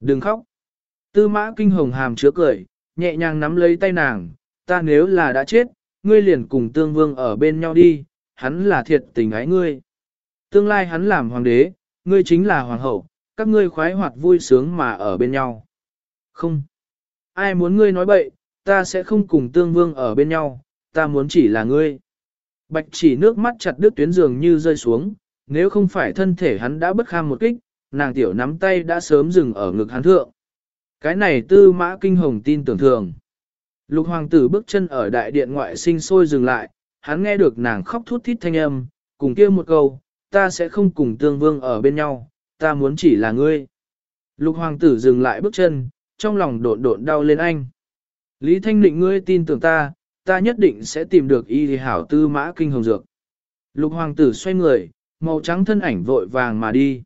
Đừng khóc. Tư mã kinh hồng hàm chứa cười, nhẹ nhàng nắm lấy tay nàng, ta nếu là đã chết, ngươi liền cùng tương vương ở bên nhau đi, hắn là thiệt tình ái ngươi. Tương lai hắn làm hoàng đế, ngươi chính là hoàng hậu, các ngươi khoái hoạt vui sướng mà ở bên nhau. Không. Ai muốn ngươi nói bậy, ta sẽ không cùng tương vương ở bên nhau, ta muốn chỉ là ngươi. Bạch chỉ nước mắt chặt đứt tuyến giường như rơi xuống, nếu không phải thân thể hắn đã bất kham một kích, nàng tiểu nắm tay đã sớm dừng ở ngực hắn thượng. Cái này tư mã kinh hồng tin tưởng thường. Lục hoàng tử bước chân ở đại điện ngoại sinh sôi dừng lại, hắn nghe được nàng khóc thút thít thanh âm, cùng kia một câu, ta sẽ không cùng tương vương ở bên nhau, ta muốn chỉ là ngươi. Lục hoàng tử dừng lại bước chân, trong lòng độn độn đau lên anh. Lý Thanh Định ngươi tin tưởng ta, ta nhất định sẽ tìm được y hảo tư mã kinh hồng dược. Lục hoàng tử xoay người, màu trắng thân ảnh vội vàng mà đi.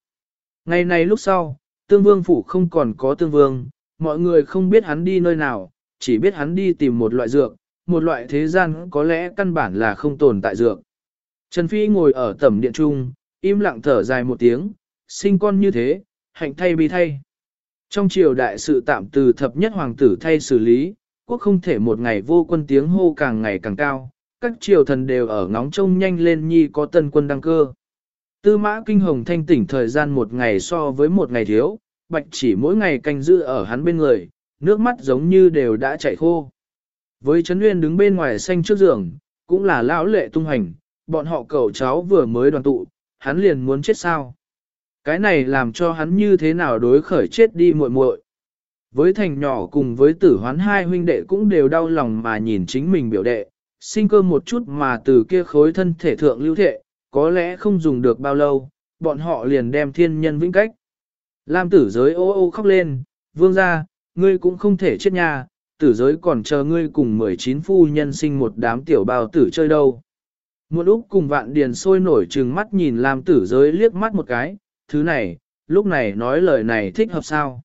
Ngày này lúc sau, tương vương phủ không còn có tương vương, mọi người không biết hắn đi nơi nào, chỉ biết hắn đi tìm một loại dược, một loại thế gian có lẽ căn bản là không tồn tại dược. Trần Phi ngồi ở tẩm điện trung, im lặng thở dài một tiếng, sinh con như thế, hạnh thay bi thay. Trong triều đại sự tạm từ thập nhất hoàng tử thay xử lý, quốc không thể một ngày vô quân tiếng hô càng ngày càng cao, các triều thần đều ở ngóng trông nhanh lên nhi có tân quân đăng cơ. Tư mã kinh hồng thanh tỉnh thời gian một ngày so với một ngày thiếu, bạch chỉ mỗi ngày canh giữ ở hắn bên người, nước mắt giống như đều đã chảy khô. Với Trấn Nguyên đứng bên ngoài xanh trước giường, cũng là lão lệ tung hành, bọn họ cậu cháu vừa mới đoàn tụ, hắn liền muốn chết sao. Cái này làm cho hắn như thế nào đối khởi chết đi muội muội. Với thành nhỏ cùng với tử hoán hai huynh đệ cũng đều đau lòng mà nhìn chính mình biểu đệ, sinh cơ một chút mà từ kia khối thân thể thượng lưu thệ, có lẽ không dùng được bao lâu, bọn họ liền đem thiên nhân vĩnh cách. Lam tử giới ô ô khóc lên, vương ra, ngươi cũng không thể chết nha, tử giới còn chờ ngươi cùng 19 phu nhân sinh một đám tiểu bào tử chơi đâu. Một lúc cùng vạn điền sôi nổi trừng mắt nhìn Lam tử giới liếc mắt một cái, thứ này, lúc này nói lời này thích hợp sao.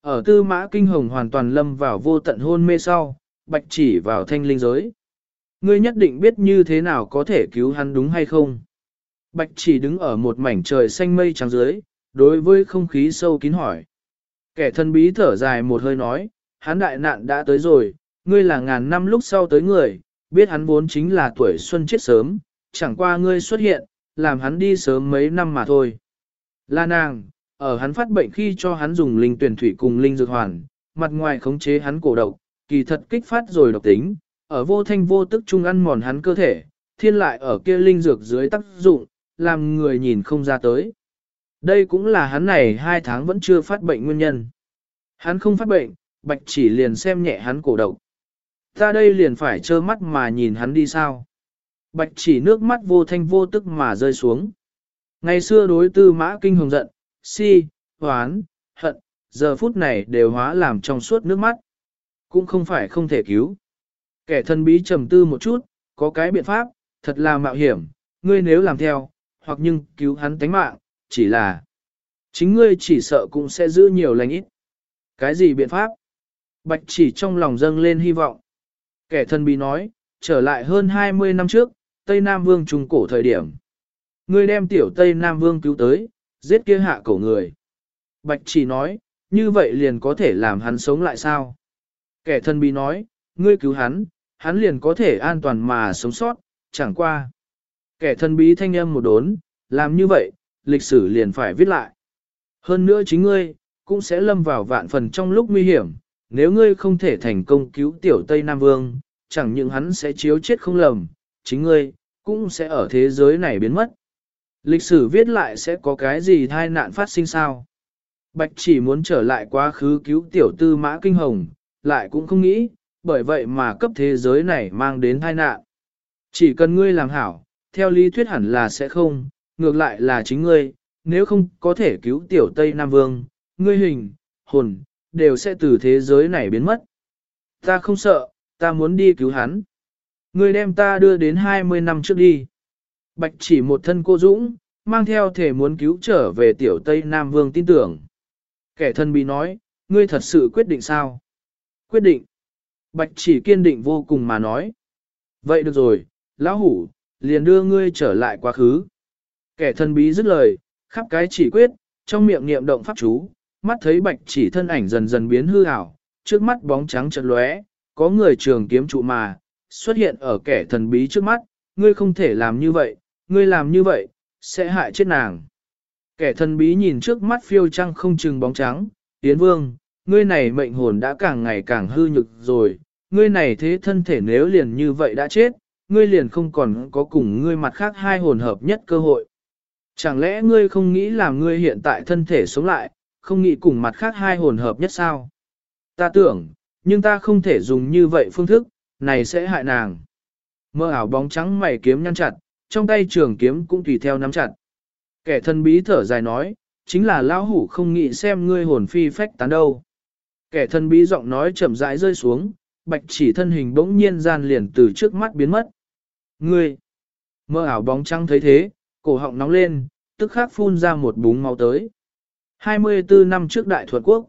Ở tư mã kinh hồng hoàn toàn lâm vào vô tận hôn mê sau, bạch chỉ vào thanh linh giới. Ngươi nhất định biết như thế nào có thể cứu hắn đúng hay không. Bạch chỉ đứng ở một mảnh trời xanh mây trắng dưới, đối với không khí sâu kín hỏi. Kẻ thân bí thở dài một hơi nói, hắn đại nạn đã tới rồi, ngươi là ngàn năm lúc sau tới người, biết hắn vốn chính là tuổi xuân chết sớm, chẳng qua ngươi xuất hiện, làm hắn đi sớm mấy năm mà thôi. La nàng, ở hắn phát bệnh khi cho hắn dùng linh tuyển thủy cùng linh dược hoàn, mặt ngoài khống chế hắn cổ độc, kỳ thật kích phát rồi độc tính, ở vô thanh vô tức chung ăn mòn hắn cơ thể, thiên lại ở kia linh dược dưới tác dụng, làm người nhìn không ra tới. Đây cũng là hắn này hai tháng vẫn chưa phát bệnh nguyên nhân. Hắn không phát bệnh, bạch chỉ liền xem nhẹ hắn cổ độc. Ta đây liền phải trơ mắt mà nhìn hắn đi sao. Bạch chỉ nước mắt vô thanh vô tức mà rơi xuống. Ngày xưa đối tư mã kinh hồng giận, si, hoán, hận, giờ phút này đều hóa làm trong suốt nước mắt. Cũng không phải không thể cứu. Kẻ thân bí trầm tư một chút, có cái biện pháp, thật là mạo hiểm, ngươi nếu làm theo, hoặc nhưng cứu hắn tánh mạng, chỉ là chính ngươi chỉ sợ cũng sẽ giữ nhiều lành ít. Cái gì biện pháp? Bạch chỉ trong lòng dâng lên hy vọng. Kẻ thân bí nói, trở lại hơn 20 năm trước, Tây Nam Vương trung cổ thời điểm. Ngươi đem tiểu Tây Nam Vương cứu tới, giết kia hạ cổ người. Bạch chỉ nói, như vậy liền có thể làm hắn sống lại sao? Kẻ thân bí nói, ngươi cứu hắn, hắn liền có thể an toàn mà sống sót, chẳng qua. Kẻ thân bí thanh âm một đốn, làm như vậy, lịch sử liền phải viết lại. Hơn nữa chính ngươi, cũng sẽ lâm vào vạn phần trong lúc nguy hiểm, nếu ngươi không thể thành công cứu tiểu Tây Nam Vương, chẳng những hắn sẽ chiếu chết không lầm, chính ngươi, cũng sẽ ở thế giới này biến mất. Lịch sử viết lại sẽ có cái gì thai nạn phát sinh sao? Bạch chỉ muốn trở lại quá khứ cứu tiểu tư mã kinh hồng, lại cũng không nghĩ, bởi vậy mà cấp thế giới này mang đến tai nạn. Chỉ cần ngươi làm hảo, theo lý thuyết hẳn là sẽ không, ngược lại là chính ngươi, nếu không có thể cứu tiểu Tây Nam Vương, ngươi hình, hồn, đều sẽ từ thế giới này biến mất. Ta không sợ, ta muốn đi cứu hắn. Ngươi đem ta đưa đến 20 năm trước đi. Bạch chỉ một thân cô Dũng, mang theo thể muốn cứu trở về tiểu Tây Nam Vương tin tưởng. Kẻ thân bị nói, ngươi thật sự quyết định sao? Quyết định. Bạch chỉ kiên định vô cùng mà nói. Vậy được rồi, lão hủ, liền đưa ngươi trở lại quá khứ. Kẻ thân bí dứt lời, khắp cái chỉ quyết, trong miệng niệm động pháp chú, mắt thấy bạch chỉ thân ảnh dần dần biến hư ảo, trước mắt bóng trắng chợt lóe, có người trường kiếm trụ mà, xuất hiện ở kẻ thần bí trước mắt, ngươi không thể làm như vậy, ngươi làm như vậy, sẽ hại chết nàng. Kẻ thần bí nhìn trước mắt phiêu trăng không chừng bóng trắng, tiến Vương, ngươi này mệnh hồn đã càng ngày càng hư nhực rồi, ngươi này thế thân thể nếu liền như vậy đã chết, ngươi liền không còn có cùng ngươi mặt khác hai hồn hợp nhất cơ hội. Chẳng lẽ ngươi không nghĩ làm ngươi hiện tại thân thể sống lại, không nghĩ cùng mặt khác hai hồn hợp nhất sao? Ta tưởng, nhưng ta không thể dùng như vậy phương thức, này sẽ hại nàng. Mơ ảo bóng trắng mày kiếm nhăn chặt, trong tay trường kiếm cũng tùy theo nắm chặt. Kẻ thân bí thở dài nói, chính là lão hủ không nghĩ xem ngươi hồn phi phách tán đâu. Kẻ thân bí giọng nói chậm rãi rơi xuống, bạch chỉ thân hình bỗng nhiên gian liền từ trước mắt biến mất. Ngươi! Mơ ảo bóng trắng thấy thế, cổ họng nóng lên, tức khắc phun ra một búng máu tới. 24 năm trước Đại Thuật Quốc,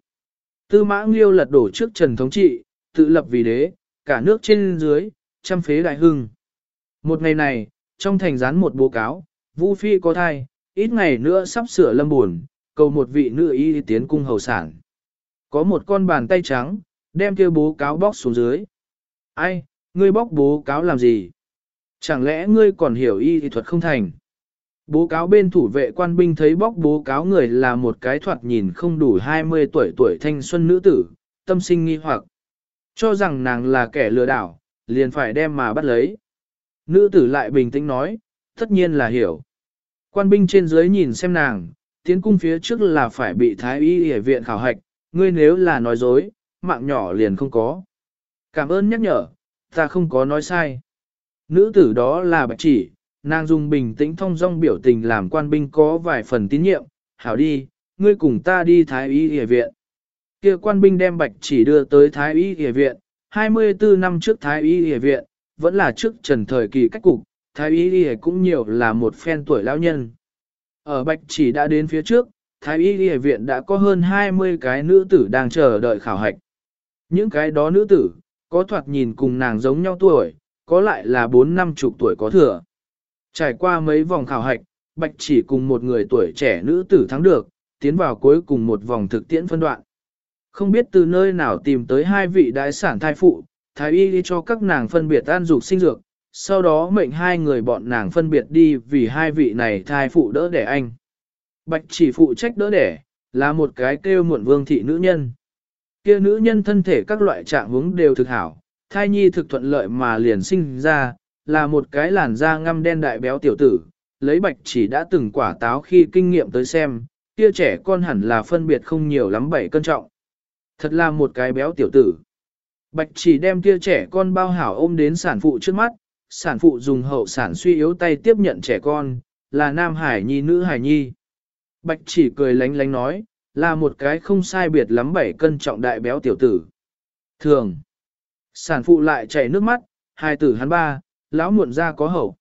Tư Mã Nghiêu lật đổ trước Trần Thống Trị, tự lập vì đế, cả nước trên dưới, trăm phế đại hưng. Một ngày này, trong thành gián một bố cáo, Vu Phi có thai, ít ngày nữa sắp sửa lâm buồn, cầu một vị nữ y tiến cung hầu sản. Có một con bàn tay trắng, đem kia bố cáo bóc xuống dưới. Ai, ngươi bóc bố cáo làm gì? Chẳng lẽ ngươi còn hiểu y thuật không thành? Bố cáo bên thủ vệ quan binh thấy bóc bố cáo người là một cái thoạt nhìn không đủ 20 tuổi tuổi thanh xuân nữ tử, tâm sinh nghi hoặc. Cho rằng nàng là kẻ lừa đảo, liền phải đem mà bắt lấy. Nữ tử lại bình tĩnh nói, tất nhiên là hiểu. Quan binh trên dưới nhìn xem nàng, tiến cung phía trước là phải bị thái y y viện khảo hạch, ngươi nếu là nói dối, mạng nhỏ liền không có. Cảm ơn nhắc nhở, ta không có nói sai. Nữ tử đó là bạch chỉ, nàng dùng bình tĩnh thông dong biểu tình làm quan binh có vài phần tín nhiệm, hảo đi, ngươi cùng ta đi thái y y viện. Kia quan binh đem bạch chỉ đưa tới thái y y viện, 24 năm trước thái y y viện, vẫn là trước trần thời kỳ cách cục, thái y y cũng nhiều là một phen tuổi lão nhân. Ở bạch chỉ đã đến phía trước, thái y y viện đã có hơn 20 cái nữ tử đang chờ đợi khảo hạch. Những cái đó nữ tử, có thoạt nhìn cùng nàng giống nhau tuổi, có lại là 4 năm chục tuổi có thừa. Trải qua mấy vòng khảo hạch, bạch chỉ cùng một người tuổi trẻ nữ tử thắng được, tiến vào cuối cùng một vòng thực tiễn phân đoạn. Không biết từ nơi nào tìm tới hai vị đại sản thai phụ, thái y đi cho các nàng phân biệt an dục sinh dược, sau đó mệnh hai người bọn nàng phân biệt đi vì hai vị này thai phụ đỡ đẻ anh. Bạch chỉ phụ trách đỡ đẻ, là một cái kêu muộn vương thị nữ nhân kia nữ nhân thân thể các loại trạng hướng đều thực hảo, thai nhi thực thuận lợi mà liền sinh ra, là một cái làn da ngăm đen đại béo tiểu tử, lấy bạch chỉ đã từng quả táo khi kinh nghiệm tới xem, kia trẻ con hẳn là phân biệt không nhiều lắm bảy cân trọng. Thật là một cái béo tiểu tử. Bạch chỉ đem kia trẻ con bao hảo ôm đến sản phụ trước mắt, sản phụ dùng hậu sản suy yếu tay tiếp nhận trẻ con, là nam hải nhi nữ hải nhi. Bạch chỉ cười lánh lánh nói, là một cái không sai biệt lắm bảy cân trọng đại béo tiểu tử. Thường, sản phụ lại chảy nước mắt, hai tử hắn ba, lão muộn ra có hậu.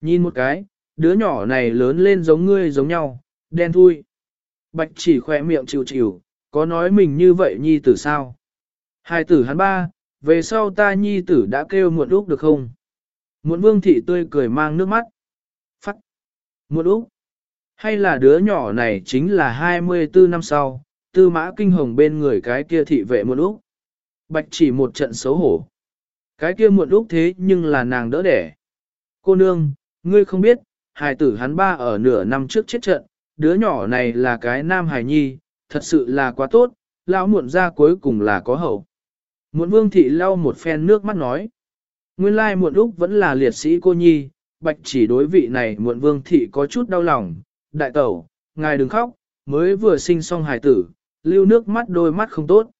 Nhìn một cái, đứa nhỏ này lớn lên giống ngươi giống nhau, đen thui. Bạch chỉ khỏe miệng chịu chịu, có nói mình như vậy nhi tử sao? Hai tử hắn ba, về sau ta nhi tử đã kêu muộn úc được không? Muộn vương thị tươi cười mang nước mắt. Phát. Muộn úc. Hay là đứa nhỏ này chính là 24 năm sau, tư mã kinh hồng bên người cái kia thị vệ muộn úc. Bạch chỉ một trận xấu hổ. Cái kia muộn úc thế nhưng là nàng đỡ đẻ. Cô nương, ngươi không biết, hài tử hắn ba ở nửa năm trước chết trận, đứa nhỏ này là cái nam hài nhi, thật sự là quá tốt, lão muộn ra cuối cùng là có hậu. Muộn vương thị lau một phen nước mắt nói. Nguyên lai muộn úc vẫn là liệt sĩ cô nhi, bạch chỉ đối vị này muộn vương thị có chút đau lòng. Đại tẩu, ngài đừng khóc, mới vừa sinh xong hài tử, lưu nước mắt đôi mắt không tốt.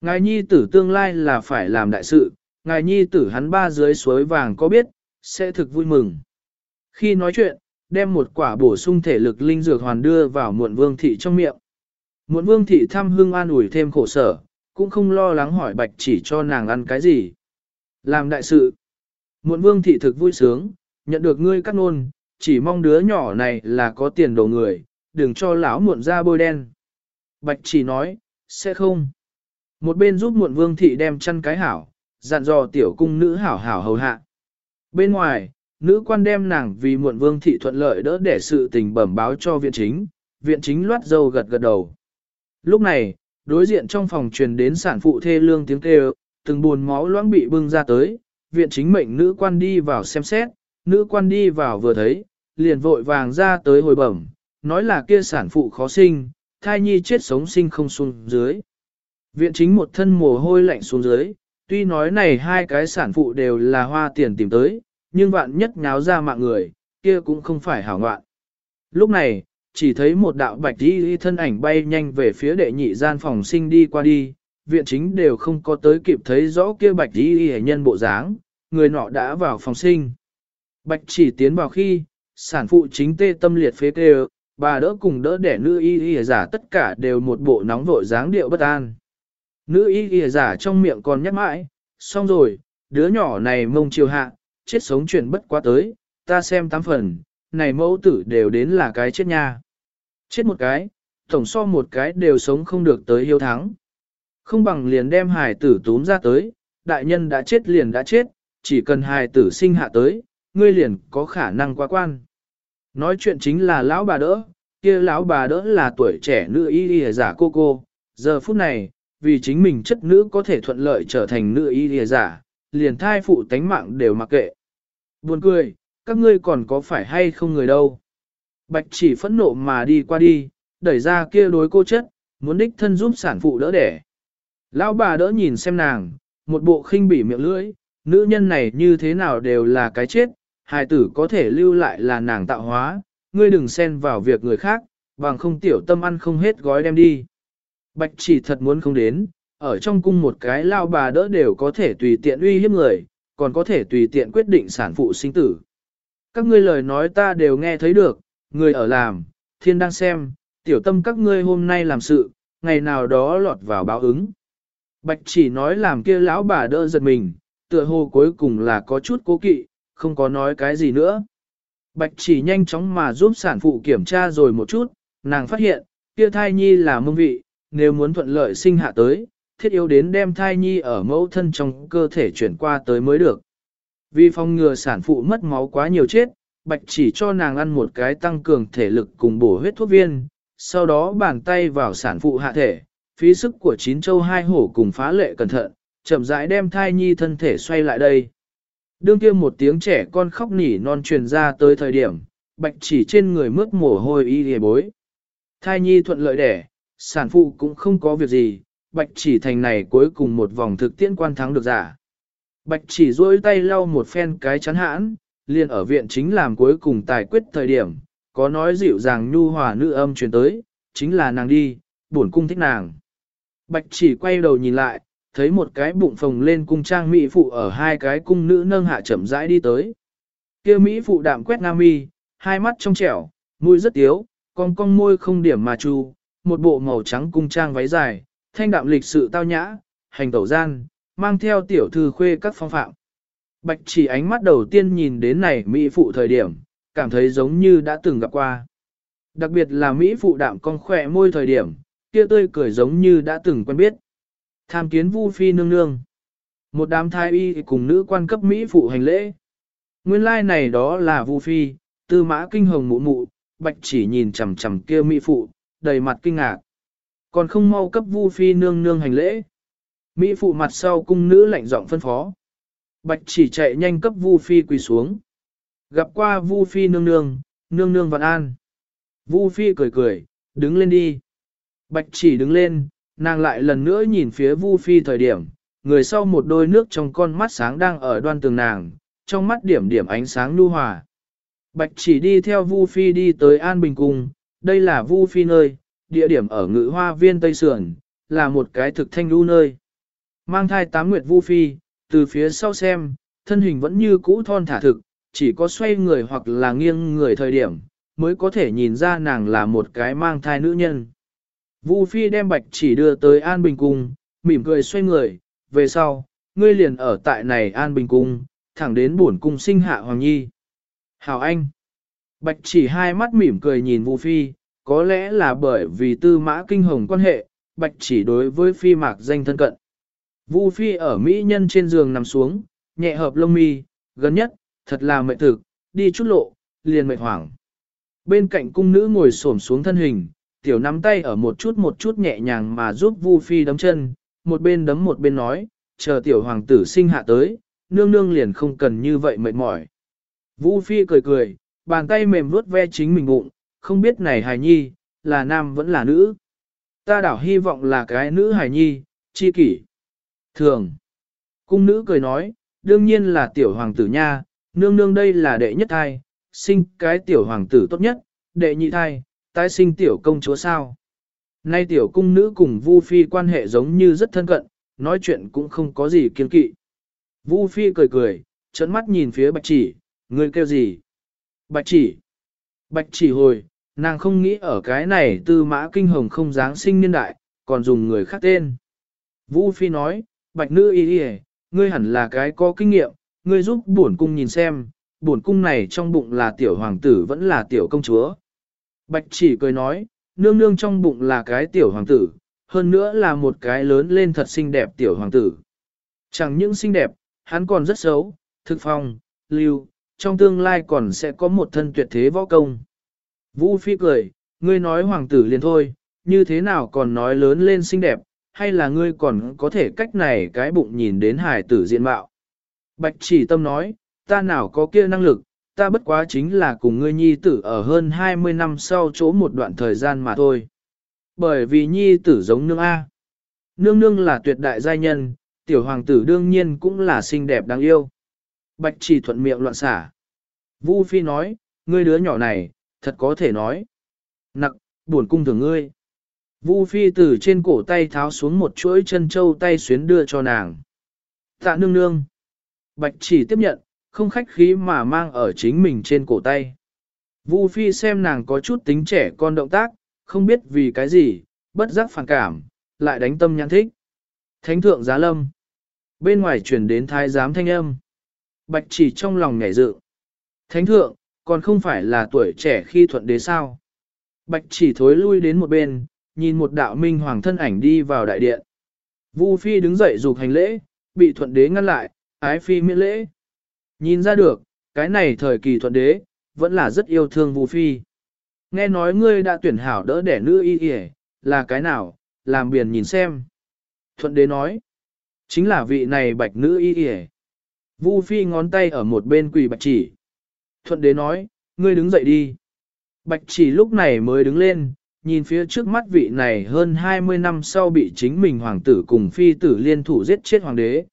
Ngài nhi tử tương lai là phải làm đại sự, ngài nhi tử hắn ba dưới suối vàng có biết, sẽ thực vui mừng. Khi nói chuyện, đem một quả bổ sung thể lực linh dược hoàn đưa vào muộn vương thị trong miệng. Muộn vương thị thăm hương an ủi thêm khổ sở, cũng không lo lắng hỏi bạch chỉ cho nàng ăn cái gì. Làm đại sự. Muộn vương thị thực vui sướng, nhận được ngươi cắt nôn, chỉ mong đứa nhỏ này là có tiền đồ người, đừng cho lão muộn ra bôi đen. Bạch chỉ nói, sẽ không. Một bên giúp muộn vương thị đem chăn cái hảo, dặn dò tiểu cung nữ hảo hảo hầu hạ. Bên ngoài, nữ quan đem nàng vì muộn vương thị thuận lợi đỡ để sự tình bẩm báo cho viện chính, viện chính loát dâu gật gật đầu. Lúc này, đối diện trong phòng truyền đến sản phụ thê lương tiếng kêu, từng buồn máu loãng bị bưng ra tới, viện chính mệnh nữ quan đi vào xem xét, nữ quan đi vào vừa thấy, liền vội vàng ra tới hồi bẩm, nói là kia sản phụ khó sinh, thai nhi chết sống sinh không xuống dưới. Viện chính một thân mồ hôi lạnh xuống dưới, tuy nói này hai cái sản phụ đều là hoa tiền tìm tới, nhưng vạn nhất nháo ra mạng người, kia cũng không phải hảo ngoạn. Lúc này, chỉ thấy một đạo bạch đi thân ảnh bay nhanh về phía đệ nhị gian phòng sinh đi qua đi, viện chính đều không có tới kịp thấy rõ kia bạch đi nhân bộ dáng, người nọ đã vào phòng sinh. Bạch chỉ tiến vào khi, sản phụ chính tê tâm liệt phế tê bà đỡ cùng đỡ đẻ nữ y y giả tất cả đều một bộ nóng vội dáng điệu bất an. Nữ y y giả trong miệng còn nhắc mãi, xong rồi, đứa nhỏ này mông chiều hạ, chết sống chuyện bất quá tới, ta xem tám phần, này mẫu tử đều đến là cái chết nha. Chết một cái, tổng so một cái đều sống không được tới hiếu thắng. Không bằng liền đem hài tử túm ra tới, đại nhân đã chết liền đã chết, chỉ cần hài tử sinh hạ tới, ngươi liền có khả năng quá quan. Nói chuyện chính là lão bà đỡ, kia lão bà đỡ là tuổi trẻ nữ y y giả cô cô, giờ phút này, vì chính mình chất nữ có thể thuận lợi trở thành nữ y y giả, liền thai phụ tánh mạng đều mặc kệ. Buồn cười, các ngươi còn có phải hay không người đâu. Bạch chỉ phẫn nộ mà đi qua đi, đẩy ra kia đối cô chất, muốn đích thân giúp sản phụ đỡ đẻ. Lão bà đỡ nhìn xem nàng, một bộ khinh bỉ miệng lưỡi, nữ nhân này như thế nào đều là cái chết, hài tử có thể lưu lại là nàng tạo hóa, ngươi đừng xen vào việc người khác, bằng không tiểu tâm ăn không hết gói đem đi. Bạch chỉ thật muốn không đến, ở trong cung một cái lao bà đỡ đều có thể tùy tiện uy hiếp người, còn có thể tùy tiện quyết định sản phụ sinh tử. Các ngươi lời nói ta đều nghe thấy được, người ở làm, thiên đang xem, tiểu tâm các ngươi hôm nay làm sự, ngày nào đó lọt vào báo ứng. Bạch chỉ nói làm kia lão bà đỡ giật mình, tựa hồ cuối cùng là có chút cố kỵ, không có nói cái gì nữa. Bạch chỉ nhanh chóng mà giúp sản phụ kiểm tra rồi một chút, nàng phát hiện, kia thai nhi là mông vị, nếu muốn thuận lợi sinh hạ tới, thiết yếu đến đem thai nhi ở mẫu thân trong cơ thể chuyển qua tới mới được. Vì phòng ngừa sản phụ mất máu quá nhiều chết, bạch chỉ cho nàng ăn một cái tăng cường thể lực cùng bổ huyết thuốc viên, sau đó bàn tay vào sản phụ hạ thể, phí sức của chín châu hai hổ cùng phá lệ cẩn thận, chậm rãi đem thai nhi thân thể xoay lại đây. Đương kia một tiếng trẻ con khóc nỉ non truyền ra tới thời điểm, bạch chỉ trên người mướt mồ hôi y hề bối. Thai nhi thuận lợi đẻ, sản phụ cũng không có việc gì, bạch chỉ thành này cuối cùng một vòng thực tiễn quan thắng được giả. Bạch chỉ duỗi tay lau một phen cái chắn hãn, liền ở viện chính làm cuối cùng tài quyết thời điểm, có nói dịu dàng nhu hòa nữ âm truyền tới, chính là nàng đi, buồn cung thích nàng. Bạch chỉ quay đầu nhìn lại, thấy một cái bụng phồng lên cung trang mỹ phụ ở hai cái cung nữ nâng hạ chậm rãi đi tới. Kia mỹ phụ đạm quét nam mi, hai mắt trong trẻo, mũi rất tiếu, con cong môi không điểm mà chu, một bộ màu trắng cung trang váy dài, thanh đạm lịch sự tao nhã, hành tẩu gian, mang theo tiểu thư khuê các phong phạm. Bạch chỉ ánh mắt đầu tiên nhìn đến này Mỹ phụ thời điểm, cảm thấy giống như đã từng gặp qua. Đặc biệt là Mỹ phụ đạm cong khỏe môi thời điểm, kia tươi cười giống như đã từng quen biết. Tham kiến Vu Phi nương nương. Một đám thái y cùng nữ quan cấp Mỹ phụ hành lễ. Nguyên lai like này đó là Vu Phi, tư mã kinh hồng mụ mụ, bạch chỉ nhìn chằm chằm kia Mỹ phụ, đầy mặt kinh ngạc. Còn không mau cấp Vu Phi nương nương hành lễ. Mỹ phụ mặt sau cung nữ lạnh giọng phân phó. Bạch chỉ chạy nhanh cấp Vu Phi quỳ xuống. Gặp qua Vu Phi nương nương, nương nương vạn an. Vu Phi cười cười, đứng lên đi. Bạch chỉ đứng lên, nàng lại lần nữa nhìn phía Vu Phi thời điểm, người sau một đôi nước trong con mắt sáng đang ở đoan tường nàng, trong mắt điểm điểm ánh sáng lưu hòa. Bạch chỉ đi theo Vu Phi đi tới An Bình Cung, đây là Vu Phi nơi, địa điểm ở ngự hoa viên Tây Sườn, là một cái thực thanh lưu nơi. Mang thai tám nguyệt Vu Phi, từ phía sau xem, thân hình vẫn như cũ thon thả thực, chỉ có xoay người hoặc là nghiêng người thời điểm, mới có thể nhìn ra nàng là một cái mang thai nữ nhân. Vu Phi đem bạch chỉ đưa tới An Bình Cung, mỉm cười xoay người, về sau, ngươi liền ở tại này An Bình Cung, thẳng đến bổn cung sinh hạ Hoàng Nhi. Hảo Anh! Bạch chỉ hai mắt mỉm cười nhìn Vu Phi, có lẽ là bởi vì tư mã kinh hồng quan hệ, bạch chỉ đối với Phi mạc danh thân cận. Vu Phi ở Mỹ nhân trên giường nằm xuống, nhẹ hợp lông mi, gần nhất, thật là mệt thực, đi chút lộ, liền mệt hoảng. Bên cạnh cung nữ ngồi xổm xuống thân hình, tiểu nắm tay ở một chút một chút nhẹ nhàng mà giúp Vu Phi đấm chân, một bên đấm một bên nói, chờ tiểu hoàng tử sinh hạ tới, nương nương liền không cần như vậy mệt mỏi. Vu Phi cười cười, bàn tay mềm vuốt ve chính mình bụng, không biết này hài nhi, là nam vẫn là nữ. Ta đảo hy vọng là cái nữ hài nhi, chi kỷ. Thường. Cung nữ cười nói, đương nhiên là tiểu hoàng tử nha, nương nương đây là đệ nhất thai, sinh cái tiểu hoàng tử tốt nhất, đệ nhị thai, tái sinh tiểu công chúa sao. Nay tiểu cung nữ cùng Vu Phi quan hệ giống như rất thân cận, nói chuyện cũng không có gì kiên kỵ. Vu Phi cười cười, trấn mắt nhìn phía bạch chỉ, người kêu gì? Bạch chỉ. Bạch chỉ hồi, nàng không nghĩ ở cái này tư mã kinh hồng không dáng sinh niên đại, còn dùng người khác tên. Vu Phi nói, bạch nữ y y ngươi hẳn là cái có kinh nghiệm, ngươi giúp bổn cung nhìn xem, bổn cung này trong bụng là tiểu hoàng tử vẫn là tiểu công chúa. Bạch chỉ cười nói, nương nương trong bụng là cái tiểu hoàng tử, hơn nữa là một cái lớn lên thật xinh đẹp tiểu hoàng tử. Chẳng những xinh đẹp, hắn còn rất xấu, thực phong, lưu, trong tương lai còn sẽ có một thân tuyệt thế võ công. Vũ Phi cười, ngươi nói hoàng tử liền thôi, như thế nào còn nói lớn lên xinh đẹp, hay là ngươi còn có thể cách này cái bụng nhìn đến hải tử diện mạo. Bạch chỉ tâm nói, ta nào có kia năng lực, ta bất quá chính là cùng ngươi nhi tử ở hơn 20 năm sau chỗ một đoạn thời gian mà thôi. Bởi vì nhi tử giống nương A. Nương nương là tuyệt đại giai nhân, tiểu hoàng tử đương nhiên cũng là xinh đẹp đáng yêu. Bạch chỉ thuận miệng loạn xả. Vu Phi nói, ngươi đứa nhỏ này, thật có thể nói. Nặc, buồn cung thường ngươi. Vu Phi từ trên cổ tay tháo xuống một chuỗi chân châu tay xuyến đưa cho nàng. Tạ nương nương. Bạch chỉ tiếp nhận, không khách khí mà mang ở chính mình trên cổ tay. Vu Phi xem nàng có chút tính trẻ con động tác, không biết vì cái gì, bất giác phản cảm, lại đánh tâm nhãn thích. Thánh thượng giá lâm. Bên ngoài chuyển đến thái giám thanh âm. Bạch chỉ trong lòng nhảy dự. Thánh thượng, còn không phải là tuổi trẻ khi thuận đế sao. Bạch chỉ thối lui đến một bên, nhìn một đạo minh hoàng thân ảnh đi vào đại điện. Vu Phi đứng dậy dục hành lễ, bị thuận đế ngăn lại, ái Phi miễn lễ. Nhìn ra được, cái này thời kỳ thuận đế, vẫn là rất yêu thương Vu Phi. Nghe nói ngươi đã tuyển hảo đỡ đẻ nữ y y là cái nào, làm biển nhìn xem. Thuận đế nói, chính là vị này bạch nữ y y Vu Phi ngón tay ở một bên quỳ bạch chỉ. Thuận đế nói, ngươi đứng dậy đi. Bạch chỉ lúc này mới đứng lên, nhìn phía trước mắt vị này hơn 20 năm sau bị chính mình hoàng tử cùng phi tử liên thủ giết chết hoàng đế.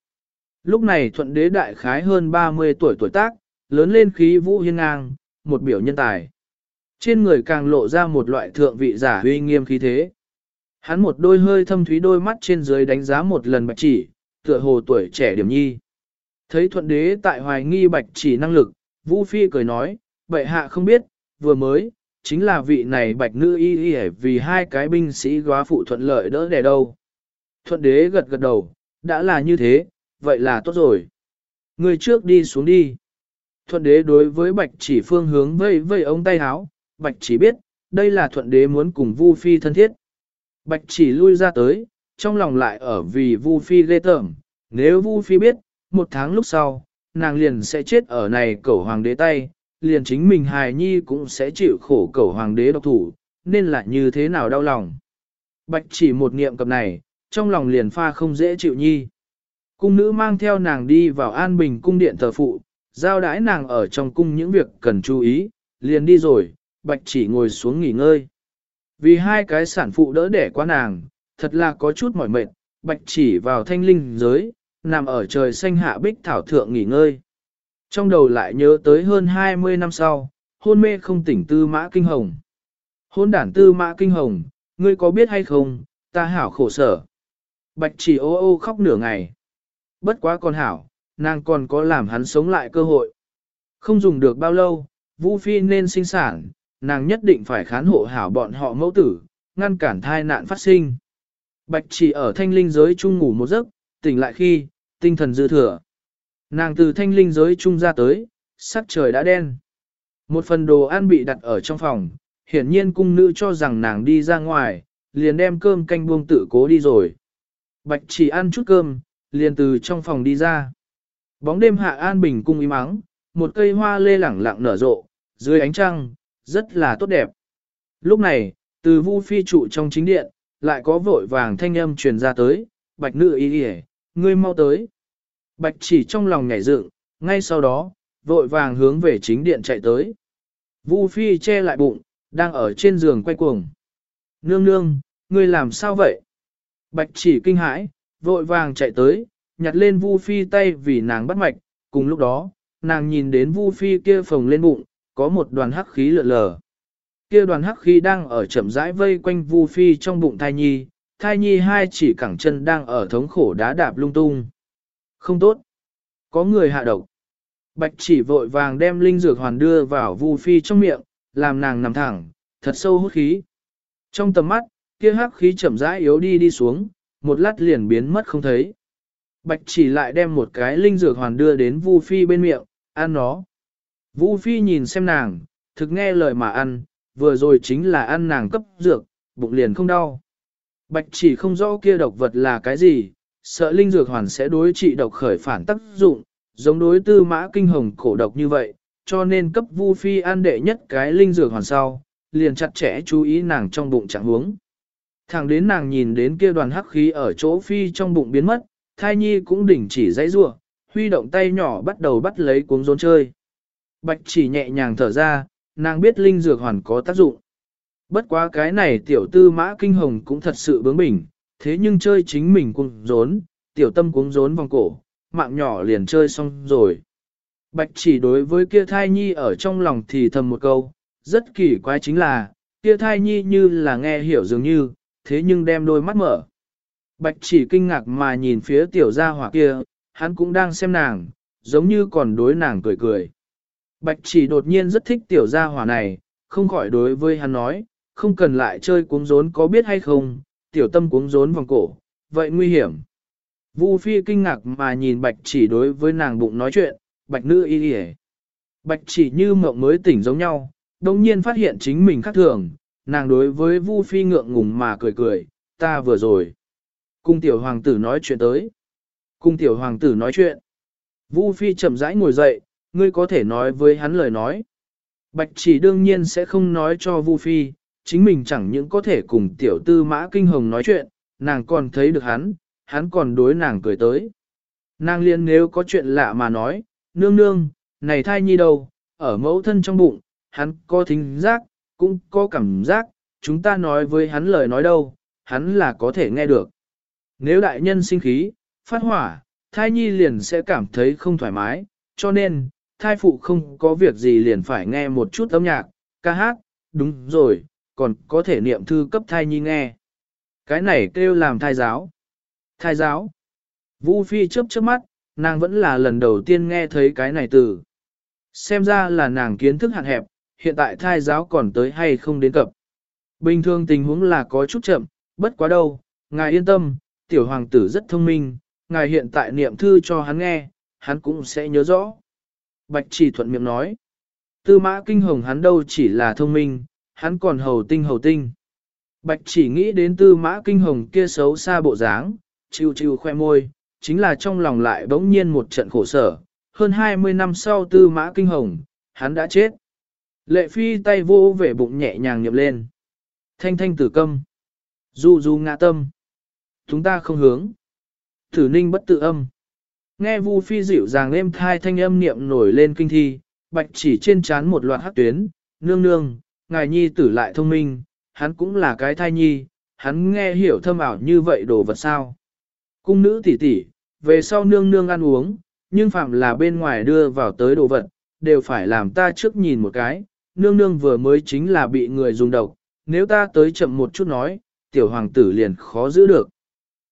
Lúc này thuận đế đại khái hơn 30 tuổi tuổi tác, lớn lên khí vũ hiên ngang, một biểu nhân tài. Trên người càng lộ ra một loại thượng vị giả uy nghiêm khí thế. Hắn một đôi hơi thâm thúy đôi mắt trên dưới đánh giá một lần bạch chỉ, tựa hồ tuổi trẻ điểm nhi. Thấy thuận đế tại hoài nghi bạch chỉ năng lực, Vũ Phi cười nói, bệ hạ không biết, vừa mới, chính là vị này bạch nữ y y vì hai cái binh sĩ góa phụ thuận lợi đỡ đẻ đâu. Thuận đế gật gật đầu, đã là như thế, vậy là tốt rồi. Người trước đi xuống đi. Thuận đế đối với bạch chỉ phương hướng vây vây ống tay háo, bạch chỉ biết, đây là thuận đế muốn cùng Vu Phi thân thiết. Bạch chỉ lui ra tới, trong lòng lại ở vì Vu Phi ghê tởm, nếu Vu Phi biết, một tháng lúc sau, nàng liền sẽ chết ở này cẩu hoàng đế tay, liền chính mình hài nhi cũng sẽ chịu khổ cẩu hoàng đế độc thủ, nên là như thế nào đau lòng. Bạch chỉ một niệm cập này, trong lòng liền pha không dễ chịu nhi. Cung nữ mang theo nàng đi vào an bình cung điện thờ phụ, giao đãi nàng ở trong cung những việc cần chú ý, liền đi rồi, bạch chỉ ngồi xuống nghỉ ngơi. Vì hai cái sản phụ đỡ đẻ quá nàng, thật là có chút mỏi mệt, bạch chỉ vào thanh linh giới, nằm ở trời xanh hạ bích thảo thượng nghỉ ngơi. Trong đầu lại nhớ tới hơn 20 năm sau, hôn mê không tỉnh tư mã kinh hồng. Hôn đản tư mã kinh hồng, ngươi có biết hay không, ta hảo khổ sở. Bạch chỉ ô ô khóc nửa ngày. Bất quá còn hảo, nàng còn có làm hắn sống lại cơ hội. Không dùng được bao lâu, Vu Phi nên sinh sản, nàng nhất định phải khán hộ hảo bọn họ mẫu tử, ngăn cản thai nạn phát sinh. Bạch chỉ ở thanh linh giới chung ngủ một giấc, tỉnh lại khi, tinh thần dư thừa. Nàng từ thanh linh giới chung ra tới, sắc trời đã đen. Một phần đồ ăn bị đặt ở trong phòng, hiển nhiên cung nữ cho rằng nàng đi ra ngoài, liền đem cơm canh buông tự cố đi rồi. Bạch chỉ ăn chút cơm, liền từ trong phòng đi ra. Bóng đêm hạ an bình cung im mắng, một cây hoa lê lẳng lặng nở rộ, dưới ánh trăng, rất là tốt đẹp. Lúc này, Từ Vu Phi trụ trong chính điện, lại có vội vàng thanh âm truyền ra tới, bạch nữ y y ngươi mau tới. Bạch chỉ trong lòng nhảy dựng, ngay sau đó, vội vàng hướng về chính điện chạy tới. Vu Phi che lại bụng, đang ở trên giường quay cuồng. Nương nương, ngươi làm sao vậy? Bạch chỉ kinh hãi, vội vàng chạy tới, nhặt lên Vu Phi tay vì nàng bắt mạch, cùng lúc đó, nàng nhìn đến Vu Phi kia phồng lên bụng, có một đoàn hắc khí lượn lờ. Kia đoàn hắc khí đang ở chậm rãi vây quanh Vu Phi trong bụng thai nhi, thai nhi hai chỉ cẳng chân đang ở thống khổ đá đạp lung tung. Không tốt. Có người hạ độc. Bạch chỉ vội vàng đem linh dược hoàn đưa vào Vu Phi trong miệng, làm nàng nằm thẳng, thật sâu hút khí. Trong tầm mắt, kia hắc khí chậm rãi yếu đi đi xuống, một lát liền biến mất không thấy. Bạch chỉ lại đem một cái linh dược hoàn đưa đến Vu Phi bên miệng, ăn nó. Vu Phi nhìn xem nàng, thực nghe lời mà ăn, vừa rồi chính là ăn nàng cấp dược, bụng liền không đau. Bạch chỉ không rõ kia độc vật là cái gì, sợ linh dược hoàn sẽ đối trị độc khởi phản tác dụng, giống đối tư mã kinh hồng cổ độc như vậy, cho nên cấp Vu Phi ăn đệ nhất cái linh dược hoàn sau, liền chặt chẽ chú ý nàng trong bụng trạng huống. Thẳng đến nàng nhìn đến kia đoàn hắc khí ở chỗ Phi trong bụng biến mất, thai nhi cũng đỉnh chỉ dãy rua, huy động tay nhỏ bắt đầu bắt lấy cuống rốn chơi. Bạch chỉ nhẹ nhàng thở ra, nàng biết linh dược hoàn có tác dụng. Bất quá cái này tiểu tư mã kinh hồng cũng thật sự bướng bỉnh, thế nhưng chơi chính mình cuống rốn, tiểu tâm cuống rốn vòng cổ, mạng nhỏ liền chơi xong rồi. Bạch chỉ đối với kia thai nhi ở trong lòng thì thầm một câu, rất kỳ quái chính là, kia thai nhi như là nghe hiểu dường như, thế nhưng đem đôi mắt mở. Bạch chỉ kinh ngạc mà nhìn phía tiểu gia hỏa kia, hắn cũng đang xem nàng, giống như còn đối nàng cười cười. Bạch chỉ đột nhiên rất thích tiểu gia hỏa này, không khỏi đối với hắn nói, không cần lại chơi cuống rốn có biết hay không, tiểu tâm cuống rốn vòng cổ, vậy nguy hiểm. Vu Phi kinh ngạc mà nhìn bạch chỉ đối với nàng bụng nói chuyện, bạch nữ y y Bạch chỉ như mộng mới tỉnh giống nhau, đồng nhiên phát hiện chính mình khác thường, nàng đối với Vu Phi ngượng ngùng mà cười cười, ta vừa rồi. Cung tiểu hoàng tử nói chuyện tới. Cung tiểu hoàng tử nói chuyện. Vu Phi chậm rãi ngồi dậy, ngươi có thể nói với hắn lời nói. Bạch chỉ đương nhiên sẽ không nói cho Vu Phi, chính mình chẳng những có thể cùng tiểu tư mã kinh hồng nói chuyện, nàng còn thấy được hắn, hắn còn đối nàng cười tới. Nàng liên nếu có chuyện lạ mà nói, nương nương, này thai nhi đâu, ở mẫu thân trong bụng, hắn có thính giác, cũng có cảm giác, chúng ta nói với hắn lời nói đâu, hắn là có thể nghe được. Nếu đại nhân sinh khí, phát hỏa, thai nhi liền sẽ cảm thấy không thoải mái, cho nên, thai phụ không có việc gì liền phải nghe một chút âm nhạc, ca hát, đúng rồi, còn có thể niệm thư cấp thai nhi nghe. Cái này kêu làm thai giáo. Thai giáo. Vũ Phi chớp chớp mắt, nàng vẫn là lần đầu tiên nghe thấy cái này từ. Xem ra là nàng kiến thức hạn hẹp, hiện tại thai giáo còn tới hay không đến cập. Bình thường tình huống là có chút chậm, bất quá đâu, ngài yên tâm, tiểu hoàng tử rất thông minh, ngài hiện tại niệm thư cho hắn nghe, hắn cũng sẽ nhớ rõ. Bạch chỉ thuận miệng nói, tư mã kinh hồng hắn đâu chỉ là thông minh, hắn còn hầu tinh hầu tinh. Bạch chỉ nghĩ đến tư mã kinh hồng kia xấu xa bộ dáng, chiêu chiêu khoe môi, chính là trong lòng lại bỗng nhiên một trận khổ sở. Hơn 20 năm sau tư mã kinh hồng, hắn đã chết. Lệ phi tay vô về bụng nhẹ nhàng nhậm lên. Thanh thanh tử câm. Du du ngã tâm. Chúng ta không hướng. Thử ninh bất tự âm. Nghe Vu Phi dịu dàng êm thai thanh âm niệm nổi lên kinh thi, bạch chỉ trên chán một loạt hát tuyến, nương nương, ngài nhi tử lại thông minh, hắn cũng là cái thai nhi, hắn nghe hiểu thâm ảo như vậy đồ vật sao. Cung nữ tỷ tỷ, về sau nương nương ăn uống, nhưng phạm là bên ngoài đưa vào tới đồ vật, đều phải làm ta trước nhìn một cái, nương nương vừa mới chính là bị người dùng độc, nếu ta tới chậm một chút nói, tiểu hoàng tử liền khó giữ được.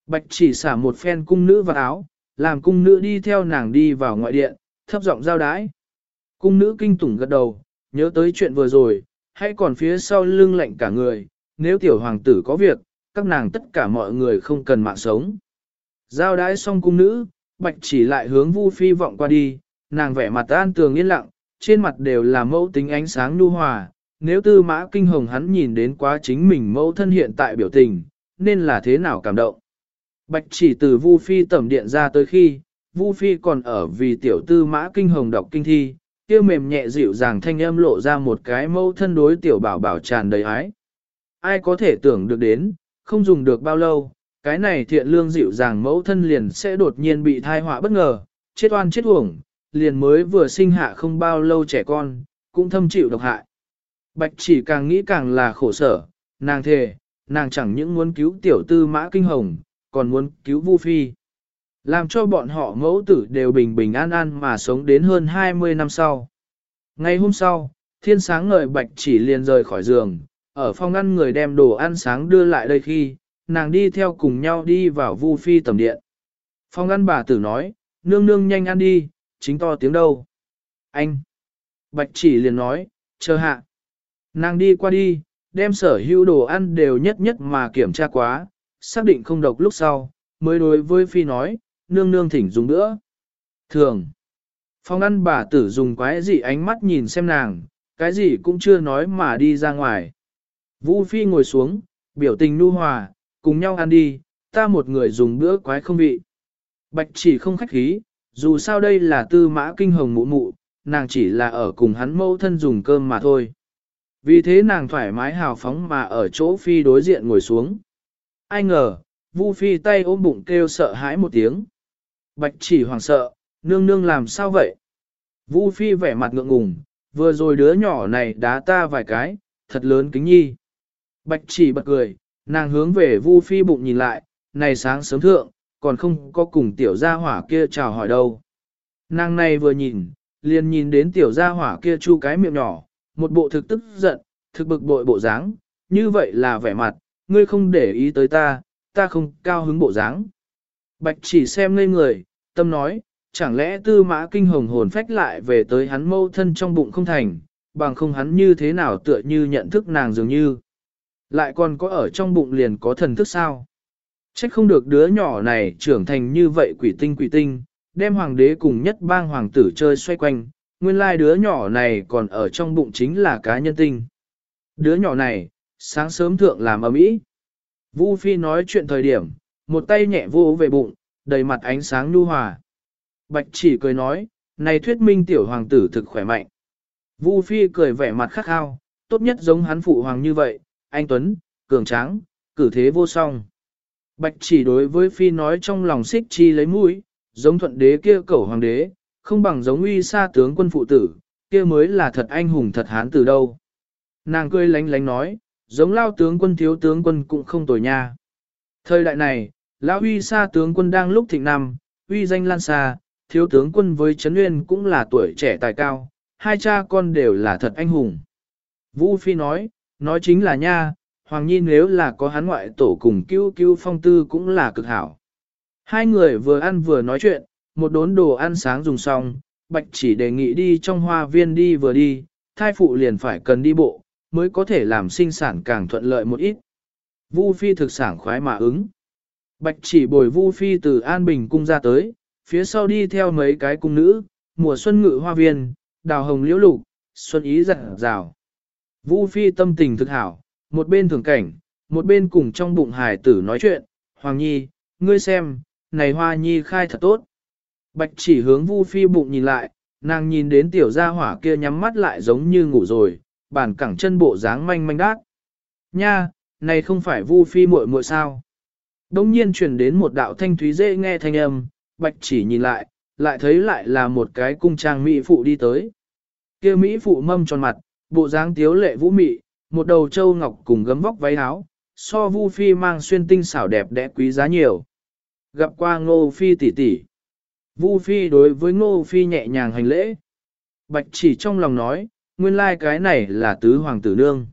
Bạch chỉ xả một phen cung nữ vào áo, làm cung nữ đi theo nàng đi vào ngoại điện, thấp giọng giao đái. Cung nữ kinh tủng gật đầu, nhớ tới chuyện vừa rồi, hay còn phía sau lưng lạnh cả người, nếu tiểu hoàng tử có việc, các nàng tất cả mọi người không cần mạng sống. Giao đái xong cung nữ, bạch chỉ lại hướng vu phi vọng qua đi, nàng vẻ mặt an tường yên lặng, trên mặt đều là mẫu tính ánh sáng nhu hòa. Nếu tư mã kinh hồng hắn nhìn đến quá chính mình mẫu thân hiện tại biểu tình, nên là thế nào cảm động. Bạch chỉ từ Vu Phi tẩm điện ra tới khi, Vu Phi còn ở vì tiểu tư mã kinh hồng đọc kinh thi, kia mềm nhẹ dịu dàng thanh âm lộ ra một cái mẫu thân đối tiểu bảo bảo tràn đầy ái. ai có thể tưởng được đến, không dùng được bao lâu, cái này thiện lương dịu dàng mẫu thân liền sẽ đột nhiên bị thai họa bất ngờ, chết oan chết uổng, liền mới vừa sinh hạ không bao lâu trẻ con, cũng thâm chịu độc hại. Bạch chỉ càng nghĩ càng là khổ sở, nàng thề, nàng chẳng những muốn cứu tiểu tư mã kinh hồng, còn muốn cứu Vu Phi. Làm cho bọn họ mẫu tử đều bình bình an an mà sống đến hơn 20 năm sau. Ngày hôm sau, thiên sáng ngời bạch chỉ liền rời khỏi giường, ở phòng ăn người đem đồ ăn sáng đưa lại đây khi, nàng đi theo cùng nhau đi vào Vu Phi tầm điện. Phòng ăn bà tử nói, nương nương nhanh ăn đi, chính to tiếng đâu. Anh! Bạch chỉ liền nói, chờ hạ. Nàng đi qua đi, đem sở hữu đồ ăn đều nhất nhất mà kiểm tra quá, xác định không độc lúc sau, mới đối với Phi nói, nương nương thỉnh dùng nữa. Thường, phong ăn bà tử dùng quái gì ánh mắt nhìn xem nàng, cái gì cũng chưa nói mà đi ra ngoài. Vũ Phi ngồi xuống, biểu tình nu hòa, cùng nhau ăn đi, ta một người dùng bữa quái không vị. Bạch chỉ không khách khí, dù sao đây là tư mã kinh hồng mụ mụ, nàng chỉ là ở cùng hắn mâu thân dùng cơm mà thôi. Vì thế nàng thoải mái hào phóng mà ở chỗ Phi đối diện ngồi xuống. Ai ngờ, Vu Phi tay ôm bụng kêu sợ hãi một tiếng. Bạch chỉ hoàng sợ, nương nương làm sao vậy? Vu Phi vẻ mặt ngượng ngùng, vừa rồi đứa nhỏ này đá ta vài cái, thật lớn kính nhi. Bạch chỉ bật cười, nàng hướng về Vu Phi bụng nhìn lại, này sáng sớm thượng, còn không có cùng tiểu gia hỏa kia chào hỏi đâu. Nàng này vừa nhìn, liền nhìn đến tiểu gia hỏa kia chu cái miệng nhỏ, một bộ thực tức giận, thực bực bội bộ dáng, như vậy là vẻ mặt, ngươi không để ý tới ta, ta không cao hứng bộ dáng. Bạch chỉ xem ngây người, tâm nói, chẳng lẽ tư mã kinh hồng hồn phách lại về tới hắn mâu thân trong bụng không thành, bằng không hắn như thế nào tựa như nhận thức nàng dường như. Lại còn có ở trong bụng liền có thần thức sao? Trách không được đứa nhỏ này trưởng thành như vậy quỷ tinh quỷ tinh, đem hoàng đế cùng nhất bang hoàng tử chơi xoay quanh, nguyên lai đứa nhỏ này còn ở trong bụng chính là cá nhân tinh. Đứa nhỏ này, sáng sớm thượng làm ở mỹ. Vu Phi nói chuyện thời điểm, một tay nhẹ vô về bụng, đầy mặt ánh sáng nhu hòa. Bạch chỉ cười nói, này thuyết minh tiểu hoàng tử thực khỏe mạnh. Vu Phi cười vẻ mặt khắc khao, tốt nhất giống hắn phụ hoàng như vậy, anh Tuấn, cường tráng, cử thế vô song. Bạch chỉ đối với Phi nói trong lòng xích chi lấy mũi, giống thuận đế kia cẩu hoàng đế, không bằng giống uy sa tướng quân phụ tử, kia mới là thật anh hùng thật hán từ đâu. Nàng cười lánh lánh nói, giống lao tướng quân thiếu tướng quân cũng không tồi nha. Thời đại này, lão uy sa tướng quân đang lúc thịnh năm, uy danh lan xa, thiếu tướng quân với Trấn Nguyên cũng là tuổi trẻ tài cao, hai cha con đều là thật anh hùng. Vũ Phi nói, nói chính là nha, Hoàng Nhi nếu là có hắn ngoại tổ cùng cứu cứu phong tư cũng là cực hảo. Hai người vừa ăn vừa nói chuyện, một đốn đồ ăn sáng dùng xong, Bạch chỉ đề nghị đi trong hoa viên đi vừa đi, thai phụ liền phải cần đi bộ, mới có thể làm sinh sản càng thuận lợi một ít. Vu Phi thực sản khoái mà ứng. Bạch chỉ bồi Vu Phi từ An Bình cung ra tới, phía sau đi theo mấy cái cung nữ, mùa xuân ngự hoa viên, đào hồng liễu lục, xuân ý giật rào. Vu Phi tâm tình thực hảo, một bên thường cảnh, một bên cùng trong bụng hài tử nói chuyện, Hoàng Nhi, ngươi xem, này hoa nhi khai thật tốt. Bạch chỉ hướng Vu Phi bụng nhìn lại, nàng nhìn đến tiểu gia hỏa kia nhắm mắt lại giống như ngủ rồi, bản cẳng chân bộ dáng manh manh đát. Nha, này không phải Vu Phi muội muội sao? Đông nhiên truyền đến một đạo thanh thúy dễ nghe thanh âm, bạch chỉ nhìn lại, lại thấy lại là một cái cung trang mỹ phụ đi tới. Kia mỹ phụ mâm tròn mặt, bộ dáng tiếu lệ vũ mị, một đầu châu ngọc cùng gấm vóc váy áo, so Vu Phi mang xuyên tinh xảo đẹp đẽ quý giá nhiều. Gặp qua Ngô Phi tỷ tỷ. Vu Phi đối với Ngô Phi nhẹ nhàng hành lễ. Bạch chỉ trong lòng nói, nguyên lai cái này là tứ hoàng tử nương.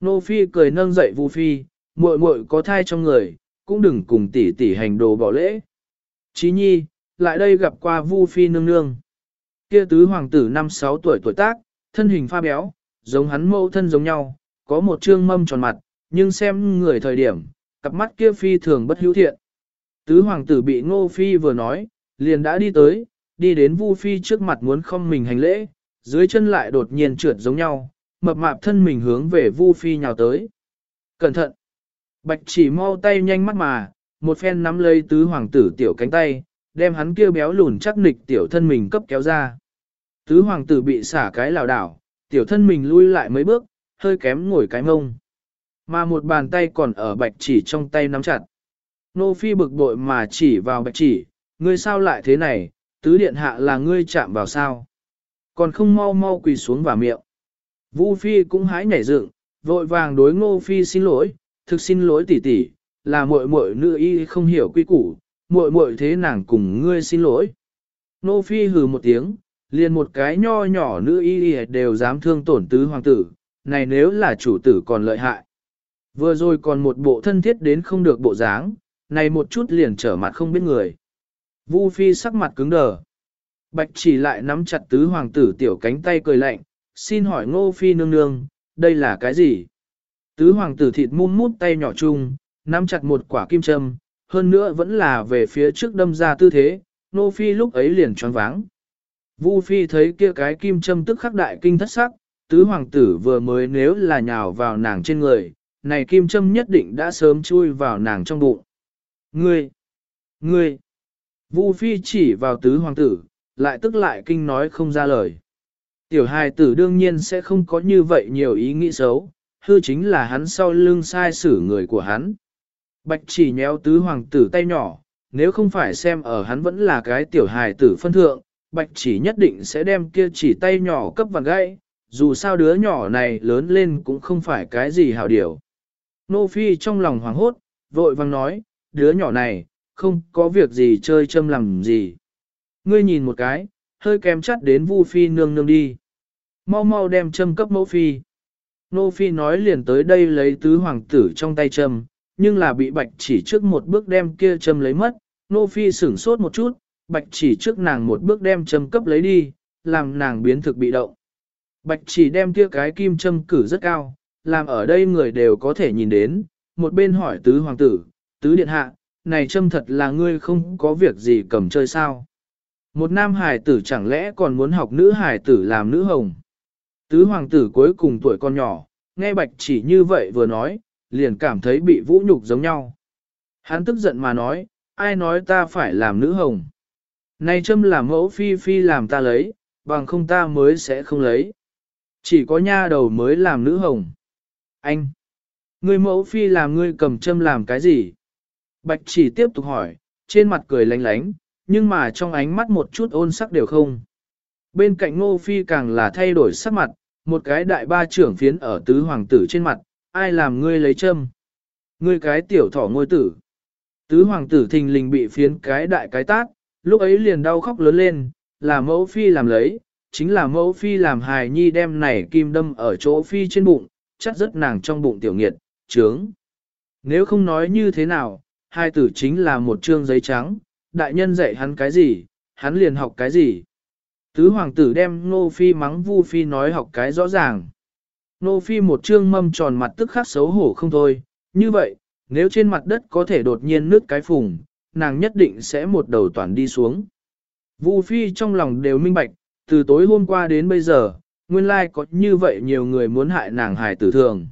Ngô Phi cười nâng dậy Vu Phi, muội muội có thai trong người, cũng đừng cùng tỷ tỷ hành đồ bỏ lễ. Chí nhi, lại đây gặp qua Vu Phi nương nương. Kia tứ hoàng tử năm sáu tuổi tuổi tác, thân hình pha béo, giống hắn mẫu thân giống nhau, có một trương mâm tròn mặt, nhưng xem người thời điểm, cặp mắt kia phi thường bất hữu thiện. Tứ hoàng tử bị Ngô Phi vừa nói, liền đã đi tới, đi đến Vu Phi trước mặt muốn không mình hành lễ, dưới chân lại đột nhiên trượt giống nhau, mập mạp thân mình hướng về Vu Phi nhào tới. Cẩn thận! Bạch chỉ mau tay nhanh mắt mà, một phen nắm lấy tứ hoàng tử tiểu cánh tay, đem hắn kia béo lùn chắc nịch tiểu thân mình cấp kéo ra. Tứ hoàng tử bị xả cái lảo đảo, tiểu thân mình lui lại mấy bước, hơi kém ngồi cái mông. Mà một bàn tay còn ở bạch chỉ trong tay nắm chặt. Nô Phi bực bội mà chỉ vào bạch chỉ, ngươi sao lại thế này, tứ điện hạ là ngươi chạm vào sao. Còn không mau mau quỳ xuống vào miệng. Vu Phi cũng hái nhảy dựng, vội vàng đối Ngô Phi xin lỗi, thực xin lỗi tỷ tỷ, là muội muội nữ y không hiểu quy củ, muội muội thế nàng cùng ngươi xin lỗi. Ngô Phi hừ một tiếng, liền một cái nho nhỏ nữ y đều dám thương tổn tứ hoàng tử, này nếu là chủ tử còn lợi hại. Vừa rồi còn một bộ thân thiết đến không được bộ dáng, này một chút liền trở mặt không biết người. Vu Phi sắc mặt cứng đờ. Bạch chỉ lại nắm chặt tứ hoàng tử tiểu cánh tay cười lạnh, xin hỏi ngô phi nương nương, đây là cái gì? Tứ hoàng tử thịt mum mút tay nhỏ chung, nắm chặt một quả kim châm, hơn nữa vẫn là về phía trước đâm ra tư thế, ngô phi lúc ấy liền choáng váng. Vu phi thấy kia cái kim châm tức khắc đại kinh thất sắc, tứ hoàng tử vừa mới nếu là nhào vào nàng trên người, này kim châm nhất định đã sớm chui vào nàng trong bụng. Ngươi! Ngươi! Vu phi chỉ vào tứ hoàng tử, lại tức lại kinh nói không ra lời. Tiểu hài tử đương nhiên sẽ không có như vậy nhiều ý nghĩ xấu, hư chính là hắn sau lưng sai xử người của hắn. Bạch chỉ nhéo tứ hoàng tử tay nhỏ, nếu không phải xem ở hắn vẫn là cái tiểu hài tử phân thượng, bạch chỉ nhất định sẽ đem kia chỉ tay nhỏ cấp vàng gãy, dù sao đứa nhỏ này lớn lên cũng không phải cái gì hảo điều. Nô Phi trong lòng hoảng hốt, vội vang nói, đứa nhỏ này, không có việc gì chơi châm làm gì. Ngươi nhìn một cái, hơi kém chắt đến Vu Phi nương nương đi. Mau mau đem châm cấp mẫu Phi. Nô Phi nói liền tới đây lấy tứ hoàng tử trong tay châm, nhưng là bị bạch chỉ trước một bước đem kia châm lấy mất. Nô Phi sửng sốt một chút, bạch chỉ trước nàng một bước đem châm cấp lấy đi, làm nàng biến thực bị động. Bạch chỉ đem kia cái kim châm cử rất cao, làm ở đây người đều có thể nhìn đến, một bên hỏi tứ hoàng tử, tứ điện hạ, này châm thật là ngươi không có việc gì cầm chơi sao. Một nam hải tử chẳng lẽ còn muốn học nữ hải tử làm nữ hồng. Tứ hoàng tử cuối cùng tuổi con nhỏ, nghe bạch chỉ như vậy vừa nói, liền cảm thấy bị vũ nhục giống nhau. Hắn tức giận mà nói, ai nói ta phải làm nữ hồng. Này châm là mẫu phi phi làm ta lấy, bằng không ta mới sẽ không lấy. Chỉ có nha đầu mới làm nữ hồng. Anh! Người mẫu phi làm ngươi cầm châm làm cái gì? Bạch chỉ tiếp tục hỏi, trên mặt cười lánh lánh, nhưng mà trong ánh mắt một chút ôn sắc đều không. Bên cạnh ngô phi càng là thay đổi sắc mặt, một cái đại ba trưởng phiến ở tứ hoàng tử trên mặt, ai làm ngươi lấy châm? Ngươi cái tiểu thỏ ngôi tử. Tứ hoàng tử thình lình bị phiến cái đại cái tát, lúc ấy liền đau khóc lớn lên, là mẫu phi làm lấy, chính là mẫu phi làm hài nhi đem này kim đâm ở chỗ phi trên bụng, chắc rất nàng trong bụng tiểu nghiệt, trướng. Nếu không nói như thế nào, hai tử chính là một trương giấy trắng, đại nhân dạy hắn cái gì, hắn liền học cái gì. Tứ hoàng tử đem Nô Phi mắng Vu Phi nói học cái rõ ràng. Nô Phi một trương mâm tròn mặt tức khắc xấu hổ không thôi, như vậy, nếu trên mặt đất có thể đột nhiên nứt cái phùng, nàng nhất định sẽ một đầu toàn đi xuống. Vu Phi trong lòng đều minh bạch, từ tối hôm qua đến bây giờ, nguyên lai có như vậy nhiều người muốn hại nàng hài tử thường.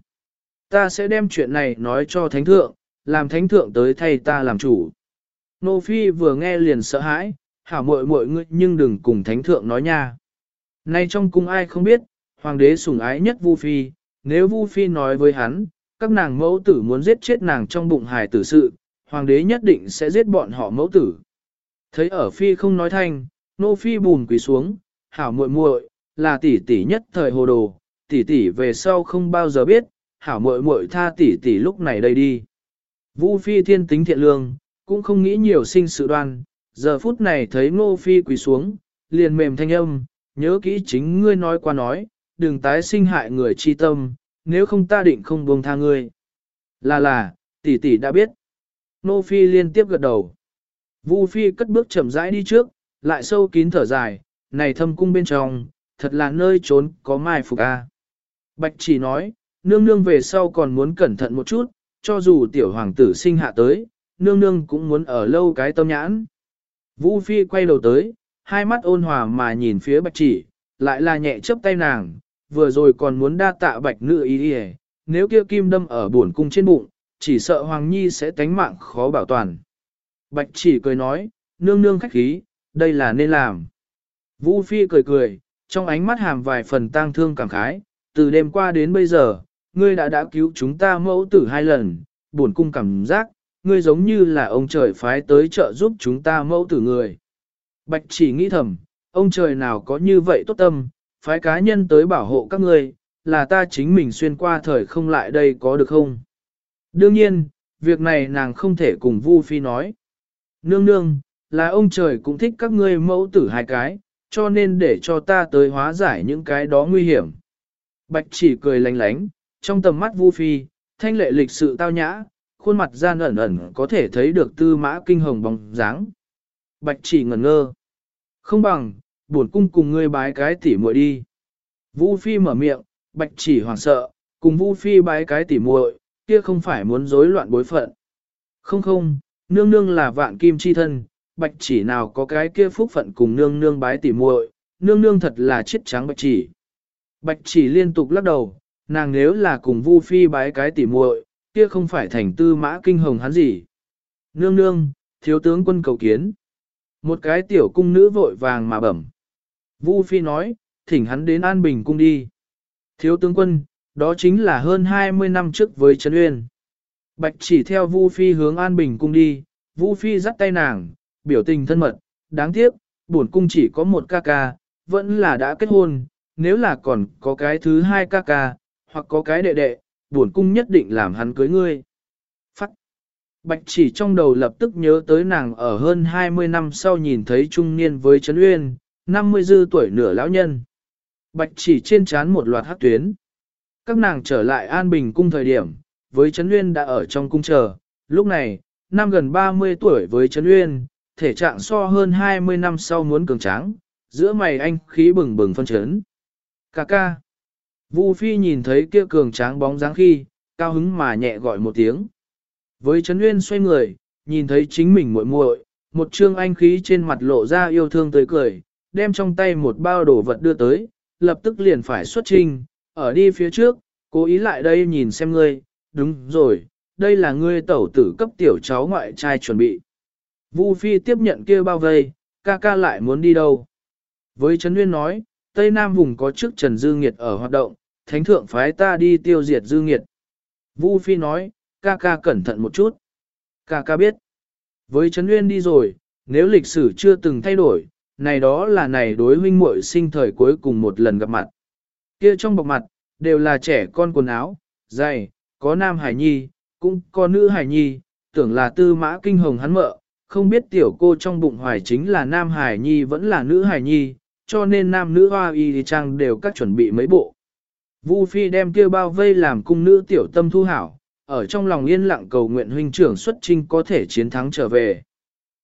Ta sẽ đem chuyện này nói cho thánh thượng, làm thánh thượng tới thay ta làm chủ. Nô Phi vừa nghe liền sợ hãi, hảo muội muội ngươi nhưng đừng cùng thánh thượng nói nha. Nay trong cung ai không biết, hoàng đế sủng ái nhất Vu Phi, nếu Vu Phi nói với hắn, các nàng mẫu tử muốn giết chết nàng trong bụng hài tử sự, hoàng đế nhất định sẽ giết bọn họ mẫu tử. Thấy ở Phi không nói thanh, Nô Phi bùn quỳ xuống, hảo muội muội là tỷ tỷ nhất thời hồ đồ, tỷ tỷ về sau không bao giờ biết, hảo muội muội tha tỷ tỷ lúc này đây đi. Vu Phi thiên tính thiện lương, cũng không nghĩ nhiều sinh sự đoan, giờ phút này thấy Ngô Phi quỳ xuống, liền mềm thanh âm, nhớ kỹ chính ngươi nói qua nói, đừng tái sinh hại người chi tâm, nếu không ta định không buông tha ngươi. Là là, tỷ tỷ đã biết. Ngô Phi liên tiếp gật đầu. Vu Phi cất bước chậm rãi đi trước, lại sâu kín thở dài, này thâm cung bên trong, thật là nơi trốn có mai phục a. Bạch chỉ nói, nương nương về sau còn muốn cẩn thận một chút, cho dù tiểu hoàng tử sinh hạ tới, nương nương cũng muốn ở lâu cái tâm nhãn. Vũ Phi quay đầu tới, hai mắt ôn hòa mà nhìn phía bạch chỉ, lại là nhẹ chấp tay nàng, vừa rồi còn muốn đa tạ bạch nữ ý đi nếu kia kim đâm ở buồn cung trên bụng, chỉ sợ Hoàng Nhi sẽ tánh mạng khó bảo toàn. Bạch chỉ cười nói, nương nương khách khí, đây là nên làm. Vũ Phi cười cười, trong ánh mắt hàm vài phần tang thương cảm khái, từ đêm qua đến bây giờ, ngươi đã đã cứu chúng ta mẫu tử hai lần, buồn cung cảm giác, ngươi giống như là ông trời phái tới trợ giúp chúng ta mẫu tử người. Bạch chỉ nghĩ thầm, ông trời nào có như vậy tốt tâm, phái cá nhân tới bảo hộ các ngươi, là ta chính mình xuyên qua thời không lại đây có được không? Đương nhiên, việc này nàng không thể cùng Vu Phi nói. Nương nương, là ông trời cũng thích các ngươi mẫu tử hai cái, cho nên để cho ta tới hóa giải những cái đó nguy hiểm. Bạch chỉ cười lánh lánh, trong tầm mắt Vu Phi, thanh lệ lịch sự tao nhã, khuôn mặt gian ẩn ẩn có thể thấy được tư mã kinh hồng bóng dáng. Bạch chỉ ngẩn ngơ. Không bằng, buồn cung cùng ngươi bái cái tỉ muội đi. Vu Phi mở miệng, bạch chỉ hoảng sợ, cùng Vu Phi bái cái tỉ muội, kia không phải muốn rối loạn bối phận. Không không, nương nương là vạn kim chi thân, bạch chỉ nào có cái kia phúc phận cùng nương nương bái tỉ muội, nương nương thật là chết trắng bạch chỉ. Bạch chỉ liên tục lắc đầu, nàng nếu là cùng Vu Phi bái cái tỉ muội, kia không phải thành tư mã kinh hồng hắn gì. Nương nương, thiếu tướng quân cầu kiến. Một cái tiểu cung nữ vội vàng mà bẩm. Vu Phi nói, thỉnh hắn đến An Bình cung đi. Thiếu tướng quân, đó chính là hơn 20 năm trước với Trấn Uyên. Bạch chỉ theo Vu Phi hướng An Bình cung đi, Vu Phi dắt tay nàng, biểu tình thân mật, đáng tiếc, bổn cung chỉ có một ca ca, vẫn là đã kết hôn, nếu là còn có cái thứ hai ca ca, hoặc có cái đệ đệ, bổn cung nhất định làm hắn cưới ngươi. phát. Bạch chỉ trong đầu lập tức nhớ tới nàng ở hơn 20 năm sau nhìn thấy trung niên với Trấn Uyên, 50 dư tuổi nửa lão nhân. Bạch chỉ trên chán một loạt hát tuyến. Các nàng trở lại An Bình cung thời điểm, với Trấn Uyên đã ở trong cung chờ, lúc này, năm gần 30 tuổi với Trấn Uyên, thể trạng so hơn 20 năm sau muốn cường tráng, giữa mày anh khí bừng bừng phân chấn. Cà ca. Vu Phi nhìn thấy kia cường tráng bóng dáng khi, cao hứng mà nhẹ gọi một tiếng. Với Trấn Nguyên xoay người, nhìn thấy chính mình muội muội, một trương anh khí trên mặt lộ ra yêu thương tới cười, đem trong tay một bao đồ vật đưa tới, lập tức liền phải xuất trình, ở đi phía trước, cố ý lại đây nhìn xem ngươi, đúng rồi, đây là ngươi tẩu tử cấp tiểu cháu ngoại trai chuẩn bị. Vu Phi tiếp nhận kia bao vây, ca ca lại muốn đi đâu. Với Trấn Nguyên nói, Tây Nam vùng có trước Trần Dư Nghiệt ở hoạt động, thánh thượng phái ta đi tiêu diệt Dư Nghiệt. Vu Phi nói, ca ca cẩn thận một chút. Ca ca biết. Với Trấn Nguyên đi rồi, nếu lịch sử chưa từng thay đổi, này đó là này đối huynh muội sinh thời cuối cùng một lần gặp mặt. Kia trong bọc mặt, đều là trẻ con quần áo, giày, có nam hải nhi, cũng có nữ hải nhi, tưởng là tư mã kinh hồng hắn mợ, không biết tiểu cô trong bụng hoài chính là nam hải nhi vẫn là nữ hải nhi, cho nên nam nữ hoa y thì trang đều các chuẩn bị mấy bộ. Vu Phi đem kia bao vây làm cung nữ tiểu tâm thu hảo, ở trong lòng yên lặng cầu nguyện huynh trưởng xuất trinh có thể chiến thắng trở về.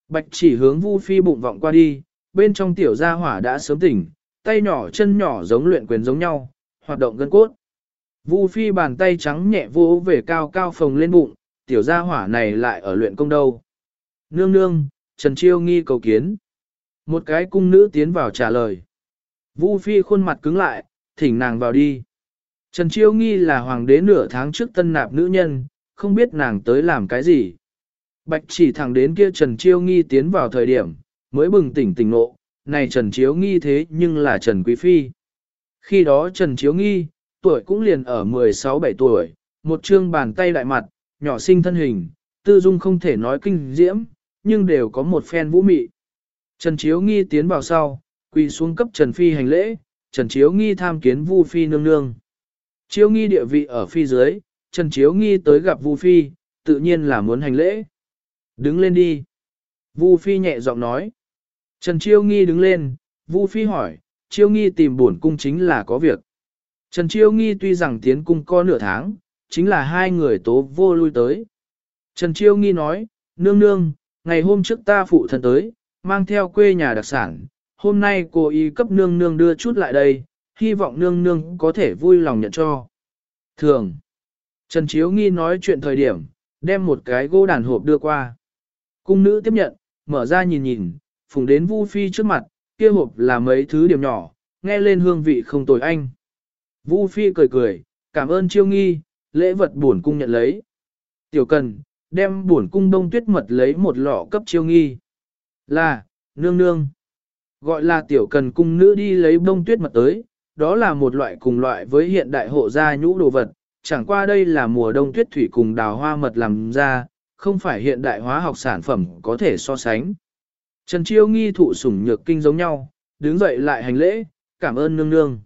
Bạch chỉ hướng Vu Phi bụng vọng qua đi, bên trong tiểu gia hỏa đã sớm tỉnh, tay nhỏ chân nhỏ giống luyện quyền giống nhau, hoạt động gân cốt. Vu Phi bàn tay trắng nhẹ vỗ về cao cao phồng lên bụng, tiểu gia hỏa này lại ở luyện công đâu. Nương nương, Trần Chiêu nghi cầu kiến. Một cái cung nữ tiến vào trả lời. Vu Phi khuôn mặt cứng lại, thỉnh nàng vào đi. Trần Chiêu nghi là hoàng đế nửa tháng trước tân nạp nữ nhân, không biết nàng tới làm cái gì. Bạch chỉ thẳng đến kia Trần Chiêu nghi tiến vào thời điểm, mới bừng tỉnh tỉnh nộ. này Trần Chiếu nghi thế nhưng là Trần Quý Phi. Khi đó Trần Chiếu nghi, tuổi cũng liền ở 16-17 tuổi, một trương bàn tay đại mặt, nhỏ sinh thân hình, tư dung không thể nói kinh diễm, nhưng đều có một phen vũ mị. Trần Chiếu nghi tiến vào sau, quỳ xuống cấp Trần Phi hành lễ, Trần Chiếu nghi tham kiến Vu Phi nương nương. Chiếu nghi địa vị ở phi dưới, Trần Chiếu nghi tới gặp Vu Phi, tự nhiên là muốn hành lễ. Đứng lên đi. Vu Phi nhẹ giọng nói. Trần Chiêu Nghi đứng lên, Vu Phi hỏi, Chiêu Nghi tìm bổn cung chính là có việc. Trần Chiêu Nghi tuy rằng tiến cung có nửa tháng, chính là hai người tố vô lui tới. Trần Chiêu Nghi nói, nương nương, ngày hôm trước ta phụ thân tới, mang theo quê nhà đặc sản, hôm nay cô y cấp nương nương đưa chút lại đây, hy vọng nương nương có thể vui lòng nhận cho. Thường, Trần Chiếu Nghi nói chuyện thời điểm, đem một cái gỗ đàn hộp đưa qua. Cung nữ tiếp nhận, mở ra nhìn nhìn, phùng đến Vu Phi trước mặt, kia hộp là mấy thứ điểm nhỏ, nghe lên hương vị không tồi anh. Vu Phi cười cười, cảm ơn chiêu nghi, lễ vật bổn cung nhận lấy. Tiểu cần, đem buồn cung đông tuyết mật lấy một lọ cấp chiêu nghi. Là, nương nương. Gọi là tiểu cần cung nữ đi lấy đông tuyết mật tới, đó là một loại cùng loại với hiện đại hộ gia nhũ đồ vật, chẳng qua đây là mùa đông tuyết thủy cùng đào hoa mật làm ra, không phải hiện đại hóa học sản phẩm có thể so sánh. Trần Chiêu nghi thụ sủng nhược kinh giống nhau, đứng dậy lại hành lễ, cảm ơn nương nương.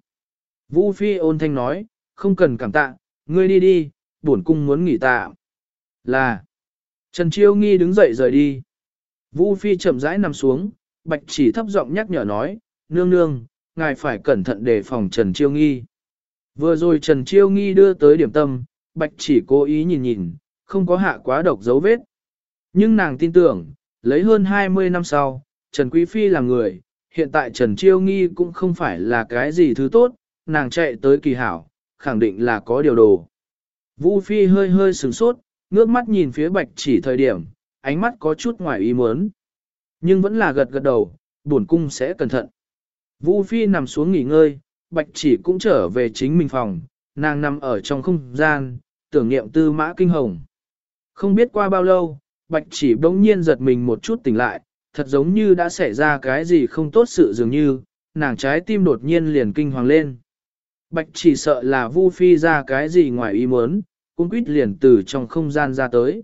Vũ Phi ôn thanh nói, không cần cảm tạ, ngươi đi đi, bổn cung muốn nghỉ tạ. Là, Trần Chiêu nghi đứng dậy rời đi. Vu Phi chậm rãi nằm xuống, bạch chỉ thấp giọng nhắc nhở nói, nương nương, ngài phải cẩn thận đề phòng Trần Chiêu nghi. Vừa rồi Trần Chiêu nghi đưa tới điểm tâm, bạch chỉ cố ý nhìn nhìn, không có hạ quá độc dấu vết. Nhưng nàng tin tưởng, lấy hơn 20 năm sau, Trần Quý Phi là người, hiện tại Trần Chiêu Nghi cũng không phải là cái gì thứ tốt, nàng chạy tới kỳ hảo, khẳng định là có điều đồ. Vũ Phi hơi hơi sửng sốt, ngước mắt nhìn phía bạch chỉ thời điểm, ánh mắt có chút ngoài ý muốn. Nhưng vẫn là gật gật đầu, buồn cung sẽ cẩn thận. Vũ Phi nằm xuống nghỉ ngơi, bạch chỉ cũng trở về chính mình phòng, nàng nằm ở trong không gian, tưởng niệm tư mã kinh hồng. Không biết qua bao lâu, bạch chỉ bỗng nhiên giật mình một chút tỉnh lại, thật giống như đã xảy ra cái gì không tốt sự dường như, nàng trái tim đột nhiên liền kinh hoàng lên. Bạch chỉ sợ là Vu Phi ra cái gì ngoài ý muốn, cung quýt liền từ trong không gian ra tới.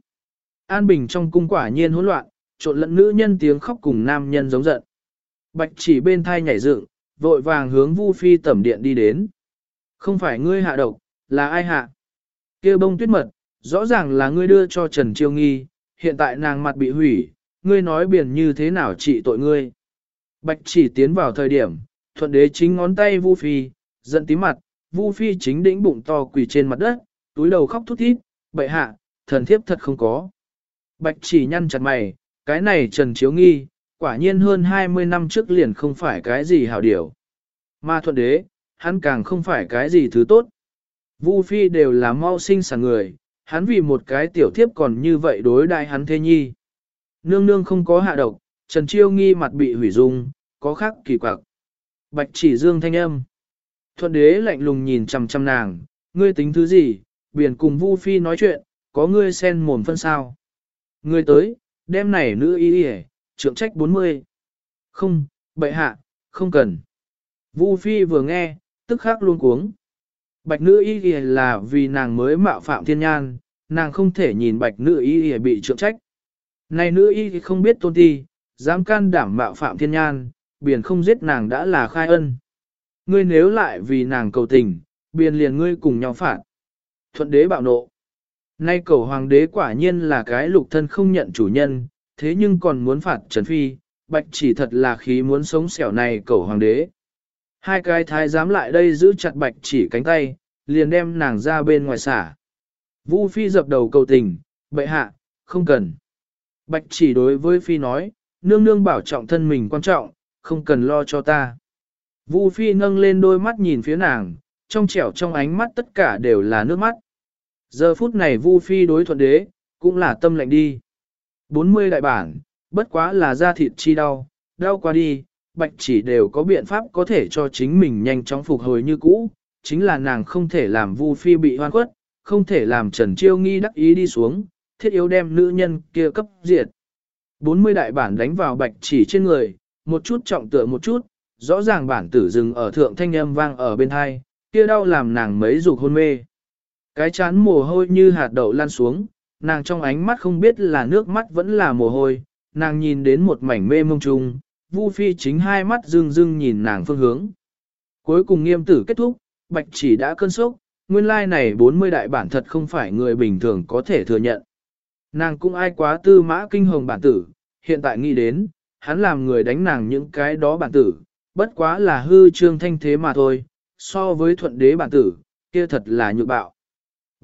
An bình trong cung quả nhiên hỗn loạn, trộn lẫn nữ nhân tiếng khóc cùng nam nhân giống giận. Bạch chỉ bên thai nhảy dựng, vội vàng hướng Vu Phi tẩm điện đi đến. Không phải ngươi hạ độc, là ai hạ? kia bông tuyết mật, rõ ràng là ngươi đưa cho Trần Chiêu Nghi, hiện tại nàng mặt bị hủy, ngươi nói biển như thế nào trị tội ngươi. Bạch chỉ tiến vào thời điểm, thuận đế chính ngón tay Vu Phi, giận tí mặt, Vu Phi chính đĩnh bụng to quỳ trên mặt đất, túi đầu khóc thút thít, bệ hạ, thần thiếp thật không có. Bạch chỉ nhăn chặt mày, cái này Trần Chiếu Nghi, quả nhiên hơn 20 năm trước liền không phải cái gì hảo điều. Mà thuận đế, hắn càng không phải cái gì thứ tốt. Vu Phi đều là mau sinh sản người, hắn vì một cái tiểu thiếp còn như vậy đối đại hắn thế nhi. Nương nương không có hạ độc, Trần Chiêu nghi mặt bị hủy dung, có khác kỳ quặc. Bạch chỉ dương thanh âm. Thuận đế lạnh lùng nhìn chằm chằm nàng, ngươi tính thứ gì, biển cùng Vu Phi nói chuyện, có ngươi sen mồm phân sao. Ngươi tới, đem này nữ y y trưởng trách 40. Không, bệ hạ, không cần. Vu Phi vừa nghe, tức khắc luôn cuống. Bạch nữ y y là vì nàng mới mạo phạm thiên nhan, nàng không thể nhìn bạch nữ y y bị trưởng trách. Này nữ y không biết tôn ti, dám can đảm mạo phạm thiên nhan, biển không giết nàng đã là khai ân. Ngươi nếu lại vì nàng cầu tình, biển liền ngươi cùng nhau phạt. Thuận đế bạo nộ. Nay cầu hoàng đế quả nhiên là cái lục thân không nhận chủ nhân, thế nhưng còn muốn phạt Trần Phi, bạch chỉ thật là khí muốn sống xẻo này cầu hoàng đế. Hai cái thái giám lại đây giữ chặt bạch chỉ cánh tay, liền đem nàng ra bên ngoài xả. Vũ Phi dập đầu cầu tình, bệ hạ, không cần. Bạch chỉ đối với Phi nói, nương nương bảo trọng thân mình quan trọng, không cần lo cho ta. Vu Phi nâng lên đôi mắt nhìn phía nàng, trong trẻo trong ánh mắt tất cả đều là nước mắt. Giờ phút này Vu Phi đối thuận đế, cũng là tâm lệnh đi. 40 đại bản, bất quá là da thịt chi đau, đau qua đi, bạch chỉ đều có biện pháp có thể cho chính mình nhanh chóng phục hồi như cũ, chính là nàng không thể làm Vu Phi bị hoan quất, không thể làm Trần Chiêu Nghi đắc ý đi xuống, thiết yếu đem nữ nhân kia cấp diệt. 40 đại bản đánh vào bạch chỉ trên người, một chút trọng tựa một chút, rõ ràng bản tử dừng ở thượng thanh âm vang ở bên hai, kia đau làm nàng mấy dục hôn mê. Cái chán mồ hôi như hạt đậu lan xuống, nàng trong ánh mắt không biết là nước mắt vẫn là mồ hôi, nàng nhìn đến một mảnh mê mông trùng, Vu Phi chính hai mắt rưng rưng nhìn nàng phương hướng. Cuối cùng nghiêm tử kết thúc, bạch chỉ đã cơn sốc, nguyên lai này 40 đại bản thật không phải người bình thường có thể thừa nhận. Nàng cũng ai quá tư mã kinh hồng bản tử, hiện tại nghĩ đến, hắn làm người đánh nàng những cái đó bản tử, bất quá là hư trương thanh thế mà thôi, so với thuận đế bản tử, kia thật là nhược bạo.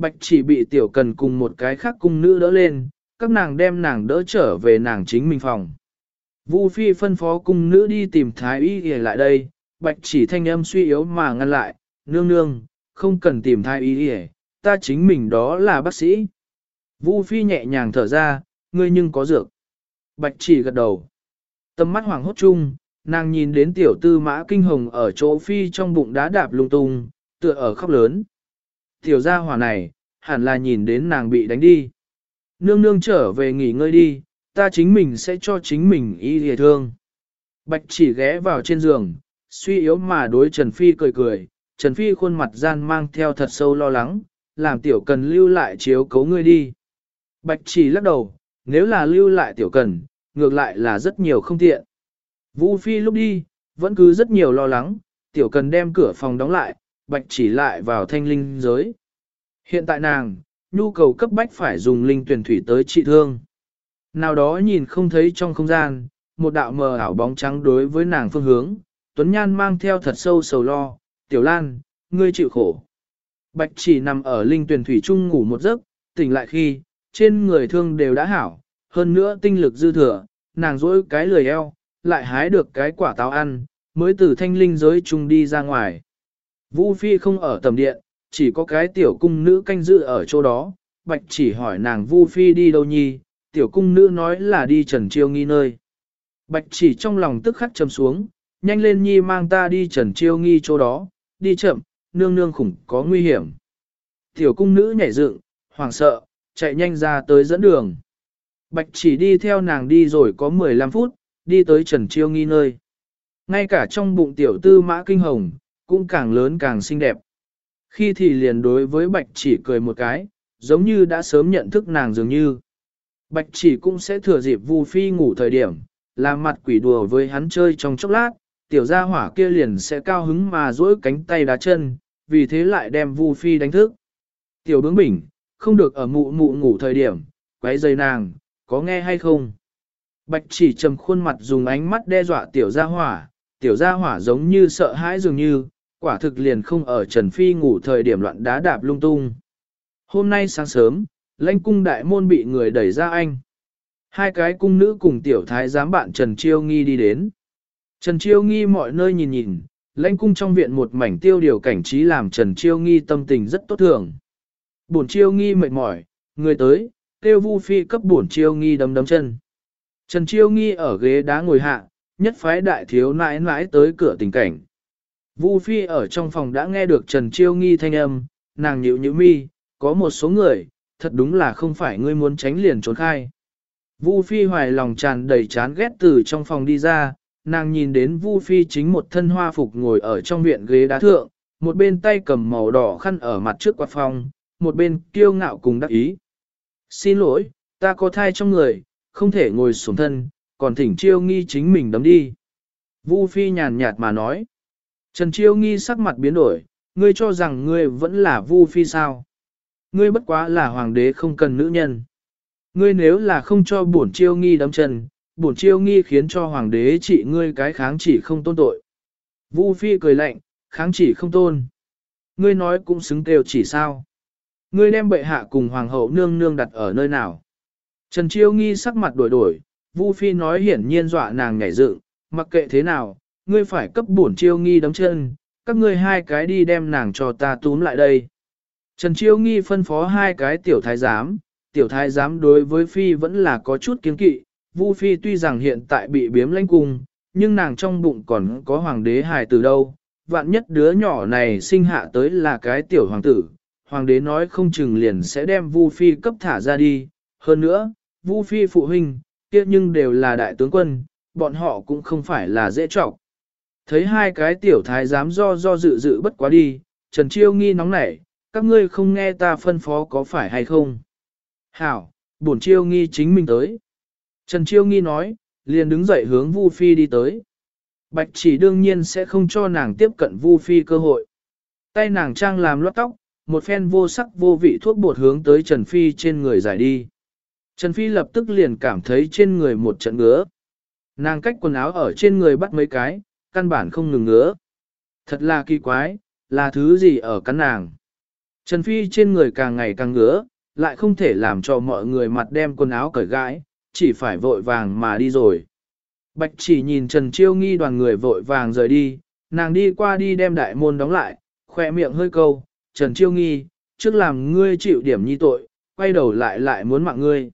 Bạch chỉ bị tiểu cần cùng một cái khác cung nữ đỡ lên, các nàng đem nàng đỡ trở về nàng chính mình phòng. Vu Phi phân phó cung nữ đi tìm thái y y lại đây, bạch chỉ thanh âm suy yếu mà ngăn lại, nương nương, không cần tìm thái y y, ta chính mình đó là bác sĩ. Vu Phi nhẹ nhàng thở ra, ngươi nhưng có dược. Bạch chỉ gật đầu. Tâm mắt hoàng hốt chung, nàng nhìn đến tiểu tư mã kinh hồng ở chỗ Phi trong bụng đá đạp lung tung, tựa ở khóc lớn. Tiểu gia hỏa này, hẳn là nhìn đến nàng bị đánh đi. Nương nương trở về nghỉ ngơi đi, ta chính mình sẽ cho chính mình y hề thương. Bạch chỉ ghé vào trên giường, suy yếu mà đối Trần Phi cười cười, Trần Phi khuôn mặt gian mang theo thật sâu lo lắng, làm tiểu cần lưu lại chiếu cấu ngươi đi. Bạch chỉ lắc đầu, nếu là lưu lại tiểu cần, ngược lại là rất nhiều không tiện. Vu Phi lúc đi, vẫn cứ rất nhiều lo lắng, tiểu cần đem cửa phòng đóng lại, bạch chỉ lại vào thanh linh giới. Hiện tại nàng, nhu cầu cấp bách phải dùng linh tuyển thủy tới trị thương. Nào đó nhìn không thấy trong không gian, một đạo mờ ảo bóng trắng đối với nàng phương hướng, Tuấn Nhan mang theo thật sâu sầu lo, tiểu lan, ngươi chịu khổ. Bạch chỉ nằm ở linh tuyển thủy trung ngủ một giấc, tỉnh lại khi, trên người thương đều đã hảo, hơn nữa tinh lực dư thừa, nàng dỗi cái lười eo, lại hái được cái quả táo ăn, mới từ thanh linh giới trung đi ra ngoài. Vũ Phi không ở tầm điện, chỉ có cái tiểu cung nữ canh dự ở chỗ đó, bạch chỉ hỏi nàng Vu Phi đi đâu nhi, tiểu cung nữ nói là đi trần chiêu nghi nơi. Bạch chỉ trong lòng tức khắc trầm xuống, nhanh lên nhi mang ta đi trần chiêu nghi chỗ đó, đi chậm, nương nương khủng có nguy hiểm. Tiểu cung nữ nhảy dựng, hoảng sợ, chạy nhanh ra tới dẫn đường. Bạch chỉ đi theo nàng đi rồi có 15 phút, đi tới Trần Chiêu Nghi nơi. Ngay cả trong bụng tiểu tư mã kinh hồng, cũng càng lớn càng xinh đẹp. Khi thì liền đối với Bạch chỉ cười một cái, giống như đã sớm nhận thức nàng dường như. Bạch chỉ cũng sẽ thừa dịp Vu Phi ngủ thời điểm, làm mặt quỷ đùa với hắn chơi trong chốc lát, tiểu gia hỏa kia liền sẽ cao hứng mà duỗi cánh tay đá chân, vì thế lại đem Vu Phi đánh thức. Tiểu bướng bỉnh, không được ở mụ mụ ngủ thời điểm, quấy dây nàng, có nghe hay không? Bạch chỉ trầm khuôn mặt dùng ánh mắt đe dọa tiểu gia hỏa, tiểu gia hỏa giống như sợ hãi dường như, quả thực liền không ở Trần Phi ngủ thời điểm loạn đá đạp lung tung. Hôm nay sáng sớm, lãnh cung đại môn bị người đẩy ra anh. Hai cái cung nữ cùng tiểu thái giám bạn Trần Chiêu Nghi đi đến. Trần Chiêu Nghi mọi nơi nhìn nhìn, lãnh cung trong viện một mảnh tiêu điều cảnh trí làm Trần Chiêu Nghi tâm tình rất tốt thường. Bổn Chiêu Nghi mệt mỏi, người tới, kêu Vu Phi cấp bổn Chiêu Nghi đấm đấm chân. Trần Chiêu Nghi ở ghế đá ngồi hạ, nhất phái đại thiếu nãi nãi tới cửa tình cảnh. Vu Phi ở trong phòng đã nghe được Trần Chiêu Nghi thanh âm, nàng nhịu nhịu mi, có một số người, thật đúng là không phải ngươi muốn tránh liền trốn khai. Vu Phi hoài lòng tràn đầy chán ghét từ trong phòng đi ra, nàng nhìn đến Vu Phi chính một thân hoa phục ngồi ở trong viện ghế đá thượng, một bên tay cầm màu đỏ khăn ở mặt trước quạt phòng, một bên kiêu ngạo cùng đắc ý. Xin lỗi, ta có thai trong người, không thể ngồi xuống thân, còn thỉnh chiêu nghi chính mình đấm đi. Vu Phi nhàn nhạt mà nói. Trần Chiêu nghi sắc mặt biến đổi, ngươi cho rằng ngươi vẫn là Vu Phi sao? Ngươi bất quá là hoàng đế không cần nữ nhân. Ngươi nếu là không cho bổn chiêu nghi đấm chân, bổn chiêu nghi khiến cho hoàng đế trị ngươi cái kháng chỉ không tôn tội. Vu Phi cười lạnh, kháng chỉ không tôn. Ngươi nói cũng xứng kêu chỉ sao. Ngươi đem bệ hạ cùng hoàng hậu nương nương đặt ở nơi nào. Trần Chiêu nghi sắc mặt đổi đổi, Vu Phi nói hiển nhiên dọa nàng nhảy dựng, mặc kệ thế nào, ngươi phải cấp bổn Chiêu nghi đấm chân, các ngươi hai cái đi đem nàng cho ta túm lại đây. Trần Chiêu nghi phân phó hai cái tiểu thái giám, tiểu thái giám đối với Phi vẫn là có chút kiến kỵ, Vu Phi tuy rằng hiện tại bị biếm lãnh cung, nhưng nàng trong bụng còn có hoàng đế hài từ đâu, vạn nhất đứa nhỏ này sinh hạ tới là cái tiểu hoàng tử, hoàng đế nói không chừng liền sẽ đem Vu Phi cấp thả ra đi, hơn nữa, Vu Phi phụ huynh, kia nhưng đều là đại tướng quân, bọn họ cũng không phải là dễ trọng. Thấy hai cái tiểu thái giám do do dự dự bất quá đi, Trần Chiêu nghi nóng nảy, các ngươi không nghe ta phân phó có phải hay không. Hảo, bổn Chiêu nghi chính mình tới. Trần Chiêu nghi nói, liền đứng dậy hướng Vu Phi đi tới. Bạch chỉ đương nhiên sẽ không cho nàng tiếp cận Vu Phi cơ hội. Tay nàng trang làm lót tóc, một phen vô sắc vô vị thuốc bột hướng tới Trần Phi trên người giải đi. Trần Phi lập tức liền cảm thấy trên người một trận ngứa. Nàng cách quần áo ở trên người bắt mấy cái, căn bản không ngừng ngứa. Thật là kỳ quái, là thứ gì ở cắn nàng. Trần Phi trên người càng ngày càng ngứa, lại không thể làm cho mọi người mặt đem quần áo cởi gãi, chỉ phải vội vàng mà đi rồi. Bạch chỉ nhìn Trần Chiêu nghi đoàn người vội vàng rời đi, nàng đi qua đi đem đại môn đóng lại, khỏe miệng hơi câu, Trần Chiêu nghi, trước làm ngươi chịu điểm nhi tội, quay đầu lại lại muốn mạng ngươi.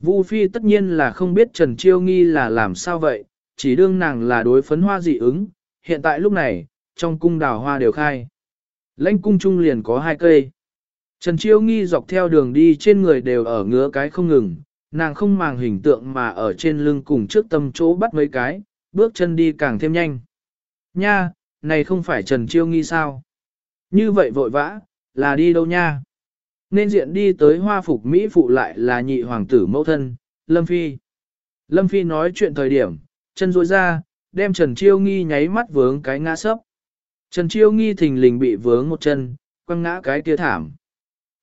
Vu Phi tất nhiên là không biết Trần Chiêu nghi là làm sao vậy, chỉ đương nàng là đối phấn hoa dị ứng, hiện tại lúc này, trong cung đào hoa đều khai. Lãnh cung trung liền có hai cây. Trần Chiêu nghi dọc theo đường đi trên người đều ở ngứa cái không ngừng, nàng không màng hình tượng mà ở trên lưng cùng trước tâm chỗ bắt mấy cái, bước chân đi càng thêm nhanh. Nha, này không phải Trần Chiêu nghi sao? Như vậy vội vã, là đi đâu nha? Nên diện đi tới hoa phục Mỹ phụ lại là nhị hoàng tử mẫu thân, Lâm Phi. Lâm Phi nói chuyện thời điểm, chân rối ra, đem Trần Chiêu Nghi nháy mắt vướng cái ngã sấp. Trần Chiêu Nghi thình lình bị vướng một chân, quăng ngã cái kia thảm.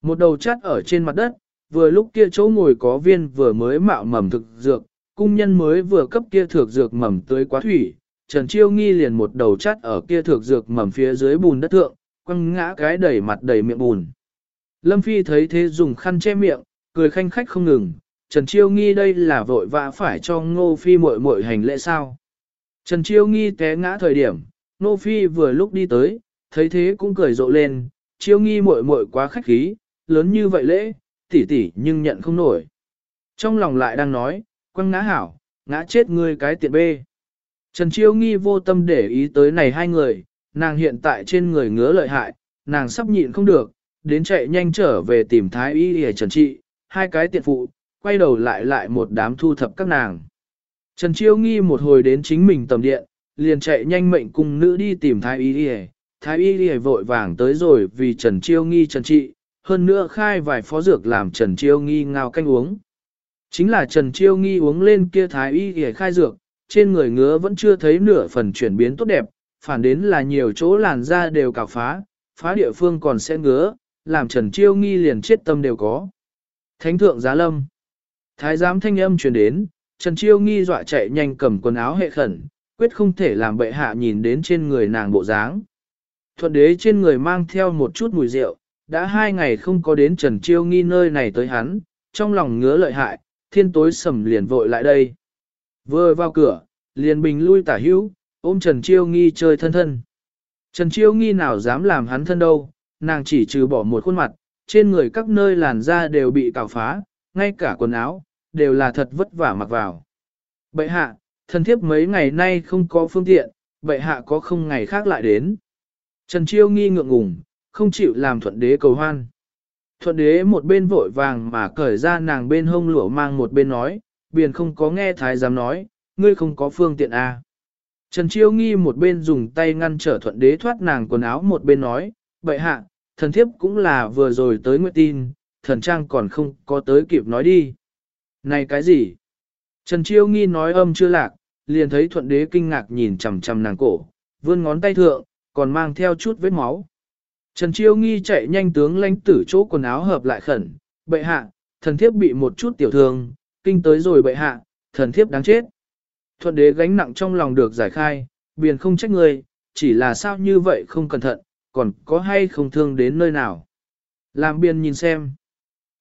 Một đầu chát ở trên mặt đất, vừa lúc kia chỗ ngồi có viên vừa mới mạo mầm thực dược, cung nhân mới vừa cấp kia thực dược mầm tới quá thủy, Trần Chiêu Nghi liền một đầu chát ở kia thực dược mầm phía dưới bùn đất thượng, quăng ngã cái đầy mặt đầy miệng bùn. Lâm Phi thấy thế dùng khăn che miệng, cười khanh khách không ngừng, Trần Chiêu Nghi đây là vội vã phải cho Ngô Phi muội muội hành lễ sao. Trần Chiêu Nghi té ngã thời điểm, Ngô Phi vừa lúc đi tới, thấy thế cũng cười rộ lên, Chiêu Nghi muội muội quá khách khí, lớn như vậy lễ, tỉ tỉ nhưng nhận không nổi. Trong lòng lại đang nói, quăng ngã hảo, ngã chết ngươi cái tiện bê. Trần Chiêu Nghi vô tâm để ý tới này hai người, nàng hiện tại trên người ngứa lợi hại, nàng sắp nhịn không được, đến chạy nhanh trở về tìm thái y để trần trị, hai cái tiện phụ, quay đầu lại lại một đám thu thập các nàng. Trần Chiêu Nghi một hồi đến chính mình tầm điện, liền chạy nhanh mệnh cung nữ đi tìm thái y đi thái y đi vội vàng tới rồi vì Trần Chiêu Nghi trần trị, hơn nữa khai vài phó dược làm Trần Chiêu Nghi ngao canh uống. Chính là Trần Chiêu Nghi uống lên kia thái y để khai dược, trên người ngứa vẫn chưa thấy nửa phần chuyển biến tốt đẹp, phản đến là nhiều chỗ làn da đều cào phá, phá địa phương còn sẽ ngứa, làm Trần Chiêu Nghi liền chết tâm đều có. Thánh thượng giá lâm. Thái giám thanh âm truyền đến, Trần Chiêu Nghi dọa chạy nhanh cầm quần áo hệ khẩn, quyết không thể làm bệ hạ nhìn đến trên người nàng bộ dáng. Thuận đế trên người mang theo một chút mùi rượu, đã hai ngày không có đến Trần Chiêu Nghi nơi này tới hắn, trong lòng ngứa lợi hại, thiên tối sầm liền vội lại đây. Vừa vào cửa, liền bình lui tả hữu, ôm Trần Chiêu Nghi chơi thân thân. Trần Chiêu Nghi nào dám làm hắn thân đâu, nàng chỉ trừ bỏ một khuôn mặt, trên người các nơi làn da đều bị cào phá, ngay cả quần áo, đều là thật vất vả mặc vào. Bệ hạ, thần thiếp mấy ngày nay không có phương tiện, bệ hạ có không ngày khác lại đến. Trần Chiêu nghi ngượng ngùng, không chịu làm thuận đế cầu hoan. Thuận đế một bên vội vàng mà cởi ra nàng bên hông lửa mang một bên nói, biển không có nghe thái giám nói, ngươi không có phương tiện à. Trần Chiêu nghi một bên dùng tay ngăn trở thuận đế thoát nàng quần áo một bên nói, bệ hạ, thần thiếp cũng là vừa rồi tới nguyện tin, thần trang còn không có tới kịp nói đi. Này cái gì? Trần Chiêu nghi nói âm chưa lạc, liền thấy thuận đế kinh ngạc nhìn chằm chằm nàng cổ, vươn ngón tay thượng, còn mang theo chút vết máu. Trần Chiêu nghi chạy nhanh tướng lãnh tử chỗ quần áo hợp lại khẩn, bệ hạ, thần thiếp bị một chút tiểu thương, kinh tới rồi bệ hạ, thần thiếp đáng chết. Thuận đế gánh nặng trong lòng được giải khai, biền không trách người, chỉ là sao như vậy không cẩn thận, còn có hay không thương đến nơi nào. Làm biên nhìn xem.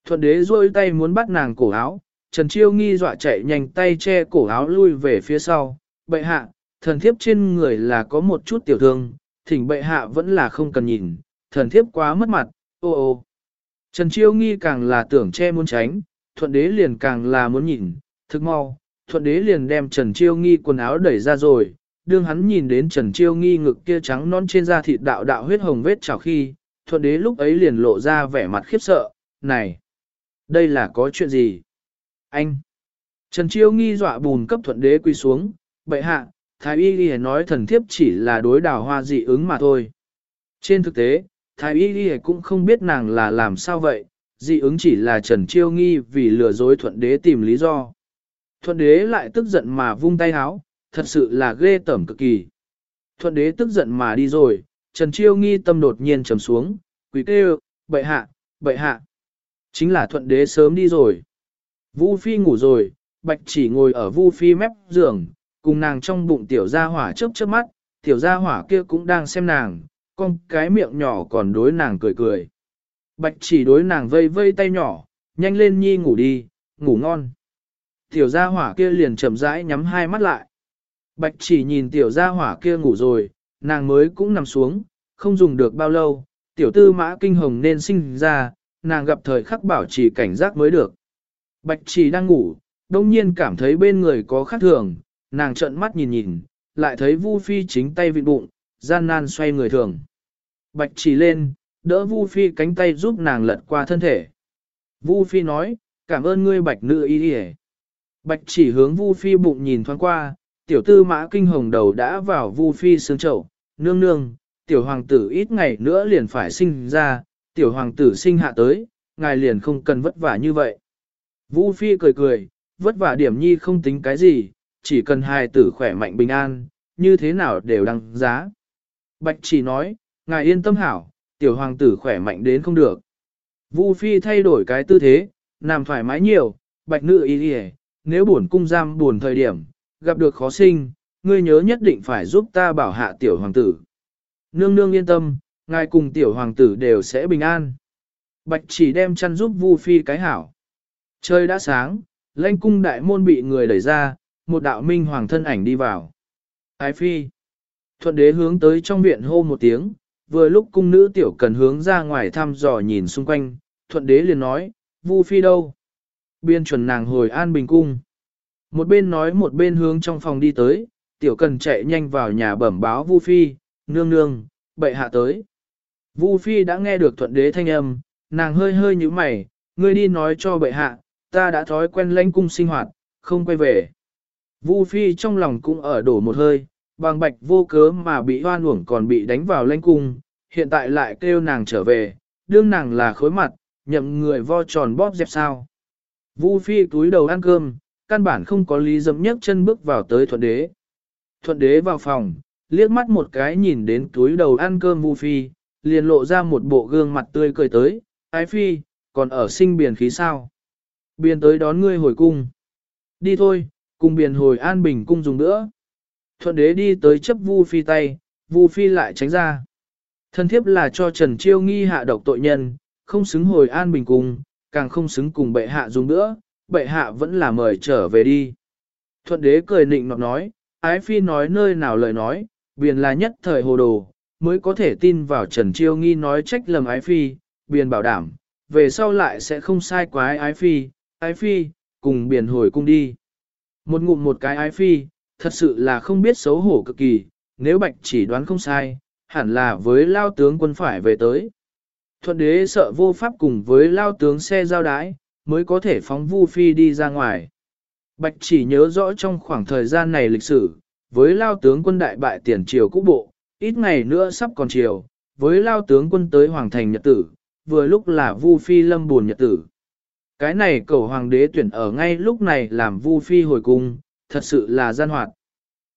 Thuận đế duỗi tay muốn bắt nàng cổ áo, Trần Chiêu nghi dọa chạy nhanh tay che cổ áo lui về phía sau. Bệ hạ, thần thiếp trên người là có một chút tiểu thương, thỉnh bệ hạ vẫn là không cần nhìn, thần thiếp quá mất mặt, ô ô. Trần Chiêu nghi càng là tưởng che muốn tránh, thuận đế liền càng là muốn nhìn, thức mau, thuận đế liền đem Trần Chiêu nghi quần áo đẩy ra rồi, đương hắn nhìn đến Trần Chiêu nghi ngực kia trắng non trên da thịt đạo đạo huyết hồng vết trào khi, thuận đế lúc ấy liền lộ ra vẻ mặt khiếp sợ, này, đây là có chuyện gì? Anh! Trần Chiêu nghi dọa bùn cấp thuận đế quy xuống, bệ hạ, Thái Y Ghi nói thần thiếp chỉ là đối đảo hoa dị ứng mà thôi. Trên thực tế, Thái Y Ghi cũng không biết nàng là làm sao vậy, dị ứng chỉ là Trần Chiêu nghi vì lừa dối thuận đế tìm lý do. Thuận đế lại tức giận mà vung tay háo, thật sự là ghê tởm cực kỳ. Thuận đế tức giận mà đi rồi, Trần Chiêu nghi tâm đột nhiên trầm xuống, quỷ kêu, bệ hạ, bệ hạ. Chính là thuận đế sớm đi rồi. Vu Phi ngủ rồi, Bạch chỉ ngồi ở Vu Phi mép giường, cùng nàng trong bụng tiểu gia hỏa chớp chớp mắt, tiểu gia hỏa kia cũng đang xem nàng, con cái miệng nhỏ còn đối nàng cười cười. Bạch chỉ đối nàng vây vây tay nhỏ, nhanh lên nhi ngủ đi, ngủ ngon. Tiểu gia hỏa kia liền chậm rãi nhắm hai mắt lại. Bạch chỉ nhìn tiểu gia hỏa kia ngủ rồi, nàng mới cũng nằm xuống, không dùng được bao lâu, tiểu tư mã kinh hồng nên sinh ra, nàng gặp thời khắc bảo trì cảnh giác mới được. Bạch chỉ đang ngủ, đông nhiên cảm thấy bên người có khác thường, nàng trợn mắt nhìn nhìn, lại thấy Vu Phi chính tay vịn bụng, gian nan xoay người thường. Bạch chỉ lên, đỡ Vu Phi cánh tay giúp nàng lật qua thân thể. Vu Phi nói, cảm ơn ngươi bạch nữ y đi Bạch chỉ hướng Vu Phi bụng nhìn thoáng qua, tiểu tư mã kinh hồng đầu đã vào Vu Phi sướng chậu, nương nương, tiểu hoàng tử ít ngày nữa liền phải sinh ra, tiểu hoàng tử sinh hạ tới, ngài liền không cần vất vả như vậy. Vu Phi cười cười, vất vả điểm nhi không tính cái gì, chỉ cần hài tử khỏe mạnh bình an, như thế nào đều đăng giá. Bạch chỉ nói, ngài yên tâm hảo, tiểu hoàng tử khỏe mạnh đến không được. Vu Phi thay đổi cái tư thế, nằm thoải mái nhiều, bạch nữ ý đi nếu buồn cung giam buồn thời điểm, gặp được khó sinh, ngươi nhớ nhất định phải giúp ta bảo hạ tiểu hoàng tử. Nương nương yên tâm, ngài cùng tiểu hoàng tử đều sẽ bình an. Bạch chỉ đem chăn giúp Vu Phi cái hảo. Trời đã sáng, lãnh cung đại môn bị người đẩy ra, một đạo minh hoàng thân ảnh đi vào. Ái Phi. Thuận đế hướng tới trong viện hô một tiếng, vừa lúc cung nữ tiểu cần hướng ra ngoài thăm dò nhìn xung quanh, thuận đế liền nói, Vu Phi đâu? Biên chuẩn nàng hồi an bình cung. Một bên nói một bên hướng trong phòng đi tới, tiểu cần chạy nhanh vào nhà bẩm báo Vu Phi, nương nương, bệ hạ tới. Vu Phi đã nghe được thuận đế thanh âm, nàng hơi hơi như mày, ngươi đi nói cho bệ hạ, ta đã thói quen lãnh cung sinh hoạt, không quay về. Vu Phi trong lòng cũng ở đổ một hơi, bằng bạch vô cớ mà bị hoan uổng còn bị đánh vào lãnh cung, hiện tại lại kêu nàng trở về, đương nàng là khối mặt, nhậm người vo tròn bóp dẹp sao. Vu Phi túi đầu ăn cơm, căn bản không có lý dâm nhấc chân bước vào tới thuận đế. Thuận đế vào phòng, liếc mắt một cái nhìn đến túi đầu ăn cơm Vu Phi, liền lộ ra một bộ gương mặt tươi cười tới, ái Phi, còn ở sinh biển khí sao? Biển tới đón ngươi hồi cung. Đi thôi, cùng biển hồi an bình cung dùng nữa. Thuận đế đi tới chấp Vu Phi tay, Vu Phi lại tránh ra. Thân thiếp là cho Trần Chiêu nghi hạ độc tội nhân, không xứng hồi an bình cung, càng không xứng cùng bệ hạ dùng nữa, bệ hạ vẫn là mời trở về đi. Thuận đế cười nịnh nọt nói, ái phi nói nơi nào lời nói, biển là nhất thời hồ đồ, mới có thể tin vào Trần Chiêu nghi nói trách lầm ái phi, biền bảo đảm, về sau lại sẽ không sai quái ái phi, ái phi, cùng biền hồi cung đi. Một ngụm một cái ái phi, thật sự là không biết xấu hổ cực kỳ, nếu bạch chỉ đoán không sai, hẳn là với lao tướng quân phải về tới. Thuận đế sợ vô pháp cùng với lao tướng xe giao đái, mới có thể phóng Vu Phi đi ra ngoài. Bạch chỉ nhớ rõ trong khoảng thời gian này lịch sử, với lao tướng quân đại bại tiền triều cũ bộ, ít ngày nữa sắp còn chiều, với lao tướng quân tới hoàng thành nhật tử, vừa lúc là Vu Phi lâm buồn nhật tử. Cái này cầu hoàng đế tuyển ở ngay lúc này làm Vu Phi hồi cung, thật sự là gian hoạt.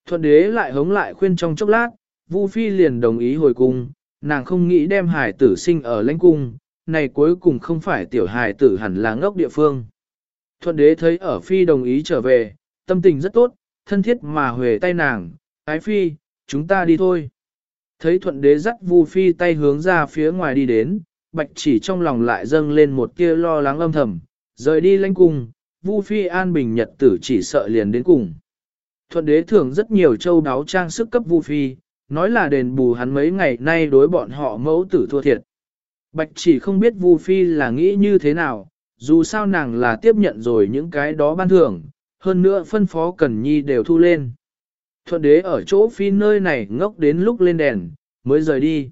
Thuận đế lại hống lại khuyên trong chốc lát, Vu Phi liền đồng ý hồi cung, nàng không nghĩ đem hải tử sinh ở lãnh cung, này cuối cùng không phải tiểu hải tử hẳn là ngốc địa phương. Thuận đế thấy ở Phi đồng ý trở về, tâm tình rất tốt, thân thiết mà huề tay nàng, ái Phi, chúng ta đi thôi. Thấy thuận đế dắt Vu Phi tay hướng ra phía ngoài đi đến, bạch chỉ trong lòng lại dâng lên một tia lo lắng âm thầm, rời đi lãnh cung, Vu Phi an bình nhật tử chỉ sợ liền đến cùng. Thuận đế thưởng rất nhiều châu đáo trang sức cấp Vu Phi, nói là đền bù hắn mấy ngày nay đối bọn họ mẫu tử thua thiệt. Bạch chỉ không biết Vu Phi là nghĩ như thế nào, dù sao nàng là tiếp nhận rồi những cái đó ban thưởng, hơn nữa phân phó Cần Nhi đều thu lên. Thuận đế ở chỗ Phi nơi này ngốc đến lúc lên đèn, mới rời đi.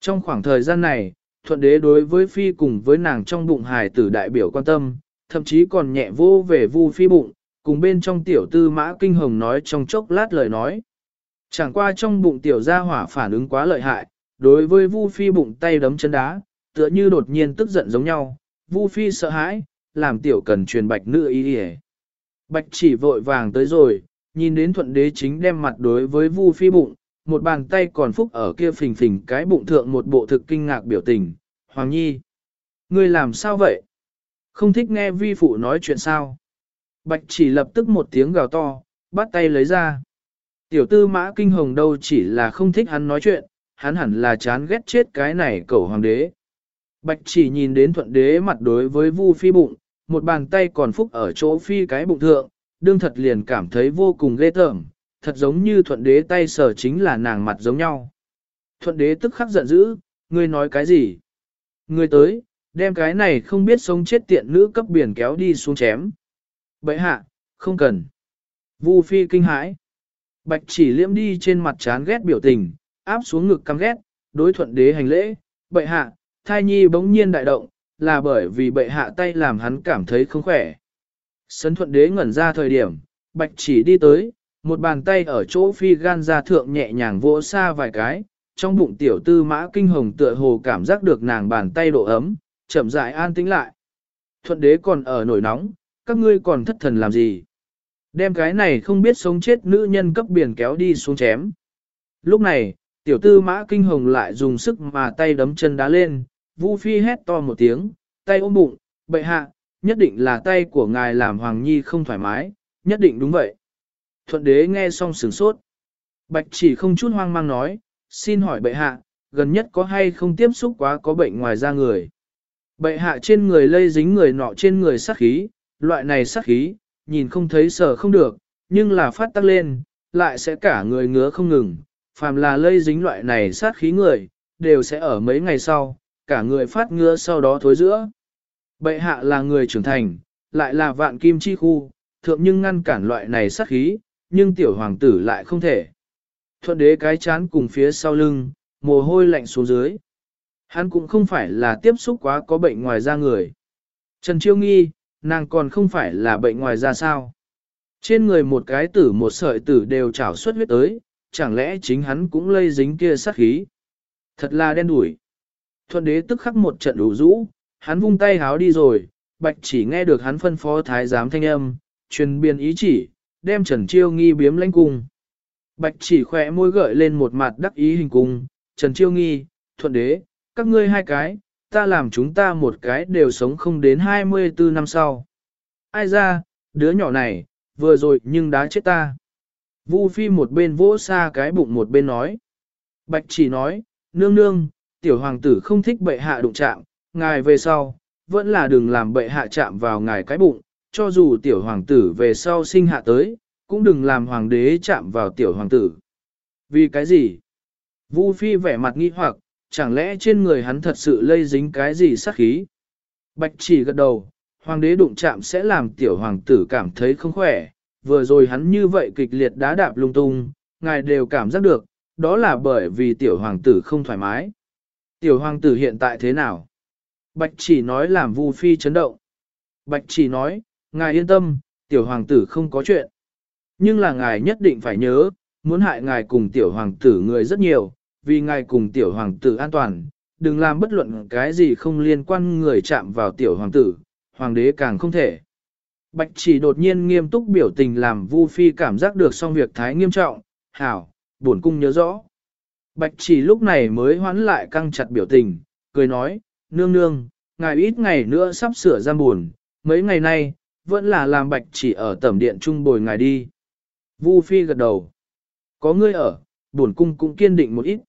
Trong khoảng thời gian này, Thuận đế đối với Phi cùng với nàng trong bụng hài tử đại biểu quan tâm, thậm chí còn nhẹ vô về Vu Phi bụng, cùng bên trong tiểu tư mã kinh hồng nói trong chốc lát lời nói. Chẳng qua trong bụng tiểu gia hỏa phản ứng quá lợi hại, đối với Vu Phi bụng tay đấm chân đá, tựa như đột nhiên tức giận giống nhau, Vu Phi sợ hãi, làm tiểu cần truyền bạch nữ ý đi Bạch chỉ vội vàng tới rồi, nhìn đến thuận đế chính đem mặt đối với Vu Phi bụng, một bàn tay còn phúc ở kia phình phình cái bụng thượng một bộ thực kinh ngạc biểu tình, Hoàng Nhi. Ngươi làm sao vậy? Không thích nghe vi phụ nói chuyện sao? Bạch chỉ lập tức một tiếng gào to, bắt tay lấy ra. Tiểu tư mã kinh hồng đâu chỉ là không thích hắn nói chuyện, hắn hẳn là chán ghét chết cái này cầu hoàng đế. Bạch chỉ nhìn đến thuận đế mặt đối với vu phi bụng, một bàn tay còn phúc ở chỗ phi cái bụng thượng, đương thật liền cảm thấy vô cùng ghê tởm, thật giống như thuận đế tay sở chính là nàng mặt giống nhau. Thuận đế tức khắc giận dữ, ngươi nói cái gì? Ngươi tới, đem cái này không biết sống chết tiện nữ cấp biển kéo đi xuống chém. Bậy hạ, không cần. Vu phi kinh hãi. Bạch chỉ liễm đi trên mặt chán ghét biểu tình, áp xuống ngực căm ghét, đối thuận đế hành lễ, bệ hạ, thai nhi bỗng nhiên đại động, là bởi vì bệ hạ tay làm hắn cảm thấy không khỏe. Sấn thuận đế ngẩn ra thời điểm, bạch chỉ đi tới, một bàn tay ở chỗ phi gan ra thượng nhẹ nhàng vỗ xa vài cái, trong bụng tiểu tư mã kinh hồng tựa hồ cảm giác được nàng bàn tay độ ấm, chậm rãi an tĩnh lại. Thuận đế còn ở nổi nóng, các ngươi còn thất thần làm gì? Đem cái này không biết sống chết nữ nhân cấp biển kéo đi xuống chém. Lúc này, tiểu tư mã kinh hồng lại dùng sức mà tay đấm chân đá lên, Vu Phi hét to một tiếng, tay ôm bụng, bệ hạ, nhất định là tay của ngài làm Hoàng Nhi không thoải mái, nhất định đúng vậy. Thuận đế nghe xong sửng sốt. Bạch chỉ không chút hoang mang nói, xin hỏi bệ hạ, gần nhất có hay không tiếp xúc quá có bệnh ngoài da người. Bệ hạ trên người lây dính người nọ trên người sát khí, loại này sát khí, nhìn không thấy sở không được, nhưng là phát tắc lên, lại sẽ cả người ngứa không ngừng, phàm là lây dính loại này sát khí người, đều sẽ ở mấy ngày sau, cả người phát ngứa sau đó thối giữa. Bệ hạ là người trưởng thành, lại là vạn kim chi khu, thượng nhưng ngăn cản loại này sát khí, nhưng tiểu hoàng tử lại không thể. Thuận đế cái chán cùng phía sau lưng, mồ hôi lạnh xuống dưới. Hắn cũng không phải là tiếp xúc quá có bệnh ngoài da người. Trần Chiêu nghi, nàng còn không phải là bệnh ngoài da sao. Trên người một cái tử một sợi tử đều trảo xuất huyết tới, chẳng lẽ chính hắn cũng lây dính kia sát khí. Thật là đen đủi. Thuận đế tức khắc một trận đủ rũ, hắn vung tay háo đi rồi, bạch chỉ nghe được hắn phân phó thái giám thanh âm, truyền biên ý chỉ, đem Trần Chiêu nghi biếm lãnh cung. Bạch chỉ khỏe môi gợi lên một mặt đắc ý hình cung, Trần Chiêu nghi, thuận đế, các ngươi hai cái, ta làm chúng ta một cái đều sống không đến 24 năm sau. Ai ra, đứa nhỏ này, vừa rồi nhưng đã chết ta. Vu Phi một bên vỗ xa cái bụng một bên nói. Bạch chỉ nói, nương nương, tiểu hoàng tử không thích bệ hạ đụng chạm, ngài về sau, vẫn là đừng làm bệ hạ chạm vào ngài cái bụng, cho dù tiểu hoàng tử về sau sinh hạ tới, cũng đừng làm hoàng đế chạm vào tiểu hoàng tử. Vì cái gì? Vu Phi vẻ mặt nghi hoặc, chẳng lẽ trên người hắn thật sự lây dính cái gì sát khí? Bạch chỉ gật đầu, hoàng đế đụng chạm sẽ làm tiểu hoàng tử cảm thấy không khỏe, vừa rồi hắn như vậy kịch liệt đá đạp lung tung, ngài đều cảm giác được, đó là bởi vì tiểu hoàng tử không thoải mái. Tiểu hoàng tử hiện tại thế nào? Bạch chỉ nói làm Vu Phi chấn động. Bạch chỉ nói, ngài yên tâm, tiểu hoàng tử không có chuyện. Nhưng là ngài nhất định phải nhớ, muốn hại ngài cùng tiểu hoàng tử người rất nhiều, vì ngài cùng tiểu hoàng tử an toàn, đừng làm bất luận cái gì không liên quan người chạm vào tiểu hoàng tử, hoàng đế càng không thể. Bạch chỉ đột nhiên nghiêm túc biểu tình làm Vu Phi cảm giác được xong việc thái nghiêm trọng, hảo, buồn cung nhớ rõ. Bạch chỉ lúc này mới hoán lại căng chặt biểu tình, cười nói, nương nương, ngài ít ngày nữa sắp sửa giam buồn, mấy ngày nay, vẫn là làm bạch chỉ ở tẩm điện trung bồi ngài đi. Vu Phi gật đầu. Có ngươi ở, buồn cung cũng kiên định một ít.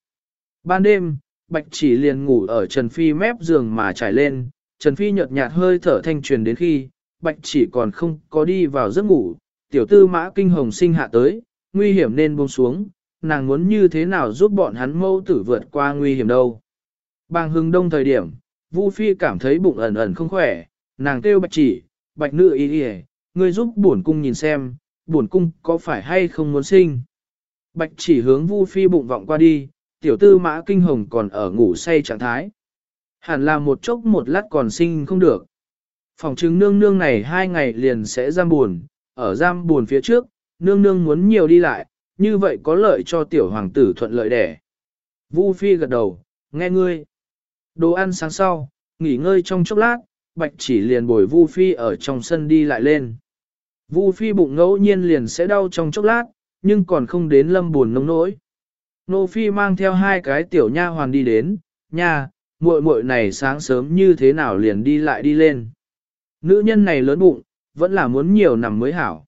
Ban đêm, bạch chỉ liền ngủ ở Trần Phi mép giường mà trải lên, Trần Phi nhợt nhạt hơi thở thanh truyền đến khi, bạch chỉ còn không có đi vào giấc ngủ, tiểu tư mã kinh hồng sinh hạ tới, nguy hiểm nên buông xuống, nàng muốn như thế nào giúp bọn hắn mâu tử vượt qua nguy hiểm đâu. Bàng hưng đông thời điểm, Vu Phi cảm thấy bụng ẩn ẩn không khỏe, nàng kêu bạch chỉ, bạch nữ y y, ngươi giúp bổn cung nhìn xem, bổn cung có phải hay không muốn sinh. Bạch chỉ hướng Vu Phi bụng vọng qua đi, tiểu tư mã kinh hồng còn ở ngủ say trạng thái. Hẳn là một chốc một lát còn sinh không được. Phòng chứng nương nương này hai ngày liền sẽ giam buồn, ở giam buồn phía trước, nương nương muốn nhiều đi lại, như vậy có lợi cho tiểu hoàng tử thuận lợi đẻ. Vu Phi gật đầu, nghe ngươi. Đồ ăn sáng sau, nghỉ ngơi trong chốc lát, Bạch chỉ liền bồi Vu Phi ở trong sân đi lại lên. Vu Phi bụng ngẫu nhiên liền sẽ đau trong chốc lát, nhưng còn không đến lâm buồn nông nỗi. Nô Phi mang theo hai cái tiểu nha hoàn đi đến, nha, muội muội này sáng sớm như thế nào liền đi lại đi lên. Nữ nhân này lớn bụng, vẫn là muốn nhiều nằm mới hảo.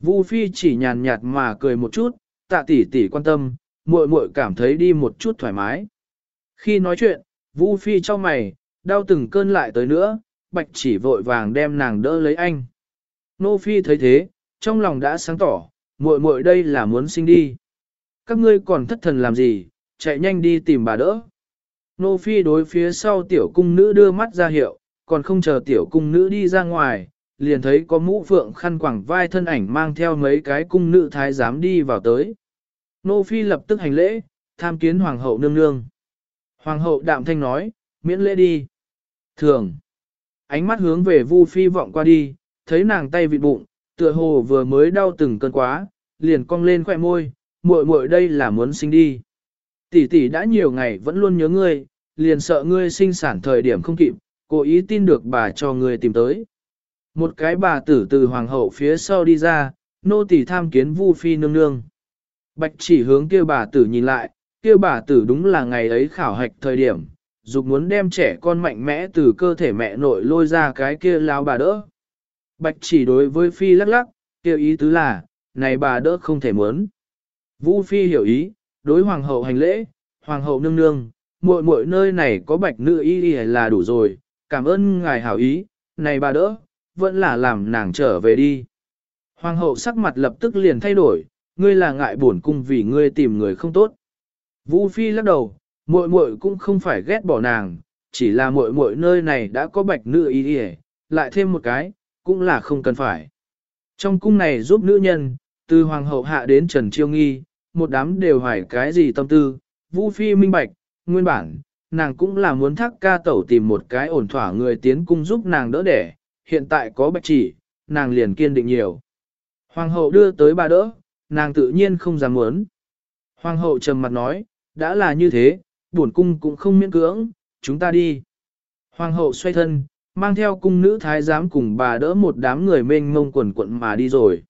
Vu Phi chỉ nhàn nhạt mà cười một chút, tạ tỷ tỷ quan tâm, muội muội cảm thấy đi một chút thoải mái. Khi nói chuyện, Vu Phi cho mày, đau từng cơn lại tới nữa, bạch chỉ vội vàng đem nàng đỡ lấy anh. Nô Phi thấy thế, trong lòng đã sáng tỏ, muội muội đây là muốn sinh đi. Các ngươi còn thất thần làm gì, chạy nhanh đi tìm bà đỡ. Nô Phi đối phía sau tiểu cung nữ đưa mắt ra hiệu, còn không chờ tiểu cung nữ đi ra ngoài, liền thấy có mũ phượng khăn quẳng vai thân ảnh mang theo mấy cái cung nữ thái giám đi vào tới. Nô Phi lập tức hành lễ, tham kiến hoàng hậu nương nương. Hoàng hậu đạm thanh nói, miễn lễ đi. Thường. Ánh mắt hướng về Vu Phi vọng qua đi, thấy nàng tay vịt bụng, tựa hồ vừa mới đau từng cơn quá, liền cong lên khỏe môi, muội muội đây là muốn sinh đi. Tỷ tỷ đã nhiều ngày vẫn luôn nhớ ngươi, liền sợ ngươi sinh sản thời điểm không kịp, cố ý tin được bà cho người tìm tới. Một cái bà tử từ hoàng hậu phía sau đi ra, nô tỳ tham kiến Vu Phi nương nương. Bạch chỉ hướng kia bà tử nhìn lại, kia bà tử đúng là ngày ấy khảo hạch thời điểm, dục muốn đem trẻ con mạnh mẽ từ cơ thể mẹ nội lôi ra cái kia lao bà đỡ. Bạch chỉ đối với Phi lắc lắc, kia ý tứ là, này bà đỡ không thể muốn. vũ Phi hiểu ý, đối hoàng hậu hành lễ, hoàng hậu nương nương, muội muội nơi này có bạch nữ y là đủ rồi, cảm ơn ngài hảo ý, này bà đỡ, vẫn là làm nàng trở về đi. Hoàng hậu sắc mặt lập tức liền thay đổi, ngươi là ngại bổn cung vì ngươi tìm người không tốt. Vũ Phi lắc đầu, muội muội cũng không phải ghét bỏ nàng, chỉ là muội muội nơi này đã có bạch nữ y lại thêm một cái, cũng là không cần phải. Trong cung này giúp nữ nhân, từ hoàng hậu hạ đến Trần Chiêu Nghi, một đám đều hỏi cái gì tâm tư, Vũ Phi minh bạch, nguyên bản, nàng cũng là muốn thác ca tẩu tìm một cái ổn thỏa người tiến cung giúp nàng đỡ đẻ, hiện tại có bạch chỉ, nàng liền kiên định nhiều. Hoàng hậu đưa tới bà đỡ, nàng tự nhiên không dám muốn. Hoàng hậu trầm mặt nói, đã là như thế, bổn cung cũng không miễn cưỡng, chúng ta đi. Hoàng hậu xoay thân, mang theo cung nữ thái giám cùng bà đỡ một đám người mênh mông quần quận mà đi rồi.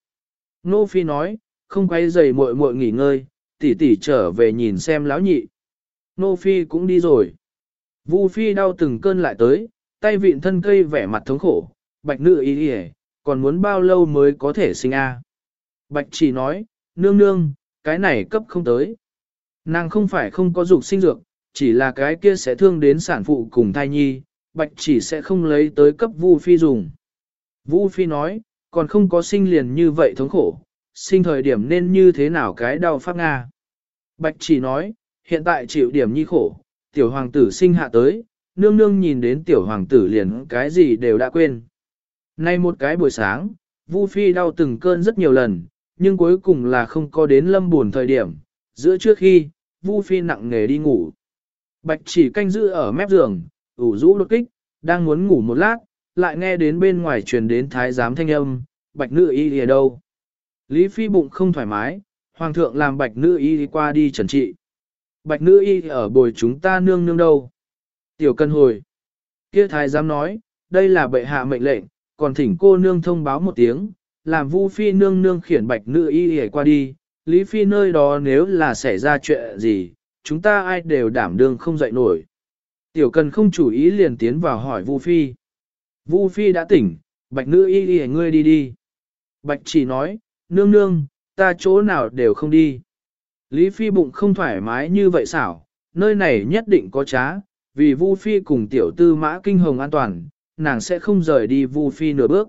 Nô Phi nói, không quay giày muội muội nghỉ ngơi, tỷ tỷ trở về nhìn xem lão nhị. Nô Phi cũng đi rồi. Vu Phi đau từng cơn lại tới, tay vịn thân cây vẻ mặt thống khổ, bạch nữ ý đi còn muốn bao lâu mới có thể sinh a? Bạch chỉ nói, nương nương, cái này cấp không tới. Nàng không phải không có dục sinh dược, chỉ là cái kia sẽ thương đến sản phụ cùng thai nhi, bạch chỉ sẽ không lấy tới cấp Vu Phi dùng. Vu Phi nói, còn không có sinh liền như vậy thống khổ, sinh thời điểm nên như thế nào cái đau pháp Nga. Bạch chỉ nói, hiện tại chịu điểm nhi khổ, tiểu hoàng tử sinh hạ tới, nương nương nhìn đến tiểu hoàng tử liền cái gì đều đã quên. Nay một cái buổi sáng, Vu Phi đau từng cơn rất nhiều lần, nhưng cuối cùng là không có đến lâm buồn thời điểm, giữa trước khi, Vu Phi nặng nghề đi ngủ. Bạch chỉ canh giữ ở mép giường, ủ rũ đột kích, đang muốn ngủ một lát, lại nghe đến bên ngoài truyền đến thái giám thanh âm, bạch nữ y ở đâu. Lý Phi bụng không thoải mái, hoàng thượng làm bạch nữ y đi qua đi trần trị. Bạch nữ y ở bồi chúng ta nương nương đâu. Tiểu cân hồi. Kia thái giám nói, đây là bệ hạ mệnh lệnh, còn thỉnh cô nương thông báo một tiếng, làm Vu Phi nương nương khiển bạch nữ y để qua đi, Lý Phi nơi đó nếu là xảy ra chuyện gì, chúng ta ai đều đảm đương không dậy nổi. Tiểu cần không chủ ý liền tiến vào hỏi Vu Phi. Vu Phi đã tỉnh, bạch nữ y y ngươi đi đi. Bạch chỉ nói, nương nương, ta chỗ nào đều không đi. Lý Phi bụng không thoải mái như vậy xảo, nơi này nhất định có trá, vì Vu Phi cùng tiểu tư mã kinh hồng an toàn, nàng sẽ không rời đi Vu Phi nửa bước.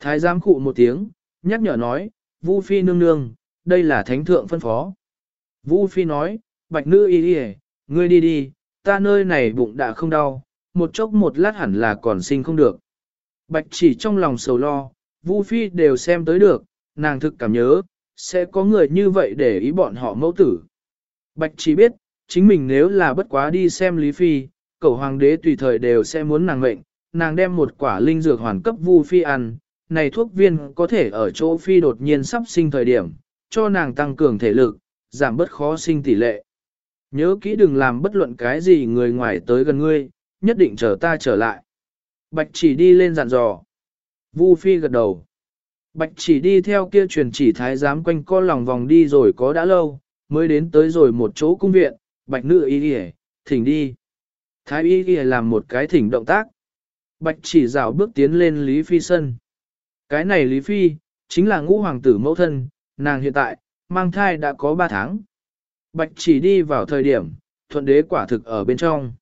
Thái giám khụ một tiếng, nhắc nhở nói, Vu Phi nương nương, đây là thánh thượng phân phó. Vu Phi nói, bạch nữ y đi ngươi đi đi, ta nơi này bụng đã không đau, một chốc một lát hẳn là còn sinh không được. Bạch chỉ trong lòng sầu lo, Vu Phi đều xem tới được, nàng thực cảm nhớ, sẽ có người như vậy để ý bọn họ mẫu tử. Bạch chỉ biết, chính mình nếu là bất quá đi xem Lý Phi, cậu hoàng đế tùy thời đều sẽ muốn nàng mệnh, nàng đem một quả linh dược hoàn cấp Vu Phi ăn, này thuốc viên có thể ở chỗ Phi đột nhiên sắp sinh thời điểm, cho nàng tăng cường thể lực, giảm bớt khó sinh tỷ lệ. Nhớ kỹ đừng làm bất luận cái gì người ngoài tới gần ngươi, nhất định chờ ta trở lại. Bạch chỉ đi lên dặn dò. Vu Phi gật đầu. Bạch chỉ đi theo kia truyền chỉ thái giám quanh co lòng vòng đi rồi có đã lâu, mới đến tới rồi một chỗ cung viện, bạch nữ y đi thỉnh đi. Thái y đi làm một cái thỉnh động tác. Bạch chỉ dạo bước tiến lên Lý Phi sân. Cái này Lý Phi, chính là ngũ hoàng tử mẫu thân, nàng hiện tại, mang thai đã có 3 tháng. Bạch chỉ đi vào thời điểm, thuận đế quả thực ở bên trong.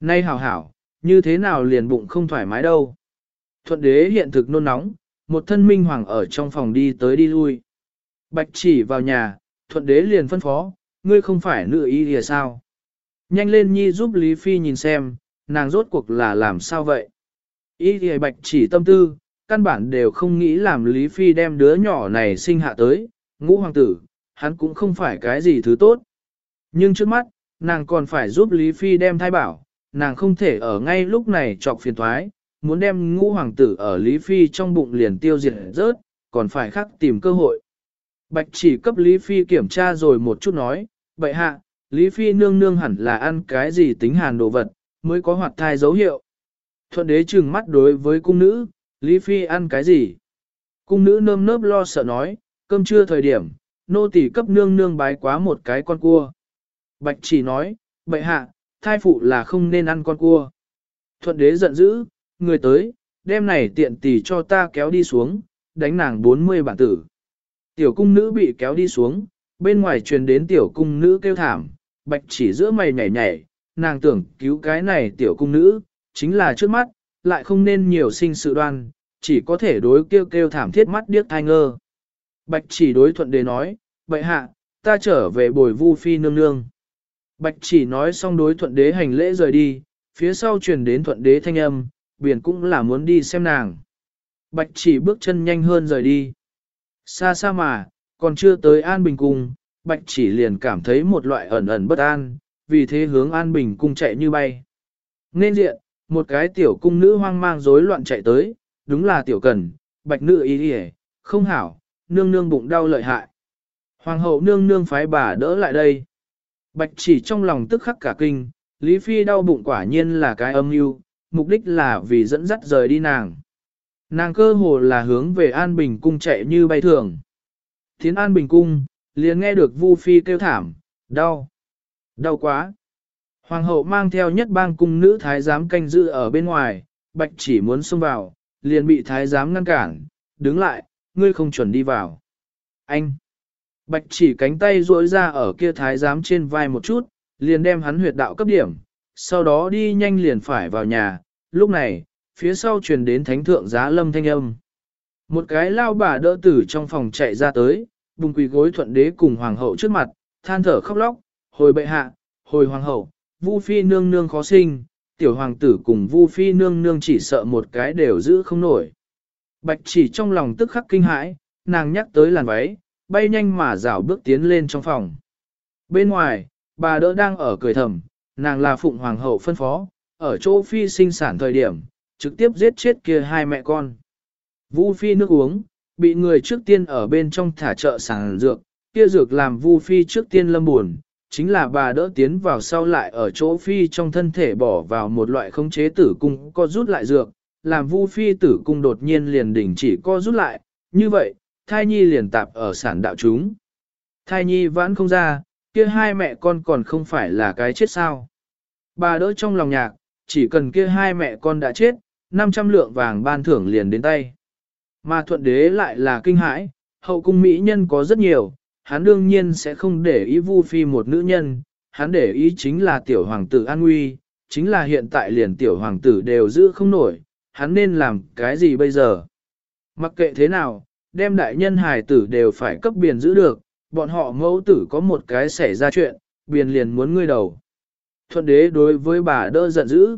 Nay hảo hảo, như thế nào liền bụng không thoải mái đâu. Thuận đế hiện thực nôn nóng, một thân minh hoàng ở trong phòng đi tới đi lui. Bạch chỉ vào nhà, thuận đế liền phân phó, ngươi không phải nữ y thì sao? Nhanh lên nhi giúp Lý Phi nhìn xem, nàng rốt cuộc là làm sao vậy? Y thì bạch chỉ tâm tư, căn bản đều không nghĩ làm Lý Phi đem đứa nhỏ này sinh hạ tới, ngũ hoàng tử, hắn cũng không phải cái gì thứ tốt. Nhưng trước mắt, nàng còn phải giúp Lý Phi đem thai bảo, nàng không thể ở ngay lúc này chọc phiền thoái, muốn đem ngũ hoàng tử ở Lý Phi trong bụng liền tiêu diệt rớt, còn phải khắc tìm cơ hội. Bạch chỉ cấp Lý Phi kiểm tra rồi một chút nói, vậy hạ, Lý Phi nương nương hẳn là ăn cái gì tính hàn đồ vật, mới có hoạt thai dấu hiệu. Thuận đế trừng mắt đối với cung nữ, Lý Phi ăn cái gì? Cung nữ nơm nớp lo sợ nói, cơm trưa thời điểm, nô tỳ cấp nương nương bái quá một cái con cua. Bạch chỉ nói, bệ hạ, thai phụ là không nên ăn con cua. Thuận đế giận dữ, người tới, đem này tiện tỷ cho ta kéo đi xuống, đánh nàng 40 bản tử. Tiểu cung nữ bị kéo đi xuống, bên ngoài truyền đến tiểu cung nữ kêu thảm, bạch chỉ giữa mày nhảy nhảy, nàng tưởng cứu cái này tiểu cung nữ, chính là trước mắt, lại không nên nhiều sinh sự đoan, chỉ có thể đối kêu kêu thảm thiết mắt điếc thai ngơ. Bạch chỉ đối thuận đế nói, vậy hạ, ta trở về bồi vu phi nương nương. Bạch chỉ nói xong đối thuận đế hành lễ rời đi, phía sau truyền đến thuận đế thanh âm, biển cũng là muốn đi xem nàng. Bạch chỉ bước chân nhanh hơn rời đi. Xa xa mà, còn chưa tới An Bình Cung, Bạch chỉ liền cảm thấy một loại ẩn ẩn bất an, vì thế hướng An Bình Cung chạy như bay. Nên diện, một cái tiểu cung nữ hoang mang rối loạn chạy tới, đúng là tiểu cần, Bạch nữ ý đi không hảo, nương nương bụng đau lợi hại. Hoàng hậu nương nương phái bà đỡ lại đây. Bạch chỉ trong lòng tức khắc cả kinh, Lý Phi đau bụng quả nhiên là cái âm mưu, mục đích là vì dẫn dắt rời đi nàng. Nàng cơ hồ là hướng về An Bình Cung chạy như bay thường. Thiến An Bình Cung, liền nghe được Vu Phi kêu thảm, đau, đau quá. Hoàng hậu mang theo nhất bang cung nữ thái giám canh giữ ở bên ngoài, bạch chỉ muốn xông vào, liền bị thái giám ngăn cản, đứng lại, ngươi không chuẩn đi vào. Anh! Bạch chỉ cánh tay duỗi ra ở kia thái giám trên vai một chút, liền đem hắn huyệt đạo cấp điểm, sau đó đi nhanh liền phải vào nhà, lúc này, phía sau truyền đến thánh thượng giá lâm thanh âm. Một cái lao bà đỡ tử trong phòng chạy ra tới, bùng quỳ gối thuận đế cùng hoàng hậu trước mặt, than thở khóc lóc, hồi bệ hạ, hồi hoàng hậu, vu phi nương nương khó sinh, tiểu hoàng tử cùng vu phi nương nương chỉ sợ một cái đều giữ không nổi. Bạch chỉ trong lòng tức khắc kinh hãi, nàng nhắc tới làn váy, bay nhanh mà rảo bước tiến lên trong phòng. Bên ngoài, bà đỡ đang ở cười thầm, nàng là phụng hoàng hậu phân phó, ở chỗ phi sinh sản thời điểm, trực tiếp giết chết kia hai mẹ con. Vu phi nước uống, bị người trước tiên ở bên trong thả trợ sản dược, kia dược làm Vu phi trước tiên lâm buồn, chính là bà đỡ tiến vào sau lại ở chỗ phi trong thân thể bỏ vào một loại khống chế tử cung co rút lại dược, làm Vu phi tử cung đột nhiên liền đình chỉ co rút lại, như vậy, thai nhi liền tạp ở sản đạo chúng. Thai nhi vãn không ra, kia hai mẹ con còn không phải là cái chết sao. Bà đỡ trong lòng nhạc, chỉ cần kia hai mẹ con đã chết, 500 lượng vàng ban thưởng liền đến tay. Mà thuận đế lại là kinh hãi, hậu cung mỹ nhân có rất nhiều, hắn đương nhiên sẽ không để ý vu phi một nữ nhân, hắn để ý chính là tiểu hoàng tử an nguy, chính là hiện tại liền tiểu hoàng tử đều giữ không nổi, hắn nên làm cái gì bây giờ? Mặc kệ thế nào, đem đại nhân hài tử đều phải cấp biển giữ được, bọn họ mẫu tử có một cái xảy ra chuyện, biển liền muốn ngươi đầu. Thuận đế đối với bà đỡ giận dữ.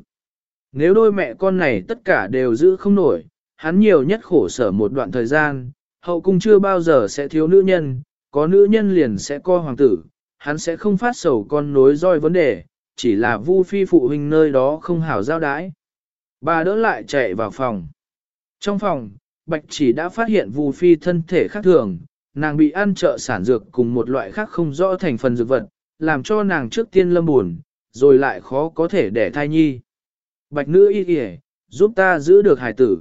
Nếu đôi mẹ con này tất cả đều giữ không nổi, hắn nhiều nhất khổ sở một đoạn thời gian, hậu cung chưa bao giờ sẽ thiếu nữ nhân, có nữ nhân liền sẽ co hoàng tử, hắn sẽ không phát sầu con nối roi vấn đề, chỉ là vu phi phụ huynh nơi đó không hảo giao đái. Bà đỡ lại chạy vào phòng. Trong phòng, Bạch chỉ đã phát hiện vu phi thân thể khác thường, nàng bị ăn trợ sản dược cùng một loại khác không rõ thành phần dược vật, làm cho nàng trước tiên lâm buồn, rồi lại khó có thể đẻ thai nhi. Bạch nữ y kìa, giúp ta giữ được hải tử.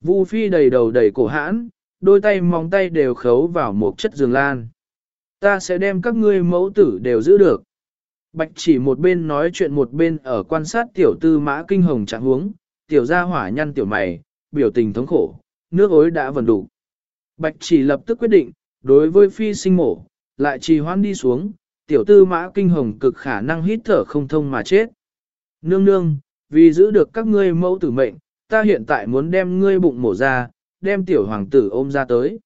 Vu phi đầy đầu đầy cổ hãn, đôi tay móng tay đều khấu vào một chất giường lan. Ta sẽ đem các ngươi mẫu tử đều giữ được. Bạch chỉ một bên nói chuyện một bên ở quan sát tiểu tư mã kinh hồng trạng huống, tiểu gia hỏa nhăn tiểu mày, biểu tình thống khổ, nước ối đã vần đủ. Bạch chỉ lập tức quyết định, đối với phi sinh mổ, lại trì hoãn đi xuống, tiểu tư mã kinh hồng cực khả năng hít thở không thông mà chết. Nương nương, vì giữ được các ngươi mẫu tử mệnh, ta hiện tại muốn đem ngươi bụng mổ ra, đem tiểu hoàng tử ôm ra tới.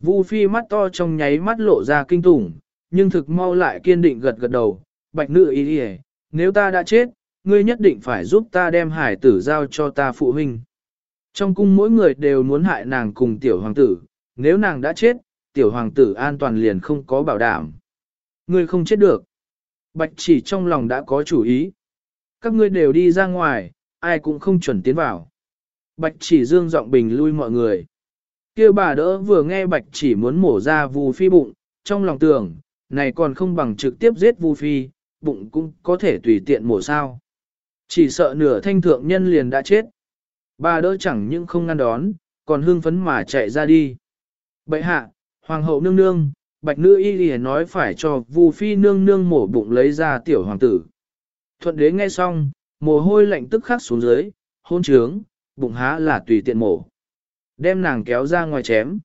Vu phi mắt to trong nháy mắt lộ ra kinh tủng, nhưng thực mau lại kiên định gật gật đầu, bạch nữ ý đi nếu ta đã chết, ngươi nhất định phải giúp ta đem hải tử giao cho ta phụ huynh. Trong cung mỗi người đều muốn hại nàng cùng tiểu hoàng tử, nếu nàng đã chết, tiểu hoàng tử an toàn liền không có bảo đảm. Ngươi không chết được. Bạch chỉ trong lòng đã có chủ ý. Các ngươi đều đi ra ngoài, ai cũng không chuẩn tiến vào. Bạch chỉ dương giọng bình lui mọi người. kia bà đỡ vừa nghe bạch chỉ muốn mổ ra vù phi bụng, trong lòng tưởng, này còn không bằng trực tiếp giết vu phi, bụng cũng có thể tùy tiện mổ sao. Chỉ sợ nửa thanh thượng nhân liền đã chết. Bà đỡ chẳng những không ngăn đón, còn hưng phấn mà chạy ra đi. Bậy hạ, hoàng hậu nương nương, bạch nữ y lìa nói phải cho Vu phi nương nương mổ bụng lấy ra tiểu hoàng tử. Thuận đế nghe xong, mồ hôi lạnh tức khắc xuống dưới, hôn trướng, bụng há là tùy tiện mổ. Đem nàng kéo ra ngoài chém.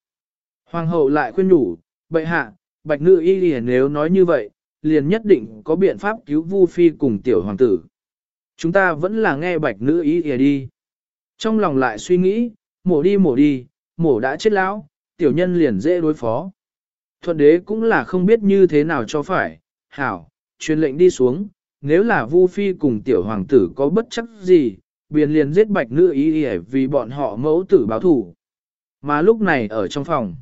Hoàng hậu lại khuyên nhủ, bệ hạ, bạch nữ y liền nếu nói như vậy, liền nhất định có biện pháp cứu Vu phi cùng tiểu hoàng tử. Chúng ta vẫn là nghe bạch nữ y lìa đi. Trong lòng lại suy nghĩ, mổ đi mổ đi, mổ đã chết lão, tiểu nhân liền dễ đối phó. Thuận đế cũng là không biết như thế nào cho phải, hảo, truyền lệnh đi xuống, nếu là Vu Phi cùng tiểu hoàng tử có bất chấp gì, biền liền giết bạch nữ ý ỉa vì bọn họ mẫu tử báo thủ. Mà lúc này ở trong phòng,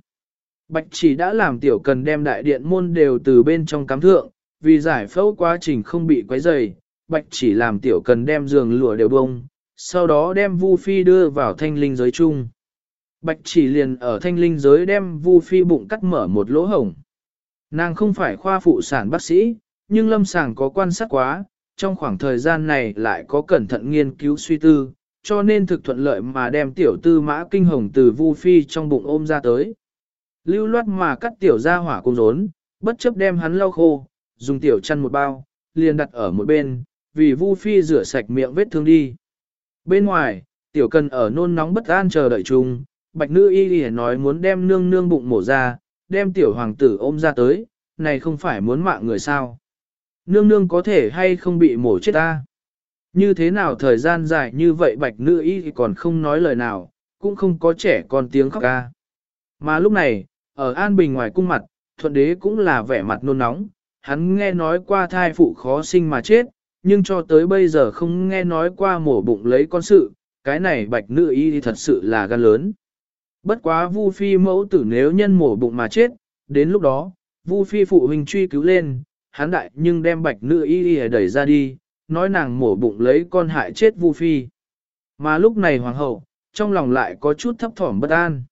bạch chỉ đã làm tiểu cần đem đại điện môn đều từ bên trong cắm thượng, vì giải phẫu quá trình không bị quấy rầy, bạch chỉ làm tiểu cần đem giường lụa đều bông, sau đó đem Vu Phi đưa vào thanh linh giới chung. Bạch chỉ liền ở thanh linh giới đem Vu Phi bụng cắt mở một lỗ hổng. Nàng không phải khoa phụ sản bác sĩ, nhưng lâm sàng có quan sát quá, trong khoảng thời gian này lại có cẩn thận nghiên cứu suy tư, cho nên thực thuận lợi mà đem tiểu tư mã kinh hồng từ Vu Phi trong bụng ôm ra tới. Lưu loát mà cắt tiểu ra hỏa cung rốn, bất chấp đem hắn lau khô, dùng tiểu chăn một bao, liền đặt ở một bên, vì Vu Phi rửa sạch miệng vết thương đi. Bên ngoài, tiểu cần ở nôn nóng bất an chờ đợi chung, bạch nữ y lìa nói muốn đem nương nương bụng mổ ra, đem tiểu hoàng tử ôm ra tới, này không phải muốn mạng người sao. Nương nương có thể hay không bị mổ chết ta. Như thế nào thời gian dài như vậy bạch nữ y thì còn không nói lời nào, cũng không có trẻ con tiếng khóc ca. Mà lúc này, ở An Bình ngoài cung mặt, thuận đế cũng là vẻ mặt nôn nóng, hắn nghe nói qua thai phụ khó sinh mà chết, nhưng cho tới bây giờ không nghe nói qua mổ bụng lấy con sự, cái này bạch nữ y thì thật sự là gan lớn. Bất quá Vu Phi mẫu tử nếu nhân mổ bụng mà chết, đến lúc đó, Vu Phi phụ huynh truy cứu lên, hắn đại nhưng đem bạch nữ y y đẩy ra đi, nói nàng mổ bụng lấy con hại chết Vu Phi. Mà lúc này hoàng hậu, trong lòng lại có chút thấp thỏm bất an.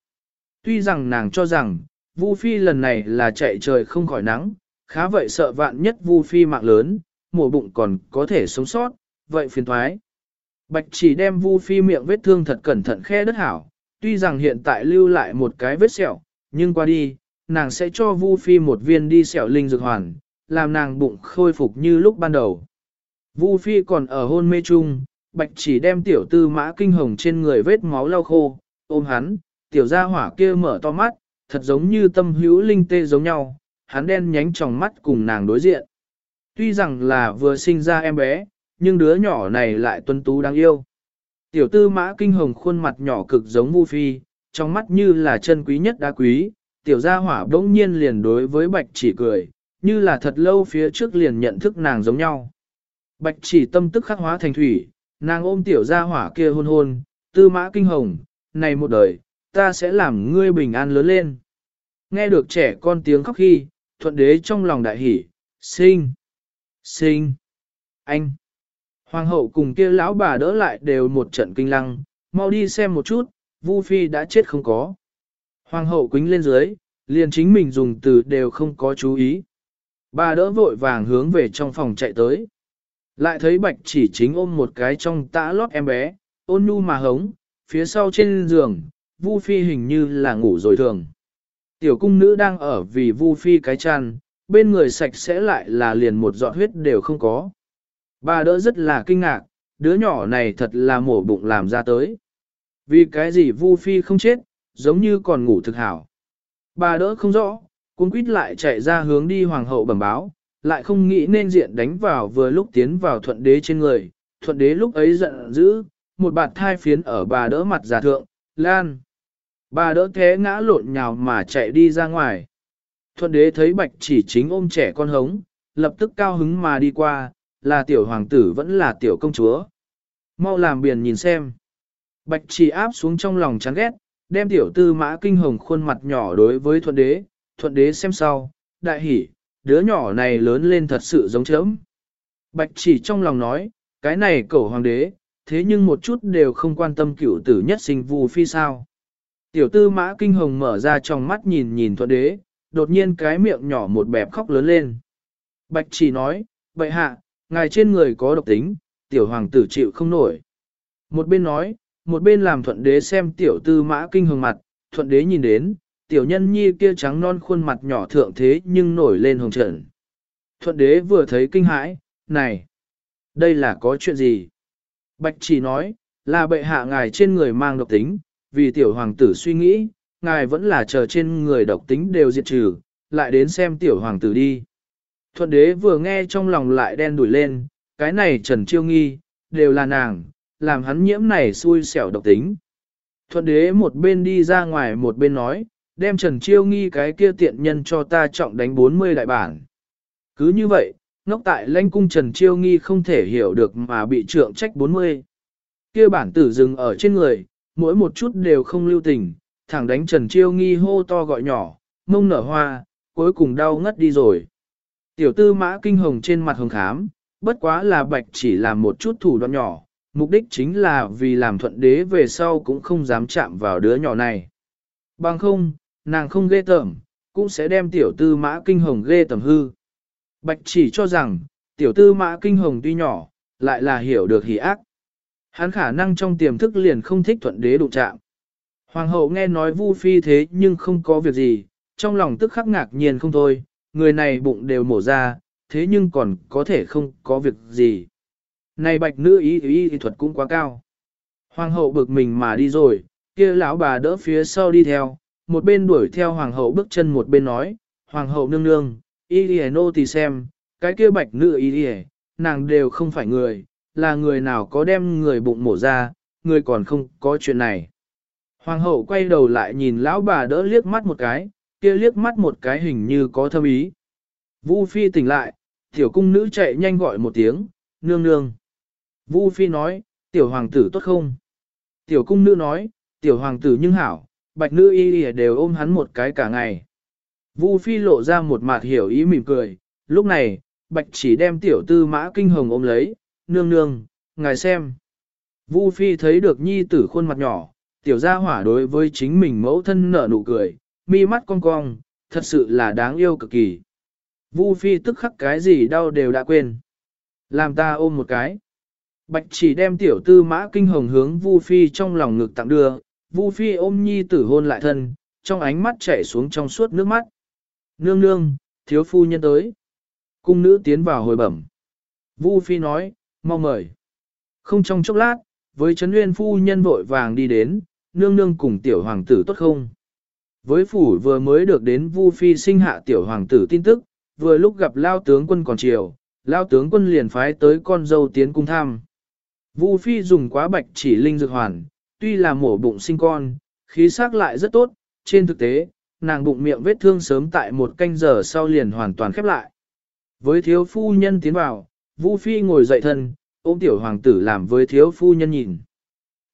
Tuy rằng nàng cho rằng, Vu Phi lần này là chạy trời không khỏi nắng, khá vậy sợ vạn nhất Vu Phi mạng lớn, mổ bụng còn có thể sống sót, vậy phiền thoái. Bạch chỉ đem Vu Phi miệng vết thương thật cẩn thận khe đất hảo, tuy rằng hiện tại lưu lại một cái vết sẹo, nhưng qua đi, nàng sẽ cho Vu Phi một viên đi sẹo linh dược hoàn, làm nàng bụng khôi phục như lúc ban đầu. Vu Phi còn ở hôn mê chung, bạch chỉ đem tiểu tư mã kinh hồng trên người vết máu lau khô, ôm hắn, tiểu gia hỏa kia mở to mắt, thật giống như tâm hữu linh tê giống nhau, hắn đen nhánh trong mắt cùng nàng đối diện. Tuy rằng là vừa sinh ra em bé, nhưng đứa nhỏ này lại tuân tú đáng yêu. Tiểu tư mã kinh hồng khuôn mặt nhỏ cực giống Vu Phi, trong mắt như là chân quý nhất đá quý, tiểu gia hỏa bỗng nhiên liền đối với bạch chỉ cười, như là thật lâu phía trước liền nhận thức nàng giống nhau. Bạch chỉ tâm tức khắc hóa thành thủy, nàng ôm tiểu gia hỏa kia hôn hôn, tư mã kinh hồng, này một đời, ta sẽ làm ngươi bình an lớn lên. Nghe được trẻ con tiếng khóc khi, thuận đế trong lòng đại hỉ, sinh, sinh, anh. Hoàng hậu cùng kia lão bà đỡ lại đều một trận kinh lăng, mau đi xem một chút, Vu Phi đã chết không có. Hoàng hậu quính lên dưới, liền chính mình dùng từ đều không có chú ý. Bà đỡ vội vàng hướng về trong phòng chạy tới. Lại thấy bạch chỉ chính ôm một cái trong tã lót em bé, ôn nhu mà hống, phía sau trên giường, Vu Phi hình như là ngủ rồi thường. Tiểu cung nữ đang ở vì Vu Phi cái chăn, bên người sạch sẽ lại là liền một giọt huyết đều không có. Bà đỡ rất là kinh ngạc, đứa nhỏ này thật là mổ bụng làm ra tới. Vì cái gì Vu Phi không chết, giống như còn ngủ thực hảo. Bà đỡ không rõ, cuốn quýt lại chạy ra hướng đi hoàng hậu bẩm báo, lại không nghĩ nên diện đánh vào vừa lúc tiến vào thuận đế trên người. Thuận đế lúc ấy giận dữ, một bạt thai phiến ở bà đỡ mặt giả thượng, lan. Bà đỡ thế ngã lộn nhào mà chạy đi ra ngoài. Thuận đế thấy bạch chỉ chính ôm trẻ con hống, lập tức cao hứng mà đi qua, là tiểu hoàng tử vẫn là tiểu công chúa. Mau làm biển nhìn xem. Bạch chỉ áp xuống trong lòng chán ghét, đem tiểu tư mã kinh hồng khuôn mặt nhỏ đối với thuận đế, thuận đế xem sau, đại hỉ, đứa nhỏ này lớn lên thật sự giống chớm. Bạch chỉ trong lòng nói, cái này cẩu hoàng đế, thế nhưng một chút đều không quan tâm cửu tử nhất sinh vù phi sao. Tiểu tư mã kinh hồng mở ra trong mắt nhìn nhìn thuận đế, đột nhiên cái miệng nhỏ một bẹp khóc lớn lên. Bạch chỉ nói, vậy hạ, ngài trên người có độc tính, tiểu hoàng tử chịu không nổi. Một bên nói, một bên làm thuận đế xem tiểu tư mã kinh hồng mặt, thuận đế nhìn đến, tiểu nhân nhi kia trắng non khuôn mặt nhỏ thượng thế nhưng nổi lên hồng trận. Thuận đế vừa thấy kinh hãi, này, đây là có chuyện gì? Bạch chỉ nói, là bệ hạ ngài trên người mang độc tính, vì tiểu hoàng tử suy nghĩ, ngài vẫn là chờ trên người độc tính đều diệt trừ, lại đến xem tiểu hoàng tử đi. Thuận đế vừa nghe trong lòng lại đen đuổi lên, cái này trần chiêu nghi, đều là nàng, làm hắn nhiễm này xui xẻo độc tính. Thuận đế một bên đi ra ngoài một bên nói, đem trần chiêu nghi cái kia tiện nhân cho ta trọng đánh 40 đại bản. Cứ như vậy, ngốc tại lãnh cung trần chiêu nghi không thể hiểu được mà bị trượng trách 40. Kia bản tử dừng ở trên người, mỗi một chút đều không lưu tình, thẳng đánh trần chiêu nghi hô to gọi nhỏ, mông nở hoa, cuối cùng đau ngất đi rồi. Tiểu tư mã kinh hồng trên mặt hồng khám, bất quá là bạch chỉ làm một chút thủ đoạn nhỏ, mục đích chính là vì làm thuận đế về sau cũng không dám chạm vào đứa nhỏ này. Bằng không, nàng không ghê tởm, cũng sẽ đem tiểu tư mã kinh hồng ghê tởm hư. Bạch chỉ cho rằng, tiểu tư mã kinh hồng tuy nhỏ, lại là hiểu được hỉ ác. Hắn khả năng trong tiềm thức liền không thích thuận đế đụng chạm. Hoàng hậu nghe nói vu phi thế nhưng không có việc gì, trong lòng tức khắc ngạc nhiên không thôi, người này bụng đều mổ ra, thế nhưng còn có thể không có việc gì. Này bạch nữ ý ý, ý thuật cũng quá cao. Hoàng hậu bực mình mà đi rồi, kia lão bà đỡ phía sau đi theo, một bên đuổi theo hoàng hậu bước chân một bên nói, hoàng hậu nương nương, y đi nô thì xem, cái kia bạch nữ y đi nàng đều không phải người, là người nào có đem người bụng mổ ra, người còn không có chuyện này. Hoàng hậu quay đầu lại nhìn lão bà đỡ liếc mắt một cái, kia liếc mắt một cái hình như có thâm ý. Vu Phi tỉnh lại, tiểu cung nữ chạy nhanh gọi một tiếng, nương nương. Vu Phi nói, tiểu hoàng tử tốt không? Tiểu cung nữ nói, tiểu hoàng tử nhưng hảo, bạch nữ y đều ôm hắn một cái cả ngày. Vu Phi lộ ra một mặt hiểu ý mỉm cười, lúc này, bạch chỉ đem tiểu tư mã kinh hồng ôm lấy, nương nương, ngài xem. Vu Phi thấy được nhi tử khuôn mặt nhỏ, tiểu gia hỏa đối với chính mình mẫu thân nở nụ cười, mi mắt cong cong, thật sự là đáng yêu cực kỳ. Vu Phi tức khắc cái gì đau đều đã quên. Làm ta ôm một cái. Bạch chỉ đem tiểu tư mã kinh hồng hướng Vu Phi trong lòng ngực tặng đưa, Vu Phi ôm nhi tử hôn lại thân, trong ánh mắt chảy xuống trong suốt nước mắt. Nương nương, thiếu phu nhân tới. Cung nữ tiến vào hồi bẩm. Vu Phi nói, mau mời. Không trong chốc lát, với Trấn Nguyên phu nhân vội vàng đi đến, nương nương cùng tiểu hoàng tử tốt không? Với phủ vừa mới được đến Vu Phi sinh hạ tiểu hoàng tử tin tức, vừa lúc gặp Lao tướng quân còn chiều, Lao tướng quân liền phái tới con dâu tiến cung thăm. Vu Phi dùng quá bạch chỉ linh dược hoàn, tuy là mổ bụng sinh con, khí sắc lại rất tốt, trên thực tế, nàng bụng miệng vết thương sớm tại một canh giờ sau liền hoàn toàn khép lại. Với thiếu phu nhân tiến vào, Vu Phi ngồi dậy thân, ôm tiểu hoàng tử làm với thiếu phu nhân nhìn.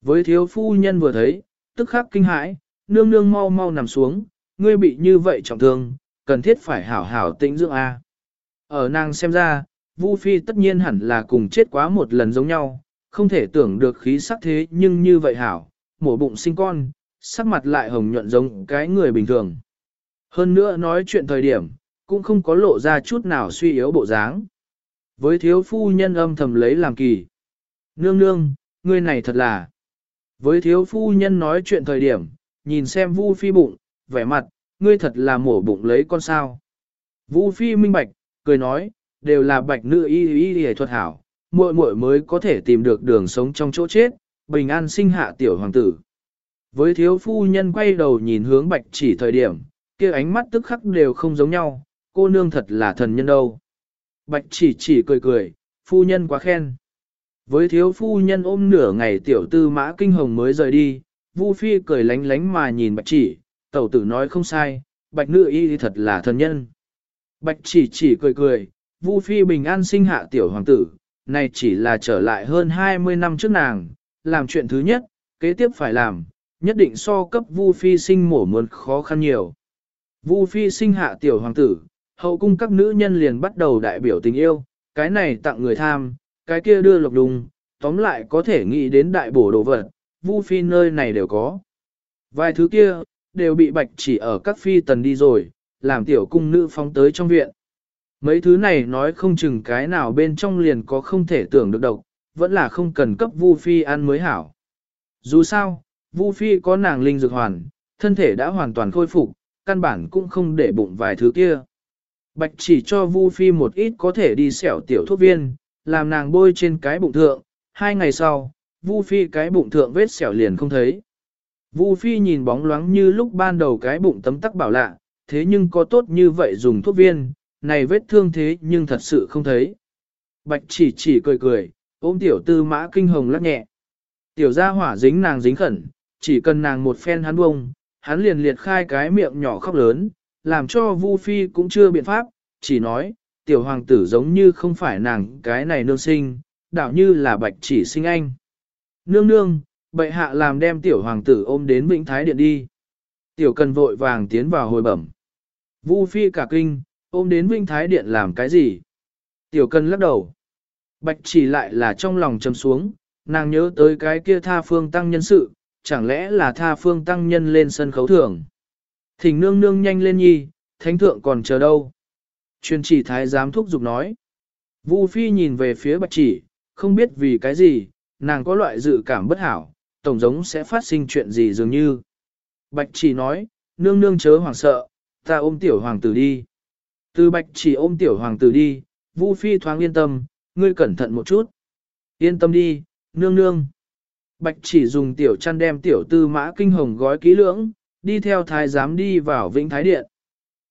Với thiếu phu nhân vừa thấy, tức khắc kinh hãi, nương nương mau mau nằm xuống, ngươi bị như vậy trọng thương, cần thiết phải hảo hảo tĩnh dưỡng A. Ở nàng xem ra, Vu Phi tất nhiên hẳn là cùng chết quá một lần giống nhau, không thể tưởng được khí sắc thế nhưng như vậy hảo, mổ bụng sinh con, sắc mặt lại hồng nhuận giống cái người bình thường. Hơn nữa nói chuyện thời điểm, cũng không có lộ ra chút nào suy yếu bộ dáng. Với thiếu phu nhân âm thầm lấy làm kỳ. Nương nương, ngươi này thật là. Với thiếu phu nhân nói chuyện thời điểm, nhìn xem Vu Phi bụng, vẻ mặt, ngươi thật là mổ bụng lấy con sao. Vu Phi minh bạch, cười nói, đều là bạch nữ y y y thuật hảo, muội muội mới có thể tìm được đường sống trong chỗ chết, bình an sinh hạ tiểu hoàng tử. Với thiếu phu nhân quay đầu nhìn hướng bạch chỉ thời điểm, kia ánh mắt tức khắc đều không giống nhau, cô nương thật là thần nhân đâu. Bạch chỉ chỉ cười cười, phu nhân quá khen. Với thiếu phu nhân ôm nửa ngày tiểu tư mã kinh hồng mới rời đi, Vu Phi cười lánh lánh mà nhìn bạch chỉ, tẩu tử nói không sai, bạch nữ y thật là thần nhân. Bạch chỉ chỉ cười cười, Vu Phi bình an sinh hạ tiểu hoàng tử, này chỉ là trở lại hơn 20 năm trước nàng, làm chuyện thứ nhất, kế tiếp phải làm, nhất định so cấp Vu Phi sinh mổ muốn khó khăn nhiều. Vu Phi sinh hạ tiểu hoàng tử, hậu cung các nữ nhân liền bắt đầu đại biểu tình yêu, cái này tặng người tham, cái kia đưa lộc đùng, tóm lại có thể nghĩ đến đại bổ đồ vật, Vu Phi nơi này đều có. Vài thứ kia, đều bị bạch chỉ ở các phi tần đi rồi, làm tiểu cung nữ phóng tới trong viện. Mấy thứ này nói không chừng cái nào bên trong liền có không thể tưởng được độc, vẫn là không cần cấp Vu Phi ăn mới hảo. Dù sao, Vu Phi có nàng linh dược hoàn, thân thể đã hoàn toàn khôi phục, căn bản cũng không để bụng vài thứ kia. Bạch chỉ cho Vu Phi một ít có thể đi xẻo tiểu thuốc viên, làm nàng bôi trên cái bụng thượng, hai ngày sau, Vu Phi cái bụng thượng vết xẻo liền không thấy. Vu Phi nhìn bóng loáng như lúc ban đầu cái bụng tấm tắc bảo lạ, thế nhưng có tốt như vậy dùng thuốc viên, này vết thương thế nhưng thật sự không thấy. Bạch chỉ chỉ cười cười, ôm tiểu tư mã kinh hồng lắc nhẹ. Tiểu gia hỏa dính nàng dính khẩn, chỉ cần nàng một phen hắn bông, hắn liền liệt khai cái miệng nhỏ khóc lớn, làm cho Vu Phi cũng chưa biện pháp, chỉ nói, tiểu hoàng tử giống như không phải nàng cái này nương sinh, đảo như là bạch chỉ sinh anh. Nương nương, bệ hạ làm đem tiểu hoàng tử ôm đến Vĩnh Thái Điện đi. Tiểu cần vội vàng tiến vào hồi bẩm. Vu Phi cả kinh, ôm đến vinh Thái Điện làm cái gì? Tiểu cần lắc đầu. Bạch chỉ lại là trong lòng chầm xuống, nàng nhớ tới cái kia tha phương tăng nhân sự, chẳng lẽ là tha phương tăng nhân lên sân khấu thưởng. Thỉnh nương nương nhanh lên nhi, thánh thượng còn chờ đâu. Chuyên chỉ thái giám thúc giục nói. Vu Phi nhìn về phía bạch chỉ, không biết vì cái gì, nàng có loại dự cảm bất hảo, tổng giống sẽ phát sinh chuyện gì dường như. Bạch chỉ nói, nương nương chớ hoảng sợ, ta ôm tiểu hoàng tử đi. Từ bạch chỉ ôm tiểu hoàng tử đi, Vu Phi thoáng yên tâm, ngươi cẩn thận một chút. Yên tâm đi, nương nương. Bạch chỉ dùng tiểu chăn đem tiểu tư mã kinh hồng gói kỹ lưỡng, đi theo thái giám đi vào Vĩnh Thái Điện.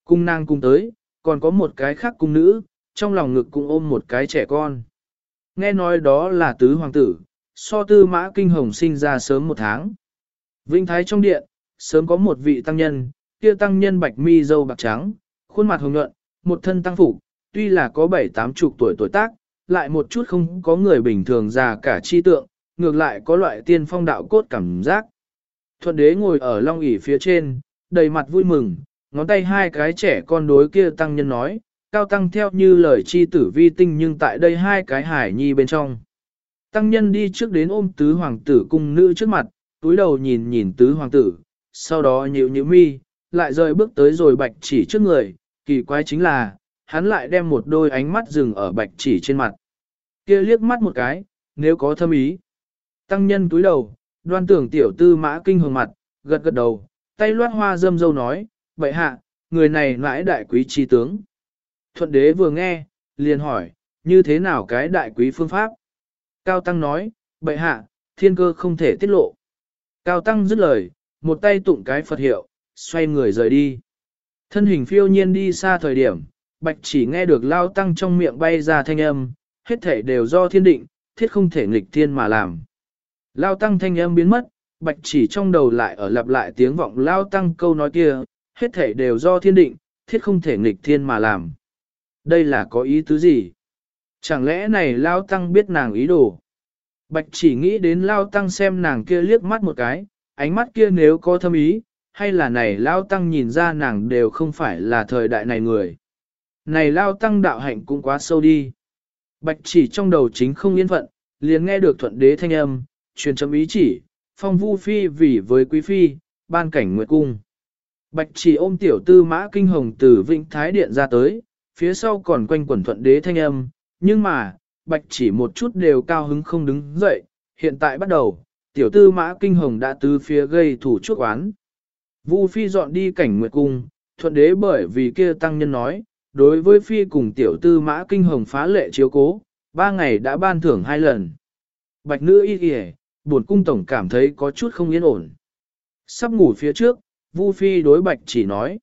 Cung nàng cùng tới, còn có một cái khác cung nữ, trong lòng ngực cũng ôm một cái trẻ con. Nghe nói đó là tứ hoàng tử, so tư mã kinh hồng sinh ra sớm một tháng. Vĩnh Thái trong điện, sớm có một vị tăng nhân, kia tăng nhân bạch mi dâu bạc trắng, khuôn mặt hồng nhuận, một thân tăng phục, tuy là có bảy tám chục tuổi tuổi tác, lại một chút không có người bình thường già cả chi tượng, ngược lại có loại tiên phong đạo cốt cảm giác. Thuận đế ngồi ở long ỷ phía trên, đầy mặt vui mừng, ngón tay hai cái trẻ con đối kia tăng nhân nói, cao tăng theo như lời chi tử vi tinh nhưng tại đây hai cái hải nhi bên trong. Tăng nhân đi trước đến ôm tứ hoàng tử cung nữ trước mặt, túi đầu nhìn nhìn tứ hoàng tử, sau đó nhịu nhịu mi, lại rời bước tới rồi bạch chỉ trước người, kỳ quái chính là, hắn lại đem một đôi ánh mắt dừng ở bạch chỉ trên mặt. kia liếc mắt một cái, nếu có thâm ý. Tăng nhân túi đầu, đoan tưởng tiểu tư mã kinh hồng mặt, gật gật đầu, tay loát hoa dâm dâu nói, vậy hạ, người này mãi đại quý chi tướng. Thuận đế vừa nghe, liền hỏi, như thế nào cái đại quý phương pháp? Cao Tăng nói, bệ hạ, thiên cơ không thể tiết lộ. Cao Tăng dứt lời, một tay tụng cái Phật hiệu, xoay người rời đi. Thân hình phiêu nhiên đi xa thời điểm, bạch chỉ nghe được lao tăng trong miệng bay ra thanh âm, hết thể đều do thiên định, thiết không thể nghịch thiên mà làm. Lao tăng thanh âm biến mất, bạch chỉ trong đầu lại ở lặp lại tiếng vọng lao tăng câu nói kia, hết thể đều do thiên định, thiết không thể nghịch thiên mà làm. Đây là có ý tứ gì? Chẳng lẽ này lao tăng biết nàng ý đồ? Bạch chỉ nghĩ đến lao tăng xem nàng kia liếc mắt một cái, ánh mắt kia nếu có thâm ý, hay là này lao tăng nhìn ra nàng đều không phải là thời đại này người. Này lao tăng đạo hạnh cũng quá sâu đi. Bạch chỉ trong đầu chính không yên phận, liền nghe được thuận đế thanh âm, truyền chấm ý chỉ, phong vu phi vì với quý phi, ban cảnh nguyệt cung. Bạch chỉ ôm tiểu tư mã kinh hồng từ vĩnh thái điện ra tới, phía sau còn quanh quẩn thuận đế thanh âm, nhưng mà, bạch chỉ một chút đều cao hứng không đứng dậy, hiện tại bắt đầu, tiểu tư mã kinh hồng đã từ phía gây thủ chuốc oán. Vu phi dọn đi cảnh nguyệt cung, thuận đế bởi vì kia tăng nhân nói, đối với phi cùng tiểu tư mã kinh hồng phá lệ chiếu cố, ba ngày đã ban thưởng hai lần. Bạch nữ y kìa, buồn cung tổng cảm thấy có chút không yên ổn. Sắp ngủ phía trước, Vu Phi đối Bạch chỉ nói.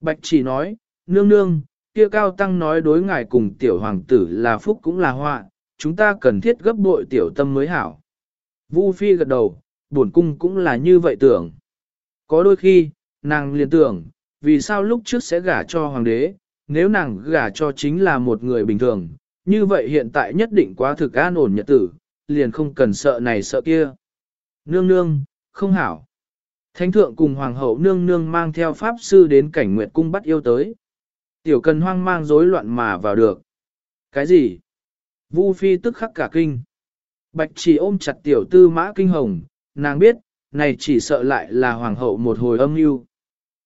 Bạch chỉ nói, nương nương, kia cao tăng nói đối ngài cùng tiểu hoàng tử là phúc cũng là họa, chúng ta cần thiết gấp bội tiểu tâm mới hảo. Vu Phi gật đầu, buồn cung cũng là như vậy tưởng. Có đôi khi, nàng liền tưởng, vì sao lúc trước sẽ gả cho hoàng đế, nếu nàng gả cho chính là một người bình thường, như vậy hiện tại nhất định quá thực an ổn nhật tử, liền không cần sợ này sợ kia. Nương nương, không hảo. Thánh thượng cùng hoàng hậu nương nương mang theo pháp sư đến cảnh nguyệt cung bắt yêu tới. Tiểu cần hoang mang rối loạn mà vào được. Cái gì? Vu phi tức khắc cả kinh. Bạch chỉ ôm chặt tiểu tư mã kinh hồng, nàng biết, này chỉ sợ lại là hoàng hậu một hồi âm mưu.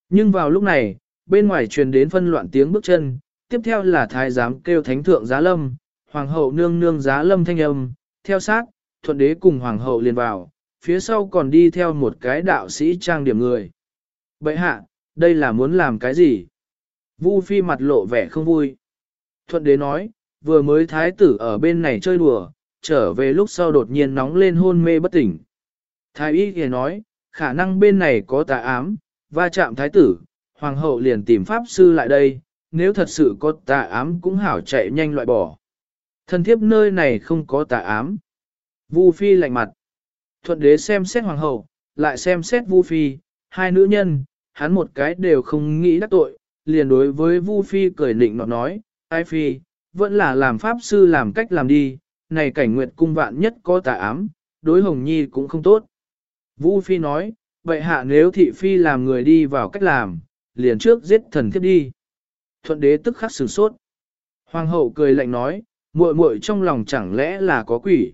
Nhưng vào lúc này, bên ngoài truyền đến phân loạn tiếng bước chân, tiếp theo là thái giám kêu thánh thượng giá lâm, hoàng hậu nương nương giá lâm thanh âm, theo sát, thuận đế cùng hoàng hậu liền vào, phía sau còn đi theo một cái đạo sĩ trang điểm người. Bậy hạ, đây là muốn làm cái gì? Vu phi mặt lộ vẻ không vui. Thuận đế nói, vừa mới thái tử ở bên này chơi đùa, trở về lúc sau đột nhiên nóng lên hôn mê bất tỉnh. Thái y thì nói, khả năng bên này có tà ám, va chạm thái tử, hoàng hậu liền tìm pháp sư lại đây, nếu thật sự có tà ám cũng hảo chạy nhanh loại bỏ. Thần thiếp nơi này không có tà ám. Vu phi lạnh mặt. Thuận đế xem xét hoàng hậu, lại xem xét Vu phi, hai nữ nhân, hắn một cái đều không nghĩ đắc tội, liền đối với Vu phi cười nịnh nọt nói, ai phi, vẫn là làm pháp sư làm cách làm đi, này cảnh nguyệt cung vạn nhất có tà ám, đối hồng nhi cũng không tốt. Vu phi nói, vậy hạ nếu thị phi làm người đi vào cách làm, liền trước giết thần thiếp đi. Thuận đế tức khắc sửng sốt. Hoàng hậu cười lạnh nói, muội muội trong lòng chẳng lẽ là có quỷ.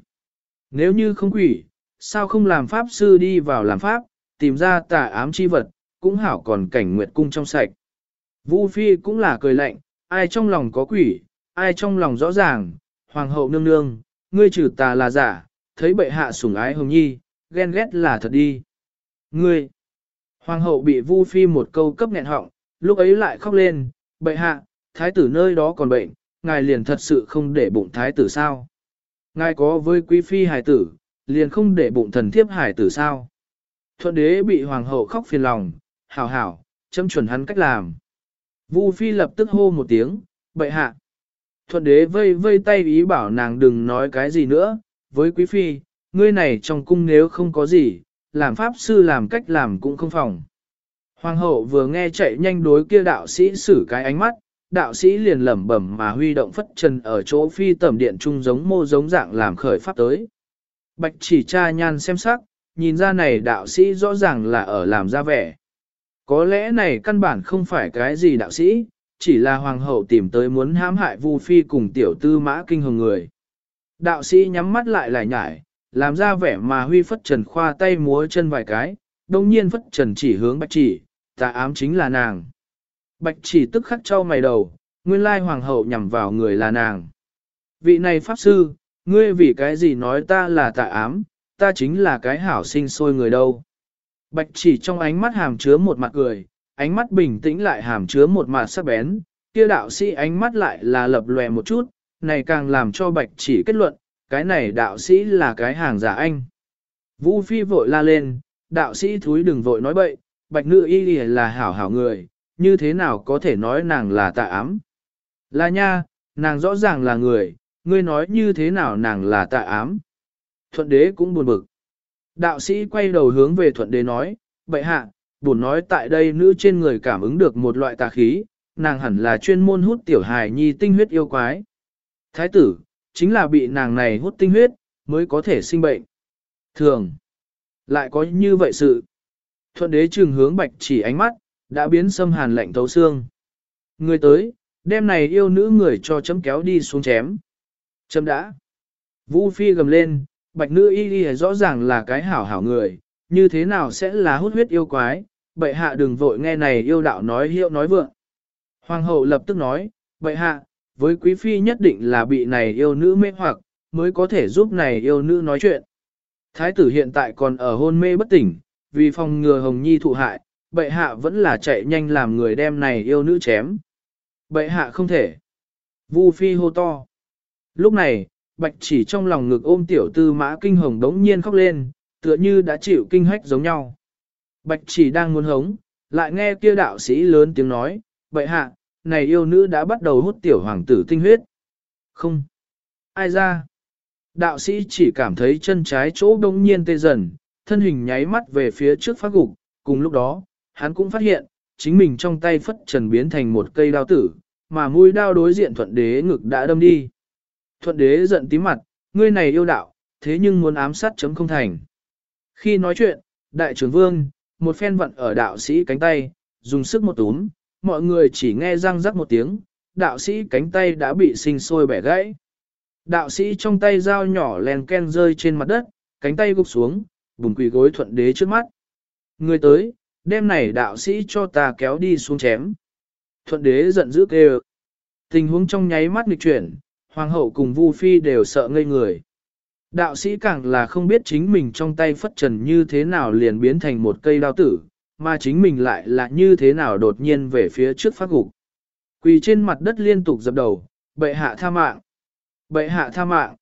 Nếu như không quỷ, sao không làm pháp sư đi vào làm pháp, tìm ra tà ám chi vật, cũng hảo còn cảnh nguyệt cung trong sạch. Vu Phi cũng là cười lạnh, ai trong lòng có quỷ, ai trong lòng rõ ràng, hoàng hậu nương nương, ngươi trừ tà là giả, thấy bệ hạ sủng ái hồng nhi, ghen ghét là thật đi. Ngươi, hoàng hậu bị Vu Phi một câu cấp nghẹn họng, lúc ấy lại khóc lên, bệ hạ, thái tử nơi đó còn bệnh, ngài liền thật sự không để bụng thái tử sao. Ngài có với quý phi hải tử, liền không để bụng thần thiếp hải tử sao. Thuận đế bị hoàng hậu khóc phiền lòng, hảo hảo, châm chuẩn hắn cách làm. Vu phi lập tức hô một tiếng, bệ hạ. Thuận đế vây vây tay ý bảo nàng đừng nói cái gì nữa, với quý phi, ngươi này trong cung nếu không có gì, làm pháp sư làm cách làm cũng không phòng. Hoàng hậu vừa nghe chạy nhanh đối kia đạo sĩ xử cái ánh mắt, đạo sĩ liền lẩm bẩm mà huy động phất chân ở chỗ phi tẩm điện trung giống mô giống dạng làm khởi pháp tới. Bạch chỉ cha nhan xem sắc, nhìn ra này đạo sĩ rõ ràng là ở làm ra vẻ. Có lẽ này căn bản không phải cái gì đạo sĩ, chỉ là hoàng hậu tìm tới muốn hãm hại Vu Phi cùng tiểu tư mã kinh hồng người. Đạo sĩ nhắm mắt lại lại nhải, làm ra vẻ mà huy phất trần khoa tay múa chân vài cái, đồng nhiên phất trần chỉ hướng bạch chỉ, tà ám chính là nàng. Bạch chỉ tức khắc trao mày đầu, nguyên lai hoàng hậu nhằm vào người là nàng. Vị này pháp sư, ngươi vì cái gì nói ta là tà ám, ta chính là cái hảo sinh sôi người đâu. Bạch chỉ trong ánh mắt hàm chứa một mặt cười, ánh mắt bình tĩnh lại hàm chứa một mặt sắc bén, kia đạo sĩ ánh mắt lại là lập lòe một chút, này càng làm cho bạch chỉ kết luận, cái này đạo sĩ là cái hàng giả anh. Vũ Phi vội la lên, đạo sĩ thúi đừng vội nói bậy, bạch nữ y là hảo hảo người, như thế nào có thể nói nàng là tạ ám. Là nha, nàng rõ ràng là người, ngươi nói như thế nào nàng là tạ ám. Thuận đế cũng buồn bực. Đạo sĩ quay đầu hướng về thuận đế nói, vậy hạ, buồn nói tại đây nữ trên người cảm ứng được một loại tà khí, nàng hẳn là chuyên môn hút tiểu hài nhi tinh huyết yêu quái. Thái tử, chính là bị nàng này hút tinh huyết, mới có thể sinh bệnh. Thường, lại có như vậy sự. Thuận đế trừng hướng bạch chỉ ánh mắt, đã biến xâm hàn lạnh thấu xương. Người tới, đêm này yêu nữ người cho chấm kéo đi xuống chém. Chấm đã. Vũ Phi gầm lên, bạch nữ y y rõ ràng là cái hảo hảo người, như thế nào sẽ là hút huyết yêu quái, bệ hạ đừng vội nghe này yêu đạo nói hiệu nói vượng. Hoàng hậu lập tức nói, bệ hạ, với quý phi nhất định là bị này yêu nữ mê hoặc, mới có thể giúp này yêu nữ nói chuyện. Thái tử hiện tại còn ở hôn mê bất tỉnh, vì phòng ngừa hồng nhi thụ hại, bệ hạ vẫn là chạy nhanh làm người đem này yêu nữ chém. Bệ hạ không thể. Vu phi hô to. Lúc này, bạch chỉ trong lòng ngực ôm tiểu tư mã kinh hồng đống nhiên khóc lên, tựa như đã chịu kinh hách giống nhau. Bạch chỉ đang muốn hống, lại nghe kia đạo sĩ lớn tiếng nói, bệ hạ, này yêu nữ đã bắt đầu hút tiểu hoàng tử tinh huyết. Không. Ai ra? Đạo sĩ chỉ cảm thấy chân trái chỗ đông nhiên tê dần, thân hình nháy mắt về phía trước phát gục, cùng lúc đó, hắn cũng phát hiện, chính mình trong tay phất trần biến thành một cây đao tử, mà mũi đao đối diện thuận đế ngực đã đâm đi. Thuận đế giận tím mặt, ngươi này yêu đạo, thế nhưng muốn ám sát chấm không thành. Khi nói chuyện, đại trưởng vương, một phen vận ở đạo sĩ cánh tay, dùng sức một túm, mọi người chỉ nghe răng rắc một tiếng, đạo sĩ cánh tay đã bị sinh sôi bẻ gãy. Đạo sĩ trong tay dao nhỏ len ken rơi trên mặt đất, cánh tay gục xuống, bùng quỳ gối thuận đế trước mắt. Người tới, đêm này đạo sĩ cho ta kéo đi xuống chém. Thuận đế giận dữ kêu. Tình huống trong nháy mắt nghịch chuyển, hoàng hậu cùng Vu Phi đều sợ ngây người. Đạo sĩ càng là không biết chính mình trong tay phất trần như thế nào liền biến thành một cây đao tử, mà chính mình lại là như thế nào đột nhiên về phía trước phát gục. Quỳ trên mặt đất liên tục dập đầu, bệ hạ tha mạng, bệ hạ tha mạng.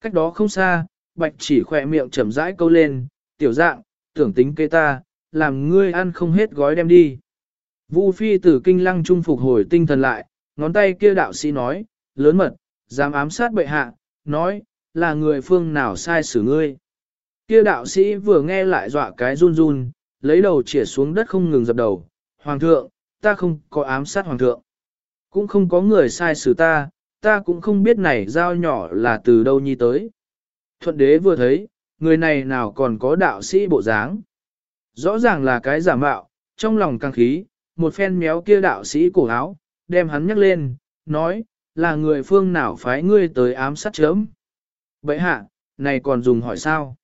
Cách đó không xa, bạch chỉ khỏe miệng chậm rãi câu lên, tiểu dạng, tưởng tính kế ta, làm ngươi ăn không hết gói đem đi. Vu phi tử kinh lăng trung phục hồi tinh thần lại, ngón tay kia đạo sĩ nói, lớn mật, dám ám sát bệ hạ, nói, là người phương nào sai xử ngươi. Kia đạo sĩ vừa nghe lại dọa cái run run, lấy đầu chĩa xuống đất không ngừng dập đầu, Hoàng thượng, ta không có ám sát Hoàng thượng. Cũng không có người sai xử ta, ta cũng không biết này dao nhỏ là từ đâu nhi tới. Thuận đế vừa thấy, người này nào còn có đạo sĩ bộ dáng. Rõ ràng là cái giả mạo, trong lòng căng khí, một phen méo kia đạo sĩ cổ áo, đem hắn nhắc lên, nói, là người phương nào phái ngươi tới ám sát chớm. Bậy hạ, này còn dùng hỏi sao?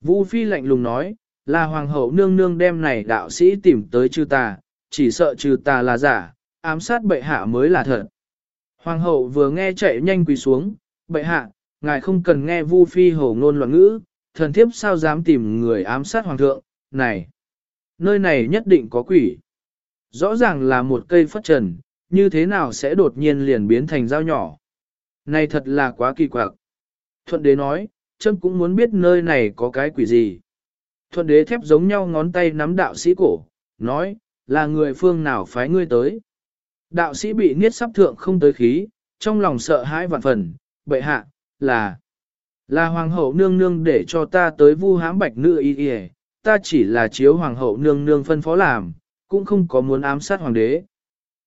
Vu Phi lạnh lùng nói, là hoàng hậu nương nương đem này đạo sĩ tìm tới trừ tà, chỉ sợ trừ tà là giả, ám sát bệ hạ mới là thật. Hoàng hậu vừa nghe chạy nhanh quỳ xuống, bệ hạ, ngài không cần nghe Vu Phi hổ ngôn loạn ngữ, thần thiếp sao dám tìm người ám sát hoàng thượng, này, nơi này nhất định có quỷ. Rõ ràng là một cây phất trần, như thế nào sẽ đột nhiên liền biến thành dao nhỏ. Này thật là quá kỳ quặc. Thuận đế nói, chân cũng muốn biết nơi này có cái quỷ gì. Thuận đế thép giống nhau ngón tay nắm đạo sĩ cổ, nói, là người phương nào phái ngươi tới. Đạo sĩ bị niết sắp thượng không tới khí, trong lòng sợ hãi vạn phần, bệ hạ, là, là hoàng hậu nương nương để cho ta tới vu hãm bạch nữ y y, ta chỉ là chiếu hoàng hậu nương nương phân phó làm, cũng không có muốn ám sát hoàng đế.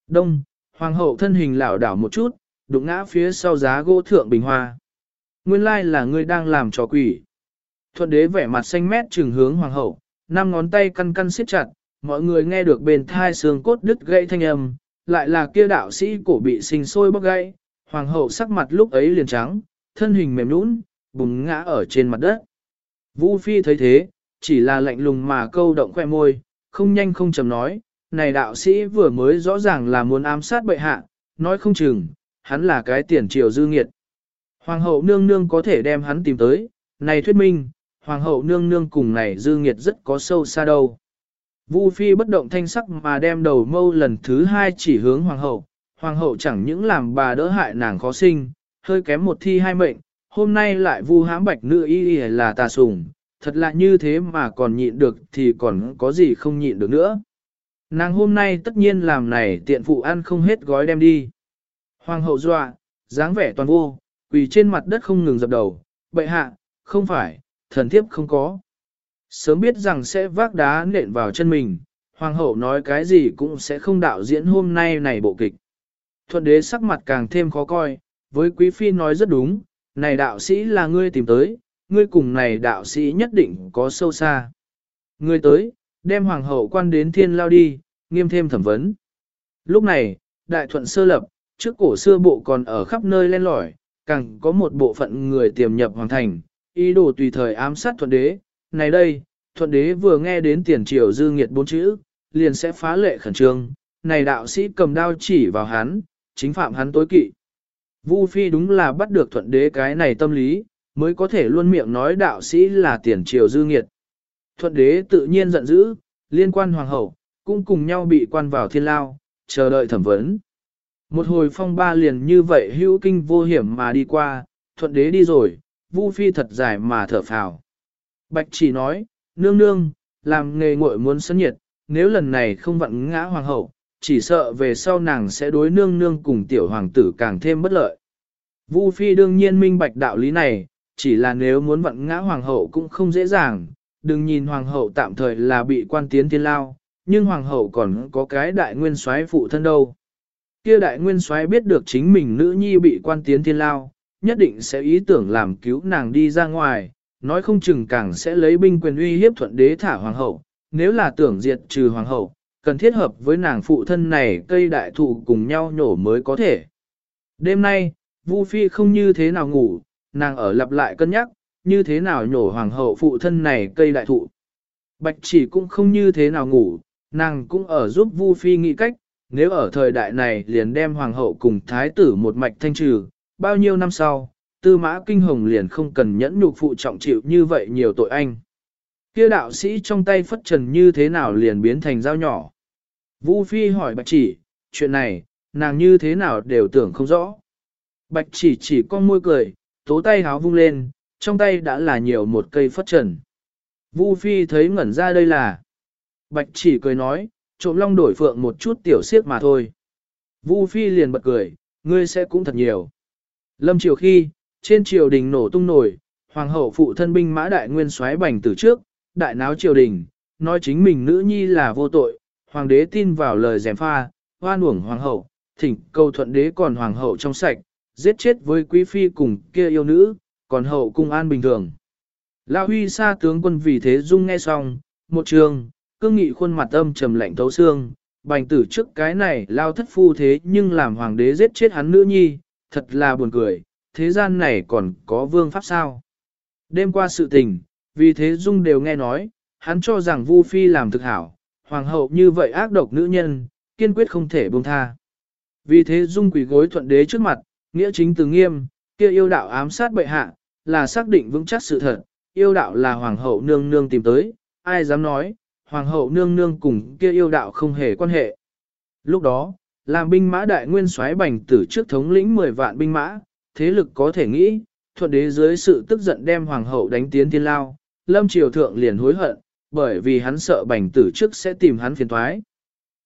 Đông, hoàng hậu thân hình lảo đảo một chút, đụng ngã phía sau giá gỗ thượng bình hoa. Nguyên lai là ngươi đang làm trò quỷ. Thuận đế vẻ mặt xanh mét trừng hướng hoàng hậu, năm ngón tay căn căn siết chặt, mọi người nghe được bên thai xương cốt đứt gãy thanh âm, lại là kia đạo sĩ cổ bị sinh sôi bóc gãy, hoàng hậu sắc mặt lúc ấy liền trắng, thân hình mềm nhũn, bùng ngã ở trên mặt đất. Vũ Phi thấy thế, chỉ là lạnh lùng mà câu động khoe môi, không nhanh không chậm nói, này đạo sĩ vừa mới rõ ràng là muốn ám sát bệ hạ, nói không chừng, hắn là cái tiền triều dư nghiệt. Hoàng hậu nương nương có thể đem hắn tìm tới, này thuyết minh, hoàng hậu nương nương cùng này dư nghiệt rất có sâu xa đâu. Vu Phi bất động thanh sắc mà đem đầu mâu lần thứ hai chỉ hướng hoàng hậu, hoàng hậu chẳng những làm bà đỡ hại nàng khó sinh, hơi kém một thi hai mệnh, hôm nay lại vu hãm bạch nữ y y là tà sùng, thật là như thế mà còn nhịn được thì còn có gì không nhịn được nữa. Nàng hôm nay tất nhiên làm này tiện phụ ăn không hết gói đem đi. Hoàng hậu dọa, dáng vẻ toàn vô, quỳ trên mặt đất không ngừng dập đầu, bệ hạ, không phải, thần thiếp không có. Sớm biết rằng sẽ vác đá nện vào chân mình, hoàng hậu nói cái gì cũng sẽ không đạo diễn hôm nay này bộ kịch. Thuận đế sắc mặt càng thêm khó coi, với quý phi nói rất đúng, này đạo sĩ là ngươi tìm tới, ngươi cùng này đạo sĩ nhất định có sâu xa. Ngươi tới, đem hoàng hậu quan đến thiên lao đi, nghiêm thêm thẩm vấn. Lúc này, đại thuận sơ lập, trước cổ xưa bộ còn ở khắp nơi len lỏi, càng có một bộ phận người tiềm nhập hoàng thành, ý đồ tùy thời ám sát thuận đế. Này đây, thuận đế vừa nghe đến tiền triều dư nghiệt bốn chữ, liền sẽ phá lệ khẩn trương, này đạo sĩ cầm đao chỉ vào hắn, chính phạm hắn tối kỵ. Vu Phi đúng là bắt được thuận đế cái này tâm lý, mới có thể luôn miệng nói đạo sĩ là tiền triều dư nghiệt. Thuận đế tự nhiên giận dữ, liên quan hoàng hậu, cũng cùng nhau bị quan vào thiên lao, chờ đợi thẩm vấn. Một hồi phong ba liền như vậy hữu kinh vô hiểm mà đi qua, thuận đế đi rồi, Vu Phi thật dài mà thở phào. Bạch chỉ nói, nương nương, làm nghề nguội muốn sân nhiệt, nếu lần này không vặn ngã hoàng hậu, chỉ sợ về sau nàng sẽ đối nương nương cùng tiểu hoàng tử càng thêm bất lợi. Vu Phi đương nhiên minh bạch đạo lý này, chỉ là nếu muốn vặn ngã hoàng hậu cũng không dễ dàng, đừng nhìn hoàng hậu tạm thời là bị quan tiến thiên lao, nhưng hoàng hậu còn có cái đại nguyên soái phụ thân đâu. Kia đại nguyên soái biết được chính mình nữ nhi bị quan tiến thiên lao, nhất định sẽ ý tưởng làm cứu nàng đi ra ngoài, nói không chừng càng sẽ lấy binh quyền uy hiếp thuận đế thả hoàng hậu, nếu là tưởng diệt trừ hoàng hậu, cần thiết hợp với nàng phụ thân này cây đại thụ cùng nhau nhổ mới có thể. Đêm nay, Vu Phi không như thế nào ngủ, nàng ở lặp lại cân nhắc, như thế nào nhổ hoàng hậu phụ thân này cây đại thụ. Bạch chỉ cũng không như thế nào ngủ, nàng cũng ở giúp Vu Phi nghĩ cách, nếu ở thời đại này liền đem hoàng hậu cùng thái tử một mạch thanh trừ, bao nhiêu năm sau, tư mã kinh hồng liền không cần nhẫn nhục phụ trọng chịu như vậy nhiều tội anh. Kia đạo sĩ trong tay phất trần như thế nào liền biến thành dao nhỏ. Vu Phi hỏi bạch chỉ, chuyện này, nàng như thế nào đều tưởng không rõ. Bạch chỉ chỉ con môi cười, tố tay háo vung lên, trong tay đã là nhiều một cây phất trần. Vu Phi thấy ngẩn ra đây là. Bạch chỉ cười nói, trộm long đổi phượng một chút tiểu siếc mà thôi. Vu Phi liền bật cười, ngươi sẽ cũng thật nhiều. Lâm triều khi, trên triều đình nổ tung nổi, hoàng hậu phụ thân binh mã đại nguyên xoáy bành từ trước, đại náo triều đình, nói chính mình nữ nhi là vô tội, hoàng đế tin vào lời dèm pha, hoan uổng hoàng hậu, thỉnh cầu thuận đế còn hoàng hậu trong sạch, giết chết với quý phi cùng kia yêu nữ, còn hậu cung an bình thường. La huy sa tướng quân vì thế dung nghe xong, một trường, cương nghị khuôn mặt âm trầm lạnh thấu xương, bành tử trước cái này lao thất phu thế nhưng làm hoàng đế giết chết hắn nữ nhi, thật là buồn cười, thế gian này còn có vương pháp sao. Đêm qua sự tình, vì thế dung đều nghe nói, hắn cho rằng Vu Phi làm thực hảo, hoàng hậu như vậy ác độc nữ nhân, kiên quyết không thể buông tha. Vì thế dung quỷ gối thuận đế trước mặt, nghĩa chính từ nghiêm, kia yêu đạo ám sát bệ hạ, là xác định vững chắc sự thật, yêu đạo là hoàng hậu nương nương tìm tới, ai dám nói, hoàng hậu nương nương cùng kia yêu đạo không hề quan hệ. Lúc đó, làm binh mã đại nguyên soái bành tử trước thống lĩnh 10 vạn binh mã, thế lực có thể nghĩ, thuận đế dưới sự tức giận đem hoàng hậu đánh tiến thiên lao, lâm triều thượng liền hối hận, bởi vì hắn sợ bành tử trước sẽ tìm hắn phiền thoái.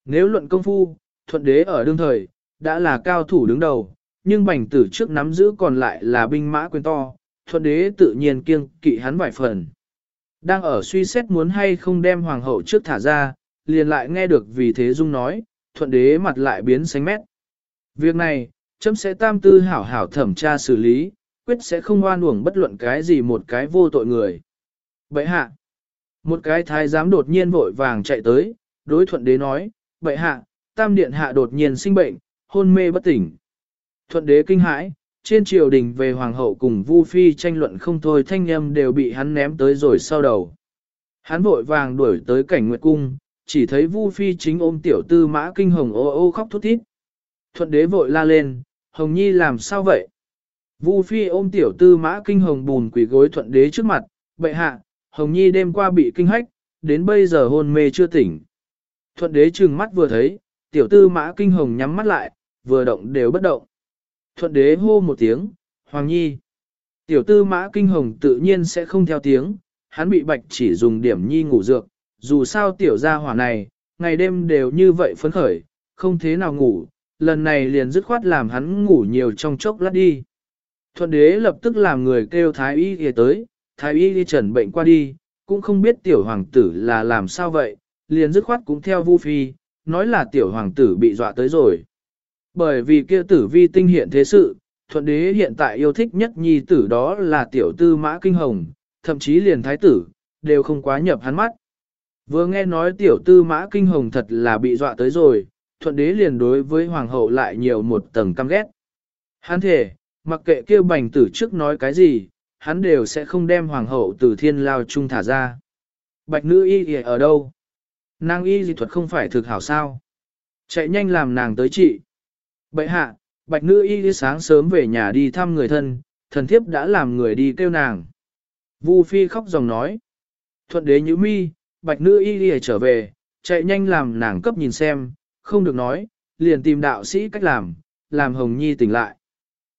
Nếu luận công phu, thuận đế ở đương thời, đã là cao thủ đứng đầu, nhưng bành tử trước nắm giữ còn lại là binh mã quyền to, thuận đế tự nhiên kiêng kỵ hắn vài phần. Đang ở suy xét muốn hay không đem hoàng hậu trước thả ra, liền lại nghe được vì thế dung nói, thuận đế mặt lại biến xanh mét. Việc này, chấm sẽ tam tư hảo hảo thẩm tra xử lý, quyết sẽ không oan uổng bất luận cái gì một cái vô tội người. Bậy hạ, một cái thái giám đột nhiên vội vàng chạy tới, đối thuận đế nói, bậy hạ, tam điện hạ đột nhiên sinh bệnh, hôn mê bất tỉnh. Thuận đế kinh hãi, trên triều đình về hoàng hậu cùng Vu Phi tranh luận không thôi thanh âm đều bị hắn ném tới rồi sau đầu. Hắn vội vàng đuổi tới cảnh nguyệt cung, chỉ thấy Vu Phi chính ôm tiểu tư mã kinh hồng ô ô khóc thút thít. Thuận đế vội la lên, Hồng Nhi làm sao vậy? Vu Phi ôm tiểu tư mã kinh hồng bùn quỷ gối thuận đế trước mặt, bệ hạ, Hồng Nhi đêm qua bị kinh hách, đến bây giờ hôn mê chưa tỉnh. Thuận đế trừng mắt vừa thấy, tiểu tư mã kinh hồng nhắm mắt lại, vừa động đều bất động. Thuận đế hô một tiếng, Hoàng Nhi. Tiểu tư mã kinh hồng tự nhiên sẽ không theo tiếng, hắn bị bạch chỉ dùng điểm nhi ngủ dược, dù sao tiểu gia hỏa này, ngày đêm đều như vậy phấn khởi, không thế nào ngủ, lần này liền dứt khoát làm hắn ngủ nhiều trong chốc lát đi. Thuận đế lập tức làm người kêu thái y đi tới, thái y đi trần bệnh qua đi, cũng không biết tiểu hoàng tử là làm sao vậy, liền dứt khoát cũng theo vu phi, nói là tiểu hoàng tử bị dọa tới rồi. Bởi vì kia tử vi tinh hiện thế sự, thuận đế hiện tại yêu thích nhất nhi tử đó là tiểu tư mã kinh hồng, thậm chí liền thái tử, đều không quá nhập hắn mắt. Vừa nghe nói tiểu tư mã kinh hồng thật là bị dọa tới rồi, thuận đế liền đối với hoàng hậu lại nhiều một tầng căm ghét. Hắn thể, mặc kệ kêu bành tử trước nói cái gì, hắn đều sẽ không đem hoàng hậu từ thiên lao chung thả ra. Bạch nữ y ở đâu? Nàng y dị thuật không phải thực hảo sao? Chạy nhanh làm nàng tới trị. Bậy hạ, bạch nữ y sáng sớm về nhà đi thăm người thân, thần thiếp đã làm người đi kêu nàng. Vu phi khóc dòng nói. Thuận đế nhữ mi, bạch nữ y đi trở về, chạy nhanh làm nàng cấp nhìn xem, không được nói, liền tìm đạo sĩ cách làm, làm hồng nhi tỉnh lại.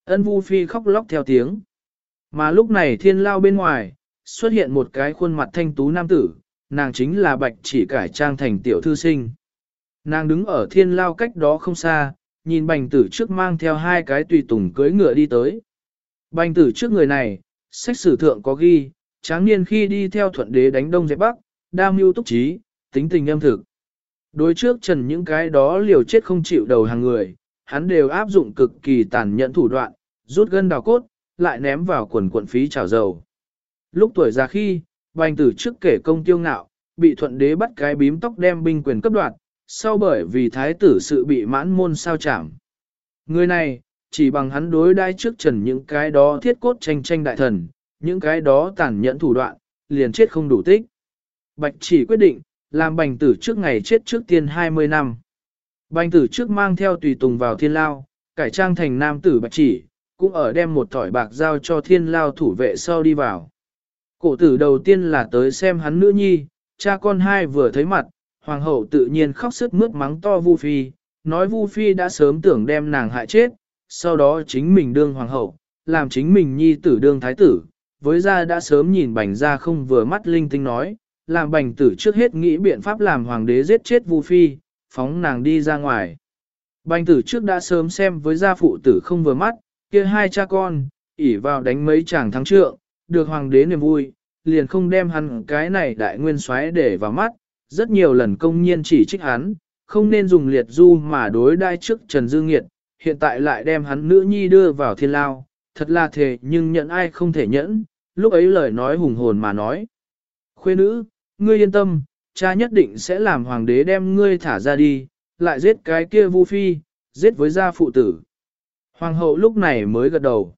Ân vu phi khóc lóc theo tiếng. Mà lúc này thiên lao bên ngoài, xuất hiện một cái khuôn mặt thanh tú nam tử, nàng chính là bạch chỉ cải trang thành tiểu thư sinh. Nàng đứng ở thiên lao cách đó không xa, nhìn bành tử trước mang theo hai cái tùy tùng cưới ngựa đi tới. Bành tử trước người này, sách sử thượng có ghi, tráng niên khi đi theo thuận đế đánh đông dẹp bắc, đam mưu túc trí, tính tình âm thực. Đối trước trần những cái đó liều chết không chịu đầu hàng người, hắn đều áp dụng cực kỳ tàn nhẫn thủ đoạn, rút gân đào cốt, lại ném vào quần quận phí trào dầu. Lúc tuổi già khi, bành tử trước kể công tiêu ngạo, bị thuận đế bắt cái bím tóc đem binh quyền cấp đoạt, sau bởi vì thái tử sự bị mãn môn sao chảm. Người này, chỉ bằng hắn đối đai trước trần những cái đó thiết cốt tranh tranh đại thần, những cái đó tàn nhẫn thủ đoạn, liền chết không đủ tích. Bạch chỉ quyết định, làm bành tử trước ngày chết trước tiên 20 năm. Bành tử trước mang theo tùy tùng vào thiên lao, cải trang thành nam tử bạch chỉ, cũng ở đem một thỏi bạc giao cho thiên lao thủ vệ sau đi vào. Cổ tử đầu tiên là tới xem hắn nữ nhi, cha con hai vừa thấy mặt, hoàng hậu tự nhiên khóc sức mướt mắng to Vu Phi, nói Vu Phi đã sớm tưởng đem nàng hại chết, sau đó chính mình đương hoàng hậu, làm chính mình nhi tử đương thái tử, với ra đã sớm nhìn bành ra không vừa mắt linh tinh nói, làm bành tử trước hết nghĩ biện pháp làm hoàng đế giết chết Vu Phi, phóng nàng đi ra ngoài. Bành tử trước đã sớm xem với gia phụ tử không vừa mắt, kia hai cha con, ỉ vào đánh mấy chàng thắng trượng, được hoàng đế niềm vui, liền không đem hắn cái này đại nguyên soái để vào mắt, rất nhiều lần công nhiên chỉ trích hắn, không nên dùng liệt du mà đối đai trước Trần Dương Nghiệt, hiện tại lại đem hắn nữ nhi đưa vào thiên lao, thật là thề nhưng nhận ai không thể nhẫn, lúc ấy lời nói hùng hồn mà nói. Khuê nữ, ngươi yên tâm, cha nhất định sẽ làm hoàng đế đem ngươi thả ra đi, lại giết cái kia vu phi, giết với gia phụ tử. Hoàng hậu lúc này mới gật đầu.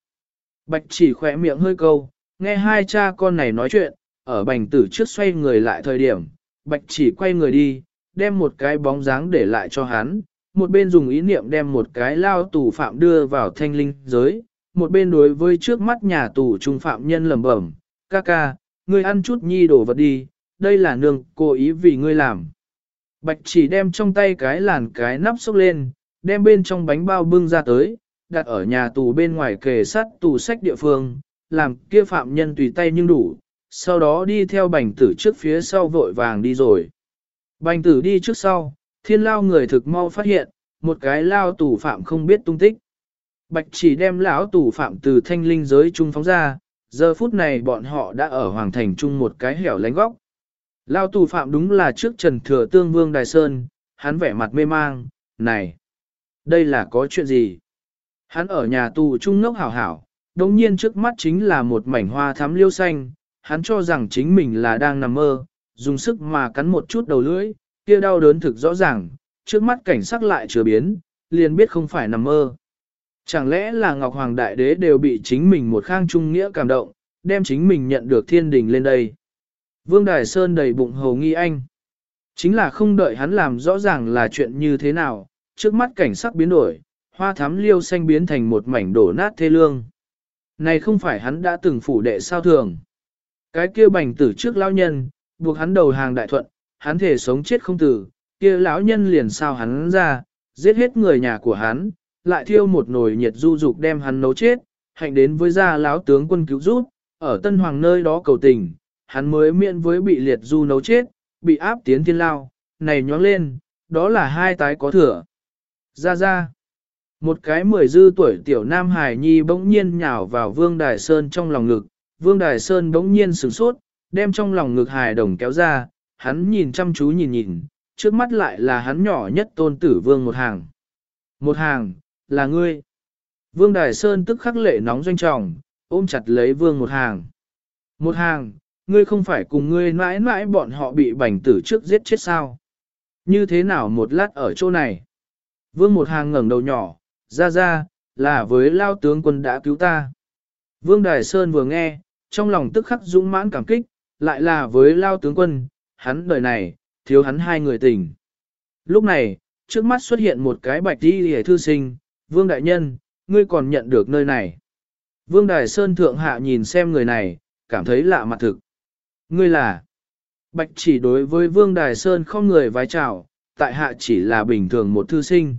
Bạch chỉ khỏe miệng hơi câu, nghe hai cha con này nói chuyện, ở bành tử trước xoay người lại thời điểm, bạch chỉ quay người đi, đem một cái bóng dáng để lại cho hắn, một bên dùng ý niệm đem một cái lao tù phạm đưa vào thanh linh giới, một bên đối với trước mắt nhà tù trung phạm nhân lẩm bẩm, ca ca, ngươi ăn chút nhi đồ vật đi, đây là nương cố ý vì ngươi làm. Bạch chỉ đem trong tay cái làn cái nắp xúc lên, đem bên trong bánh bao bưng ra tới, đặt ở nhà tù bên ngoài kề sắt tù sách địa phương, làm kia phạm nhân tùy tay nhưng đủ, sau đó đi theo bành tử trước phía sau vội vàng đi rồi. Bành tử đi trước sau, thiên lao người thực mau phát hiện, một cái lao tù phạm không biết tung tích. Bạch chỉ đem lão tù phạm từ thanh linh giới trung phóng ra, giờ phút này bọn họ đã ở hoàng thành trung một cái hẻo lánh góc. Lao tù phạm đúng là trước trần thừa tương vương Đài Sơn, hắn vẻ mặt mê mang, này, đây là có chuyện gì? Hắn ở nhà tù trung ngốc hảo hảo, đồng nhiên trước mắt chính là một mảnh hoa thắm liêu xanh, hắn cho rằng chính mình là đang nằm mơ, dùng sức mà cắn một chút đầu lưỡi, kia đau đớn thực rõ ràng, trước mắt cảnh sắc lại chưa biến, liền biết không phải nằm mơ. Chẳng lẽ là Ngọc Hoàng Đại Đế đều bị chính mình một khang trung nghĩa cảm động, đem chính mình nhận được thiên đình lên đây. Vương Đài Sơn đầy bụng hầu nghi anh. Chính là không đợi hắn làm rõ ràng là chuyện như thế nào, trước mắt cảnh sắc biến đổi, hoa thắm liêu xanh biến thành một mảnh đổ nát thê lương. Này không phải hắn đã từng phủ đệ sao thường. Cái kia bành tử trước lão nhân, buộc hắn đầu hàng đại thuận, hắn thể sống chết không tử, kia lão nhân liền sao hắn ra, giết hết người nhà của hắn, lại thiêu một nồi nhiệt du dục đem hắn nấu chết, hạnh đến với gia lão tướng quân cứu giúp, ở Tân Hoàng nơi đó cầu tình, hắn mới miễn với bị liệt du nấu chết, bị áp tiến thiên lao, này nhóng lên, đó là hai tái có thừa. Ra ra, một cái mười dư tuổi tiểu nam hải nhi bỗng nhiên nhào vào Vương Đài Sơn trong lòng ngực, Vương Đài Sơn bỗng nhiên sửng sốt, đem trong lòng ngực hài đồng kéo ra, hắn nhìn chăm chú nhìn nhìn, trước mắt lại là hắn nhỏ nhất tôn tử Vương một hàng. Một hàng, là ngươi. Vương Đài Sơn tức khắc lệ nóng doanh trọng, ôm chặt lấy Vương một hàng. Một hàng, ngươi không phải cùng ngươi mãi mãi bọn họ bị bành tử trước giết chết sao? Như thế nào một lát ở chỗ này? Vương một hàng ngẩng đầu nhỏ, ra ra, là với lao tướng quân đã cứu ta. Vương Đài Sơn vừa nghe, trong lòng tức khắc dũng mãn cảm kích, lại là với lao tướng quân, hắn đời này, thiếu hắn hai người tình. Lúc này, trước mắt xuất hiện một cái bạch đi hề thư sinh, Vương Đại Nhân, ngươi còn nhận được nơi này. Vương Đài Sơn Thượng Hạ nhìn xem người này, cảm thấy lạ mặt thực. Ngươi là, bạch chỉ đối với Vương Đài Sơn không người vái chào, tại hạ chỉ là bình thường một thư sinh.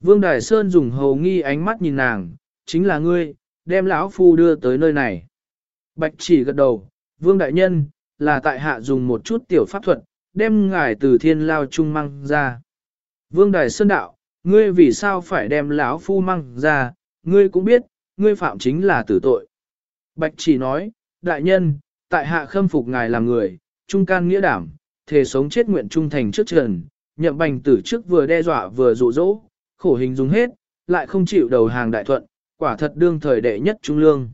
Vương Đài Sơn dùng hầu nghi ánh mắt nhìn nàng, chính là ngươi, đem lão phu đưa tới nơi này. Bạch chỉ gật đầu, Vương Đại Nhân, là tại hạ dùng một chút tiểu pháp thuật, đem ngài từ thiên lao trung mang ra. Vương Đài Sơn đạo, ngươi vì sao phải đem lão phu mang ra, ngươi cũng biết, ngươi phạm chính là tử tội. Bạch chỉ nói, Đại Nhân, tại hạ khâm phục ngài làm người, trung can nghĩa đảm, thề sống chết nguyện trung thành trước trần, nhậm bành tử trước vừa đe dọa vừa dụ dỗ, khổ hình dùng hết, lại không chịu đầu hàng đại thuận, quả thật đương thời đệ nhất trung lương.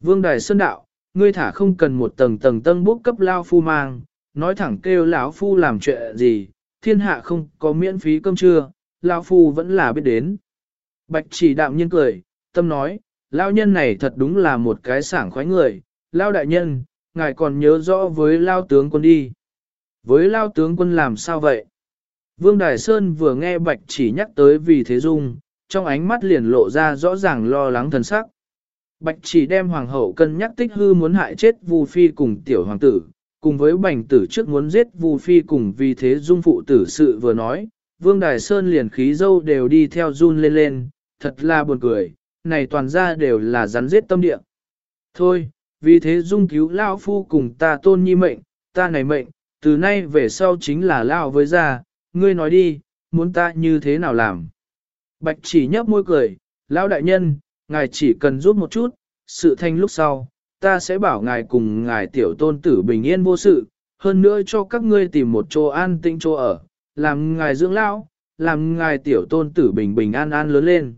Vương Đài Sơn Đạo, ngươi thả không cần một tầng tầng tân bốc cấp lao phu mang, nói thẳng kêu lão phu làm chuyện gì, thiên hạ không có miễn phí cơm trưa, lao phu vẫn là biết đến. Bạch chỉ đạm nhiên cười, tâm nói, lao nhân này thật đúng là một cái sảng khoái người, lao đại nhân, ngài còn nhớ rõ với lao tướng quân đi. Với lao tướng quân làm sao vậy? Vương Đài Sơn vừa nghe Bạch chỉ nhắc tới vì thế dung, trong ánh mắt liền lộ ra rõ ràng lo lắng thần sắc. Bạch chỉ đem hoàng hậu cân nhắc tích hư muốn hại chết Vu Phi cùng tiểu hoàng tử, cùng với bành tử trước muốn giết Vu Phi cùng vì thế dung phụ tử sự vừa nói, Vương Đài Sơn liền khí dâu đều đi theo run lên lên, thật là buồn cười, này toàn ra đều là rắn giết tâm địa. Thôi, vì thế dung cứu Lao Phu cùng ta tôn nhi mệnh, ta này mệnh, từ nay về sau chính là Lao với gia, ngươi nói đi, muốn ta như thế nào làm. Bạch chỉ nhấp môi cười, Lão đại nhân, ngài chỉ cần giúp một chút, sự thanh lúc sau, ta sẽ bảo ngài cùng ngài tiểu tôn tử bình yên vô sự, hơn nữa cho các ngươi tìm một chỗ an tĩnh chỗ ở, làm ngài dưỡng lão, làm ngài tiểu tôn tử bình bình an an lớn lên.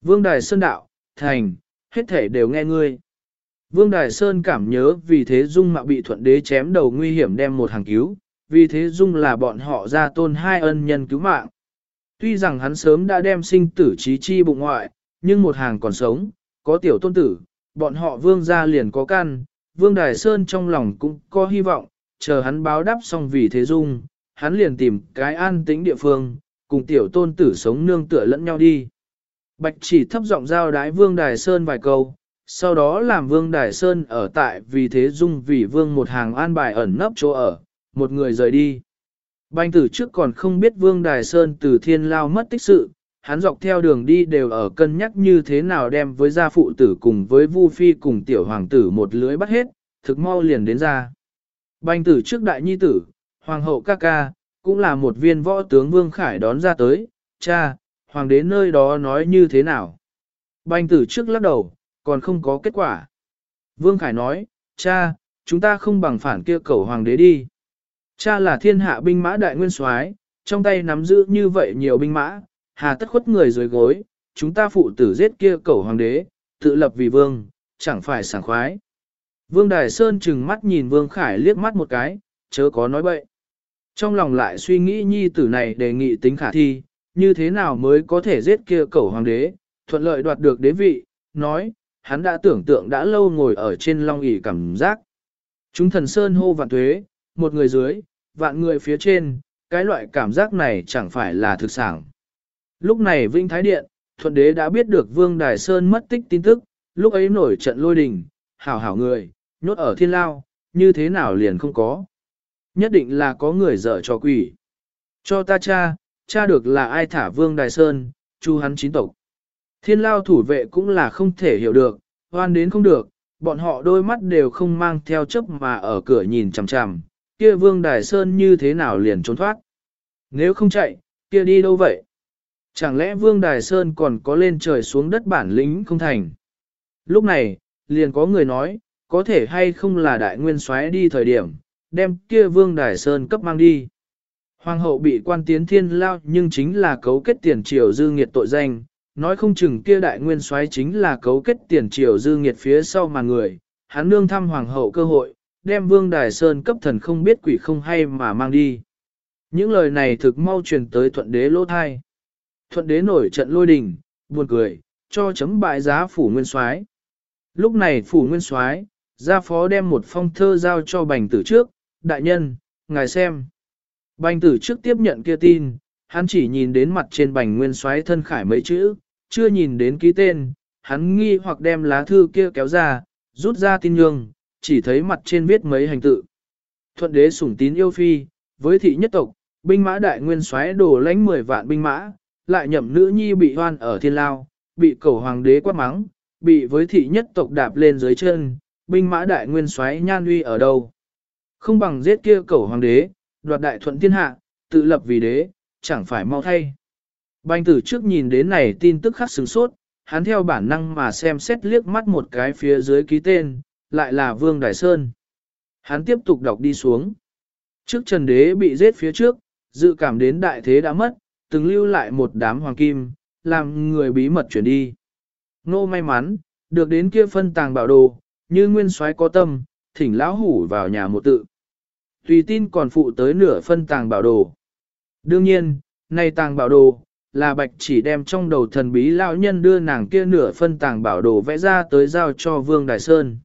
Vương Đài Sơn đạo, thành, hết thể đều nghe ngươi. Vương Đài Sơn cảm nhớ vì thế Dung mạo bị thuận đế chém đầu nguy hiểm đem một hàng cứu, vì thế Dung là bọn họ ra tôn hai ân nhân cứu mạng. Tuy rằng hắn sớm đã đem sinh tử trí chi bụng ngoại, nhưng một hàng còn sống, có tiểu tôn tử, bọn họ vương gia liền có căn, vương Đài Sơn trong lòng cũng có hy vọng, chờ hắn báo đáp xong vì thế Dung, hắn liền tìm cái an tĩnh địa phương, cùng tiểu tôn tử sống nương tựa lẫn nhau đi. Bạch chỉ thấp giọng giao đái Vương Đài Sơn vài câu, sau đó làm Vương Đài Sơn ở tại vì thế dung vì Vương một hàng an bài ẩn nấp chỗ ở, một người rời đi. Banh tử trước còn không biết Vương Đài Sơn từ thiên lao mất tích sự, hắn dọc theo đường đi đều ở cân nhắc như thế nào đem với gia phụ tử cùng với Vu Phi cùng tiểu hoàng tử một lưới bắt hết, thực mau liền đến ra. Banh tử trước đại nhi tử, hoàng hậu ca ca, cũng là một viên võ tướng Vương Khải đón ra tới, cha, hoàng đế nơi đó nói như thế nào. Banh tử trước lắc đầu, còn không có kết quả. Vương Khải nói, cha, chúng ta không bằng phản kia cầu hoàng đế đi. Cha là thiên hạ binh mã đại nguyên soái, trong tay nắm giữ như vậy nhiều binh mã, hà tất khuất người dưới gối, chúng ta phụ tử giết kia cầu hoàng đế, tự lập vì vương, chẳng phải sảng khoái. Vương Đài Sơn chừng mắt nhìn Vương Khải liếc mắt một cái, chớ có nói bậy. Trong lòng lại suy nghĩ nhi tử này đề nghị tính khả thi, như thế nào mới có thể giết kia cầu hoàng đế, thuận lợi đoạt được đế vị, nói, hắn đã tưởng tượng đã lâu ngồi ở trên long ỷ cảm giác. Chúng thần sơn hô vạn tuế, một người dưới, vạn người phía trên, cái loại cảm giác này chẳng phải là thực sản. Lúc này Vinh Thái Điện, thuận đế đã biết được Vương Đài Sơn mất tích tin tức, lúc ấy nổi trận lôi đình, hảo hảo người, nhốt ở thiên lao, như thế nào liền không có. Nhất định là có người dở cho quỷ. Cho ta cha, cha được là ai thả Vương Đài Sơn, chu hắn chín tộc. Thiên lao thủ vệ cũng là không thể hiểu được, hoan đến không được, bọn họ đôi mắt đều không mang theo chấp mà ở cửa nhìn chằm chằm, kia Vương Đài Sơn như thế nào liền trốn thoát. Nếu không chạy, kia đi đâu vậy? Chẳng lẽ Vương Đài Sơn còn có lên trời xuống đất bản lĩnh không thành? Lúc này, liền có người nói, có thể hay không là đại nguyên soái đi thời điểm, đem kia Vương Đài Sơn cấp mang đi. Hoàng hậu bị quan tiến thiên lao nhưng chính là cấu kết tiền triều dư nghiệt tội danh, nói không chừng kia đại nguyên soái chính là cấu kết tiền triều dư nghiệt phía sau mà người, hắn nương thăm hoàng hậu cơ hội, đem Vương Đài Sơn cấp thần không biết quỷ không hay mà mang đi. Những lời này thực mau truyền tới thuận đế lỗ thai. Thuận đế nổi trận lôi đình, buồn cười, cho chấm bại giá phủ nguyên soái. Lúc này phủ nguyên soái, gia phó đem một phong thơ giao cho bành tử trước, đại nhân, ngài xem. Bành tử trước tiếp nhận kia tin, hắn chỉ nhìn đến mặt trên bành nguyên soái thân khải mấy chữ, chưa nhìn đến ký tên, hắn nghi hoặc đem lá thư kia kéo ra, rút ra tin nhương, chỉ thấy mặt trên viết mấy hành tự. Thuận đế sủng tín yêu phi, với thị nhất tộc, binh mã đại nguyên soái đổ lãnh 10 vạn binh mã, lại nhậm nữ nhi bị hoan ở thiên lao, bị cầu hoàng đế quát mắng, bị với thị nhất tộc đạp lên dưới chân, binh mã đại nguyên soái nhan uy ở đâu. Không bằng giết kia cầu hoàng đế, đoạt đại thuận thiên hạ, tự lập vì đế, chẳng phải mau thay. Bành tử trước nhìn đến này tin tức khắc sừng sốt, hắn theo bản năng mà xem xét liếc mắt một cái phía dưới ký tên, lại là Vương Đại Sơn. Hắn tiếp tục đọc đi xuống. Trước Trần Đế bị giết phía trước, dự cảm đến đại thế đã mất, từng lưu lại một đám hoàng kim, làm người bí mật chuyển đi. Nô may mắn, được đến kia phân tàng bảo đồ, như nguyên soái có tâm, thỉnh lão hủ vào nhà một tự. Tùy tin còn phụ tới nửa phân tàng bảo đồ. Đương nhiên, nay tàng bảo đồ, là bạch chỉ đem trong đầu thần bí lão nhân đưa nàng kia nửa phân tàng bảo đồ vẽ ra tới giao cho Vương Đại Sơn.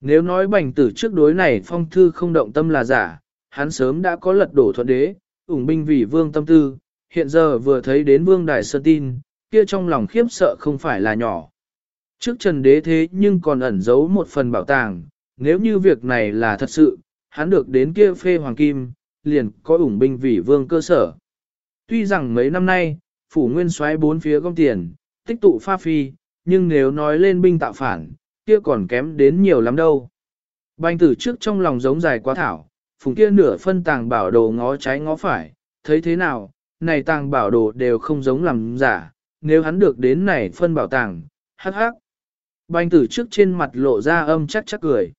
Nếu nói bành tử trước đối này phong thư không động tâm là giả, hắn sớm đã có lật đổ thuận đế, ủng binh vì vương tâm tư, hiện giờ vừa thấy đến vương đại sơn tin, kia trong lòng khiếp sợ không phải là nhỏ. Trước trần đế thế nhưng còn ẩn giấu một phần bảo tàng, nếu như việc này là thật sự, hắn được đến kia phê hoàng kim, liền có ủng binh vì vương cơ sở. Tuy rằng mấy năm nay, phủ nguyên xoáy bốn phía gom tiền, tích tụ pha phi, nhưng nếu nói lên binh tạo phản, kia còn kém đến nhiều lắm đâu. Banh tử trước trong lòng giống dài quá thảo, phùng kia nửa phân tàng bảo đồ ngó trái ngó phải, thấy thế nào, này tàng bảo đồ đều không giống làm giả, nếu hắn được đến này phân bảo tàng, hắc hắc. Banh tử trước trên mặt lộ ra âm chắc chắc cười.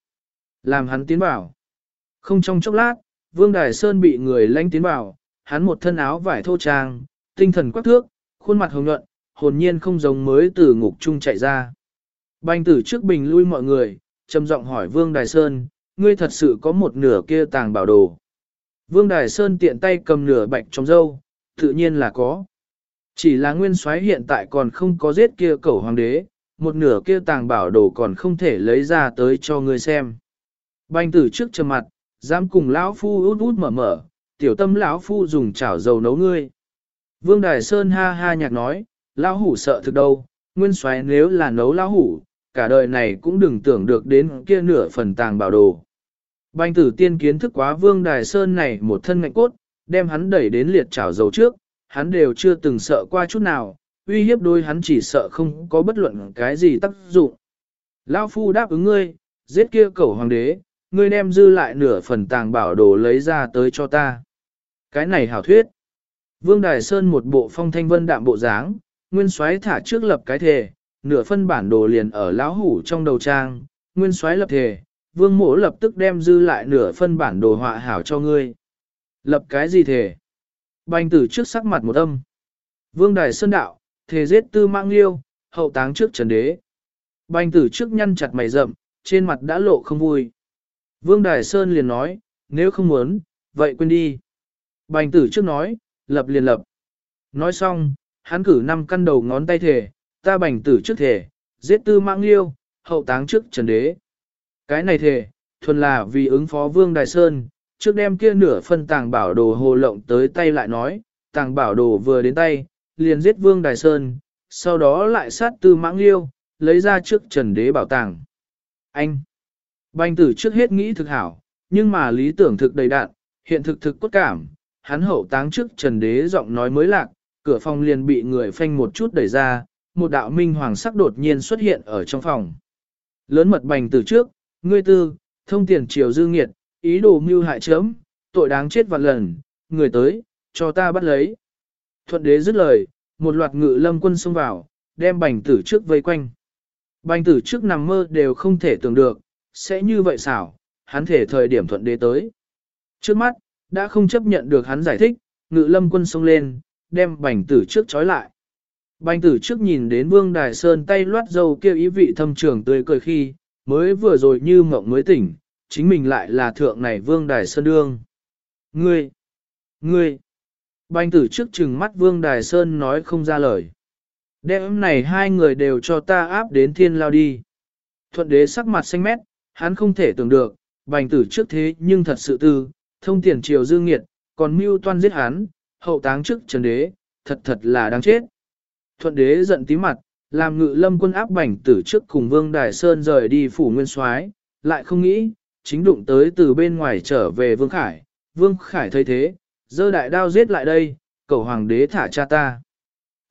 Làm hắn tiến bảo. Không trong chốc lát, Vương Đài Sơn bị người lanh tiến bảo, hắn một thân áo vải thô trang, tinh thần quắc thước, khuôn mặt hồng nhuận, hồn nhiên không giống mới từ ngục trung chạy ra. Banh tử trước bình lui mọi người, trầm giọng hỏi Vương Đài Sơn, ngươi thật sự có một nửa kia tàng bảo đồ. Vương Đài Sơn tiện tay cầm nửa bạch trong dâu, tự nhiên là có. Chỉ là nguyên soái hiện tại còn không có giết kia cẩu hoàng đế, một nửa kia tàng bảo đồ còn không thể lấy ra tới cho ngươi xem. Banh tử trước trầm mặt, dám cùng lão phu út út mở mở, tiểu tâm lão phu dùng chảo dầu nấu ngươi. Vương Đài Sơn ha ha nhạc nói, lão hủ sợ thực đâu, nguyên soái nếu là nấu lão hủ, cả đời này cũng đừng tưởng được đến kia nửa phần tàng bảo đồ. Banh tử tiên kiến thức quá Vương Đài Sơn này một thân ngạnh cốt, đem hắn đẩy đến liệt chảo dầu trước, hắn đều chưa từng sợ qua chút nào, uy hiếp đôi hắn chỉ sợ không có bất luận cái gì tác dụng. Lão phu đáp ứng ngươi, giết kia cẩu hoàng đế, ngươi đem dư lại nửa phần tàng bảo đồ lấy ra tới cho ta. Cái này hảo thuyết. Vương Đài Sơn một bộ phong thanh vân đạm bộ dáng, nguyên soái thả trước lập cái thề, nửa phân bản đồ liền ở lão hủ trong đầu trang, nguyên soái lập thề, vương mỗ lập tức đem dư lại nửa phân bản đồ họa hảo cho ngươi. Lập cái gì thề? Bành tử trước sắc mặt một âm. Vương Đài Sơn đạo, thề giết tư mạng liêu, hậu táng trước trần đế. Bành tử trước nhăn chặt mày rậm, trên mặt đã lộ không vui. Vương Đài Sơn liền nói, nếu không muốn, vậy quên đi. Bành tử trước nói, lập liền lập. Nói xong, hắn cử năm căn đầu ngón tay thể, ta bành tử trước thể, giết tư mạng liêu, hậu táng trước trần đế. Cái này thể, thuần là vì ứng phó Vương Đài Sơn, trước đem kia nửa phân tàng bảo đồ hồ lộng tới tay lại nói, tàng bảo đồ vừa đến tay, liền giết Vương Đài Sơn, sau đó lại sát tư mãng liêu, lấy ra trước trần đế bảo tàng. Anh! Bành tử trước hết nghĩ thực hảo, nhưng mà lý tưởng thực đầy đạn, hiện thực thực cốt cảm, hắn hậu táng trước trần đế giọng nói mới lạc, cửa phòng liền bị người phanh một chút đẩy ra, một đạo minh hoàng sắc đột nhiên xuất hiện ở trong phòng. Lớn mật bành tử trước, ngươi tư, thông tiền triều dư nghiệt, ý đồ mưu hại chớm, tội đáng chết vạn lần, người tới, cho ta bắt lấy. Thuận đế dứt lời, một loạt ngự lâm quân xông vào, đem bành tử trước vây quanh. Bành tử trước nằm mơ đều không thể tưởng được, sẽ như vậy xảo, hắn thể thời điểm thuận đế tới. Trước mắt, đã không chấp nhận được hắn giải thích, ngự lâm quân xông lên, đem bành tử trước trói lại. Bành tử trước nhìn đến vương đài sơn tay loát dâu kêu ý vị thâm trường tươi cười khi, mới vừa rồi như mộng mới tỉnh, chính mình lại là thượng này vương đài sơn đương. Ngươi! Ngươi! Bành tử trước chừng mắt vương đài sơn nói không ra lời. Đêm này hai người đều cho ta áp đến thiên lao đi. Thuận đế sắc mặt xanh mét, hắn không thể tưởng được, bành tử trước thế nhưng thật sự tư, thông tiền triều dương nghiệt, còn mưu toan giết hắn, hậu táng trước trần đế, thật thật là đáng chết. Thuận đế giận tí mặt, làm ngự lâm quân áp bành tử trước cùng vương đài sơn rời đi phủ nguyên soái lại không nghĩ, chính đụng tới từ bên ngoài trở về vương khải, vương khải thấy thế, dơ đại đao giết lại đây, cầu hoàng đế thả cha ta.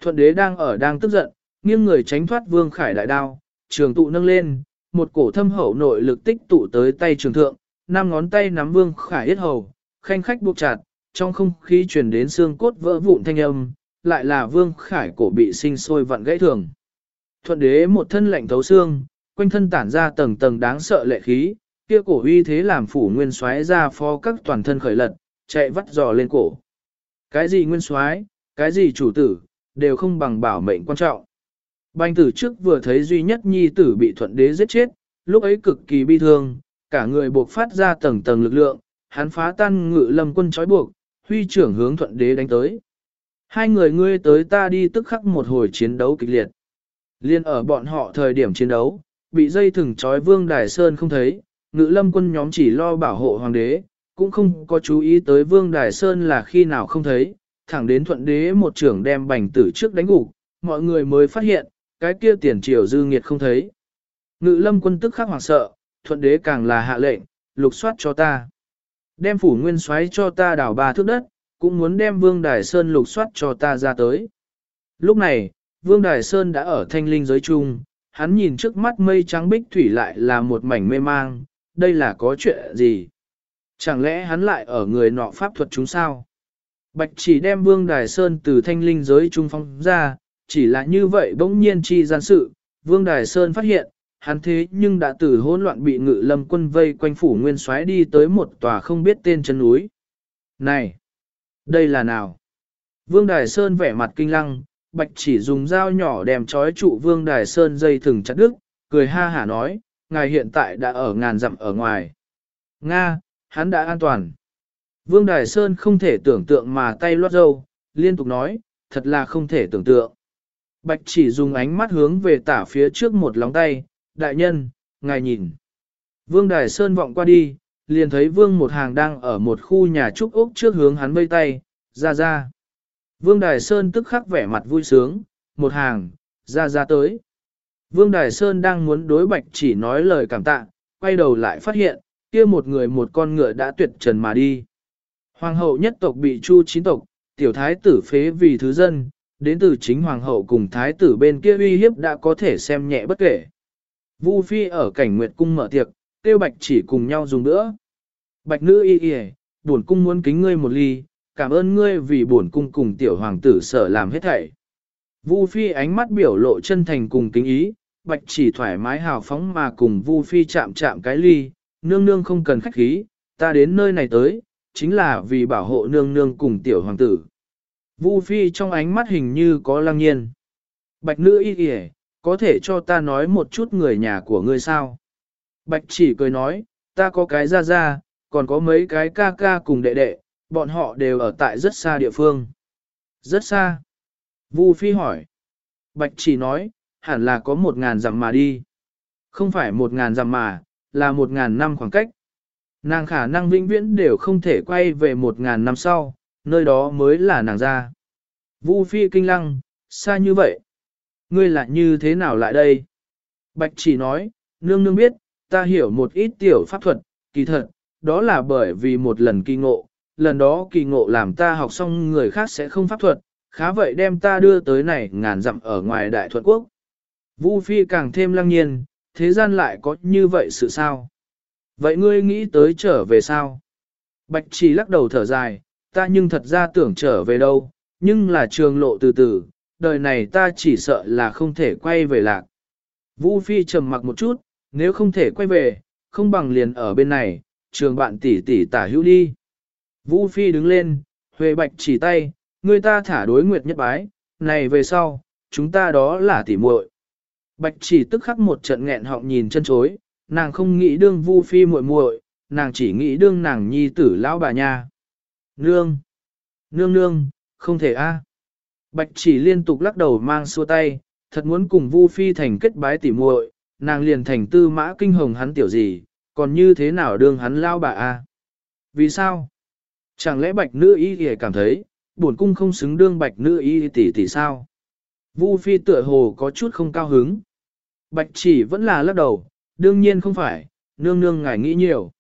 Thuận đế đang ở đang tức giận, nghiêng người tránh thoát vương khải đại đao, trường tụ nâng lên, một cổ thâm hậu nội lực tích tụ tới tay trường thượng, năm ngón tay nắm vương khải yết hầu, khanh khách buộc chặt, trong không khí truyền đến xương cốt vỡ vụn thanh âm, lại là vương khải cổ bị sinh sôi vặn gãy thường. Thuận đế một thân lạnh thấu xương, quanh thân tản ra tầng tầng đáng sợ lệ khí, kia cổ uy thế làm phủ nguyên soái ra phó các toàn thân khởi lật, chạy vắt dò lên cổ. Cái gì nguyên soái, cái gì chủ tử, đều không bằng bảo mệnh quan trọng. Bành tử trước vừa thấy duy nhất nhi tử bị thuận đế giết chết, lúc ấy cực kỳ bi thương, cả người buộc phát ra tầng tầng lực lượng, hắn phá tan ngự lâm quân trói buộc, huy trưởng hướng thuận đế đánh tới. Hai người ngươi tới ta đi tức khắc một hồi chiến đấu kịch liệt. Liên ở bọn họ thời điểm chiến đấu, bị dây thừng trói vương đài sơn không thấy, ngự lâm quân nhóm chỉ lo bảo hộ hoàng đế, cũng không có chú ý tới vương đài sơn là khi nào không thấy, thẳng đến thuận đế một trưởng đem bành tử trước đánh gục, mọi người mới phát hiện, cái kia tiền triều dư nghiệt không thấy. Ngự lâm quân tức khắc hoảng sợ, thuận đế càng là hạ lệnh, lục soát cho ta. Đem phủ nguyên soái cho ta đào ba thước đất, cũng muốn đem Vương Đài Sơn lục soát cho ta ra tới. Lúc này, Vương Đài Sơn đã ở thanh linh giới chung, hắn nhìn trước mắt mây trắng bích thủy lại là một mảnh mê mang, đây là có chuyện gì? Chẳng lẽ hắn lại ở người nọ pháp thuật chúng sao? Bạch chỉ đem Vương Đài Sơn từ thanh linh giới trung phong ra, chỉ là như vậy bỗng nhiên chi gian sự, Vương Đài Sơn phát hiện, hắn thế nhưng đã từ hỗn loạn bị ngự lâm quân vây quanh phủ nguyên soái đi tới một tòa không biết tên chân núi. Này! Đây là nào? Vương Đài Sơn vẻ mặt kinh lăng, bạch chỉ dùng dao nhỏ đem trói trụ Vương Đài Sơn dây thừng chặt đứt, cười ha hả nói, ngài hiện tại đã ở ngàn dặm ở ngoài. Nga, hắn đã an toàn. Vương Đài Sơn không thể tưởng tượng mà tay loát dâu, liên tục nói, thật là không thể tưởng tượng. Bạch chỉ dùng ánh mắt hướng về tả phía trước một lóng tay, đại nhân, ngài nhìn. Vương Đài Sơn vọng qua đi, liền thấy Vương một hàng đang ở một khu nhà trúc ốc trước hướng hắn vây tay, ra ra. Vương Đài Sơn tức khắc vẻ mặt vui sướng, một hàng, ra ra tới. Vương Đài Sơn đang muốn đối bạch chỉ nói lời cảm tạ, quay đầu lại phát hiện, kia một người một con ngựa đã tuyệt trần mà đi. Hoàng hậu nhất tộc bị chu chín tộc, tiểu thái tử phế vì thứ dân, đến từ chính hoàng hậu cùng thái tử bên kia uy hiếp đã có thể xem nhẹ bất kể. Vu Phi ở cảnh nguyệt cung mở tiệc, tiêu bạch chỉ cùng nhau dùng nữa. Bạch nữ y y, bổn cung muốn kính ngươi một ly, cảm ơn ngươi vì bổn cung cùng tiểu hoàng tử sở làm hết thảy. Vu Phi ánh mắt biểu lộ chân thành cùng kính ý, bạch chỉ thoải mái hào phóng mà cùng Vu Phi chạm chạm cái ly, nương nương không cần khách khí, ta đến nơi này tới, chính là vì bảo hộ nương nương cùng tiểu hoàng tử. Vu Phi trong ánh mắt hình như có lăng nhiên. Bạch nữ y kìa, có thể cho ta nói một chút người nhà của ngươi sao? Bạch chỉ cười nói, ta có cái ra ra, còn có mấy cái ca ca cùng đệ đệ, bọn họ đều ở tại rất xa địa phương. Rất xa. Vu Phi hỏi. Bạch chỉ nói, hẳn là có một ngàn dặm mà đi. Không phải một ngàn dặm mà, là một ngàn năm khoảng cách. Nàng khả năng vĩnh viễn đều không thể quay về một ngàn năm sau, nơi đó mới là nàng ra. Vu Phi kinh lăng, xa như vậy. Ngươi lại như thế nào lại đây? Bạch chỉ nói, nương nương biết, ta hiểu một ít tiểu pháp thuật, kỳ thật, đó là bởi vì một lần kỳ ngộ, lần đó kỳ ngộ làm ta học xong người khác sẽ không pháp thuật, khá vậy đem ta đưa tới này ngàn dặm ở ngoài đại thuận quốc. Vu Phi càng thêm lăng nhiên, thế gian lại có như vậy sự sao? Vậy ngươi nghĩ tới trở về sao? Bạch chỉ lắc đầu thở dài, ta nhưng thật ra tưởng trở về đâu, nhưng là trường lộ từ từ, đời này ta chỉ sợ là không thể quay về lạc. vũ Phi trầm mặc một chút, nếu không thể quay về, không bằng liền ở bên này, trường bạn tỷ tỷ tả hữu đi. vũ Phi đứng lên, Huệ Bạch chỉ tay, người ta thả đối nguyệt nhất bái, này về sau, chúng ta đó là tỷ muội. Bạch chỉ tức khắc một trận nghẹn họng nhìn chân chối, nàng không nghĩ đương Vu Phi muội muội, nàng chỉ nghĩ đương nàng nhi tử lão bà nha. Nương! Nương nương, không thể a. Bạch chỉ liên tục lắc đầu mang xua tay, thật muốn cùng Vu Phi thành kết bái tỉ muội, nàng liền thành tư mã kinh hồng hắn tiểu gì, còn như thế nào đương hắn lao bà a? Vì sao? Chẳng lẽ bạch nữ y thì cảm thấy, buồn cung không xứng đương bạch nữ y tỷ tỷ sao? Vu Phi tựa hồ có chút không cao hứng. Bạch chỉ vẫn là lắc đầu, đương nhiên không phải, nương nương ngài nghĩ nhiều.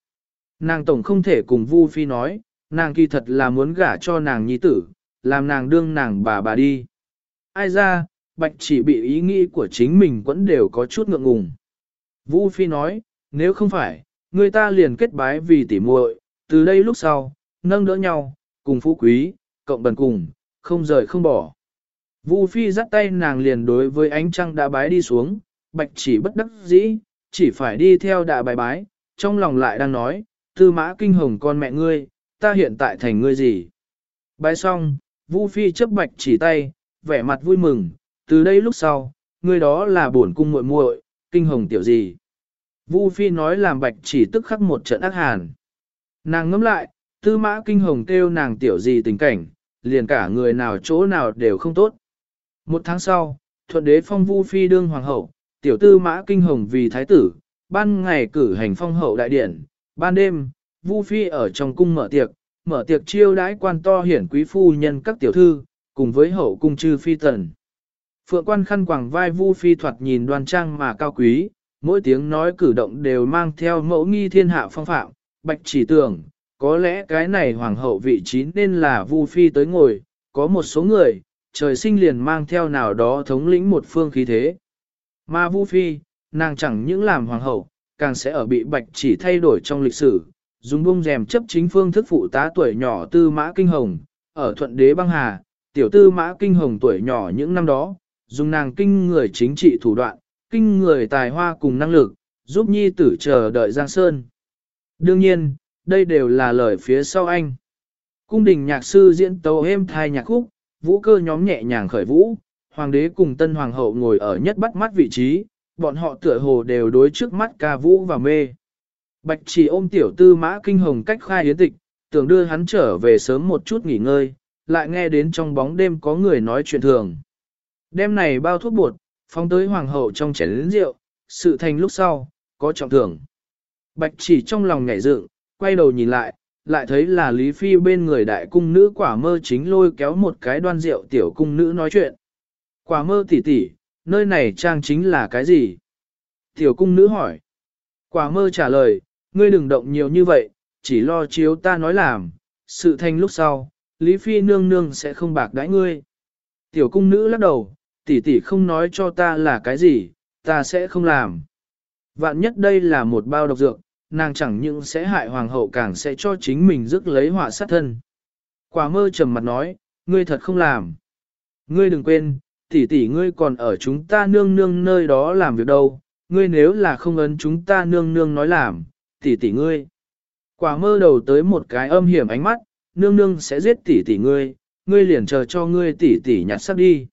Nàng tổng không thể cùng Vu Phi nói, nàng kỳ thật là muốn gả cho nàng nhi tử, làm nàng đương nàng bà bà đi. Ai ra, bạch chỉ bị ý nghĩ của chính mình vẫn đều có chút ngượng ngùng. Vu Phi nói, nếu không phải, người ta liền kết bái vì tỉ muội, từ đây lúc sau, nâng đỡ nhau, cùng phú quý, cộng bần cùng, không rời không bỏ. Vu Phi dắt tay nàng liền đối với ánh trăng đã bái đi xuống, bạch chỉ bất đắc dĩ, chỉ phải đi theo đạ bài bái, trong lòng lại đang nói, tư mã kinh hồng con mẹ ngươi, ta hiện tại thành ngươi gì. Bái xong, Vu Phi chấp bạch chỉ tay, vẻ mặt vui mừng, từ đây lúc sau, ngươi đó là bổn cung muội muội, kinh hồng tiểu gì. Vu Phi nói làm bạch chỉ tức khắc một trận ác hàn. Nàng ngẫm lại, tư mã kinh hồng kêu nàng tiểu gì tình cảnh, liền cả người nào chỗ nào đều không tốt. Một tháng sau, thuận đế phong Vu Phi đương hoàng hậu, tiểu tư mã kinh hồng vì thái tử, ban ngày cử hành phong hậu đại điện, ban đêm, Vu Phi ở trong cung mở tiệc, mở tiệc chiêu đãi quan to hiển quý phu nhân các tiểu thư, cùng với hậu cung chư phi tần. Phượng quan khăn quàng vai Vu Phi thoạt nhìn đoan trang mà cao quý, mỗi tiếng nói cử động đều mang theo mẫu nghi thiên hạ phong phạm, bạch chỉ tưởng, có lẽ cái này hoàng hậu vị trí nên là Vu Phi tới ngồi, có một số người, trời sinh liền mang theo nào đó thống lĩnh một phương khí thế. Mà Vu Phi, nàng chẳng những làm hoàng hậu, càng sẽ ở bị bạch chỉ thay đổi trong lịch sử, dùng bông rèm chấp chính phương thức phụ tá tuổi nhỏ tư mã kinh hồng, ở thuận đế băng hà, tiểu tư mã kinh hồng tuổi nhỏ những năm đó, dùng nàng kinh người chính trị thủ đoạn, kinh người tài hoa cùng năng lực, giúp nhi tử chờ đợi Giang Sơn. Đương nhiên, đây đều là lời phía sau anh. Cung đình nhạc sư diễn tấu êm thai nhạc khúc, vũ cơ nhóm nhẹ nhàng khởi vũ, hoàng đế cùng tân hoàng hậu ngồi ở nhất bắt mắt vị trí, bọn họ tựa hồ đều đối trước mắt ca vũ và mê. Bạch chỉ ôm tiểu tư mã kinh hồng cách khai yến tịch, tưởng đưa hắn trở về sớm một chút nghỉ ngơi, lại nghe đến trong bóng đêm có người nói chuyện thường. Đêm này bao thuốc bột, phong tới hoàng hậu trong chén lĩnh rượu, sự thành lúc sau, có trọng thưởng. Bạch chỉ trong lòng nhảy dựng, quay đầu nhìn lại, lại thấy là Lý Phi bên người đại cung nữ quả mơ chính lôi kéo một cái đoan rượu tiểu cung nữ nói chuyện. Quả mơ tỷ tỷ, nơi này trang chính là cái gì? Tiểu cung nữ hỏi. Quả mơ trả lời, ngươi đừng động nhiều như vậy, chỉ lo chiếu ta nói làm, sự thành lúc sau, Lý Phi nương nương sẽ không bạc đãi ngươi. Tiểu cung nữ lắc đầu, tỷ tỷ không nói cho ta là cái gì, ta sẽ không làm. Vạn nhất đây là một bao độc dược, nàng chẳng những sẽ hại hoàng hậu càng sẽ cho chính mình rước lấy họa sát thân. Quả mơ trầm mặt nói, ngươi thật không làm. Ngươi đừng quên, tỷ tỷ ngươi còn ở chúng ta nương nương nơi đó làm việc đâu, ngươi nếu là không ấn chúng ta nương nương nói làm, tỷ tỷ ngươi. Quả mơ đầu tới một cái âm hiểm ánh mắt, nương nương sẽ giết tỷ tỷ ngươi, ngươi liền chờ cho ngươi tỷ tỷ nhặt sắp đi.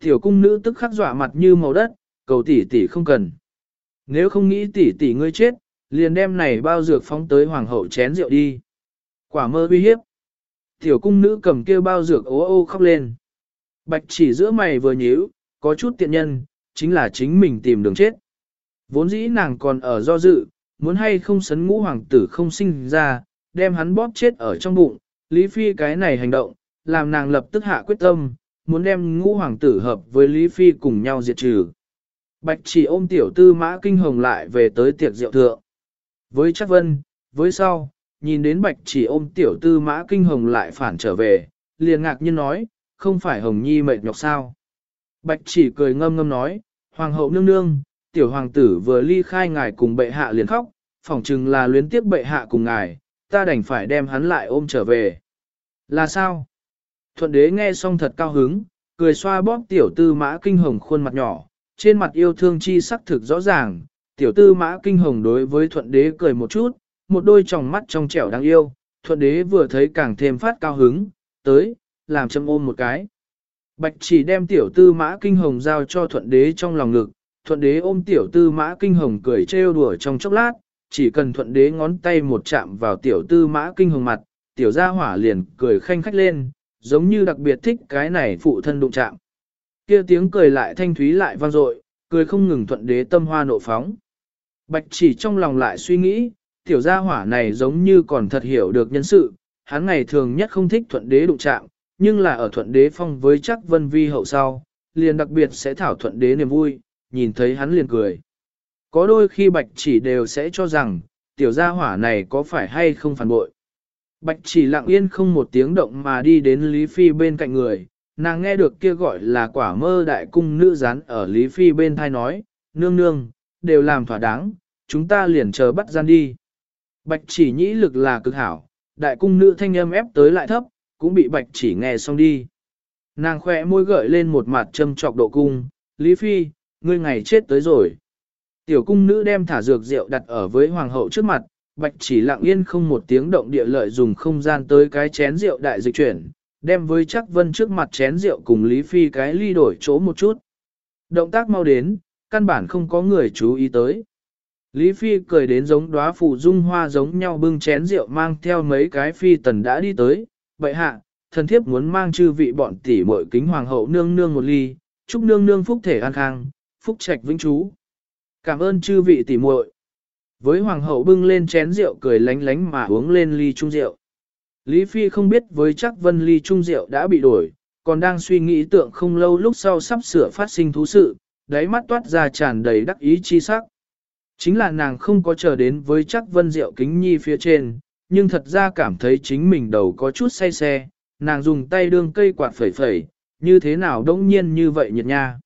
Tiểu cung nữ tức khắc dọa mặt như màu đất, cầu tỷ tỷ không cần. Nếu không nghĩ tỷ tỷ ngươi chết, liền đem này bao dược phóng tới hoàng hậu chén rượu đi. Quả mơ uy hiếp. Tiểu cung nữ cầm kêu bao dược ố ô khóc lên. Bạch chỉ giữa mày vừa nhíu, có chút tiện nhân, chính là chính mình tìm đường chết. Vốn dĩ nàng còn ở do dự, muốn hay không sấn ngũ hoàng tử không sinh ra, đem hắn bóp chết ở trong bụng. Lý Phi cái này hành động, làm nàng lập tức hạ quyết tâm, muốn đem ngũ hoàng tử hợp với Lý Phi cùng nhau diệt trừ. Bạch chỉ ôm tiểu tư mã kinh hồng lại về tới tiệc rượu thượng. Với chắc vân, với sau, nhìn đến bạch chỉ ôm tiểu tư mã kinh hồng lại phản trở về, liền ngạc nhiên nói, không phải hồng nhi mệt nhọc sao. Bạch chỉ cười ngâm ngâm nói, hoàng hậu nương nương, tiểu hoàng tử vừa ly khai ngài cùng bệ hạ liền khóc, phỏng chừng là luyến tiếc bệ hạ cùng ngài, ta đành phải đem hắn lại ôm trở về. Là sao? Thuận đế nghe xong thật cao hứng, cười xoa bóp tiểu tư mã kinh hồng khuôn mặt nhỏ, trên mặt yêu thương chi sắc thực rõ ràng, tiểu tư mã kinh hồng đối với thuận đế cười một chút, một đôi tròng mắt trong trẻo đáng yêu, thuận đế vừa thấy càng thêm phát cao hứng, tới, làm châm ôm một cái. Bạch chỉ đem tiểu tư mã kinh hồng giao cho thuận đế trong lòng ngực, thuận đế ôm tiểu tư mã kinh hồng cười trêu đùa trong chốc lát, chỉ cần thuận đế ngón tay một chạm vào tiểu tư mã kinh hồng mặt, tiểu gia hỏa liền cười khanh khách lên, giống như đặc biệt thích cái này phụ thân đụng chạm. Kia tiếng cười lại thanh thúy lại vang dội, cười không ngừng thuận đế tâm hoa nộ phóng. Bạch chỉ trong lòng lại suy nghĩ, tiểu gia hỏa này giống như còn thật hiểu được nhân sự, hắn ngày thường nhất không thích thuận đế đụng chạm, nhưng là ở thuận đế phong với chắc vân vi hậu sau, liền đặc biệt sẽ thảo thuận đế niềm vui, nhìn thấy hắn liền cười. Có đôi khi bạch chỉ đều sẽ cho rằng, tiểu gia hỏa này có phải hay không phản bội. Bạch chỉ lặng yên không một tiếng động mà đi đến Lý Phi bên cạnh người, nàng nghe được kia gọi là quả mơ đại cung nữ rán ở Lý Phi bên thai nói, nương nương, đều làm thỏa đáng, chúng ta liền chờ bắt gian đi. Bạch chỉ nhĩ lực là cực hảo, đại cung nữ thanh âm ép tới lại thấp, cũng bị bạch chỉ nghe xong đi. Nàng khỏe môi gợi lên một mặt châm trọc độ cung, Lý Phi, ngươi ngày chết tới rồi. Tiểu cung nữ đem thả dược rượu đặt ở với hoàng hậu trước mặt, bạch chỉ lặng yên không một tiếng động địa lợi dùng không gian tới cái chén rượu đại dịch chuyển, đem với chắc vân trước mặt chén rượu cùng Lý Phi cái ly đổi chỗ một chút. Động tác mau đến, căn bản không có người chú ý tới. Lý Phi cười đến giống đóa phụ dung hoa giống nhau bưng chén rượu mang theo mấy cái phi tần đã đi tới, vậy hạ, thần thiếp muốn mang chư vị bọn tỷ muội kính hoàng hậu nương nương một ly, chúc nương nương phúc thể an khang, phúc trạch vĩnh trú. Cảm ơn chư vị tỷ muội. Với hoàng hậu bưng lên chén rượu cười lánh lánh mà uống lên ly chung rượu. Lý Phi không biết với chắc vân ly chung rượu đã bị đổi, còn đang suy nghĩ tượng không lâu lúc sau sắp sửa phát sinh thú sự, đáy mắt toát ra tràn đầy đắc ý chi sắc. Chính là nàng không có chờ đến với chắc vân rượu kính nhi phía trên, nhưng thật ra cảm thấy chính mình đầu có chút say xe, nàng dùng tay đương cây quạt phẩy phẩy, như thế nào đông nhiên như vậy nhiệt nha.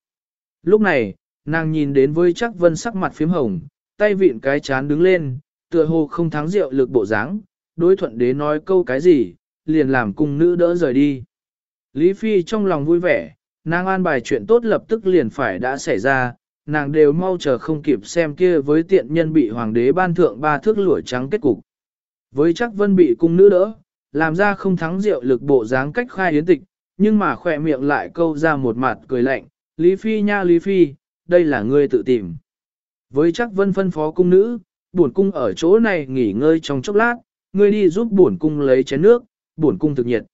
Lúc này, nàng nhìn đến với chắc vân sắc mặt phím hồng, tay vịn cái chán đứng lên, tựa hồ không thắng rượu lực bộ dáng, đối thuận đế nói câu cái gì, liền làm cung nữ đỡ rời đi. Lý Phi trong lòng vui vẻ, nàng an bài chuyện tốt lập tức liền phải đã xảy ra, nàng đều mau chờ không kịp xem kia với tiện nhân bị hoàng đế ban thượng ba thước lũa trắng kết cục. Với chắc vân bị cung nữ đỡ, làm ra không thắng rượu lực bộ dáng cách khai yến tịch, nhưng mà khỏe miệng lại câu ra một mặt cười lạnh, Lý Phi nha Lý Phi, đây là ngươi tự tìm. Với chắc vân phân phó cung nữ, bổn cung ở chỗ này nghỉ ngơi trong chốc lát, ngươi đi giúp bổn cung lấy chén nước, bổn cung thực nhiệt.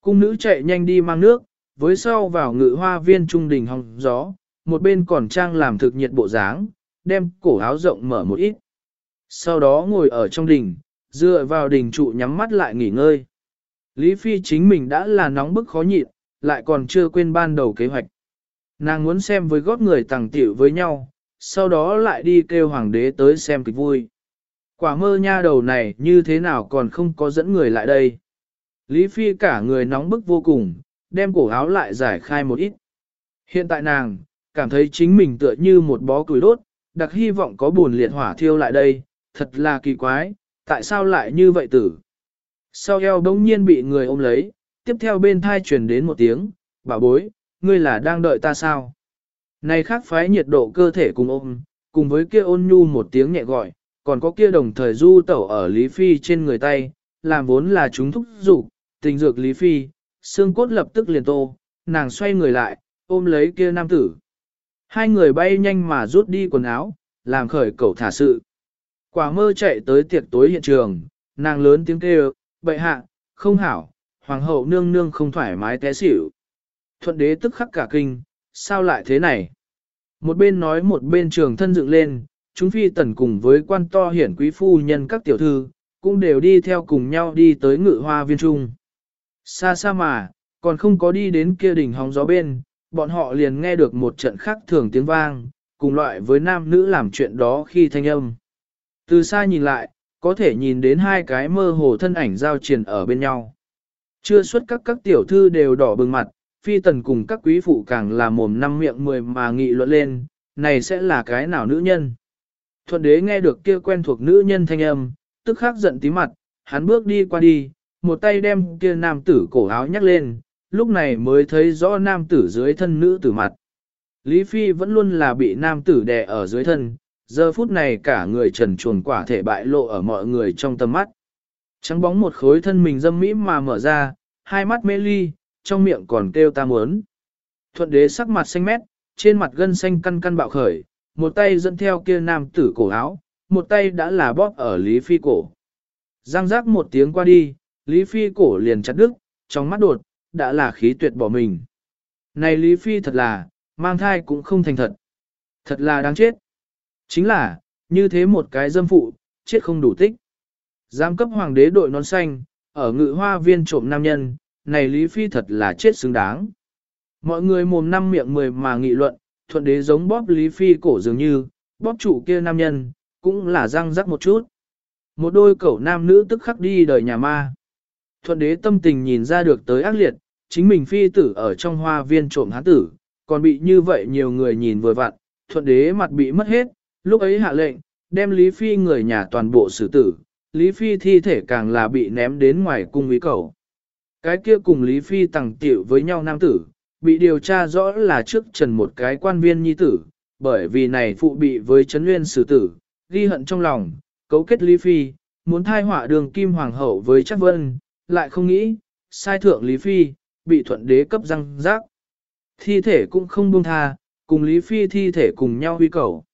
Cung nữ chạy nhanh đi mang nước, với sau vào ngự hoa viên trung đình hong gió, một bên còn trang làm thực nhiệt bộ dáng, đem cổ áo rộng mở một ít. Sau đó ngồi ở trong đình, dựa vào đình trụ nhắm mắt lại nghỉ ngơi. Lý Phi chính mình đã là nóng bức khó nhịn, lại còn chưa quên ban đầu kế hoạch. Nàng muốn xem với gót người tàng tiểu với nhau, sau đó lại đi kêu hoàng đế tới xem kịch vui. Quả mơ nha đầu này như thế nào còn không có dẫn người lại đây. Lý Phi cả người nóng bức vô cùng, đem cổ áo lại giải khai một ít. Hiện tại nàng, cảm thấy chính mình tựa như một bó củi đốt, đặc hy vọng có buồn liệt hỏa thiêu lại đây, thật là kỳ quái, tại sao lại như vậy tử. Sau eo đông nhiên bị người ôm lấy, tiếp theo bên thai truyền đến một tiếng, bà bối, ngươi là đang đợi ta sao? Này khác phái nhiệt độ cơ thể cùng ôm, cùng với kia ôn nhu một tiếng nhẹ gọi, còn có kia đồng thời du tẩu ở Lý Phi trên người tay, làm vốn là chúng thúc dục tình dược Lý Phi, xương cốt lập tức liền tô, nàng xoay người lại, ôm lấy kia nam tử. Hai người bay nhanh mà rút đi quần áo, làm khởi cầu thả sự. Quả mơ chạy tới tiệc tối hiện trường, nàng lớn tiếng kêu, bậy hạ, không hảo, hoàng hậu nương nương không thoải mái té xỉu. Thuận đế tức khắc cả kinh, sao lại thế này? Một bên nói một bên trường thân dựng lên, chúng phi tần cùng với quan to hiển quý phu nhân các tiểu thư, cũng đều đi theo cùng nhau đi tới ngự hoa viên trung. Xa xa mà, còn không có đi đến kia đỉnh hóng gió bên, bọn họ liền nghe được một trận khác thường tiếng vang, cùng loại với nam nữ làm chuyện đó khi thanh âm. Từ xa nhìn lại, có thể nhìn đến hai cái mơ hồ thân ảnh giao triển ở bên nhau. Chưa xuất các các tiểu thư đều đỏ bừng mặt, phi tần cùng các quý phụ càng là mồm năm miệng mười mà nghị luận lên, này sẽ là cái nào nữ nhân. Thuận đế nghe được kia quen thuộc nữ nhân thanh âm, tức khắc giận tí mặt, hắn bước đi qua đi, một tay đem kia nam tử cổ áo nhắc lên, lúc này mới thấy rõ nam tử dưới thân nữ tử mặt. Lý Phi vẫn luôn là bị nam tử đè ở dưới thân, giờ phút này cả người trần chuồn quả thể bại lộ ở mọi người trong tầm mắt. Trắng bóng một khối thân mình dâm mỹ mà mở ra, hai mắt mê ly, trong miệng còn kêu ta muốn. Thuận đế sắc mặt xanh mét, trên mặt gân xanh căn căn bạo khởi, một tay dẫn theo kia nam tử cổ áo, một tay đã là bóp ở Lý Phi cổ. Giang giác một tiếng qua đi, Lý Phi cổ liền chặt đứt, trong mắt đột, đã là khí tuyệt bỏ mình. Này Lý Phi thật là, mang thai cũng không thành thật. Thật là đáng chết. Chính là, như thế một cái dâm phụ, chết không đủ tích. Giám cấp hoàng đế đội nón xanh, ở ngự hoa viên trộm nam nhân, này Lý Phi thật là chết xứng đáng. Mọi người mồm năm miệng mười mà nghị luận, thuận đế giống bóp Lý Phi cổ dường như, bóp chủ kia nam nhân, cũng là răng rắc một chút. Một đôi cậu nam nữ tức khắc đi đời nhà ma. Thuận đế tâm tình nhìn ra được tới ác liệt, chính mình phi tử ở trong hoa viên trộm hán tử, còn bị như vậy nhiều người nhìn vừa vặn, thuận đế mặt bị mất hết, lúc ấy hạ lệnh, đem Lý Phi người nhà toàn bộ xử tử, Lý Phi thi thể càng là bị ném đến ngoài cung ý cầu. Cái kia cùng Lý Phi tẳng tiểu với nhau nam tử, bị điều tra rõ là trước trần một cái quan viên nhi tử, bởi vì này phụ bị với chấn nguyên xử tử, ghi hận trong lòng, cấu kết Lý Phi, muốn thai họa đường kim hoàng hậu với chắc vân, lại không nghĩ, sai thượng Lý Phi, bị thuận đế cấp răng rác. Thi thể cũng không buông tha, cùng Lý Phi thi thể cùng nhau huy cầu.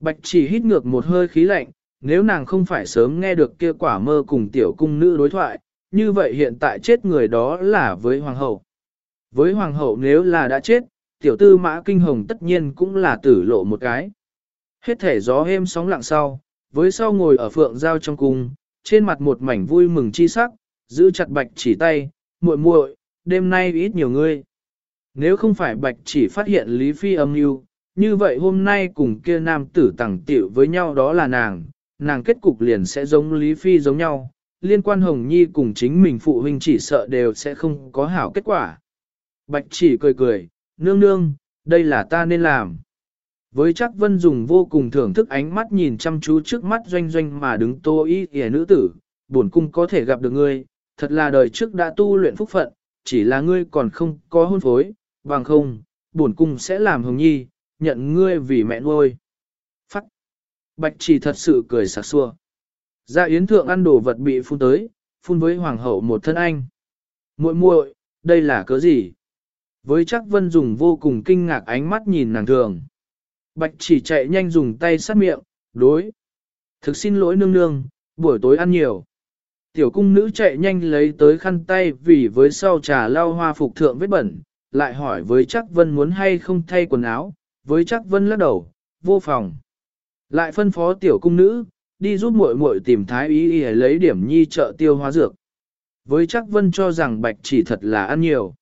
Bạch chỉ hít ngược một hơi khí lạnh, nếu nàng không phải sớm nghe được kia quả mơ cùng tiểu cung nữ đối thoại, như vậy hiện tại chết người đó là với hoàng hậu. Với hoàng hậu nếu là đã chết, tiểu tư mã kinh hồng tất nhiên cũng là tử lộ một cái. Hết thể gió êm sóng lặng sau, với sau ngồi ở phượng giao trong cung, trên mặt một mảnh vui mừng chi sắc, giữ chặt bạch chỉ tay, muội muội, đêm nay ít nhiều ngươi. Nếu không phải bạch chỉ phát hiện Lý Phi âm mưu, như vậy hôm nay cùng kia nam tử tẳng tiểu với nhau đó là nàng, nàng kết cục liền sẽ giống Lý Phi giống nhau, liên quan Hồng Nhi cùng chính mình phụ huynh chỉ sợ đều sẽ không có hảo kết quả. Bạch chỉ cười cười, nương nương, đây là ta nên làm. Với chắc vân dùng vô cùng thưởng thức ánh mắt nhìn chăm chú trước mắt doanh doanh mà đứng tô y hề nữ tử, buồn cung có thể gặp được ngươi, thật là đời trước đã tu luyện phúc phận, chỉ là ngươi còn không có hôn phối, bằng không, buồn cung sẽ làm hồng nhi, nhận ngươi vì mẹ nuôi. Phắc! Bạch chỉ thật sự cười sặc xua. Dạ yến thượng ăn đồ vật bị phun tới, phun với hoàng hậu một thân anh. muội muội, đây là cớ gì? Với chắc vân dùng vô cùng kinh ngạc ánh mắt nhìn nàng thường. Bạch chỉ chạy nhanh dùng tay sát miệng, đối. Thực xin lỗi nương nương, buổi tối ăn nhiều. Tiểu cung nữ chạy nhanh lấy tới khăn tay vì với sau trà lau hoa phục thượng vết bẩn, lại hỏi với chắc vân muốn hay không thay quần áo, với chắc vân lắc đầu, vô phòng. Lại phân phó tiểu cung nữ, đi giúp muội muội tìm thái ý y lấy điểm nhi trợ tiêu hóa dược. Với chắc vân cho rằng bạch chỉ thật là ăn nhiều.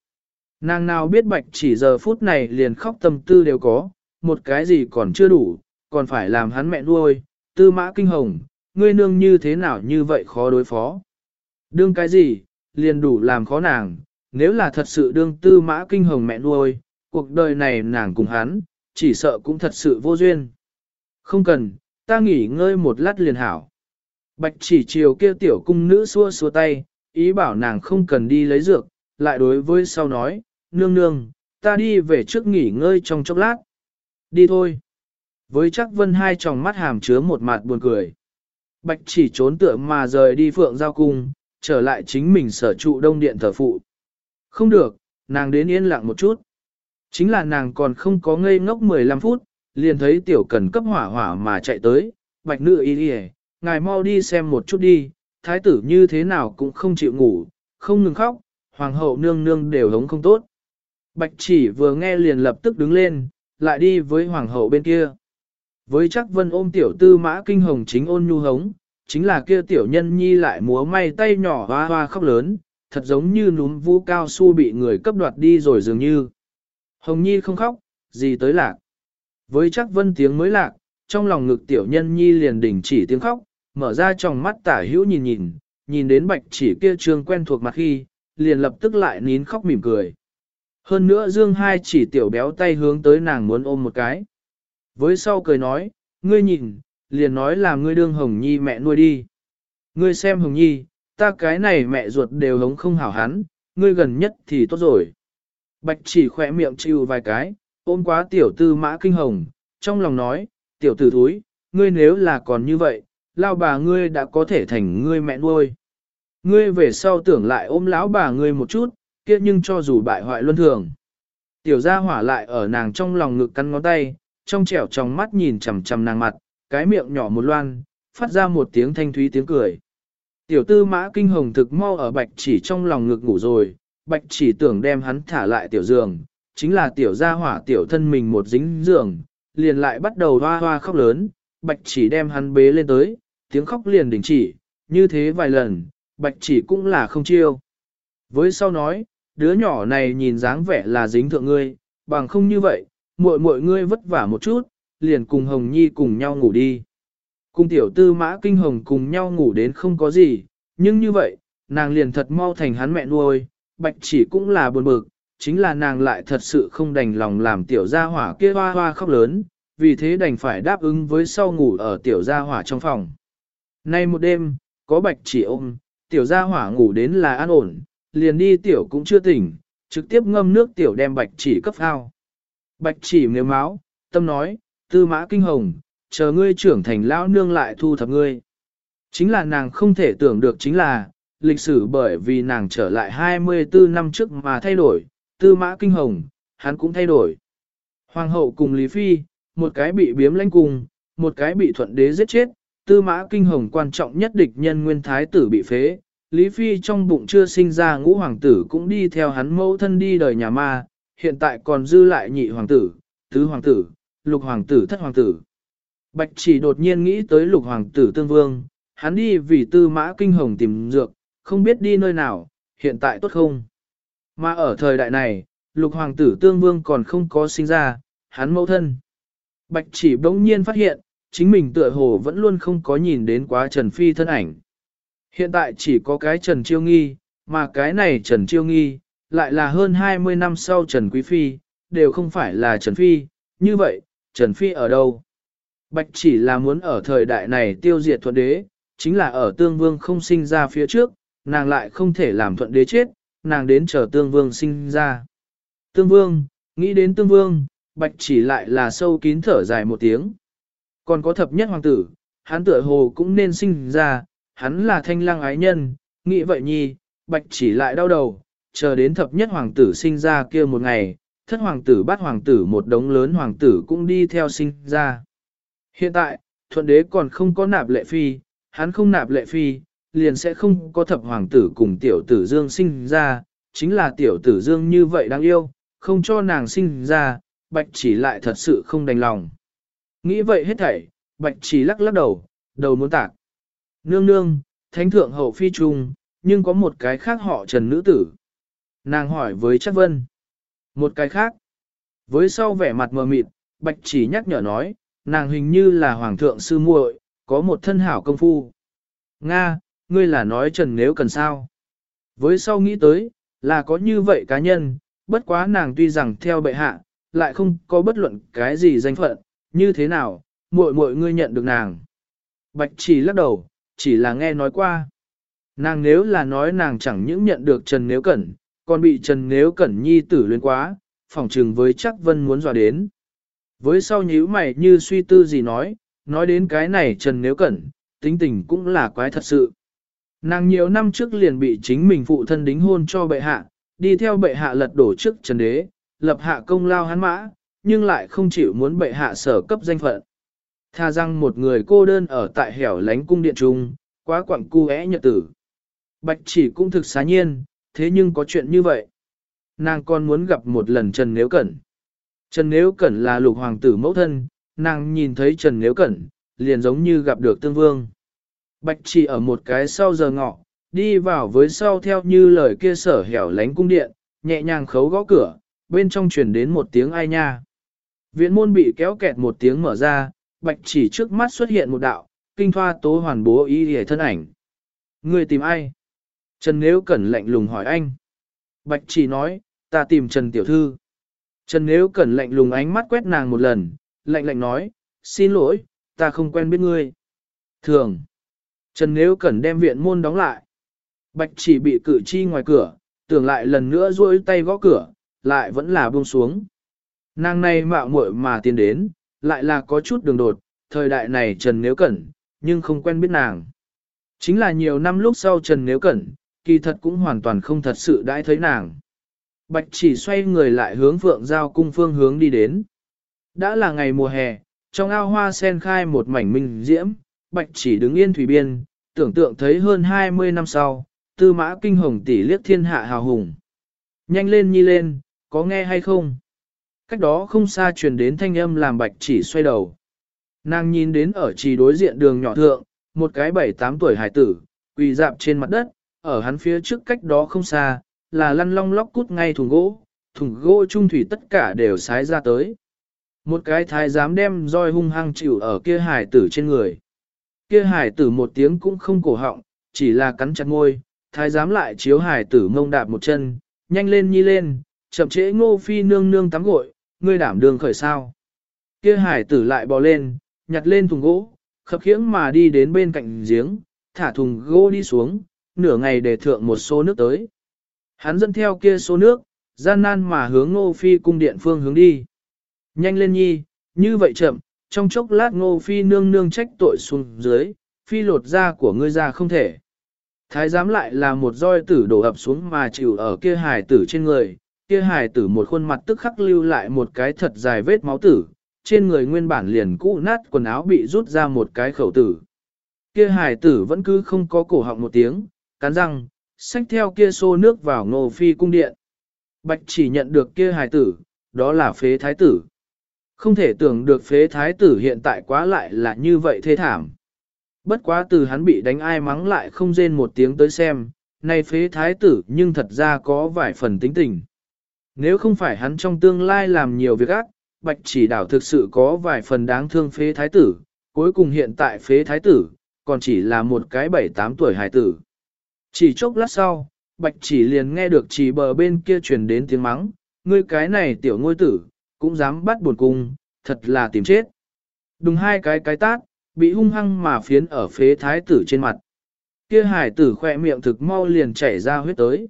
Nàng nào biết bạch chỉ giờ phút này liền khóc tâm tư đều có, một cái gì còn chưa đủ, còn phải làm hắn mẹ nuôi, tư mã kinh hồng, ngươi nương như thế nào như vậy khó đối phó. Đương cái gì, liền đủ làm khó nàng, nếu là thật sự đương tư mã kinh hồng mẹ nuôi, cuộc đời này nàng cùng hắn, chỉ sợ cũng thật sự vô duyên. Không cần, ta nghỉ ngơi một lát liền hảo. Bạch chỉ chiều kia tiểu cung nữ xua xua tay, ý bảo nàng không cần đi lấy dược, lại đối với sau nói, nương nương, ta đi về trước nghỉ ngơi trong chốc lát. Đi thôi. Với chắc vân hai tròng mắt hàm chứa một mặt buồn cười. Bạch chỉ trốn tựa mà rời đi phượng giao cung, trở lại chính mình sở trụ đông điện thờ phụ. Không được, nàng đến yên lặng một chút. Chính là nàng còn không có ngây ngốc 15 phút, liền thấy tiểu cần cấp hỏa hỏa mà chạy tới, bạch nữ y đi ngài mau đi xem một chút đi, thái tử như thế nào cũng không chịu ngủ, không ngừng khóc, hoàng hậu nương nương đều hống không tốt. Bạch chỉ vừa nghe liền lập tức đứng lên, lại đi với hoàng hậu bên kia. Với chắc vân ôm tiểu tư mã kinh hồng chính ôn nhu hống, chính là kia tiểu nhân nhi lại múa may tay nhỏ hoa hoa khóc lớn, thật giống như núm vũ cao su bị người cấp đoạt đi rồi dường như. Hồng nhi không khóc, gì tới lạc. Với chắc vân tiếng mới lạc, trong lòng ngực tiểu nhân nhi liền đình chỉ tiếng khóc, mở ra tròng mắt tả hữu nhìn nhìn, nhìn đến bạch chỉ kia trương quen thuộc mặt khi, liền lập tức lại nín khóc mỉm cười. Hơn nữa dương hai chỉ tiểu béo tay hướng tới nàng muốn ôm một cái. Với sau cười nói, ngươi nhìn, liền nói là ngươi đương Hồng Nhi mẹ nuôi đi. Ngươi xem Hồng Nhi, ta cái này mẹ ruột đều hống không hảo hắn, ngươi gần nhất thì tốt rồi. Bạch chỉ khỏe miệng chịu vài cái, ôm quá tiểu tư mã kinh hồng, trong lòng nói, tiểu tử thúi, ngươi nếu là còn như vậy, lao bà ngươi đã có thể thành ngươi mẹ nuôi. Ngươi về sau tưởng lại ôm lão bà ngươi một chút, kia nhưng cho dù bại hoại luân thường. Tiểu gia hỏa lại ở nàng trong lòng ngực cắn ngón tay, trong trẻo trong mắt nhìn chằm chằm nàng mặt, cái miệng nhỏ một loan, phát ra một tiếng thanh thúy tiếng cười. Tiểu tư mã kinh hồng thực mau ở bạch chỉ trong lòng ngực ngủ rồi, bạch chỉ tưởng đem hắn thả lại tiểu giường, chính là tiểu gia hỏa tiểu thân mình một dính giường, liền lại bắt đầu hoa hoa khóc lớn, bạch chỉ đem hắn bế lên tới, tiếng khóc liền đình chỉ, như thế vài lần, bạch chỉ cũng là không chiêu. Với sau nói, đứa nhỏ này nhìn dáng vẻ là dính thượng ngươi, bằng không như vậy, muội muội ngươi vất vả một chút, liền cùng Hồng Nhi cùng nhau ngủ đi. Cùng tiểu tư mã kinh hồng cùng nhau ngủ đến không có gì, nhưng như vậy, nàng liền thật mau thành hắn mẹ nuôi, bạch chỉ cũng là buồn bực, chính là nàng lại thật sự không đành lòng làm tiểu gia hỏa kia hoa hoa khóc lớn, vì thế đành phải đáp ứng với sau ngủ ở tiểu gia hỏa trong phòng. Nay một đêm, có bạch chỉ ôm, tiểu gia hỏa ngủ đến là an ổn, liền đi tiểu cũng chưa tỉnh, trực tiếp ngâm nước tiểu đem bạch chỉ cấp ao. Bạch chỉ nếu máu, tâm nói, tư mã kinh hồng, chờ ngươi trưởng thành lão nương lại thu thập ngươi. Chính là nàng không thể tưởng được chính là, lịch sử bởi vì nàng trở lại 24 năm trước mà thay đổi, tư mã kinh hồng, hắn cũng thay đổi. Hoàng hậu cùng Lý Phi, một cái bị biếm lãnh cùng, một cái bị thuận đế giết chết, tư mã kinh hồng quan trọng nhất địch nhân nguyên thái tử bị phế. Lý Phi trong bụng chưa sinh ra ngũ hoàng tử cũng đi theo hắn mẫu thân đi đời nhà ma, hiện tại còn dư lại nhị hoàng tử, tứ hoàng tử, lục hoàng tử thất hoàng tử. Bạch chỉ đột nhiên nghĩ tới lục hoàng tử tương vương, hắn đi vì tư mã kinh hồng tìm dược, không biết đi nơi nào, hiện tại tốt không? Mà ở thời đại này, lục hoàng tử tương vương còn không có sinh ra, hắn mẫu thân. Bạch chỉ bỗng nhiên phát hiện, chính mình tựa hồ vẫn luôn không có nhìn đến quá Trần Phi thân ảnh. Hiện tại chỉ có cái Trần Chiêu Nghi, mà cái này Trần Chiêu Nghi, lại là hơn 20 năm sau Trần Quý Phi, đều không phải là Trần Phi, như vậy, Trần Phi ở đâu? Bạch chỉ là muốn ở thời đại này tiêu diệt thuận đế, chính là ở tương vương không sinh ra phía trước, nàng lại không thể làm thuận đế chết, nàng đến chờ tương vương sinh ra. Tương vương, nghĩ đến tương vương, bạch chỉ lại là sâu kín thở dài một tiếng. Còn có thập nhất hoàng tử, hắn tựa hồ cũng nên sinh ra, hắn là thanh lang ái nhân, nghĩ vậy nhi, bạch chỉ lại đau đầu, chờ đến thập nhất hoàng tử sinh ra kia một ngày, thất hoàng tử bắt hoàng tử một đống lớn hoàng tử cũng đi theo sinh ra. Hiện tại, thuận đế còn không có nạp lệ phi, hắn không nạp lệ phi, liền sẽ không có thập hoàng tử cùng tiểu tử dương sinh ra, chính là tiểu tử dương như vậy đáng yêu, không cho nàng sinh ra, bạch chỉ lại thật sự không đành lòng. Nghĩ vậy hết thảy, bạch chỉ lắc lắc đầu, đầu muốn tạc. Nương nương, thánh thượng hậu phi trung, nhưng có một cái khác họ trần nữ tử. Nàng hỏi với chắc vân. Một cái khác. Với sau vẻ mặt mờ mịt, bạch chỉ nhắc nhở nói, nàng hình như là hoàng thượng sư muội, có một thân hảo công phu. Nga, ngươi là nói trần nếu cần sao. Với sau nghĩ tới, là có như vậy cá nhân, bất quá nàng tuy rằng theo bệ hạ, lại không có bất luận cái gì danh phận, như thế nào, muội muội ngươi nhận được nàng. Bạch chỉ lắc đầu, chỉ là nghe nói qua. Nàng nếu là nói nàng chẳng những nhận được Trần Nếu Cẩn, còn bị Trần Nếu Cẩn nhi tử luyến quá, phỏng trừng với chắc vân muốn dò đến. Với sau nhíu mày như suy tư gì nói, nói đến cái này Trần Nếu Cẩn, tính tình cũng là quái thật sự. Nàng nhiều năm trước liền bị chính mình phụ thân đính hôn cho bệ hạ, đi theo bệ hạ lật đổ trước Trần Đế, lập hạ công lao hắn mã, nhưng lại không chịu muốn bệ hạ sở cấp danh phận. Tha rằng một người cô đơn ở tại hẻo lánh cung điện trung, quá quặng cu é nhật tử. Bạch chỉ cũng thực xá nhiên, thế nhưng có chuyện như vậy. Nàng còn muốn gặp một lần Trần Nếu Cẩn. Trần Nếu Cẩn là lục hoàng tử mẫu thân, nàng nhìn thấy Trần Nếu Cẩn, liền giống như gặp được tương vương. Bạch chỉ ở một cái sau giờ ngọ, đi vào với sau theo như lời kia sở hẻo lánh cung điện, nhẹ nhàng khấu gõ cửa, bên trong truyền đến một tiếng ai nha. Viện môn bị kéo kẹt một tiếng mở ra, bạch chỉ trước mắt xuất hiện một đạo, kinh thoa tố hoàn bố y hề thân ảnh. Người tìm ai? Trần Nếu Cẩn lạnh lùng hỏi anh. Bạch chỉ nói, ta tìm Trần Tiểu Thư. Trần Nếu Cẩn lạnh lùng ánh mắt quét nàng một lần, lạnh lạnh nói, xin lỗi, ta không quen biết ngươi. Thường. Trần Nếu Cẩn đem viện môn đóng lại. Bạch chỉ bị cử chi ngoài cửa, tưởng lại lần nữa duỗi tay gõ cửa, lại vẫn là buông xuống. Nàng này mạo muội mà tiến đến, lại là có chút đường đột, thời đại này Trần Nếu Cẩn, nhưng không quen biết nàng. Chính là nhiều năm lúc sau Trần Nếu Cẩn, kỳ thật cũng hoàn toàn không thật sự đãi thấy nàng. Bạch chỉ xoay người lại hướng Phượng Giao cung phương hướng đi đến. Đã là ngày mùa hè, trong ao hoa sen khai một mảnh minh diễm, bạch chỉ đứng yên thủy biên, tưởng tượng thấy hơn 20 năm sau, tư mã kinh hồng tỷ liếc thiên hạ hào hùng. Nhanh lên nhi lên, có nghe hay không? Cách đó không xa truyền đến thanh âm làm bạch chỉ xoay đầu. Nàng nhìn đến ở trì đối diện đường nhỏ thượng, một cái bảy tám tuổi hải tử, quỳ dạp trên mặt đất, ở hắn phía trước cách đó không xa, là lăn long lóc cút ngay thùng gỗ, thùng gỗ trung thủy tất cả đều sái ra tới. Một cái thái dám đem roi hung hăng chịu ở kia hải tử trên người. Kia hải tử một tiếng cũng không cổ họng, chỉ là cắn chặt môi, thái giám lại chiếu hải tử mông đạp một chân, nhanh lên nhi lên, chậm trễ ngô phi nương nương tắm gội, ngươi đảm đường khởi sao. Kia hải tử lại bò lên, nhặt lên thùng gỗ, khập khiễng mà đi đến bên cạnh giếng, thả thùng gỗ đi xuống, nửa ngày để thượng một số nước tới. Hắn dẫn theo kia số nước, gian nan mà hướng ngô phi cung điện phương hướng đi. Nhanh lên nhi, như vậy chậm, trong chốc lát ngô phi nương nương trách tội xuống dưới, phi lột da của ngươi ra không thể. Thái giám lại là một roi tử đổ ập xuống mà chịu ở kia hài tử trên người, kia hài tử một khuôn mặt tức khắc lưu lại một cái thật dài vết máu tử, trên người nguyên bản liền cũ nát quần áo bị rút ra một cái khẩu tử. Kia hài tử vẫn cứ không có cổ họng một tiếng, cắn răng, xách theo kia xô nước vào ngô phi cung điện. Bạch chỉ nhận được kia hài tử, đó là phế thái tử. Không thể tưởng được phế thái tử hiện tại quá lại là như vậy thê thảm. Bất quá từ hắn bị đánh ai mắng lại không rên một tiếng tới xem, này phế thái tử nhưng thật ra có vài phần tính tình. Nếu không phải hắn trong tương lai làm nhiều việc ác, bạch chỉ đảo thực sự có vài phần đáng thương phế thái tử, cuối cùng hiện tại phế thái tử, còn chỉ là một cái bảy tám tuổi hài tử. Chỉ chốc lát sau, bạch chỉ liền nghe được chỉ bờ bên kia truyền đến tiếng mắng, ngươi cái này tiểu ngôi tử, cũng dám bắt buồn cung, thật là tìm chết. Đùng hai cái cái tát, bị hung hăng mà phiến ở phế thái tử trên mặt. Kia hải tử khỏe miệng thực mau liền chảy ra huyết tới.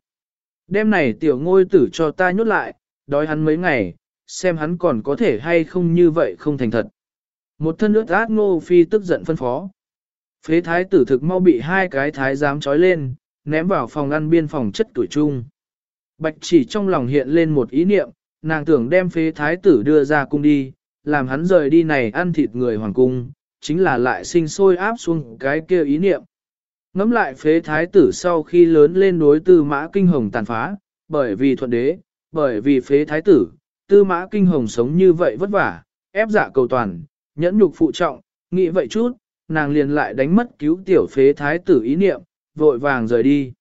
Đêm này tiểu ngôi tử cho ta nhốt lại, đói hắn mấy ngày, xem hắn còn có thể hay không như vậy không thành thật. Một thân ướt át ngô phi tức giận phân phó. Phế thái tử thực mau bị hai cái thái giám trói lên, ném vào phòng ăn biên phòng chất tuổi chung. Bạch chỉ trong lòng hiện lên một ý niệm, nàng tưởng đem phế thái tử đưa ra cung đi, làm hắn rời đi này ăn thịt người hoàng cung, chính là lại sinh sôi áp xuống cái kia ý niệm. Ngắm lại phế thái tử sau khi lớn lên đối tư mã kinh hồng tàn phá, bởi vì thuận đế, bởi vì phế thái tử, tư mã kinh hồng sống như vậy vất vả, ép dạ cầu toàn, nhẫn nhục phụ trọng, nghĩ vậy chút, nàng liền lại đánh mất cứu tiểu phế thái tử ý niệm, vội vàng rời đi.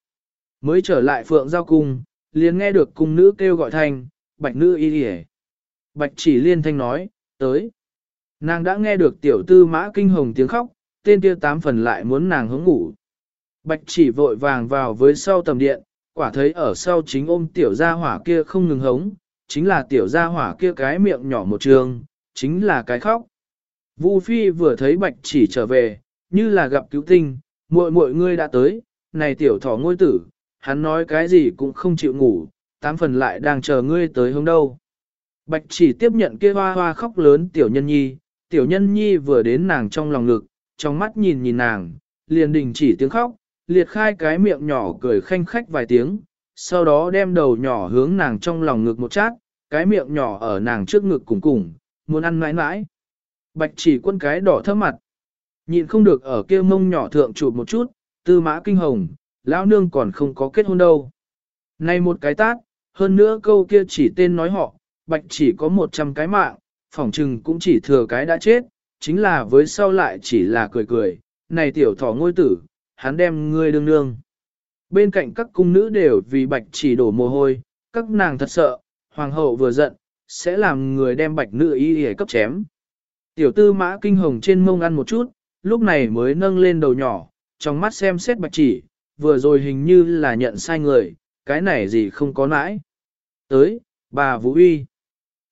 Mới trở lại phượng giao cung, liền nghe được cung nữ kêu gọi thành bạch nữ y hề. Bạch chỉ liên thanh nói, tới. Nàng đã nghe được tiểu tư mã kinh hồng tiếng khóc, tên kia tám phần lại muốn nàng hướng ngủ. Bạch chỉ vội vàng vào với sau tầm điện, quả thấy ở sau chính ôm tiểu gia hỏa kia không ngừng hống, chính là tiểu gia hỏa kia cái miệng nhỏ một trường, chính là cái khóc. Vu Phi vừa thấy bạch chỉ trở về, như là gặp cứu tinh, muội muội ngươi đã tới, này tiểu thỏ ngôi tử, hắn nói cái gì cũng không chịu ngủ, tám phần lại đang chờ ngươi tới hướng đâu. Bạch chỉ tiếp nhận kia hoa hoa khóc lớn tiểu nhân nhi, tiểu nhân nhi vừa đến nàng trong lòng ngực, trong mắt nhìn nhìn nàng, liền đình chỉ tiếng khóc, liệt khai cái miệng nhỏ cười khanh khách vài tiếng, sau đó đem đầu nhỏ hướng nàng trong lòng ngực một chát, cái miệng nhỏ ở nàng trước ngực cùng cùng, muốn ăn mãi mãi. Bạch chỉ quân cái đỏ thơm mặt, nhịn không được ở kia mông nhỏ thượng chụp một chút, tư mã kinh hồng, lão nương còn không có kết hôn đâu. Này một cái tát, hơn nữa câu kia chỉ tên nói họ, bạch chỉ có một trăm cái mạng, phỏng trừng cũng chỉ thừa cái đã chết, chính là với sau lại chỉ là cười cười, này tiểu thỏ ngôi tử, hắn đem ngươi đương nương. Bên cạnh các cung nữ đều vì bạch chỉ đổ mồ hôi, các nàng thật sợ, hoàng hậu vừa giận, sẽ làm người đem bạch nữ y y cấp chém. Tiểu tư mã kinh hồng trên mông ăn một chút, lúc này mới nâng lên đầu nhỏ, trong mắt xem xét bạch chỉ, vừa rồi hình như là nhận sai người, cái này gì không có nãi. Tới, bà Vũ Uy.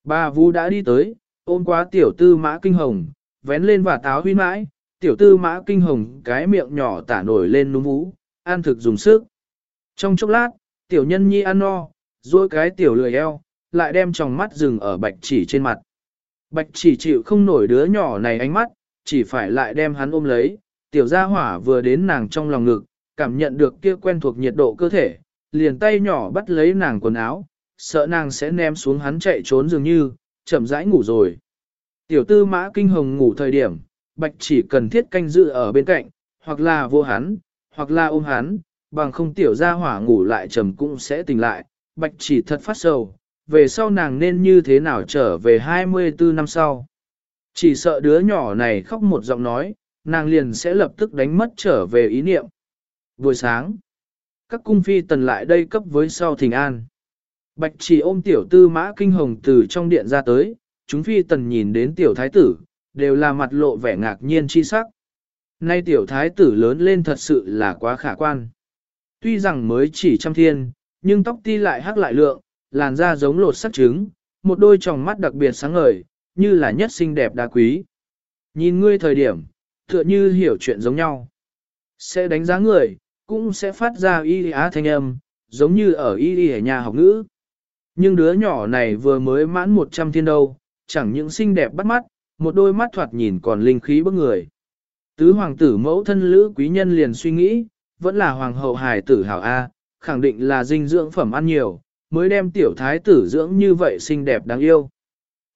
Bà Vũ đã đi tới, ôm quá tiểu tư mã kinh hồng, vén lên và táo huy mãi, tiểu tư mã kinh hồng cái miệng nhỏ tả nổi lên núm vũ, ăn thực dùng sức. Trong chốc lát, tiểu nhân nhi ăn no, duỗi cái tiểu lười eo, lại đem tròng mắt dừng ở bạch chỉ trên mặt. Bạch chỉ chịu không nổi đứa nhỏ này ánh mắt, chỉ phải lại đem hắn ôm lấy, tiểu gia hỏa vừa đến nàng trong lòng ngực, cảm nhận được kia quen thuộc nhiệt độ cơ thể, liền tay nhỏ bắt lấy nàng quần áo, sợ nàng sẽ ném xuống hắn chạy trốn dường như, chậm rãi ngủ rồi. Tiểu tư mã kinh hồng ngủ thời điểm, bạch chỉ cần thiết canh giữ ở bên cạnh, hoặc là vô hắn, hoặc là ôm hắn, bằng không tiểu gia hỏa ngủ lại trầm cũng sẽ tỉnh lại, bạch chỉ thật phát sầu, về sau nàng nên như thế nào trở về 24 năm sau. Chỉ sợ đứa nhỏ này khóc một giọng nói, nàng liền sẽ lập tức đánh mất trở về ý niệm. Buổi sáng, các cung phi tần lại đây cấp với sau thỉnh an. Bạch chỉ ôm tiểu tư mã kinh hồng từ trong điện ra tới, chúng phi tần nhìn đến tiểu thái tử, đều là mặt lộ vẻ ngạc nhiên chi sắc. Nay tiểu thái tử lớn lên thật sự là quá khả quan. Tuy rằng mới chỉ trăm thiên, nhưng tóc ti lại hắc lại lượng, làn da giống lột sắc trứng, một đôi tròng mắt đặc biệt sáng ngời, như là nhất xinh đẹp đa quý. Nhìn ngươi thời điểm, tựa như hiểu chuyện giống nhau. Sẽ đánh giá người, cũng sẽ phát ra y á thanh âm, giống như ở y ở nhà học ngữ. Nhưng đứa nhỏ này vừa mới mãn 100 thiên đâu, chẳng những xinh đẹp bắt mắt, một đôi mắt thoạt nhìn còn linh khí bức người. Tứ hoàng tử mẫu thân lữ quý nhân liền suy nghĩ, vẫn là hoàng hậu hài tử hảo A, khẳng định là dinh dưỡng phẩm ăn nhiều, mới đem tiểu thái tử dưỡng như vậy xinh đẹp đáng yêu.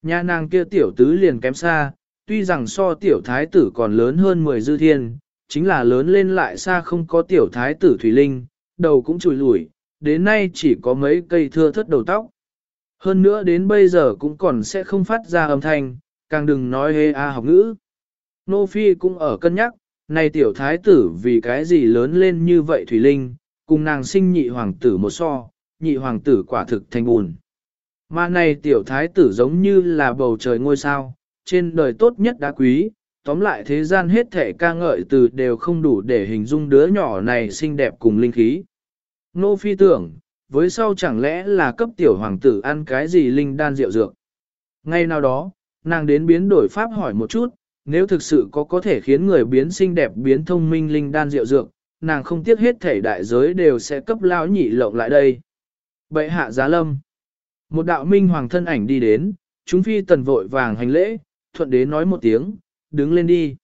Nhà nàng kia tiểu tứ liền kém xa, tuy rằng so tiểu thái tử còn lớn hơn 10 dư thiên, chính là lớn lên lại xa không có tiểu thái tử Thủy Linh, đầu cũng chùi lủi, đến nay chỉ có mấy cây thưa thất đầu tóc. Hơn nữa đến bây giờ cũng còn sẽ không phát ra âm thanh, càng đừng nói hê a học ngữ. Nô Phi cũng ở cân nhắc, này tiểu thái tử vì cái gì lớn lên như vậy Thủy Linh, cùng nàng sinh nhị hoàng tử một so, nhị hoàng tử quả thực thành buồn. Mà này tiểu thái tử giống như là bầu trời ngôi sao, trên đời tốt nhất đá quý, tóm lại thế gian hết thể ca ngợi từ đều không đủ để hình dung đứa nhỏ này xinh đẹp cùng linh khí. Nô phi tưởng, với sau chẳng lẽ là cấp tiểu hoàng tử ăn cái gì linh đan rượu dược. Ngay nào đó, nàng đến biến đổi pháp hỏi một chút, nếu thực sự có có thể khiến người biến xinh đẹp biến thông minh linh đan rượu dược, nàng không tiếc hết thể đại giới đều sẽ cấp lao nhị lộng lại đây. Bệ hạ giá lâm. Một đạo minh hoàng thân ảnh đi đến, chúng phi tần vội vàng hành lễ, thuận đế nói một tiếng, đứng lên đi.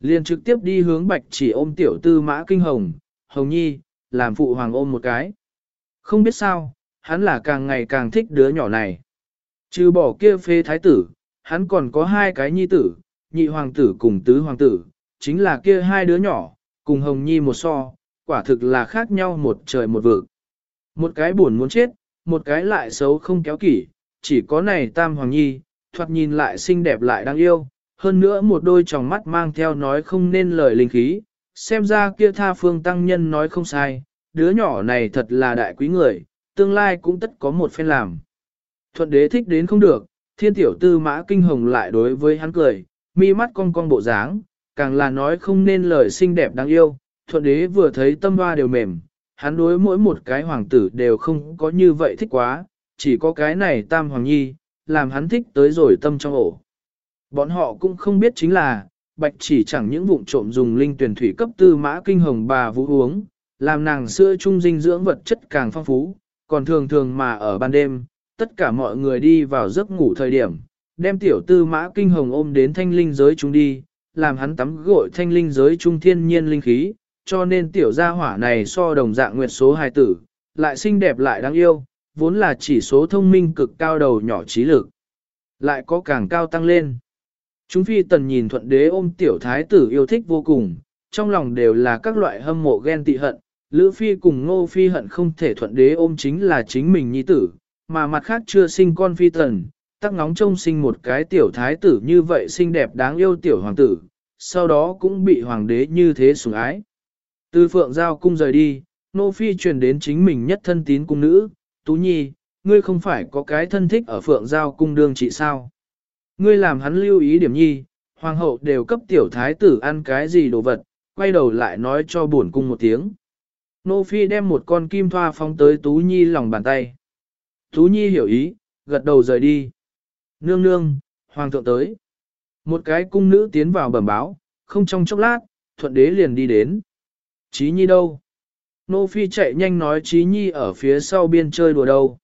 Liền trực tiếp đi hướng bạch chỉ ôm tiểu tư mã kinh hồng, hồng nhi, làm phụ hoàng ôm một cái. Không biết sao, hắn là càng ngày càng thích đứa nhỏ này. Trừ bỏ kia phê thái tử, hắn còn có hai cái nhi tử, nhị hoàng tử cùng tứ hoàng tử, chính là kia hai đứa nhỏ, cùng hồng nhi một so, quả thực là khác nhau một trời một vực. Một cái buồn muốn chết, một cái lại xấu không kéo kỷ, chỉ có này tam hoàng nhi, thoạt nhìn lại xinh đẹp lại đáng yêu, hơn nữa một đôi tròng mắt mang theo nói không nên lời linh khí, xem ra kia tha phương tăng nhân nói không sai, đứa nhỏ này thật là đại quý người, tương lai cũng tất có một phen làm. Thuận đế thích đến không được, thiên tiểu tư mã kinh hồng lại đối với hắn cười, mi mắt cong cong bộ dáng, càng là nói không nên lời xinh đẹp đáng yêu, thuận đế vừa thấy tâm hoa đều mềm, hắn đối mỗi một cái hoàng tử đều không có như vậy thích quá, chỉ có cái này tam hoàng nhi, làm hắn thích tới rồi tâm trong ổ. Bọn họ cũng không biết chính là, bạch chỉ chẳng những vụn trộm dùng linh tuyển thủy cấp tư mã kinh hồng bà vũ uống, làm nàng sữa trung dinh dưỡng vật chất càng phong phú, còn thường thường mà ở ban đêm, tất cả mọi người đi vào giấc ngủ thời điểm, đem tiểu tư mã kinh hồng ôm đến thanh linh giới chúng đi, làm hắn tắm gội thanh linh giới trung thiên nhiên linh khí, cho nên tiểu gia hỏa này so đồng dạng nguyệt số hài tử, lại xinh đẹp lại đáng yêu, vốn là chỉ số thông minh cực cao đầu nhỏ trí lực, lại có càng cao tăng lên. Chúng phi tần nhìn thuận đế ôm tiểu thái tử yêu thích vô cùng, trong lòng đều là các loại hâm mộ ghen tị hận, Lữ phi cùng ngô phi hận không thể thuận đế ôm chính là chính mình nhi tử, mà mặt khác chưa sinh con phi tần, tắc ngóng trông sinh một cái tiểu thái tử như vậy xinh đẹp đáng yêu tiểu hoàng tử, sau đó cũng bị hoàng đế như thế sủng ái. Từ phượng giao cung rời đi, nô phi truyền đến chính mình nhất thân tín cung nữ, tú nhi, ngươi không phải có cái thân thích ở phượng giao cung đương trị sao. Ngươi làm hắn lưu ý điểm nhi, hoàng hậu đều cấp tiểu thái tử ăn cái gì đồ vật, quay đầu lại nói cho buồn cung một tiếng. Nô phi đem một con kim thoa phóng tới tú nhi lòng bàn tay. Tú nhi hiểu ý, gật đầu rời đi. Nương nương, hoàng thượng tới. Một cái cung nữ tiến vào bẩm báo, không trong chốc lát, thuận đế liền đi đến. Chí nhi đâu? Nô Phi chạy nhanh nói Chí nhi ở phía sau biên chơi đùa đâu.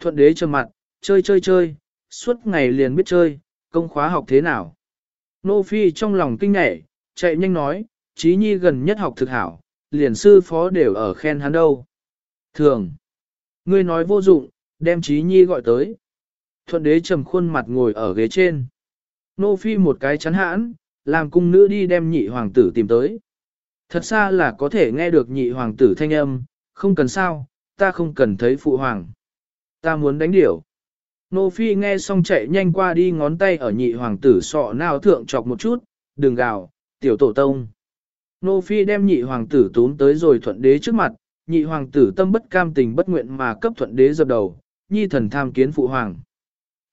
Thuận đế trầm mặt, chơi chơi chơi, suốt ngày liền biết chơi, công khóa học thế nào. Nô Phi trong lòng kinh ngạc, chạy nhanh nói, Chí nhi gần nhất học thực hảo, liền sư phó đều ở khen hắn đâu. Thường, ngươi nói vô dụng, đem Chí nhi gọi tới. Thuận đế trầm khuôn mặt ngồi ở ghế trên. Nô Phi một cái chắn hãn, làm cung nữ đi đem nhị hoàng tử tìm tới. Thật xa là có thể nghe được nhị hoàng tử thanh âm, không cần sao, ta không cần thấy phụ hoàng. Ta muốn đánh điểu. Nô Phi nghe xong chạy nhanh qua đi ngón tay ở nhị hoàng tử sọ nào thượng chọc một chút, đừng gào, tiểu tổ tông. Nô Phi đem nhị hoàng tử tốn tới rồi thuận đế trước mặt, nhị hoàng tử tâm bất cam tình bất nguyện mà cấp thuận đế dập đầu, nhi thần tham kiến phụ hoàng.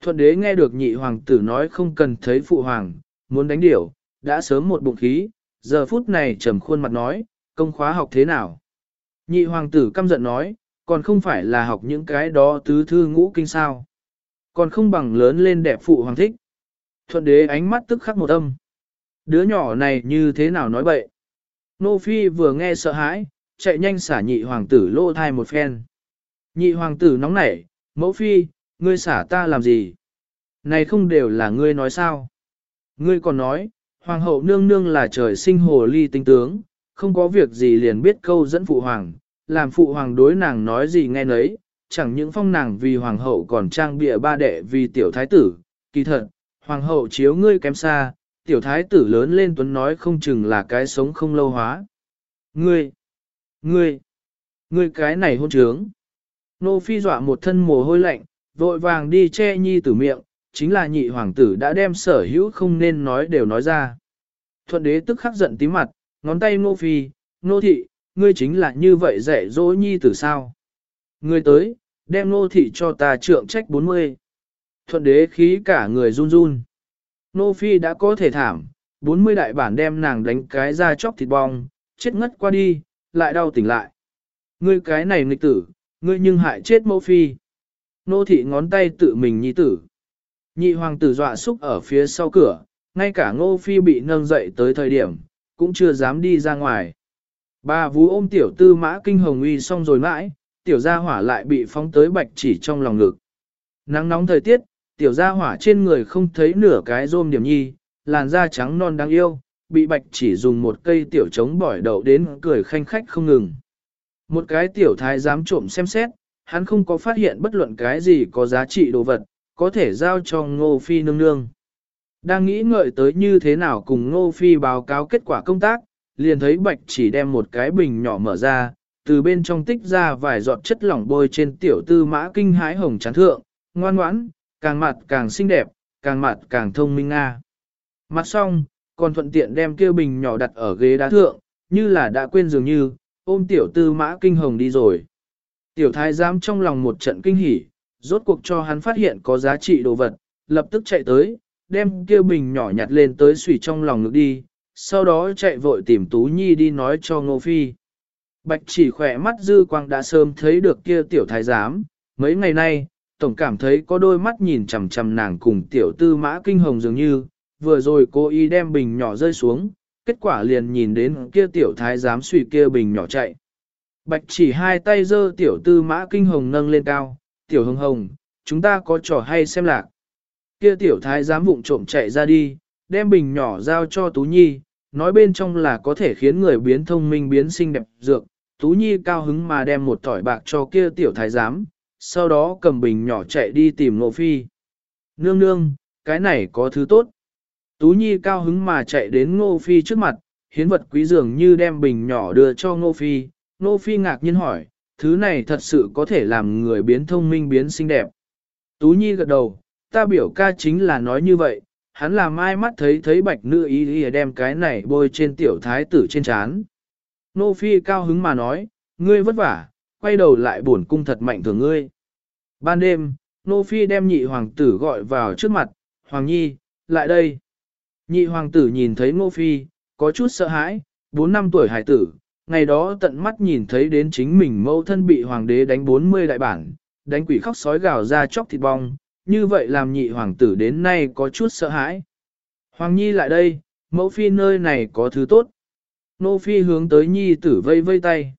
Thuận đế nghe được nhị hoàng tử nói không cần thấy phụ hoàng, muốn đánh điểu, đã sớm một bụng khí, giờ phút này trầm khuôn mặt nói, công khóa học thế nào? Nhị hoàng tử căm giận nói, còn không phải là học những cái đó tứ thư ngũ kinh sao. Còn không bằng lớn lên đẹp phụ hoàng thích. Thuận đế ánh mắt tức khắc một âm. Đứa nhỏ này như thế nào nói bậy? Nô Phi vừa nghe sợ hãi, chạy nhanh xả nhị hoàng tử lô thai một phen. Nhị hoàng tử nóng nảy, mẫu phi, ngươi xả ta làm gì? Này không đều là ngươi nói sao? Ngươi còn nói, hoàng hậu nương nương là trời sinh hồ ly tinh tướng, không có việc gì liền biết câu dẫn phụ hoàng, làm phụ hoàng đối nàng nói gì nghe nấy, chẳng những phong nàng vì hoàng hậu còn trang bịa ba đệ vì tiểu thái tử, kỳ thật, hoàng hậu chiếu ngươi kém xa, tiểu thái tử lớn lên tuấn nói không chừng là cái sống không lâu hóa. Ngươi, ngươi, ngươi cái này hôn trướng. Nô phi dọa một thân mồ hôi lạnh, vội vàng đi che nhi tử miệng, chính là nhị hoàng tử đã đem sở hữu không nên nói đều nói ra. Thuận đế tức khắc giận tí mặt, ngón tay nô phi, nô thị, ngươi chính là như vậy dạy dỗ nhi tử sao. Ngươi tới, đem nô thị cho ta trượng trách 40. Thuận đế khí cả người run run. Nô phi đã có thể thảm, 40 đại bản đem nàng đánh cái ra chóc thịt bong, chết ngất qua đi, lại đau tỉnh lại. Ngươi cái này nghịch tử, ngươi nhưng hại chết mẫu phi. Nô thị ngón tay tự mình nhi tử. Nhị hoàng tử dọa xúc ở phía sau cửa, ngay cả ngô phi bị nâng dậy tới thời điểm, cũng chưa dám đi ra ngoài. Bà vú ôm tiểu tư mã kinh hồng uy xong rồi mãi, tiểu gia hỏa lại bị phóng tới bạch chỉ trong lòng ngực. Nắng nóng thời tiết, tiểu gia hỏa trên người không thấy nửa cái rôm điểm nhi, làn da trắng non đáng yêu, bị bạch chỉ dùng một cây tiểu trống bỏi đậu đến cười khanh khách không ngừng. Một cái tiểu thái dám trộm xem xét, hắn không có phát hiện bất luận cái gì có giá trị đồ vật, có thể giao cho ngô phi nương nương. Đang nghĩ ngợi tới như thế nào cùng ngô phi báo cáo kết quả công tác, liền thấy bạch chỉ đem một cái bình nhỏ mở ra, từ bên trong tích ra vài giọt chất lỏng bôi trên tiểu tư mã kinh hái hồng chán thượng, ngoan ngoãn, càng mặt càng xinh đẹp, càng mặt càng thông minh nga. Mặt xong, còn thuận tiện đem kia bình nhỏ đặt ở ghế đá thượng, như là đã quên dường như, ôm tiểu tư mã kinh hồng đi rồi. Tiểu thái giám trong lòng một trận kinh hỉ, rốt cuộc cho hắn phát hiện có giá trị đồ vật, lập tức chạy tới, đem kia bình nhỏ nhặt lên tới sủy trong lòng ngực đi, sau đó chạy vội tìm Tú Nhi đi nói cho Ngô Phi. Bạch chỉ khỏe mắt dư quang đã sớm thấy được kia tiểu thái giám, mấy ngày nay, tổng cảm thấy có đôi mắt nhìn chằm chằm nàng cùng tiểu tư mã kinh hồng dường như, vừa rồi cô y đem bình nhỏ rơi xuống, kết quả liền nhìn đến kia tiểu thái giám suy kia bình nhỏ chạy. Bạch chỉ hai tay giơ tiểu tư mã kinh hồng nâng lên cao, tiểu hồng hồng, chúng ta có trò hay xem lạc. Kia tiểu thái giám vụng trộm chạy ra đi, đem bình nhỏ giao cho Tú Nhi, nói bên trong là có thể khiến người biến thông minh biến xinh đẹp dược. Tú Nhi cao hứng mà đem một tỏi bạc cho kia tiểu thái giám, sau đó cầm bình nhỏ chạy đi tìm Ngộ Phi. Nương nương, cái này có thứ tốt. Tú Nhi cao hứng mà chạy đến Ngô Phi trước mặt, hiến vật quý dường như đem bình nhỏ đưa cho Ngô Phi. Ngô Phi ngạc nhiên hỏi, thứ này thật sự có thể làm người biến thông minh biến xinh đẹp. Tú Nhi gật đầu, ta biểu ca chính là nói như vậy, hắn làm mai mắt thấy thấy bạch nữ ý ý đem cái này bôi trên tiểu thái tử trên chán. Nô Phi cao hứng mà nói, ngươi vất vả, quay đầu lại buồn cung thật mạnh thường ngươi. Ban đêm, Nô Phi đem nhị hoàng tử gọi vào trước mặt, Hoàng Nhi, lại đây. Nhị hoàng tử nhìn thấy Nô Phi, có chút sợ hãi, 4 năm tuổi hải tử, ngày đó tận mắt nhìn thấy đến chính mình mẫu thân bị hoàng đế đánh 40 đại bản, đánh quỷ khóc sói gào ra chóc thịt bong, như vậy làm nhị hoàng tử đến nay có chút sợ hãi. Hoàng Nhi lại đây, mẫu phi nơi này có thứ tốt. Nô phi hướng tới nhi tử vây vây tay.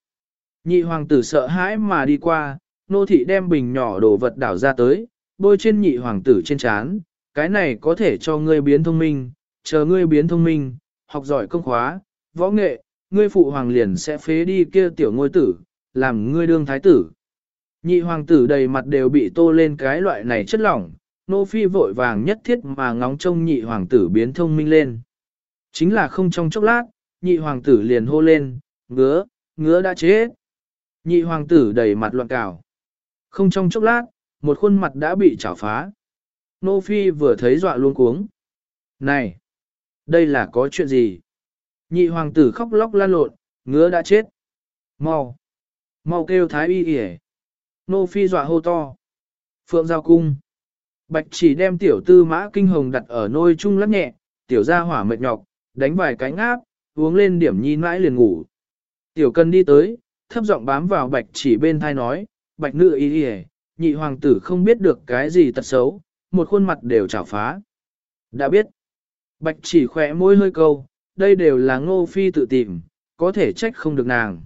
Nhị hoàng tử sợ hãi mà đi qua, nô thị đem bình nhỏ đồ vật đảo ra tới, bôi trên nhị hoàng tử trên chán. Cái này có thể cho ngươi biến thông minh, chờ ngươi biến thông minh, học giỏi công khóa, võ nghệ, ngươi phụ hoàng liền sẽ phế đi kia tiểu ngôi tử, làm ngươi đương thái tử. Nhị hoàng tử đầy mặt đều bị tô lên cái loại này chất lỏng, nô phi vội vàng nhất thiết mà ngóng trông nhị hoàng tử biến thông minh lên. Chính là không trong chốc lát, nhị hoàng tử liền hô lên, ngứa, ngứa đã chết. Nhị hoàng tử đầy mặt loạn cào. Không trong chốc lát, một khuôn mặt đã bị chảo phá. Nô phi vừa thấy dọa luôn cuống. Này, đây là có chuyện gì? Nhị hoàng tử khóc lóc lan lộn, ngứa đã chết. Mau, mau kêu thái y yể. Nô phi dọa hô to. Phượng giao cung. Bạch chỉ đem tiểu tư mã kinh hồng đặt ở nôi chung lắc nhẹ, tiểu ra hỏa mệt nhọc, đánh vài cánh áp, uống lên điểm nhi mãi liền ngủ. Tiểu cần đi tới, thấp giọng bám vào bạch chỉ bên thai nói, bạch nữ y y nhị hoàng tử không biết được cái gì tật xấu, một khuôn mặt đều chảo phá. Đã biết. Bạch chỉ khỏe môi hơi câu, đây đều là ngô phi tự tìm, có thể trách không được nàng.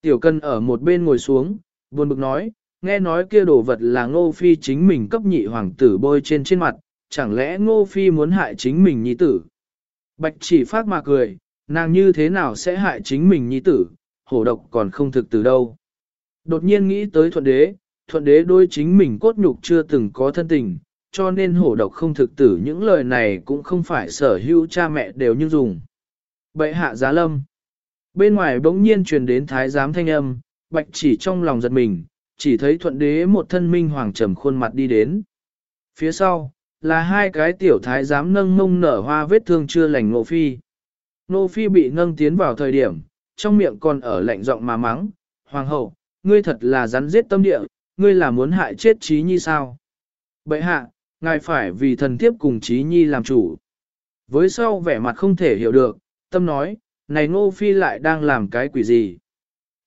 Tiểu cần ở một bên ngồi xuống, buồn bực nói, nghe nói kia đồ vật là ngô phi chính mình cấp nhị hoàng tử bôi trên trên mặt, chẳng lẽ ngô phi muốn hại chính mình nhi tử. Bạch chỉ phát mà cười, nàng như thế nào sẽ hại chính mình nhi tử, hổ độc còn không thực từ đâu. Đột nhiên nghĩ tới thuận đế, thuận đế đôi chính mình cốt nhục chưa từng có thân tình, cho nên hổ độc không thực tử những lời này cũng không phải sở hữu cha mẹ đều như dùng. Bệ hạ giá lâm. Bên ngoài bỗng nhiên truyền đến thái giám thanh âm, bạch chỉ trong lòng giật mình, chỉ thấy thuận đế một thân minh hoàng trầm khuôn mặt đi đến. Phía sau, là hai cái tiểu thái giám nâng mông nở hoa vết thương chưa lành nộ phi. Nô phi bị nâng tiến vào thời điểm, trong miệng còn ở lạnh giọng mà mắng, hoàng hậu, ngươi thật là rắn giết tâm địa, ngươi là muốn hại chết trí nhi sao? Bệ hạ, ngài phải vì thần thiếp cùng trí nhi làm chủ. Với sau vẻ mặt không thể hiểu được, tâm nói, này ngô phi lại đang làm cái quỷ gì?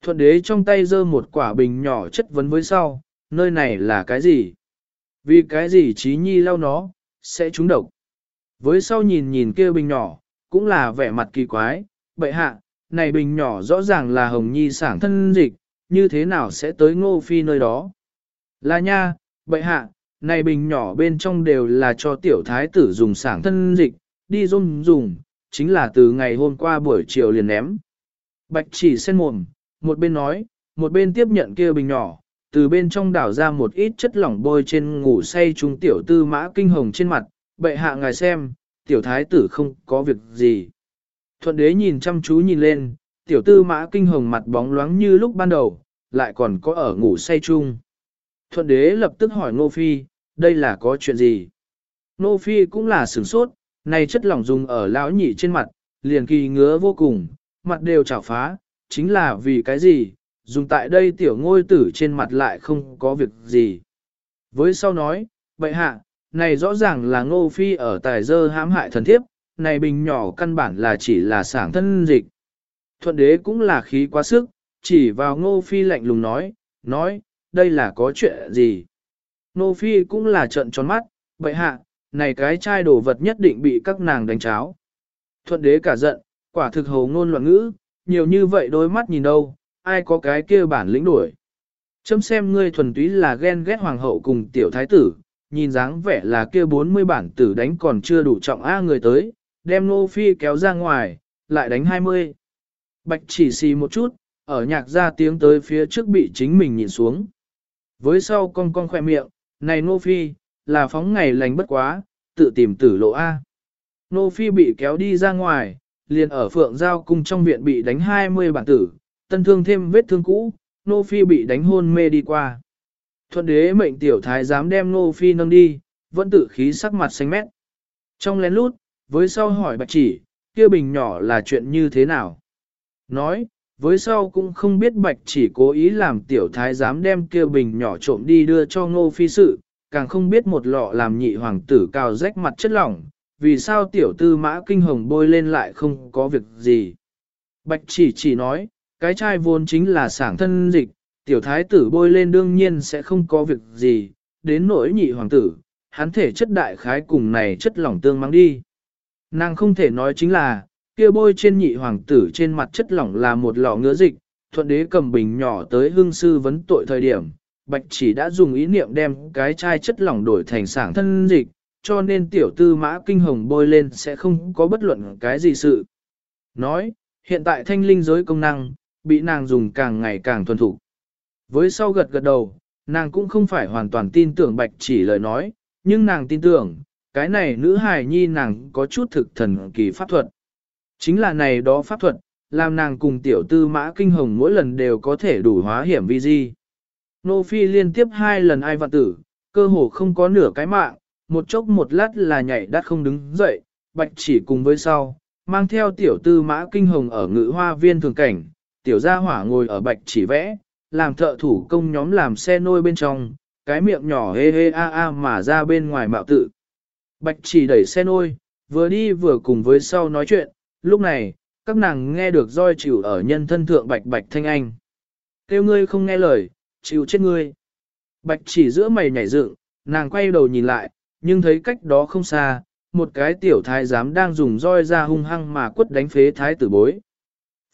Thuận đế trong tay giơ một quả bình nhỏ chất vấn với sau, nơi này là cái gì? Vì cái gì trí nhi lau nó, sẽ trúng độc. Với sau nhìn nhìn kia bình nhỏ, cũng là vẻ mặt kỳ quái, bệ hạ, này bình nhỏ rõ ràng là hồng nhi sảng thân dịch, như thế nào sẽ tới ngô phi nơi đó? Là nha, bệ hạ, này bình nhỏ bên trong đều là cho tiểu thái tử dùng sảng thân dịch, đi dùng dùng, chính là từ ngày hôm qua buổi chiều liền ném. Bạch chỉ sen mồm, một bên nói, một bên tiếp nhận kia bình nhỏ, từ bên trong đảo ra một ít chất lỏng bôi trên ngủ say trung tiểu tư mã kinh hồng trên mặt, bệ hạ ngài xem, tiểu thái tử không có việc gì. Thuận đế nhìn chăm chú nhìn lên, tiểu tư mã kinh hồng mặt bóng loáng như lúc ban đầu, lại còn có ở ngủ say chung. Thuận đế lập tức hỏi Ngô Phi, đây là có chuyện gì? Ngô Phi cũng là sửng sốt, này chất lỏng dùng ở lão nhị trên mặt, liền kỳ ngứa vô cùng, mặt đều chảo phá, chính là vì cái gì, dùng tại đây tiểu ngôi tử trên mặt lại không có việc gì. Với sau nói, bệ hạ, này rõ ràng là ngô phi ở tài dơ hãm hại thần thiếp, này bình nhỏ căn bản là chỉ là sảng thân dịch. Thuận đế cũng là khí quá sức, chỉ vào ngô phi lạnh lùng nói, nói, đây là có chuyện gì. Ngô phi cũng là trận tròn mắt, bệ hạ, này cái chai đồ vật nhất định bị các nàng đánh cháo. Thuận đế cả giận, quả thực hồ ngôn loạn ngữ, nhiều như vậy đôi mắt nhìn đâu, ai có cái kia bản lĩnh đuổi. Chấm xem ngươi thuần túy là ghen ghét hoàng hậu cùng tiểu thái tử, nhìn dáng vẻ là kia 40 bản tử đánh còn chưa đủ trọng A người tới, đem nô phi kéo ra ngoài, lại đánh 20. Bạch chỉ xì một chút, ở nhạc ra tiếng tới phía trước bị chính mình nhìn xuống. Với sau con con khoe miệng, này nô phi, là phóng ngày lành bất quá, tự tìm tử lộ A. Nô phi bị kéo đi ra ngoài, liền ở phượng giao cung trong viện bị đánh 20 bản tử, tân thương thêm vết thương cũ, nô phi bị đánh hôn mê đi qua. Thuận đế mệnh tiểu thái dám đem nô phi nâng đi, vẫn tự khí sắc mặt xanh mét. Trong lén lút, với sau hỏi bạch chỉ, kia bình nhỏ là chuyện như thế nào? Nói, với sau cũng không biết bạch chỉ cố ý làm tiểu thái dám đem kia bình nhỏ trộm đi đưa cho ngô phi sự, càng không biết một lọ làm nhị hoàng tử cao rách mặt chất lỏng, vì sao tiểu tư mã kinh hồng bôi lên lại không có việc gì. Bạch chỉ chỉ nói, cái chai vốn chính là sảng thân dịch, tiểu thái tử bôi lên đương nhiên sẽ không có việc gì, đến nỗi nhị hoàng tử, hắn thể chất đại khái cùng này chất lỏng tương mang đi. Nàng không thể nói chính là, kia bôi trên nhị hoàng tử trên mặt chất lỏng là một lọ ngứa dịch, thuận đế cầm bình nhỏ tới hương sư vấn tội thời điểm, bạch chỉ đã dùng ý niệm đem cái chai chất lỏng đổi thành sảng thân dịch, cho nên tiểu tư mã kinh hồng bôi lên sẽ không có bất luận cái gì sự. Nói, hiện tại thanh linh giới công năng, bị nàng dùng càng ngày càng thuần thủ. Với sau gật gật đầu, nàng cũng không phải hoàn toàn tin tưởng bạch chỉ lời nói, nhưng nàng tin tưởng, cái này nữ hài nhi nàng có chút thực thần kỳ pháp thuật. Chính là này đó pháp thuật, làm nàng cùng tiểu tư mã kinh hồng mỗi lần đều có thể đủ hóa hiểm vi di. Nô Phi liên tiếp hai lần ai vạn tử, cơ hồ không có nửa cái mạng, một chốc một lát là nhảy đắt không đứng dậy, bạch chỉ cùng với sau, mang theo tiểu tư mã kinh hồng ở ngự hoa viên thường cảnh, tiểu gia hỏa ngồi ở bạch chỉ vẽ, làm thợ thủ công nhóm làm xe nôi bên trong, cái miệng nhỏ hê hê a a mà ra bên ngoài mạo tự. Bạch chỉ đẩy xe nôi, vừa đi vừa cùng với sau nói chuyện, lúc này, các nàng nghe được roi chịu ở nhân thân thượng bạch bạch thanh anh. Kêu ngươi không nghe lời, chịu chết ngươi. Bạch chỉ giữa mày nhảy dựng, nàng quay đầu nhìn lại, nhưng thấy cách đó không xa, một cái tiểu thái giám đang dùng roi ra hung hăng mà quất đánh phế thái tử bối.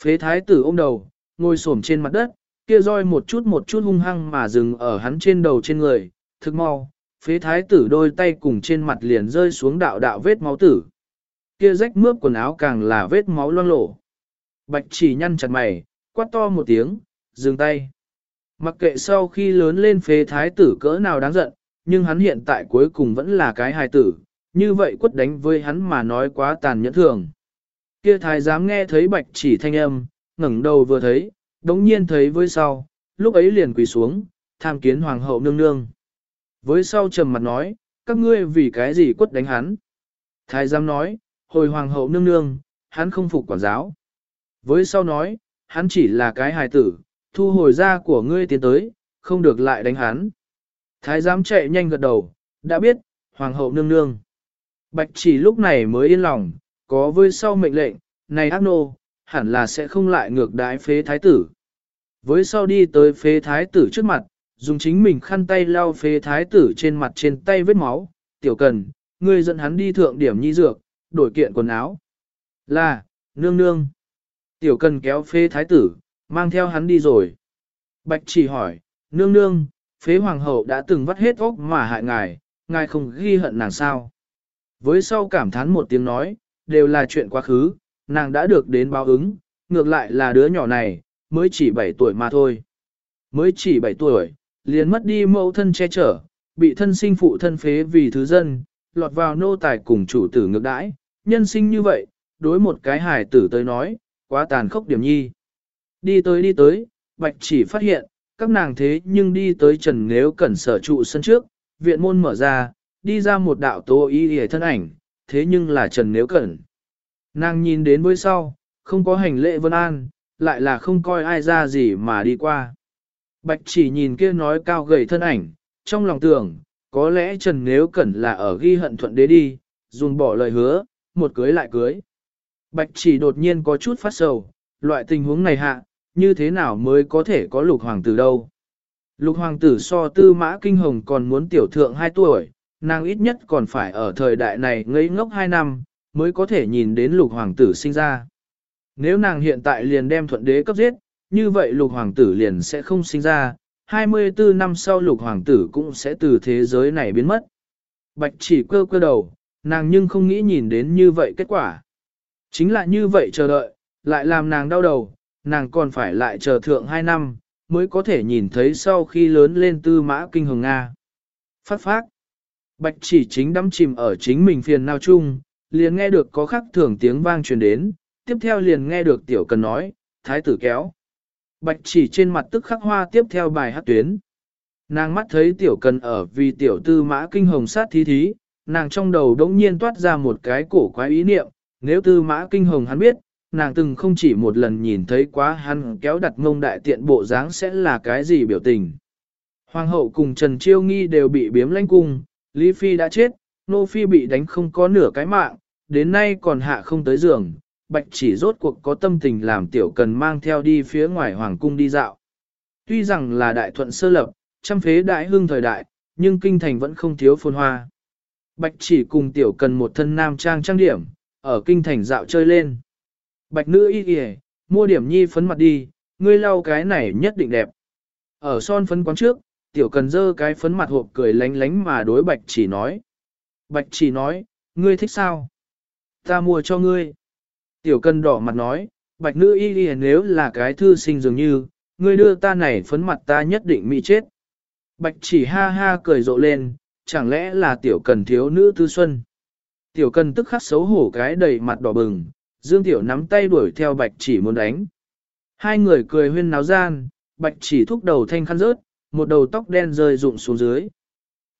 Phế thái tử ôm đầu, ngồi xổm trên mặt đất, kia roi một chút một chút hung hăng mà dừng ở hắn trên đầu trên người, thực mau, phế thái tử đôi tay cùng trên mặt liền rơi xuống đạo đạo vết máu tử. Kia rách mướp quần áo càng là vết máu loang lổ. Bạch chỉ nhăn chặt mày, quát to một tiếng, dừng tay. Mặc kệ sau khi lớn lên phế thái tử cỡ nào đáng giận, nhưng hắn hiện tại cuối cùng vẫn là cái hài tử, như vậy quất đánh với hắn mà nói quá tàn nhẫn thường. Kia thái giám nghe thấy bạch chỉ thanh âm, ngẩng đầu vừa thấy, đống nhiên thấy với sau, lúc ấy liền quỳ xuống, tham kiến hoàng hậu nương nương. Với sau trầm mặt nói, các ngươi vì cái gì quất đánh hắn? Thái giám nói, hồi hoàng hậu nương nương, hắn không phục quản giáo. Với sau nói, hắn chỉ là cái hài tử, thu hồi ra của ngươi tiến tới, không được lại đánh hắn. Thái giám chạy nhanh gật đầu, đã biết, hoàng hậu nương nương. Bạch chỉ lúc này mới yên lòng, có với sau mệnh lệnh, này ác nô, hẳn là sẽ không lại ngược đái phế thái tử. Với sau đi tới phế thái tử trước mặt, dùng chính mình khăn tay lau phế thái tử trên mặt trên tay vết máu, tiểu cần, ngươi dẫn hắn đi thượng điểm nhi dược, đổi kiện quần áo. Là, nương nương. Tiểu cần kéo phế thái tử, mang theo hắn đi rồi. Bạch chỉ hỏi, nương nương, phế hoàng hậu đã từng vắt hết óc mà hại ngài, ngài không ghi hận nàng sao. Với sau cảm thán một tiếng nói, đều là chuyện quá khứ, nàng đã được đến báo ứng, ngược lại là đứa nhỏ này, mới chỉ 7 tuổi mà thôi. Mới chỉ 7 tuổi, liền mất đi mẫu thân che chở, bị thân sinh phụ thân phế vì thứ dân, lọt vào nô tài cùng chủ tử ngược đãi, nhân sinh như vậy, đối một cái hài tử tới nói, quá tàn khốc điểm nhi. Đi tới đi tới, bạch chỉ phát hiện, các nàng thế nhưng đi tới trần nếu cẩn sở trụ sân trước, viện môn mở ra, đi ra một đạo tố y hề thân ảnh, thế nhưng là trần nếu cẩn. Nàng nhìn đến với sau, không có hành lễ vân an, lại là không coi ai ra gì mà đi qua. Bạch chỉ nhìn kia nói cao gầy thân ảnh, trong lòng tưởng, có lẽ Trần Nếu Cẩn là ở ghi hận thuận đế đi, dùng bỏ lời hứa, một cưới lại cưới. Bạch chỉ đột nhiên có chút phát sầu, loại tình huống này hạ, như thế nào mới có thể có lục hoàng tử đâu. Lục hoàng tử so tư mã kinh hồng còn muốn tiểu thượng 2 tuổi, nàng ít nhất còn phải ở thời đại này ngây ngốc 2 năm, mới có thể nhìn đến lục hoàng tử sinh ra. Nếu nàng hiện tại liền đem thuận đế cấp giết, như vậy lục hoàng tử liền sẽ không sinh ra, 24 năm sau lục hoàng tử cũng sẽ từ thế giới này biến mất. Bạch chỉ cơ cơ đầu, nàng nhưng không nghĩ nhìn đến như vậy kết quả. Chính là như vậy chờ đợi, lại làm nàng đau đầu, nàng còn phải lại chờ thượng 2 năm, mới có thể nhìn thấy sau khi lớn lên tư mã kinh hồng Nga. Phát phát. Bạch chỉ chính đắm chìm ở chính mình phiền nào chung, liền nghe được có khắc thường tiếng vang truyền đến, tiếp theo liền nghe được tiểu cần nói, thái tử kéo. Bạch chỉ trên mặt tức khắc hoa tiếp theo bài hát tuyến. Nàng mắt thấy tiểu cần ở vì tiểu tư mã kinh hồng sát thí thí, nàng trong đầu đống nhiên toát ra một cái cổ quái ý niệm, nếu tư mã kinh hồng hắn biết, nàng từng không chỉ một lần nhìn thấy quá hắn kéo đặt ngông đại tiện bộ dáng sẽ là cái gì biểu tình. Hoàng hậu cùng Trần Chiêu Nghi đều bị biếm lãnh cung, Lý Phi đã chết, Nô Phi bị đánh không có nửa cái mạng, đến nay còn hạ không tới giường, bạch chỉ rốt cuộc có tâm tình làm tiểu cần mang theo đi phía ngoài hoàng cung đi dạo. Tuy rằng là đại thuận sơ lập, trăm phế đại hương thời đại, nhưng kinh thành vẫn không thiếu phồn hoa. Bạch chỉ cùng tiểu cần một thân nam trang trang điểm, ở kinh thành dạo chơi lên. Bạch nữ y kìa, mua điểm nhi phấn mặt đi, ngươi lau cái này nhất định đẹp. Ở son phấn quán trước, tiểu cần dơ cái phấn mặt hộp cười lánh lánh mà đối bạch chỉ nói. Bạch chỉ nói, ngươi thích sao? Ta mua cho ngươi. Tiểu cần đỏ mặt nói, bạch nữ y y nếu là cái thư sinh dường như, ngươi đưa ta này phấn mặt ta nhất định mỹ chết. Bạch chỉ ha ha cười rộ lên, chẳng lẽ là tiểu cần thiếu nữ tư xuân. Tiểu cần tức khắc xấu hổ cái đầy mặt đỏ bừng, dương tiểu nắm tay đuổi theo bạch chỉ muốn đánh. Hai người cười huyên náo gian, bạch chỉ thúc đầu thanh khăn rớt, một đầu tóc đen rơi rụng xuống dưới.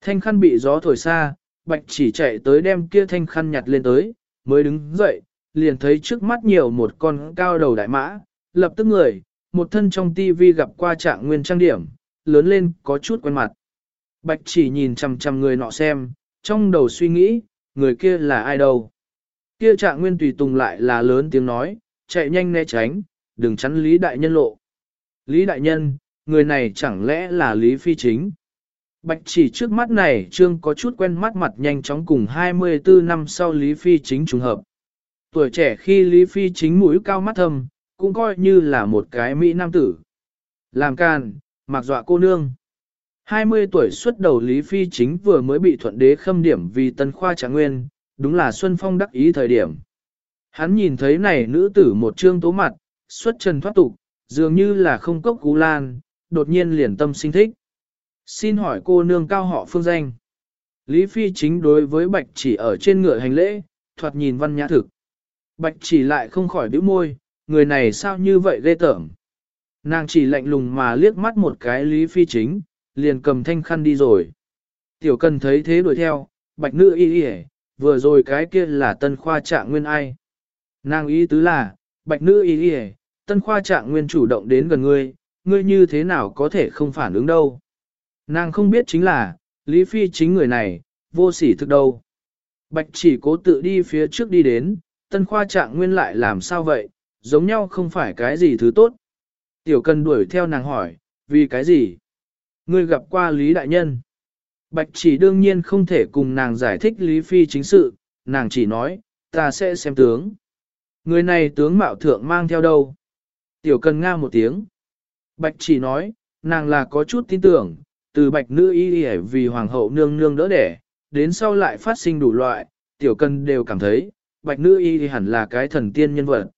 Thanh khăn bị gió thổi xa, bạch chỉ chạy tới đem kia thanh khăn nhặt lên tới, mới đứng dậy, liền thấy trước mắt nhiều một con cao đầu đại mã, lập tức người, một thân trong tivi gặp qua trạng nguyên trang điểm, lớn lên có chút quen mặt. Bạch chỉ nhìn chằm chằm người nọ xem, trong đầu suy nghĩ, người kia là ai đâu. Kia trạng nguyên tùy tùng lại là lớn tiếng nói, chạy nhanh né tránh, đừng chắn Lý Đại Nhân lộ. Lý Đại Nhân, người này chẳng lẽ là Lý Phi Chính? Bạch chỉ trước mắt này trương có chút quen mắt mặt nhanh chóng cùng 24 năm sau Lý Phi Chính trùng hợp. Tuổi trẻ khi Lý Phi Chính mũi cao mắt thâm, cũng coi như là một cái Mỹ nam tử. Làm can, mặc dọa cô nương. 20 tuổi xuất đầu Lý Phi Chính vừa mới bị thuận đế khâm điểm vì tân khoa trạng nguyên, đúng là Xuân Phong đắc ý thời điểm. Hắn nhìn thấy này nữ tử một trương tố mặt, xuất trần thoát tục, dường như là không cốc cú lan, đột nhiên liền tâm sinh thích. Xin hỏi cô nương cao họ phương danh. Lý Phi chính đối với bạch chỉ ở trên ngựa hành lễ, thoạt nhìn văn nhã thực. Bạch chỉ lại không khỏi bĩu môi, người này sao như vậy ghê tởm. Nàng chỉ lạnh lùng mà liếc mắt một cái Lý Phi chính, liền cầm thanh khăn đi rồi. Tiểu cần thấy thế đuổi theo, bạch nữ y y vừa rồi cái kia là tân khoa trạng nguyên ai. Nàng ý tứ là, bạch nữ ý ý tân khoa trạng nguyên chủ động đến gần ngươi, ngươi như thế nào có thể không phản ứng đâu. Nàng không biết chính là, Lý Phi chính người này, vô sỉ thực đâu. Bạch chỉ cố tự đi phía trước đi đến, tân khoa trạng nguyên lại làm sao vậy, giống nhau không phải cái gì thứ tốt. Tiểu cần đuổi theo nàng hỏi, vì cái gì? Ngươi gặp qua Lý Đại Nhân. Bạch chỉ đương nhiên không thể cùng nàng giải thích Lý Phi chính sự, nàng chỉ nói, ta sẽ xem tướng. Người này tướng mạo thượng mang theo đâu? Tiểu cần nga một tiếng. Bạch chỉ nói, nàng là có chút tin tưởng, từ bạch nữ y vì hoàng hậu nương nương đỡ đẻ, đến sau lại phát sinh đủ loại, tiểu cần đều cảm thấy, bạch nữ y hẳn là cái thần tiên nhân vật.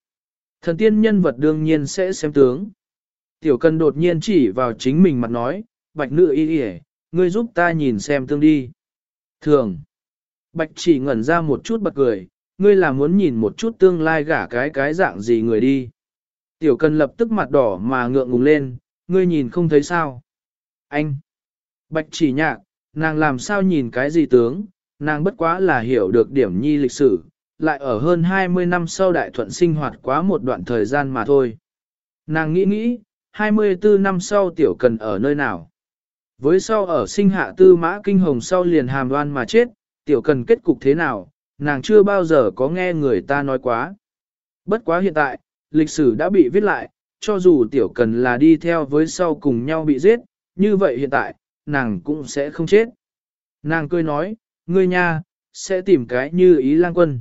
Thần tiên nhân vật đương nhiên sẽ xem tướng. Tiểu cần đột nhiên chỉ vào chính mình mặt nói, bạch nữ y y ngươi giúp ta nhìn xem tương đi. Thường, bạch chỉ ngẩn ra một chút bật cười, ngươi là muốn nhìn một chút tương lai gả cái cái dạng gì người đi. Tiểu cần lập tức mặt đỏ mà ngượng ngùng lên, ngươi nhìn không thấy sao. Anh, bạch chỉ nhạc, nàng làm sao nhìn cái gì tướng, nàng bất quá là hiểu được điểm nhi lịch sử, lại ở hơn 20 năm sau đại thuận sinh hoạt quá một đoạn thời gian mà thôi. Nàng nghĩ nghĩ, 24 năm sau tiểu cần ở nơi nào? Với sau ở sinh hạ tư mã kinh hồng sau liền hàm đoan mà chết, tiểu cần kết cục thế nào, nàng chưa bao giờ có nghe người ta nói quá. Bất quá hiện tại, lịch sử đã bị viết lại, cho dù tiểu cần là đi theo với sau cùng nhau bị giết, như vậy hiện tại, nàng cũng sẽ không chết. Nàng cười nói, ngươi nha, sẽ tìm cái như ý lang quân.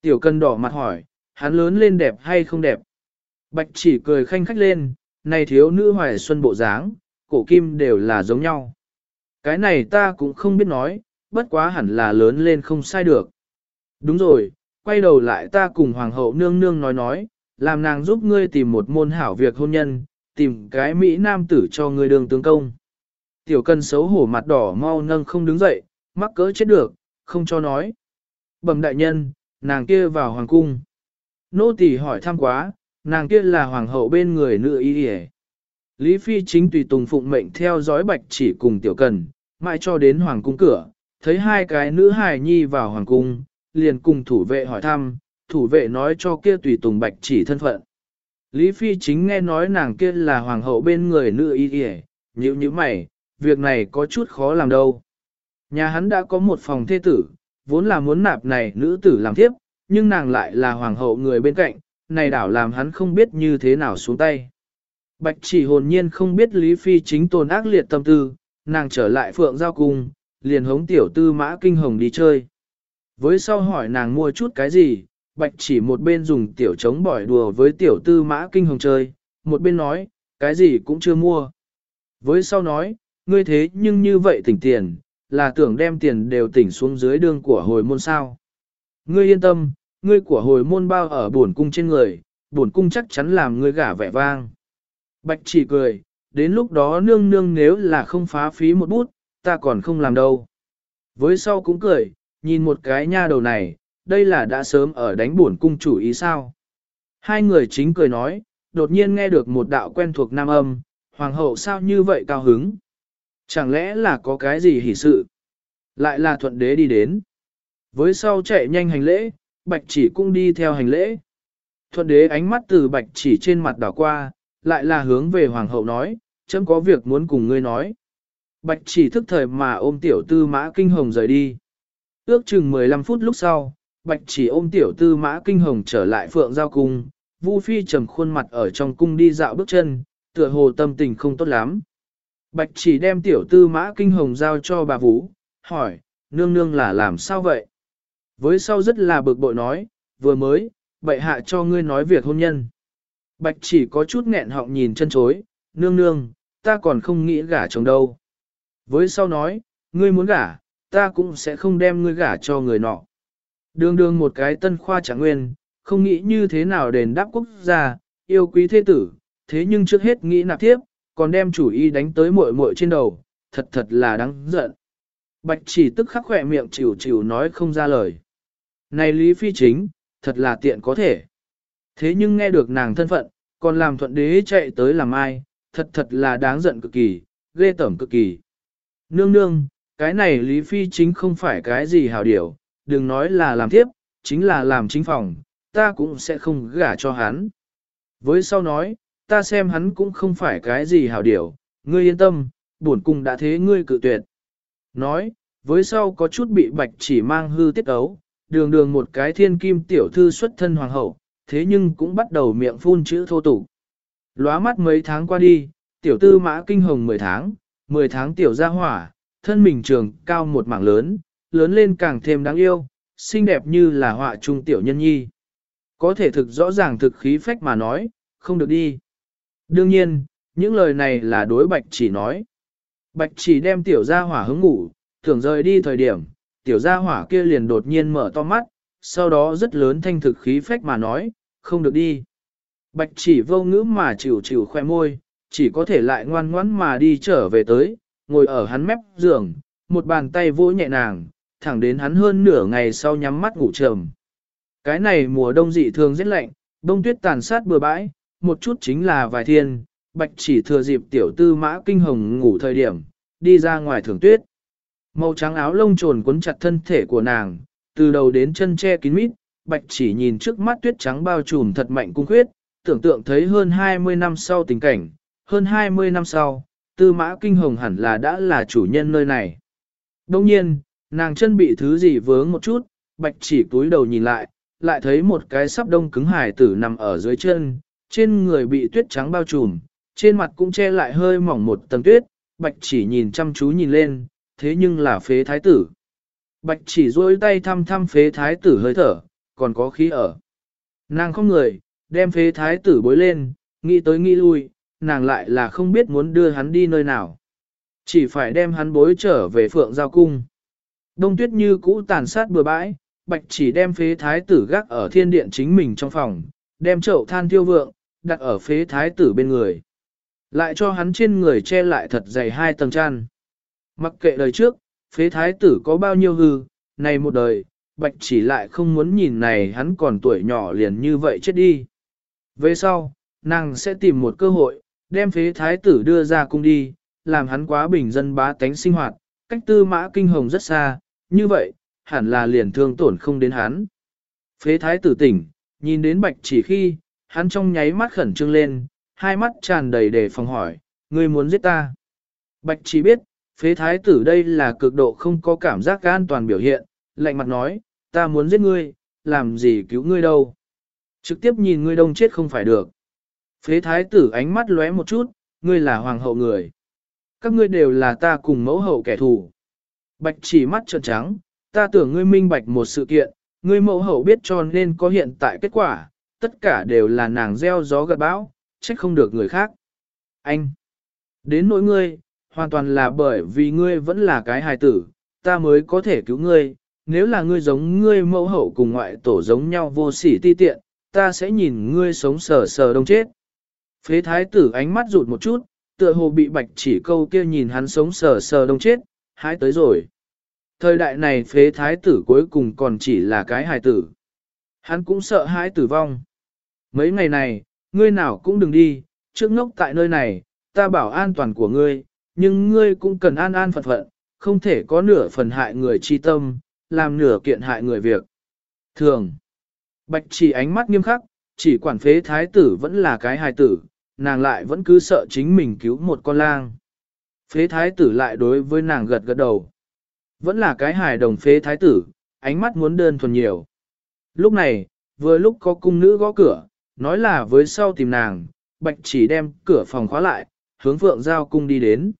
Tiểu cần đỏ mặt hỏi, hắn lớn lên đẹp hay không đẹp? Bạch chỉ cười khanh khách lên, này thiếu nữ hoài xuân bộ dáng, cổ kim đều là giống nhau. Cái này ta cũng không biết nói, bất quá hẳn là lớn lên không sai được. Đúng rồi, quay đầu lại ta cùng hoàng hậu nương nương nói nói, làm nàng giúp ngươi tìm một môn hảo việc hôn nhân, tìm cái Mỹ nam tử cho ngươi đường tướng công. Tiểu cân xấu hổ mặt đỏ mau nâng không đứng dậy, mắc cỡ chết được, không cho nói. Bẩm đại nhân, nàng kia vào hoàng cung. Nô tỳ hỏi thăm quá, nàng kia là hoàng hậu bên người nữ y hề. Lý Phi chính tùy tùng phụng mệnh theo dõi bạch chỉ cùng tiểu cần, mãi cho đến hoàng cung cửa, thấy hai cái nữ hài nhi vào hoàng cung, liền cùng thủ vệ hỏi thăm, thủ vệ nói cho kia tùy tùng bạch chỉ thân phận. Lý Phi chính nghe nói nàng kia là hoàng hậu bên người nữ y hề, nhíu như mày, việc này có chút khó làm đâu. Nhà hắn đã có một phòng thê tử, vốn là muốn nạp này nữ tử làm tiếp, nhưng nàng lại là hoàng hậu người bên cạnh, này đảo làm hắn không biết như thế nào xuống tay. Bạch chỉ hồn nhiên không biết Lý Phi chính tồn ác liệt tâm tư, nàng trở lại phượng giao cung, liền hống tiểu tư mã kinh hồng đi chơi. Với sau hỏi nàng mua chút cái gì, bạch chỉ một bên dùng tiểu chống bỏi đùa với tiểu tư mã kinh hồng chơi, một bên nói, cái gì cũng chưa mua. Với sau nói, ngươi thế nhưng như vậy tỉnh tiền, là tưởng đem tiền đều tỉnh xuống dưới đường của hồi môn sao. Ngươi yên tâm, ngươi của hồi môn bao ở bổn cung trên người, bổn cung chắc chắn làm ngươi gả vẻ vang. Bạch chỉ cười, đến lúc đó nương nương nếu là không phá phí một bút, ta còn không làm đâu. Với sau cũng cười, nhìn một cái nha đầu này, đây là đã sớm ở đánh buồn cung chủ ý sao. Hai người chính cười nói, đột nhiên nghe được một đạo quen thuộc nam âm, hoàng hậu sao như vậy cao hứng. Chẳng lẽ là có cái gì hỉ sự? Lại là thuận đế đi đến. Với sau chạy nhanh hành lễ, bạch chỉ cũng đi theo hành lễ. Thuận đế ánh mắt từ bạch chỉ trên mặt đảo qua, lại là hướng về hoàng hậu nói, chấm có việc muốn cùng ngươi nói. Bạch chỉ thức thời mà ôm tiểu tư mã kinh hồng rời đi. Ước chừng 15 phút lúc sau, bạch chỉ ôm tiểu tư mã kinh hồng trở lại phượng giao cung, Vu Phi trầm khuôn mặt ở trong cung đi dạo bước chân, tựa hồ tâm tình không tốt lắm. Bạch chỉ đem tiểu tư mã kinh hồng giao cho bà Vũ, hỏi, nương nương là làm sao vậy? Với sau rất là bực bội nói, vừa mới, bệ hạ cho ngươi nói việc hôn nhân. Bạch chỉ có chút nghẹn họng nhìn chân chối, nương nương, ta còn không nghĩ gả chồng đâu. Với sau nói, ngươi muốn gả, ta cũng sẽ không đem ngươi gả cho người nọ. Đường đường một cái tân khoa trạng nguyên, không nghĩ như thế nào đền đáp quốc gia, yêu quý thế tử, thế nhưng trước hết nghĩ nạp tiếp, còn đem chủ ý đánh tới muội muội trên đầu, thật thật là đáng giận. Bạch chỉ tức khắc khỏe miệng chịu chịu nói không ra lời. Này Lý Phi chính, thật là tiện có thể. Thế nhưng nghe được nàng thân phận, còn làm thuận đế chạy tới làm ai, thật thật là đáng giận cực kỳ, ghê tởm cực kỳ. Nương nương, cái này Lý Phi chính không phải cái gì hảo điểu, đừng nói là làm tiếp, chính là làm chính phòng, ta cũng sẽ không gả cho hắn. Với sau nói, ta xem hắn cũng không phải cái gì hảo điểu, ngươi yên tâm, bổn cung đã thế ngươi cự tuyệt. Nói, với sau có chút bị bạch chỉ mang hư tiết ấu, đường đường một cái thiên kim tiểu thư xuất thân hoàng hậu, thế nhưng cũng bắt đầu miệng phun chữ thô tục. Lóa mắt mấy tháng qua đi, tiểu tư mã kinh hồng 10 tháng, 10 tháng tiểu gia hỏa, thân mình trường cao một mảng lớn, lớn lên càng thêm đáng yêu, xinh đẹp như là họa trung tiểu nhân nhi. Có thể thực rõ ràng thực khí phách mà nói, không được đi. Đương nhiên, những lời này là đối bạch chỉ nói. Bạch chỉ đem tiểu gia hỏa hứng ngủ, tưởng rời đi thời điểm, tiểu gia hỏa kia liền đột nhiên mở to mắt, sau đó rất lớn thanh thực khí phách mà nói, không được đi. Bạch chỉ vô ngữ mà chịu chịu khoe môi, chỉ có thể lại ngoan ngoãn mà đi trở về tới, ngồi ở hắn mép giường, một bàn tay vỗ nhẹ nàng, thẳng đến hắn hơn nửa ngày sau nhắm mắt ngủ trầm. Cái này mùa đông dị thường rất lạnh, đông tuyết tàn sát bừa bãi, một chút chính là vài thiên, bạch chỉ thừa dịp tiểu tư mã kinh hồng ngủ thời điểm, đi ra ngoài thưởng tuyết. Màu trắng áo lông trồn cuốn chặt thân thể của nàng, từ đầu đến chân che kín mít, bạch chỉ nhìn trước mắt tuyết trắng bao trùm thật mạnh cung khuyết, tưởng tượng thấy hơn 20 năm sau tình cảnh, hơn 20 năm sau, tư mã kinh hồng hẳn là đã là chủ nhân nơi này. Đồng nhiên, nàng chân bị thứ gì vướng một chút, bạch chỉ túi đầu nhìn lại, lại thấy một cái sắp đông cứng hải tử nằm ở dưới chân, trên người bị tuyết trắng bao trùm, trên mặt cũng che lại hơi mỏng một tầng tuyết, bạch chỉ nhìn chăm chú nhìn lên, thế nhưng là phế thái tử. Bạch chỉ duỗi tay thăm thăm phế thái tử hơi thở, còn có khí ở. Nàng không người, đem phế thái tử bối lên, nghĩ tới nghĩ lui, nàng lại là không biết muốn đưa hắn đi nơi nào. Chỉ phải đem hắn bối trở về phượng giao cung. Đông tuyết như cũ tàn sát bừa bãi, bạch chỉ đem phế thái tử gác ở thiên điện chính mình trong phòng, đem chậu than tiêu vượng, đặt ở phế thái tử bên người. Lại cho hắn trên người che lại thật dày hai tầng chăn. Mặc kệ đời trước, phế thái tử có bao nhiêu hư, này một đời, bạch chỉ lại không muốn nhìn này hắn còn tuổi nhỏ liền như vậy chết đi. Về sau, nàng sẽ tìm một cơ hội, đem phế thái tử đưa ra cung đi, làm hắn quá bình dân bá tánh sinh hoạt, cách tư mã kinh hồng rất xa, như vậy, hẳn là liền thương tổn không đến hắn. Phế thái tử tỉnh, nhìn đến bạch chỉ khi, hắn trong nháy mắt khẩn trương lên, hai mắt tràn đầy để phòng hỏi, ngươi muốn giết ta. Bạch chỉ biết, phế thái tử đây là cực độ không có cảm giác an toàn biểu hiện, lạnh mặt nói, ta muốn giết ngươi, làm gì cứu ngươi đâu. Trực tiếp nhìn ngươi đông chết không phải được. Phế thái tử ánh mắt lóe một chút, ngươi là hoàng hậu người. Các ngươi đều là ta cùng mẫu hậu kẻ thù. Bạch chỉ mắt trợn trắng, ta tưởng ngươi minh bạch một sự kiện, ngươi mẫu hậu biết cho nên có hiện tại kết quả, tất cả đều là nàng gieo gió gặt bão, trách không được người khác. Anh, đến nỗi ngươi, hoàn toàn là bởi vì ngươi vẫn là cái hài tử, ta mới có thể cứu ngươi, nếu là ngươi giống ngươi mẫu hậu cùng ngoại tổ giống nhau vô sỉ ti tiện, ta sẽ nhìn ngươi sống sờ sờ đông chết. Phế thái tử ánh mắt rụt một chút, tựa hồ bị bạch chỉ câu kia nhìn hắn sống sờ sờ đông chết, hái tới rồi. Thời đại này phế thái tử cuối cùng còn chỉ là cái hài tử. Hắn cũng sợ hãi tử vong. Mấy ngày này, ngươi nào cũng đừng đi, trước ngốc tại nơi này, ta bảo an toàn của ngươi, nhưng ngươi cũng cần an an phận phận, không thể có nửa phần hại người chi tâm, làm nửa kiện hại người việc. Thường, bạch chỉ ánh mắt nghiêm khắc, chỉ quản phế thái tử vẫn là cái hài tử, nàng lại vẫn cứ sợ chính mình cứu một con lang. Phế thái tử lại đối với nàng gật gật đầu. Vẫn là cái hài đồng phế thái tử, ánh mắt muốn đơn thuần nhiều. Lúc này, vừa lúc có cung nữ gõ cửa, nói là với sau tìm nàng, bạch chỉ đem cửa phòng khóa lại, hướng phượng giao cung đi đến.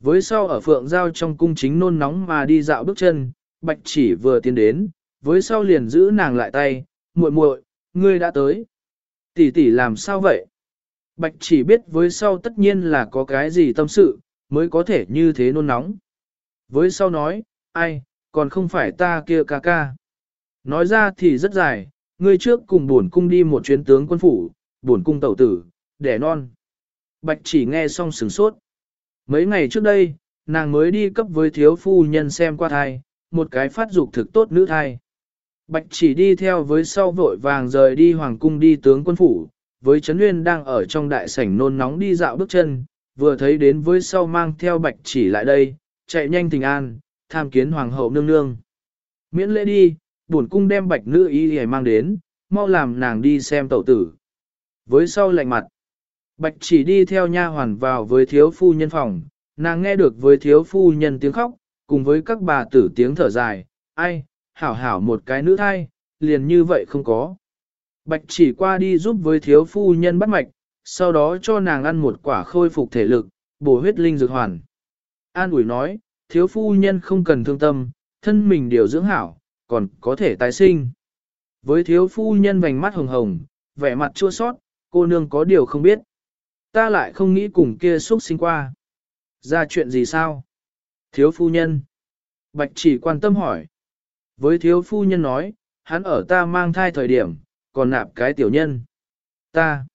Với sau ở phượng giao trong cung chính nôn nóng mà đi dạo bước chân, bạch chỉ vừa tiến đến, với sau liền giữ nàng lại tay, muội muội, ngươi đã tới. Tỷ tỷ làm sao vậy? Bạch chỉ biết với sau tất nhiên là có cái gì tâm sự, mới có thể như thế nôn nóng. Với sau nói, ai, còn không phải ta kia ca ca. Nói ra thì rất dài, ngươi trước cùng bổn cung đi một chuyến tướng quân phủ, bổn cung tẩu tử, đẻ non. Bạch chỉ nghe xong sửng sốt. Mấy ngày trước đây, nàng mới đi cấp với thiếu phu nhân xem qua thai, một cái phát dục thực tốt nữ thai. Bạch chỉ đi theo với sau vội vàng rời đi hoàng cung đi tướng quân phủ, với Trấn Nguyên đang ở trong đại sảnh nôn nóng đi dạo bước chân, vừa thấy đến với sau mang theo bạch chỉ lại đây, chạy nhanh tình an, tham kiến hoàng hậu nương nương. Miễn lễ đi, bổn cung đem bạch nữ y hề mang đến, mau làm nàng đi xem tẩu tử. Với sau lạnh mặt, bạch chỉ đi theo nha hoàn vào với thiếu phu nhân phòng, nàng nghe được với thiếu phu nhân tiếng khóc, cùng với các bà tử tiếng thở dài, ai, hảo hảo một cái nữ thai, liền như vậy không có. Bạch chỉ qua đi giúp với thiếu phu nhân bắt mạch, sau đó cho nàng ăn một quả khôi phục thể lực, bổ huyết linh dược hoàn. An ủi nói, thiếu phu nhân không cần thương tâm, thân mình điều dưỡng hảo, còn có thể tái sinh. Với thiếu phu nhân vành mắt hồng hồng, vẻ mặt chua sót, cô nương có điều không biết. Ta lại không nghĩ cùng kia xuất sinh qua. Ra chuyện gì sao? Thiếu phu nhân. Bạch chỉ quan tâm hỏi. Với thiếu phu nhân nói, hắn ở ta mang thai thời điểm, còn nạp cái tiểu nhân. Ta.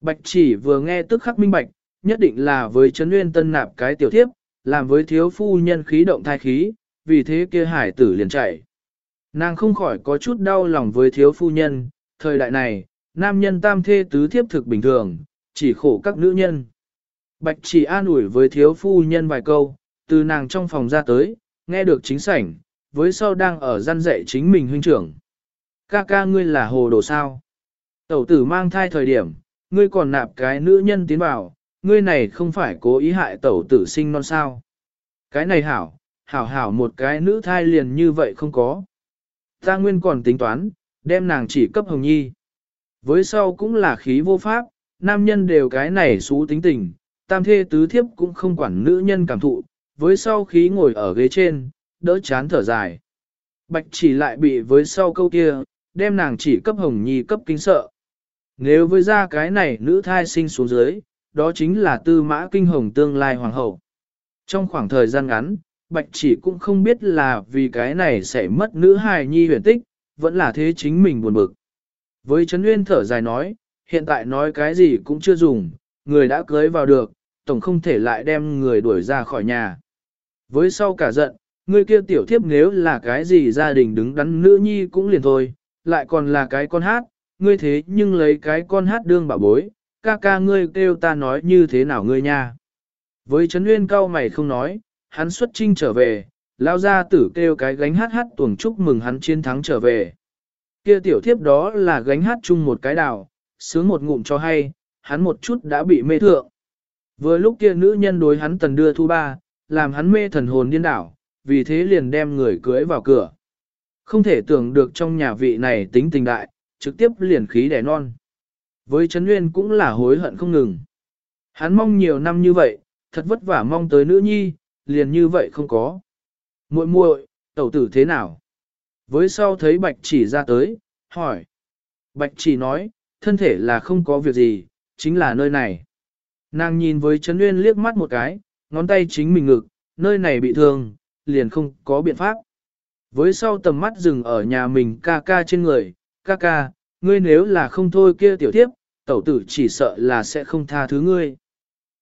Bạch chỉ vừa nghe tức khắc minh bạch, nhất định là với Trấn Nguyên Tân nạp cái tiểu thiếp, làm với thiếu phu nhân khí động thai khí, vì thế kia hải tử liền chạy. Nàng không khỏi có chút đau lòng với thiếu phu nhân, thời đại này, nam nhân tam thê tứ thiếp thực bình thường, chỉ khổ các nữ nhân. Bạch chỉ an ủi với thiếu phu nhân vài câu, từ nàng trong phòng ra tới, nghe được chính sảnh, với sau đang ở gian dạy chính mình huynh trưởng. Ca ca ngươi là hồ đồ sao? Tẩu tử mang thai thời điểm, ngươi còn nạp cái nữ nhân tiến vào, ngươi này không phải cố ý hại tẩu tử sinh non sao. Cái này hảo, hảo hảo một cái nữ thai liền như vậy không có. Ta nguyên còn tính toán, đem nàng chỉ cấp hồng nhi. Với sau cũng là khí vô pháp, nam nhân đều cái này xú tính tình, tam thê tứ thiếp cũng không quản nữ nhân cảm thụ, với sau khí ngồi ở ghế trên, đỡ chán thở dài. Bạch chỉ lại bị với sau câu kia, đem nàng chỉ cấp hồng nhi cấp kinh sợ. Nếu với ra cái này nữ thai sinh xuống dưới, đó chính là tư mã kinh hồng tương lai hoàng hậu. Trong khoảng thời gian ngắn, Bạch chỉ cũng không biết là vì cái này sẽ mất nữ hài nhi huyền tích, vẫn là thế chính mình buồn bực. Với Trấn Nguyên thở dài nói, hiện tại nói cái gì cũng chưa dùng, người đã cưới vào được, tổng không thể lại đem người đuổi ra khỏi nhà. Với sau cả giận, người kia tiểu thiếp nếu là cái gì gia đình đứng đắn nữ nhi cũng liền thôi, lại còn là cái con hát, ngươi thế nhưng lấy cái con hát đương bảo bối, ca ca ngươi kêu ta nói như thế nào ngươi nha. Với Trấn Nguyên cao mày không nói, hắn xuất trinh trở về, lao ra tử kêu cái gánh hát hát tuồng chúc mừng hắn chiến thắng trở về. Kia tiểu thiếp đó là gánh hát chung một cái đào, sướng một ngụm cho hay, hắn một chút đã bị mê thượng. Vừa lúc kia nữ nhân đối hắn tần đưa thu ba, làm hắn mê thần hồn điên đảo, vì thế liền đem người cưới vào cửa. Không thể tưởng được trong nhà vị này tính tình đại, trực tiếp liền khí đẻ non. Với Trấn Nguyên cũng là hối hận không ngừng. Hắn mong nhiều năm như vậy, thật vất vả mong tới nữ nhi, liền như vậy không có. muội muội, tẩu tử thế nào? Với sau thấy bạch chỉ ra tới, hỏi. Bạch chỉ nói, thân thể là không có việc gì, chính là nơi này. Nàng nhìn với Trấn Nguyên liếc mắt một cái, ngón tay chính mình ngực, nơi này bị thương, liền không có biện pháp. Với sau tầm mắt dừng ở nhà mình ca ca trên người, ca ca, ngươi nếu là không thôi kia tiểu tiếp, tẩu tử chỉ sợ là sẽ không tha thứ ngươi.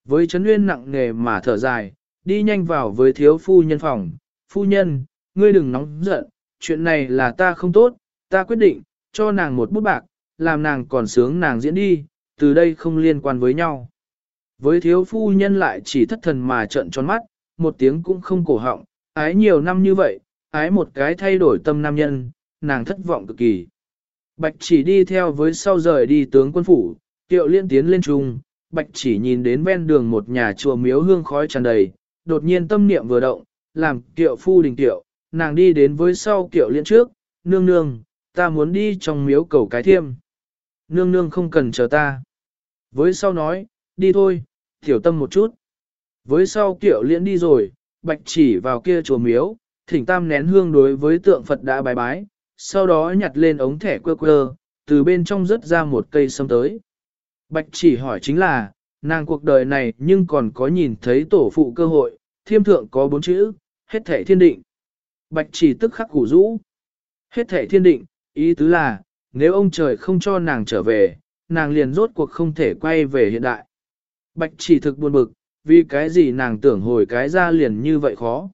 Với chấn Nguyên nặng nề mà thở dài, đi nhanh vào với thiếu phu nhân phòng, phu nhân, ngươi đừng nóng giận, chuyện này là ta không tốt, ta quyết định, cho nàng một bút bạc, làm nàng còn sướng nàng diễn đi, từ đây không liên quan với nhau. Với thiếu phu nhân lại chỉ thất thần mà trợn tròn mắt, một tiếng cũng không cổ họng, ái nhiều năm như vậy, ái một cái thay đổi tâm nam nhân, nàng thất vọng cực kỳ. Bạch chỉ đi theo với sau rời đi tướng quân phủ, tiệu liên tiến lên trung, bạch chỉ nhìn đến ven đường một nhà chùa miếu hương khói tràn đầy, đột nhiên tâm niệm vừa động, làm tiệu phu đình tiệu, nàng đi đến với sau tiệu liên trước, nương nương, ta muốn đi trong miếu cầu cái thiêm. Nương nương không cần chờ ta. Với sau nói, đi thôi, tiểu tâm một chút. Với sau Tiểu liên đi rồi, bạch chỉ vào kia chùa miếu, thỉnh tam nén hương đối với tượng Phật đã bài bái, sau đó nhặt lên ống thẻ quơ quơ, từ bên trong rớt ra một cây sâm tới. Bạch chỉ hỏi chính là, nàng cuộc đời này nhưng còn có nhìn thấy tổ phụ cơ hội, thiêm thượng có bốn chữ, hết thể thiên định. Bạch chỉ tức khắc củ rũ. Hết thể thiên định, ý tứ là, nếu ông trời không cho nàng trở về, nàng liền rốt cuộc không thể quay về hiện đại. Bạch chỉ thực buồn bực, vì cái gì nàng tưởng hồi cái ra liền như vậy khó.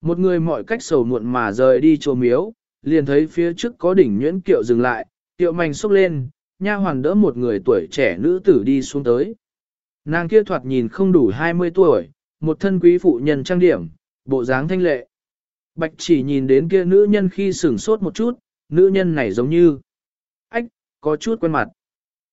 Một người mọi cách sầu muộn mà rời đi chỗ miếu, liền thấy phía trước có đỉnh nhuyễn kiệu dừng lại, kiệu mảnh xúc lên, nha hoàn đỡ một người tuổi trẻ nữ tử đi xuống tới. Nàng kia thoạt nhìn không đủ 20 tuổi, một thân quý phụ nhân trang điểm, bộ dáng thanh lệ. Bạch chỉ nhìn đến kia nữ nhân khi sửng sốt một chút, nữ nhân này giống như... Ách, có chút quen mặt.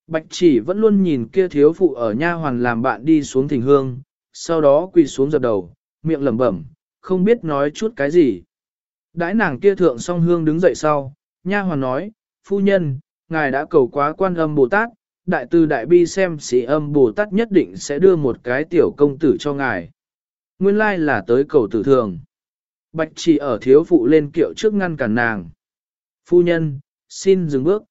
Bạch chỉ vẫn luôn nhìn kia thiếu phụ ở nha hoàn làm bạn đi xuống thỉnh hương, sau đó quỳ xuống dập đầu, miệng lẩm bẩm, không biết nói chút cái gì. Đãi nàng kia thượng song hương đứng dậy sau, nha hoàn nói, phu nhân, ngài đã cầu quá quan âm Bồ Tát, đại từ đại bi xem sĩ âm Bồ Tát nhất định sẽ đưa một cái tiểu công tử cho ngài. Nguyên lai là tới cầu tử thường. Bạch chỉ ở thiếu phụ lên kiệu trước ngăn cản nàng. Phu nhân, xin dừng bước.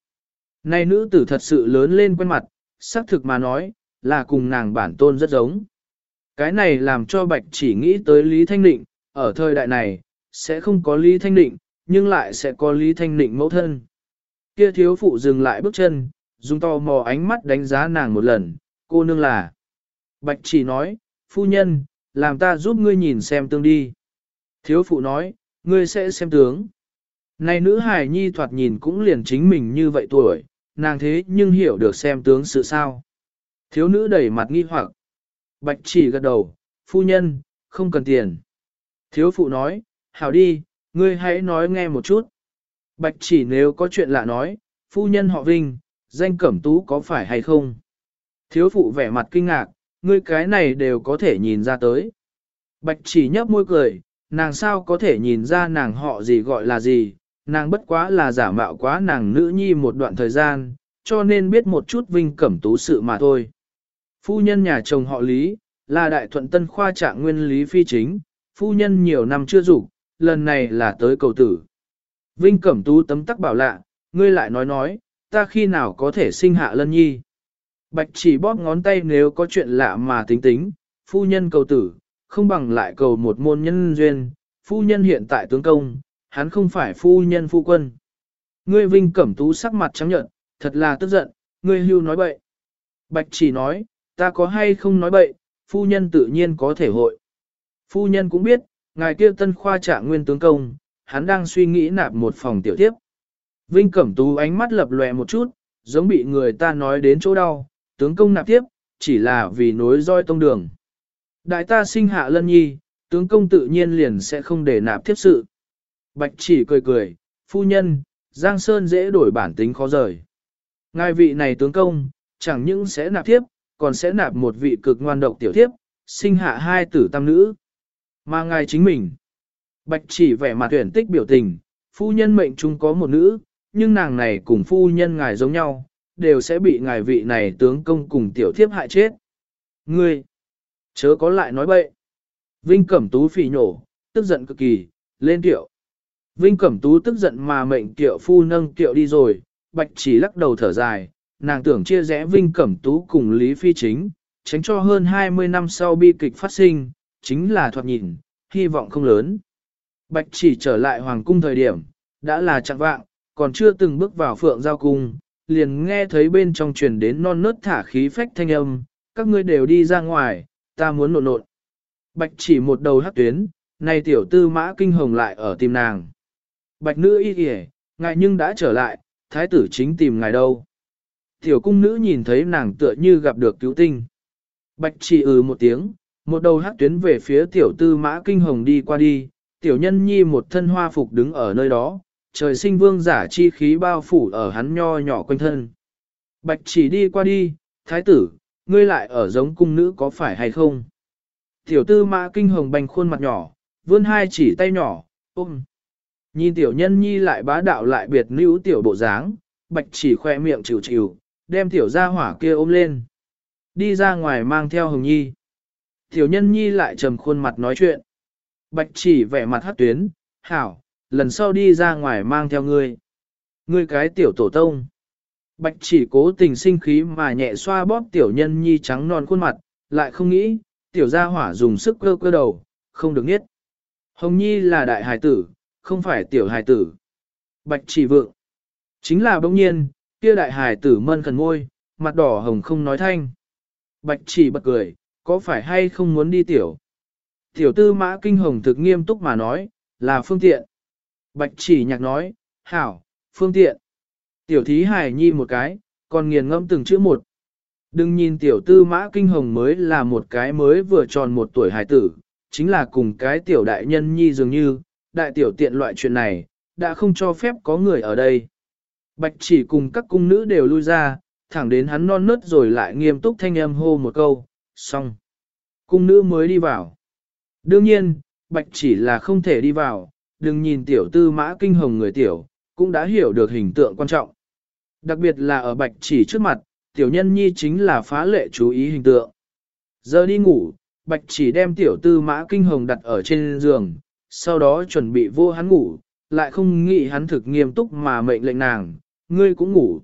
Này nữ tử thật sự lớn lên quen mặt, xác thực mà nói, là cùng nàng bản tôn rất giống. Cái này làm cho bạch chỉ nghĩ tới Lý Thanh Định, ở thời đại này, sẽ không có Lý Thanh Định, nhưng lại sẽ có Lý Thanh Định mẫu thân. Kia thiếu phụ dừng lại bước chân, dùng to mò ánh mắt đánh giá nàng một lần, cô nương là. Bạch chỉ nói, phu nhân, làm ta giúp ngươi nhìn xem tương đi. Thiếu phụ nói, ngươi sẽ xem tướng. Này nữ hài nhi thoạt nhìn cũng liền chính mình như vậy tuổi, nàng thế nhưng hiểu được xem tướng sự sao. Thiếu nữ đẩy mặt nghi hoặc. Bạch chỉ gật đầu, phu nhân, không cần tiền. Thiếu phụ nói, hảo đi, ngươi hãy nói nghe một chút. Bạch chỉ nếu có chuyện lạ nói, phu nhân họ Vinh, danh cẩm tú có phải hay không? Thiếu phụ vẻ mặt kinh ngạc, ngươi cái này đều có thể nhìn ra tới. Bạch chỉ nhấp môi cười, nàng sao có thể nhìn ra nàng họ gì gọi là gì, nàng bất quá là giả mạo quá nàng nữ nhi một đoạn thời gian, cho nên biết một chút vinh cẩm tú sự mà thôi. Phu nhân nhà chồng họ Lý, là đại thuận tân khoa trạng nguyên lý phi chính, phu nhân nhiều năm chưa dục lần này là tới cầu tử. Vinh cẩm tú tấm tắc bảo lạ, ngươi lại nói nói, ta khi nào có thể sinh hạ lân nhi. Bạch chỉ bóp ngón tay nếu có chuyện lạ mà tính tính, phu nhân cầu tử, không bằng lại cầu một môn nhân duyên, phu nhân hiện tại tướng công, hắn không phải phu nhân phu quân. Ngươi vinh cẩm tú sắc mặt trắng nhợt, thật là tức giận, ngươi hưu nói bậy. Bạch chỉ nói, ta có hay không nói bậy, phu nhân tự nhiên có thể hội. Phu nhân cũng biết, ngài kia tân khoa trạng nguyên tướng công, hắn đang suy nghĩ nạp một phòng tiểu tiếp. Vinh Cẩm Tú ánh mắt lập lòe một chút, giống bị người ta nói đến chỗ đau, tướng công nạp tiếp, chỉ là vì nối roi tông đường. Đại ta sinh hạ lân nhi, tướng công tự nhiên liền sẽ không để nạp tiếp sự. Bạch chỉ cười cười, phu nhân, Giang Sơn dễ đổi bản tính khó rời. Ngài vị này tướng công, chẳng những sẽ nạp tiếp, còn sẽ nạp một vị cực ngoan độc tiểu tiếp, sinh hạ hai tử tam nữ. Mà ngài chính mình, Bạch chỉ vẻ mặt tuyển tích biểu tình, phu nhân mệnh chung có một nữ, nhưng nàng này cùng phu nhân ngài giống nhau, đều sẽ bị ngài vị này tướng công cùng tiểu thiếp hại chết. Ngươi, chớ có lại nói bậy. Vinh Cẩm Tú phỉ nhổ, tức giận cực kỳ, lên tiểu. Vinh Cẩm Tú tức giận mà mệnh tiệu phu nâng tiệu đi rồi, bạch chỉ lắc đầu thở dài, nàng tưởng chia rẽ Vinh Cẩm Tú cùng Lý Phi Chính, tránh cho hơn 20 năm sau bi kịch phát sinh, chính là thoạt nhìn, hy vọng không lớn. Bạch chỉ trở lại hoàng cung thời điểm, đã là chặng vạng, còn chưa từng bước vào phượng giao cung, liền nghe thấy bên trong truyền đến non nớt thả khí phách thanh âm, các ngươi đều đi ra ngoài, ta muốn nộn nộn. Bạch chỉ một đầu hắc tuyến, này tiểu tư mã kinh hồng lại ở tìm nàng. Bạch nữ y kìa, ngài nhưng đã trở lại, thái tử chính tìm ngài đâu. Tiểu cung nữ nhìn thấy nàng tựa như gặp được cứu tinh. Bạch chỉ ừ một tiếng, một đầu hát tuyến về phía tiểu tư mã kinh hồng đi qua đi, tiểu nhân nhi một thân hoa phục đứng ở nơi đó, trời sinh vương giả chi khí bao phủ ở hắn nho nhỏ quanh thân. Bạch chỉ đi qua đi, thái tử, ngươi lại ở giống cung nữ có phải hay không? Tiểu tư mã kinh hồng bành khuôn mặt nhỏ, vươn hai chỉ tay nhỏ, ôm. Nhìn tiểu nhân nhi lại bá đạo lại biệt nữ tiểu bộ dáng, bạch chỉ khoe miệng chịu chịu, đem tiểu gia hỏa kia ôm lên. Đi ra ngoài mang theo hồng nhi. Tiểu nhân nhi lại trầm khuôn mặt nói chuyện. Bạch chỉ vẻ mặt hát tuyến, hảo, lần sau đi ra ngoài mang theo ngươi. Ngươi cái tiểu tổ tông. Bạch chỉ cố tình sinh khí mà nhẹ xoa bóp tiểu nhân nhi trắng non khuôn mặt, lại không nghĩ, tiểu gia hỏa dùng sức cơ cơ đầu, không được nghiết. Hồng nhi là đại hài tử, không phải tiểu hài tử. Bạch chỉ vượng. Chính là bỗng nhiên, kia đại hài tử mân khẩn ngôi, mặt đỏ hồng không nói thanh. Bạch chỉ bật cười, có phải hay không muốn đi tiểu? Tiểu tư mã kinh hồng thực nghiêm túc mà nói, là phương tiện. Bạch chỉ nhạc nói, hảo, phương tiện. Tiểu thí hài nhi một cái, còn nghiền ngẫm từng chữ một. Đừng nhìn tiểu tư mã kinh hồng mới là một cái mới vừa tròn một tuổi hài tử, chính là cùng cái tiểu đại nhân nhi dường như, đại tiểu tiện loại chuyện này, đã không cho phép có người ở đây. Bạch chỉ cùng các cung nữ đều lui ra, thẳng đến hắn non nớt rồi lại nghiêm túc thanh âm hô một câu, xong. Cung nữ mới đi vào. Đương nhiên, bạch chỉ là không thể đi vào, đừng nhìn tiểu tư mã kinh hồng người tiểu, cũng đã hiểu được hình tượng quan trọng. Đặc biệt là ở bạch chỉ trước mặt, tiểu nhân nhi chính là phá lệ chú ý hình tượng. Giờ đi ngủ, bạch chỉ đem tiểu tư mã kinh hồng đặt ở trên giường, sau đó chuẩn bị vô hắn ngủ, lại không nghĩ hắn thực nghiêm túc mà mệnh lệnh nàng, ngươi cũng ngủ.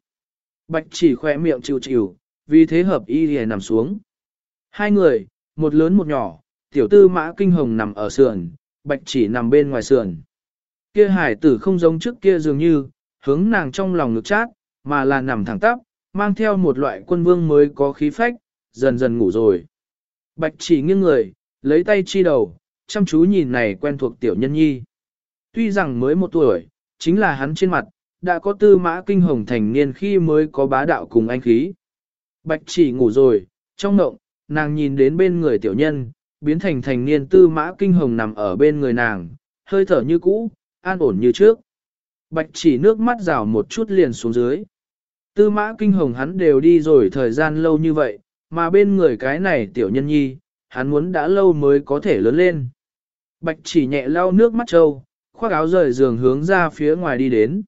Bạch chỉ khỏe miệng chịu chịu, vì thế hợp y hề nằm xuống. Hai người, một lớn một nhỏ, tiểu tư mã kinh hồng nằm ở sườn, bạch chỉ nằm bên ngoài sườn. Kia hải tử không giống trước kia dường như, hướng nàng trong lòng ngực chát, mà là nằm thẳng tắp, mang theo một loại quân vương mới có khí phách, dần dần ngủ rồi. Bạch chỉ nghiêng người, lấy tay chi đầu, chăm chú nhìn này quen thuộc tiểu nhân nhi. Tuy rằng mới một tuổi, chính là hắn trên mặt, đã có tư mã kinh hồng thành niên khi mới có bá đạo cùng anh khí. Bạch chỉ ngủ rồi, trong ngộng, nàng nhìn đến bên người tiểu nhân, biến thành thành niên tư mã kinh hồng nằm ở bên người nàng, hơi thở như cũ, an ổn như trước. Bạch chỉ nước mắt rào một chút liền xuống dưới. Tư mã kinh hồng hắn đều đi rồi thời gian lâu như vậy, mà bên người cái này tiểu nhân nhi, hắn muốn đã lâu mới có thể lớn lên. Bạch chỉ nhẹ lau nước mắt trâu, khoác áo rời giường hướng ra phía ngoài đi đến.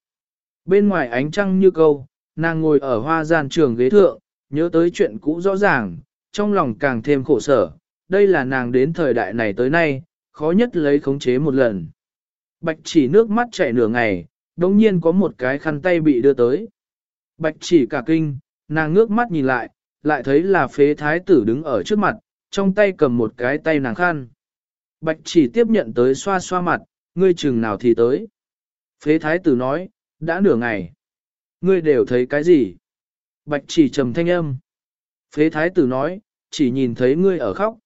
Bên ngoài ánh trăng như câu, nàng ngồi ở hoa gian trường ghế thượng, nhớ tới chuyện cũ rõ ràng, trong lòng càng thêm khổ sở. Đây là nàng đến thời đại này tới nay, khó nhất lấy khống chế một lần. Bạch chỉ nước mắt chảy nửa ngày, đồng nhiên có một cái khăn tay bị đưa tới. Bạch chỉ cả kinh, nàng ngước mắt nhìn lại, lại thấy là phế thái tử đứng ở trước mặt, trong tay cầm một cái tay nàng khăn. Bạch chỉ tiếp nhận tới xoa xoa mặt, ngươi chừng nào thì tới. Phế thái tử nói, đã nửa ngày. Ngươi đều thấy cái gì? Bạch chỉ trầm thanh âm. Phế thái tử nói, chỉ nhìn thấy ngươi ở khóc.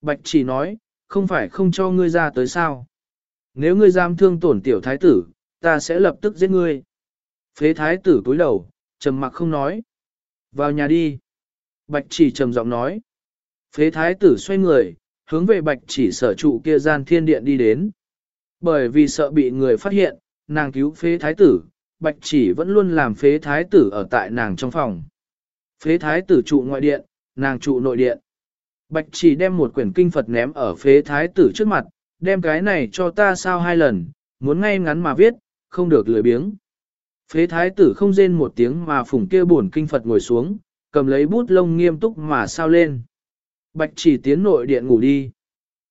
Bạch chỉ nói, không phải không cho ngươi ra tới sao. Nếu ngươi dám thương tổn tiểu thái tử, ta sẽ lập tức giết ngươi. Phế thái tử cúi đầu, trầm mặc không nói. Vào nhà đi. Bạch chỉ trầm giọng nói. Phế thái tử xoay người, hướng về bạch chỉ sở trụ kia gian thiên điện đi đến. Bởi vì sợ bị người phát hiện, nàng cứu phế thái tử, bạch chỉ vẫn luôn làm phế thái tử ở tại nàng trong phòng. Phế thái tử trụ ngoại điện, nàng trụ nội điện. Bạch chỉ đem một quyển kinh Phật ném ở phế thái tử trước mặt, đem cái này cho ta sao hai lần, muốn ngay ngắn mà viết, không được lười biếng. Phế thái tử không rên một tiếng mà phủng kia buồn kinh Phật ngồi xuống, cầm lấy bút lông nghiêm túc mà sao lên. Bạch chỉ tiến nội điện ngủ đi.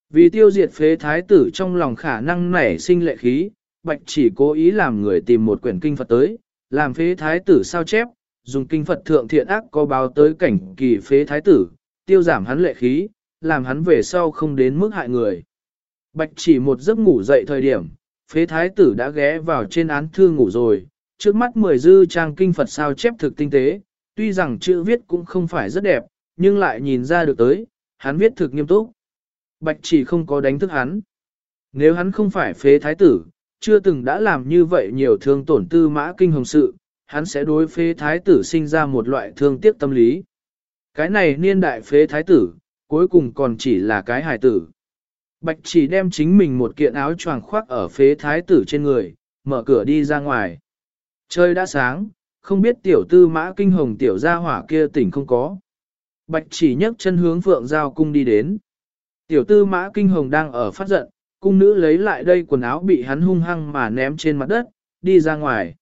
Vì tiêu diệt phế thái tử trong lòng khả năng nảy sinh lệ khí, bạch chỉ cố ý làm người tìm một quyển kinh Phật tới, làm phế thái tử sao chép, dùng kinh Phật thượng thiện ác có báo tới cảnh kỳ phế thái tử, tiêu giảm hắn lệ khí, làm hắn về sau không đến mức hại người. Bạch chỉ một giấc ngủ dậy thời điểm, phế thái tử đã ghé vào trên án thư ngủ rồi, trước mắt mười dư trang kinh Phật sao chép thực tinh tế, tuy rằng chữ viết cũng không phải rất đẹp, nhưng lại nhìn ra được tới, hắn viết thực nghiêm túc. Bạch chỉ không có đánh thức hắn. Nếu hắn không phải phế thái tử, chưa từng đã làm như vậy nhiều thương tổn tư mã kinh hồng sự, hắn sẽ đối phế thái tử sinh ra một loại thương tiếc tâm lý. Cái này niên đại phế thái tử, cuối cùng còn chỉ là cái hài tử. Bạch chỉ đem chính mình một kiện áo choàng khoác ở phế thái tử trên người, mở cửa đi ra ngoài. Trời đã sáng, không biết tiểu tư mã kinh hồng tiểu gia hỏa kia tỉnh không có. Bạch chỉ nhấc chân hướng phượng giao cung đi đến. Tiểu tư mã kinh hồng đang ở phát giận, cung nữ lấy lại đây quần áo bị hắn hung hăng mà ném trên mặt đất, đi ra ngoài.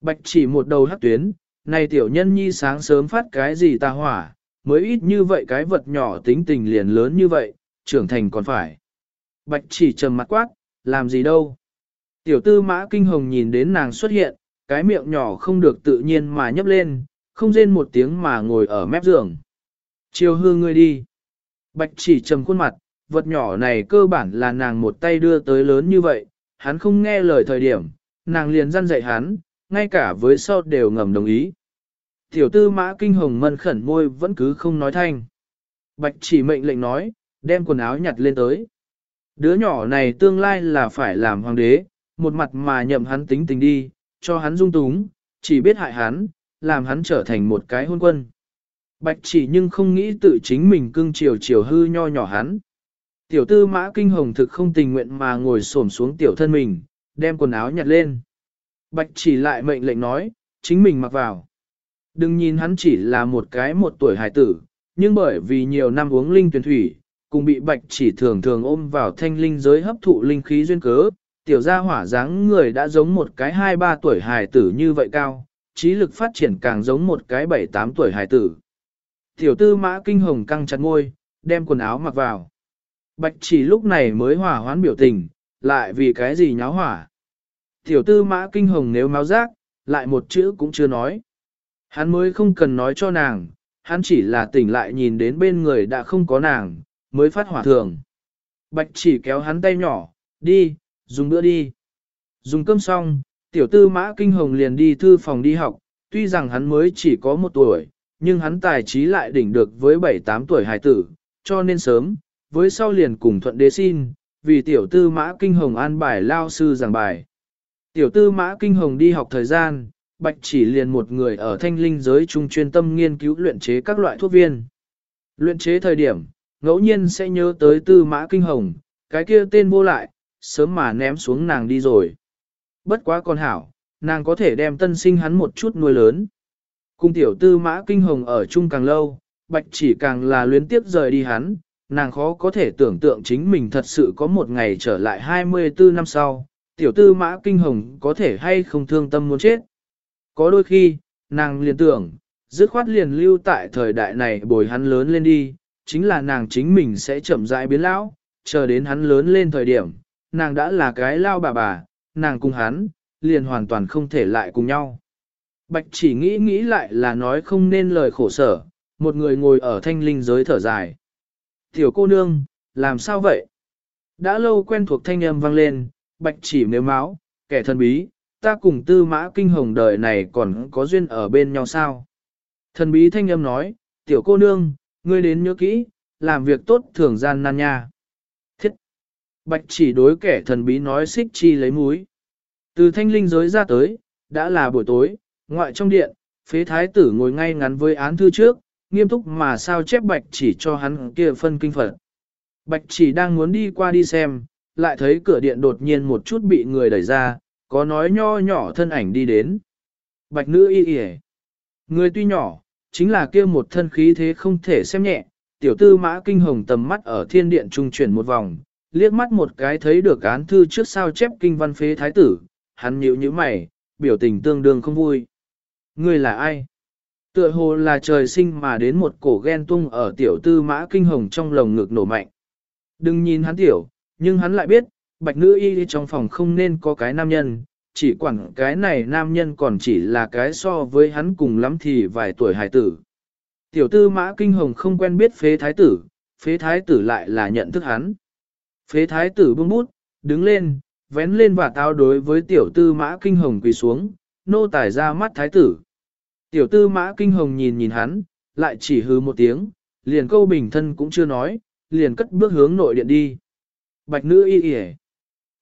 Bạch chỉ một đầu hắc tuyến, này tiểu nhân nhi sáng sớm phát cái gì ta hỏa, mới ít như vậy cái vật nhỏ tính tình liền lớn như vậy, trưởng thành còn phải. Bạch chỉ trầm mặt quát, làm gì đâu. Tiểu tư mã kinh hồng nhìn đến nàng xuất hiện, cái miệng nhỏ không được tự nhiên mà nhấp lên, không rên một tiếng mà ngồi ở mép giường. Chiều hư ngươi đi. Bạch chỉ trầm khuôn mặt, vật nhỏ này cơ bản là nàng một tay đưa tới lớn như vậy, hắn không nghe lời thời điểm, nàng liền răn dạy hắn, ngay cả với sau đều ngầm đồng ý. Tiểu tư mã kinh hồng mân khẩn môi vẫn cứ không nói thanh. Bạch chỉ mệnh lệnh nói, đem quần áo nhặt lên tới. Đứa nhỏ này tương lai là phải làm hoàng đế, một mặt mà nhậm hắn tính tình đi, cho hắn dung túng, chỉ biết hại hắn, làm hắn trở thành một cái hôn quân. Bạch chỉ nhưng không nghĩ tự chính mình cưng chiều chiều hư nho nhỏ hắn. Tiểu tư mã kinh hồng thực không tình nguyện mà ngồi xổm xuống tiểu thân mình, đem quần áo nhặt lên. Bạch chỉ lại mệnh lệnh nói, chính mình mặc vào. Đừng nhìn hắn chỉ là một cái một tuổi hải tử, nhưng bởi vì nhiều năm uống linh tuyển thủy, cùng bị bạch chỉ thường thường ôm vào thanh linh giới hấp thụ linh khí duyên cớ, tiểu gia hỏa dáng người đã giống một cái hai ba tuổi hài tử như vậy cao, trí lực phát triển càng giống một cái bảy tám tuổi hài tử. Tiểu tư mã kinh hồng căng chặt ngôi, đem quần áo mặc vào. Bạch chỉ lúc này mới hỏa hoán biểu tình, lại vì cái gì nháo hỏa. Tiểu tư mã kinh hồng nếu máu rác, lại một chữ cũng chưa nói. Hắn mới không cần nói cho nàng, hắn chỉ là tỉnh lại nhìn đến bên người đã không có nàng, mới phát hỏa thường. Bạch chỉ kéo hắn tay nhỏ, đi, dùng bữa đi. Dùng cơm xong, tiểu tư mã kinh hồng liền đi thư phòng đi học, tuy rằng hắn mới chỉ có một tuổi, nhưng hắn tài trí lại đỉnh được với 7-8 tuổi hài tử, cho nên sớm, với sau liền cùng thuận đế xin, vì tiểu tư mã kinh hồng an bài lao sư giảng bài. Tiểu tư mã kinh hồng đi học thời gian, bạch chỉ liền một người ở thanh linh giới trung chuyên tâm nghiên cứu luyện chế các loại thuốc viên. Luyện chế thời điểm, ngẫu nhiên sẽ nhớ tới tư mã kinh hồng, cái kia tên vô lại, sớm mà ném xuống nàng đi rồi. Bất quá con hảo, nàng có thể đem tân sinh hắn một chút nuôi lớn. Cung tiểu tư mã kinh hồng ở chung càng lâu, bạch chỉ càng là luyến tiếp rời đi hắn, nàng khó có thể tưởng tượng chính mình thật sự có một ngày trở lại 24 năm sau, tiểu tư mã kinh hồng có thể hay không thương tâm muốn chết. Có đôi khi, nàng liền tưởng, dứt khoát liền lưu tại thời đại này bồi hắn lớn lên đi, chính là nàng chính mình sẽ chậm rãi biến lão, chờ đến hắn lớn lên thời điểm, nàng đã là cái lao bà bà, nàng cùng hắn, liền hoàn toàn không thể lại cùng nhau. Bạch chỉ nghĩ nghĩ lại là nói không nên lời khổ sở, một người ngồi ở thanh linh giới thở dài. Tiểu cô nương, làm sao vậy? Đã lâu quen thuộc thanh âm vang lên, bạch chỉ nếu máu, kẻ thân bí, ta cùng tư mã kinh hồng đời này còn có duyên ở bên nhau sao? Thần bí thanh âm nói, tiểu cô nương, ngươi đến nhớ kỹ, làm việc tốt thường gian nan nha. Thiết! Bạch chỉ đối kẻ thần bí nói xích chi lấy múi. Từ thanh linh giới ra tới, đã là buổi tối, ngoại trong điện, phế thái tử ngồi ngay ngắn với án thư trước, nghiêm túc mà sao chép bạch chỉ cho hắn kia phân kinh phật. Bạch chỉ đang muốn đi qua đi xem, lại thấy cửa điện đột nhiên một chút bị người đẩy ra, có nói nho nhỏ thân ảnh đi đến. Bạch nữ y y Người tuy nhỏ, chính là kia một thân khí thế không thể xem nhẹ, tiểu tư mã kinh hồng tầm mắt ở thiên điện trung chuyển một vòng, liếc mắt một cái thấy được án thư trước sao chép kinh văn phế thái tử, hắn nhíu nhíu mày, biểu tình tương đương không vui. Người là ai? Tựa hồ là trời sinh mà đến một cổ ghen tung ở tiểu tư mã kinh hồng trong lồng ngực nổ mạnh. Đừng nhìn hắn tiểu, nhưng hắn lại biết, bạch nữ y trong phòng không nên có cái nam nhân, chỉ quản cái này nam nhân còn chỉ là cái so với hắn cùng lắm thì vài tuổi hài tử. Tiểu tư mã kinh hồng không quen biết phế thái tử, phế thái tử lại là nhận thức hắn. Phế thái tử bưng bút, đứng lên, vén lên và tao đối với tiểu tư mã kinh hồng quỳ xuống, nô tải ra mắt thái tử. Tiểu tư mã kinh hồng nhìn nhìn hắn, lại chỉ hứ một tiếng, liền câu bình thân cũng chưa nói, liền cất bước hướng nội điện đi. Bạch nữ y y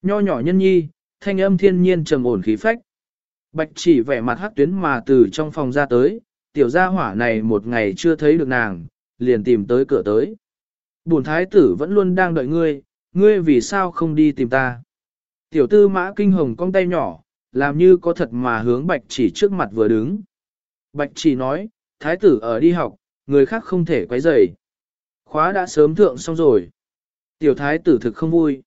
nho nhỏ nhân nhi, thanh âm thiên nhiên trầm ổn khí phách. Bạch chỉ vẻ mặt hắc tuyến mà từ trong phòng ra tới, tiểu gia hỏa này một ngày chưa thấy được nàng, liền tìm tới cửa tới. Bùn thái tử vẫn luôn đang đợi ngươi, ngươi vì sao không đi tìm ta? Tiểu tư mã kinh hồng cong tay nhỏ, làm như có thật mà hướng bạch chỉ trước mặt vừa đứng. Bạch chỉ nói, thái tử ở đi học, người khác không thể quấy rầy. Khóa đã sớm thượng xong rồi. Tiểu thái tử thực không vui.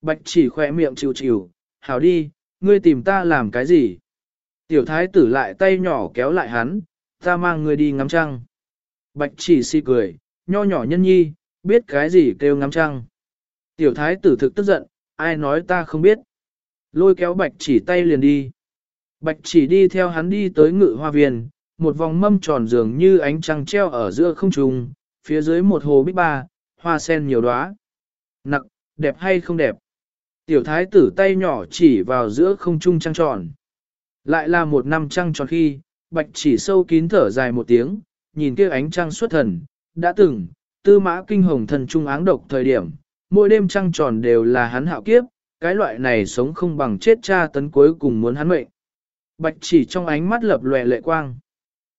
Bạch chỉ khỏe miệng chịu chịu, hảo đi, ngươi tìm ta làm cái gì? Tiểu thái tử lại tay nhỏ kéo lại hắn, ta mang ngươi đi ngắm trăng. Bạch chỉ si cười, nho nhỏ nhân nhi, biết cái gì kêu ngắm trăng. Tiểu thái tử thực tức giận, ai nói ta không biết. Lôi kéo bạch chỉ tay liền đi. Bạch chỉ đi theo hắn đi tới ngự hoa viên, một vòng mâm tròn dường như ánh trăng treo ở giữa không trung, phía dưới một hồ bích ba, hoa sen nhiều đóa. Nặc, đẹp hay không đẹp? Tiểu thái tử tay nhỏ chỉ vào giữa không trung trăng tròn. Lại là một năm trăng tròn khi, bạch chỉ sâu kín thở dài một tiếng, nhìn kia ánh trăng xuất thần, đã từng, tư mã kinh hồng thần trung áng độc thời điểm, mỗi đêm trăng tròn đều là hắn hạo kiếp, cái loại này sống không bằng chết cha tấn cuối cùng muốn hắn mệnh. Bạch chỉ trong ánh mắt lập lòe lệ quang.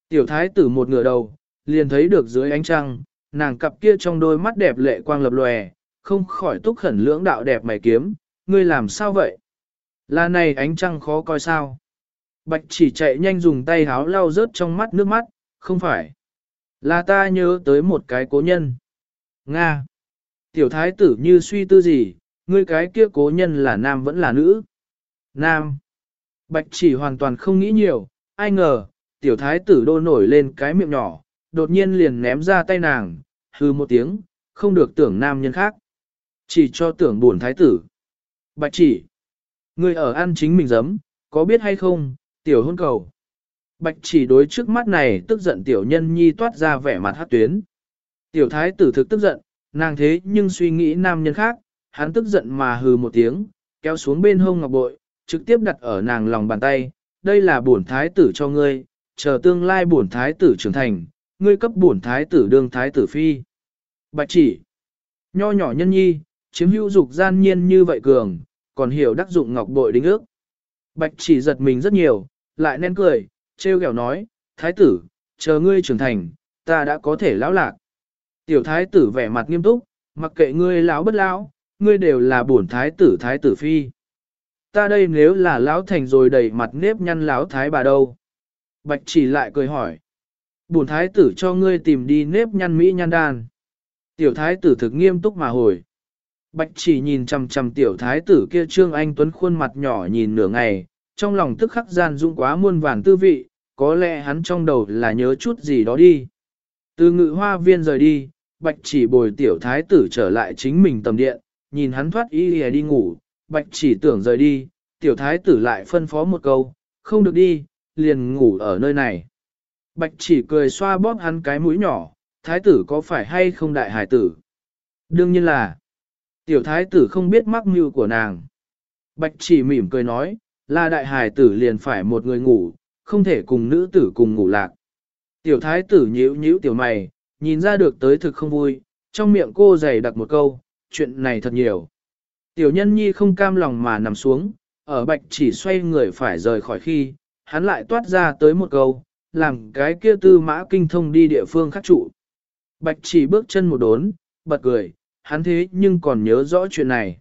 Tiểu thái tử một ngửa đầu, liền thấy được dưới ánh trăng, nàng cặp kia trong đôi mắt đẹp lệ quang lập lòe, không khỏi túc khẩn lưỡng đạo đẹp mày kiếm, ngươi làm sao vậy? Là này ánh trăng khó coi sao? Bạch chỉ chạy nhanh dùng tay háo lau rớt trong mắt nước mắt, không phải. Là ta nhớ tới một cái cố nhân. Nga. Tiểu thái tử như suy tư gì, ngươi cái kia cố nhân là nam vẫn là nữ. Nam. Bạch chỉ hoàn toàn không nghĩ nhiều, ai ngờ, tiểu thái tử đô nổi lên cái miệng nhỏ, đột nhiên liền ném ra tay nàng, hư một tiếng, không được tưởng nam nhân khác. Chỉ cho tưởng buồn thái tử. Bạch chỉ. người ở ăn chính mình giấm, có biết hay không, tiểu hôn cầu. Bạch chỉ đối trước mắt này tức giận tiểu nhân nhi toát ra vẻ mặt hát tuyến. Tiểu thái tử thực tức giận, nàng thế nhưng suy nghĩ nam nhân khác, hắn tức giận mà hừ một tiếng, kéo xuống bên hông ngọc bội, trực tiếp đặt ở nàng lòng bàn tay. Đây là bổn thái tử cho ngươi, chờ tương lai bổn thái tử trưởng thành, ngươi cấp bổn thái tử đương thái tử phi. Bạch chỉ, nho nhỏ nhân nhi, chiếm hữu dục gian nhiên như vậy cường, còn hiểu đắc dụng ngọc bội đính ước. Bạch chỉ giật mình rất nhiều, lại nên cười, trêu ghẹo nói, thái tử, chờ ngươi trưởng thành, ta đã có thể lão lạc. Tiểu thái tử vẻ mặt nghiêm túc, mặc kệ ngươi lão bất lão, ngươi đều là bổn thái tử thái tử phi. Ta đây nếu là lão thành rồi đầy mặt nếp nhăn lão thái bà đâu? Bạch chỉ lại cười hỏi. Bổn thái tử cho ngươi tìm đi nếp nhăn mỹ nhăn đàn. Tiểu thái tử thực nghiêm túc mà hồi. Bạch chỉ nhìn chằm chằm tiểu thái tử kia trương anh tuấn khuôn mặt nhỏ nhìn nửa ngày, trong lòng tức khắc gian dũng quá muôn vàn tư vị, có lẽ hắn trong đầu là nhớ chút gì đó đi. Từ ngự hoa viên rời đi, bạch chỉ bồi tiểu thái tử trở lại chính mình tầm điện, nhìn hắn thoát y đi ngủ, bạch chỉ tưởng rời đi, tiểu thái tử lại phân phó một câu, không được đi, liền ngủ ở nơi này. Bạch chỉ cười xoa bóp hắn cái mũi nhỏ, thái tử có phải hay không đại hải tử? Đương nhiên là, tiểu thái tử không biết mắc mưu của nàng. Bạch chỉ mỉm cười nói, là đại hải tử liền phải một người ngủ, không thể cùng nữ tử cùng ngủ lạc. Tiểu thái tử nhíu nhíu tiểu mày, nhìn ra được tới thực không vui, trong miệng cô dày đặt một câu, chuyện này thật nhiều. Tiểu nhân nhi không cam lòng mà nằm xuống, ở bạch chỉ xoay người phải rời khỏi khi, hắn lại toát ra tới một câu, làm cái kia tư mã kinh thông đi địa phương khác trụ. Bạch chỉ bước chân một đốn, bật cười, hắn thế nhưng còn nhớ rõ chuyện này.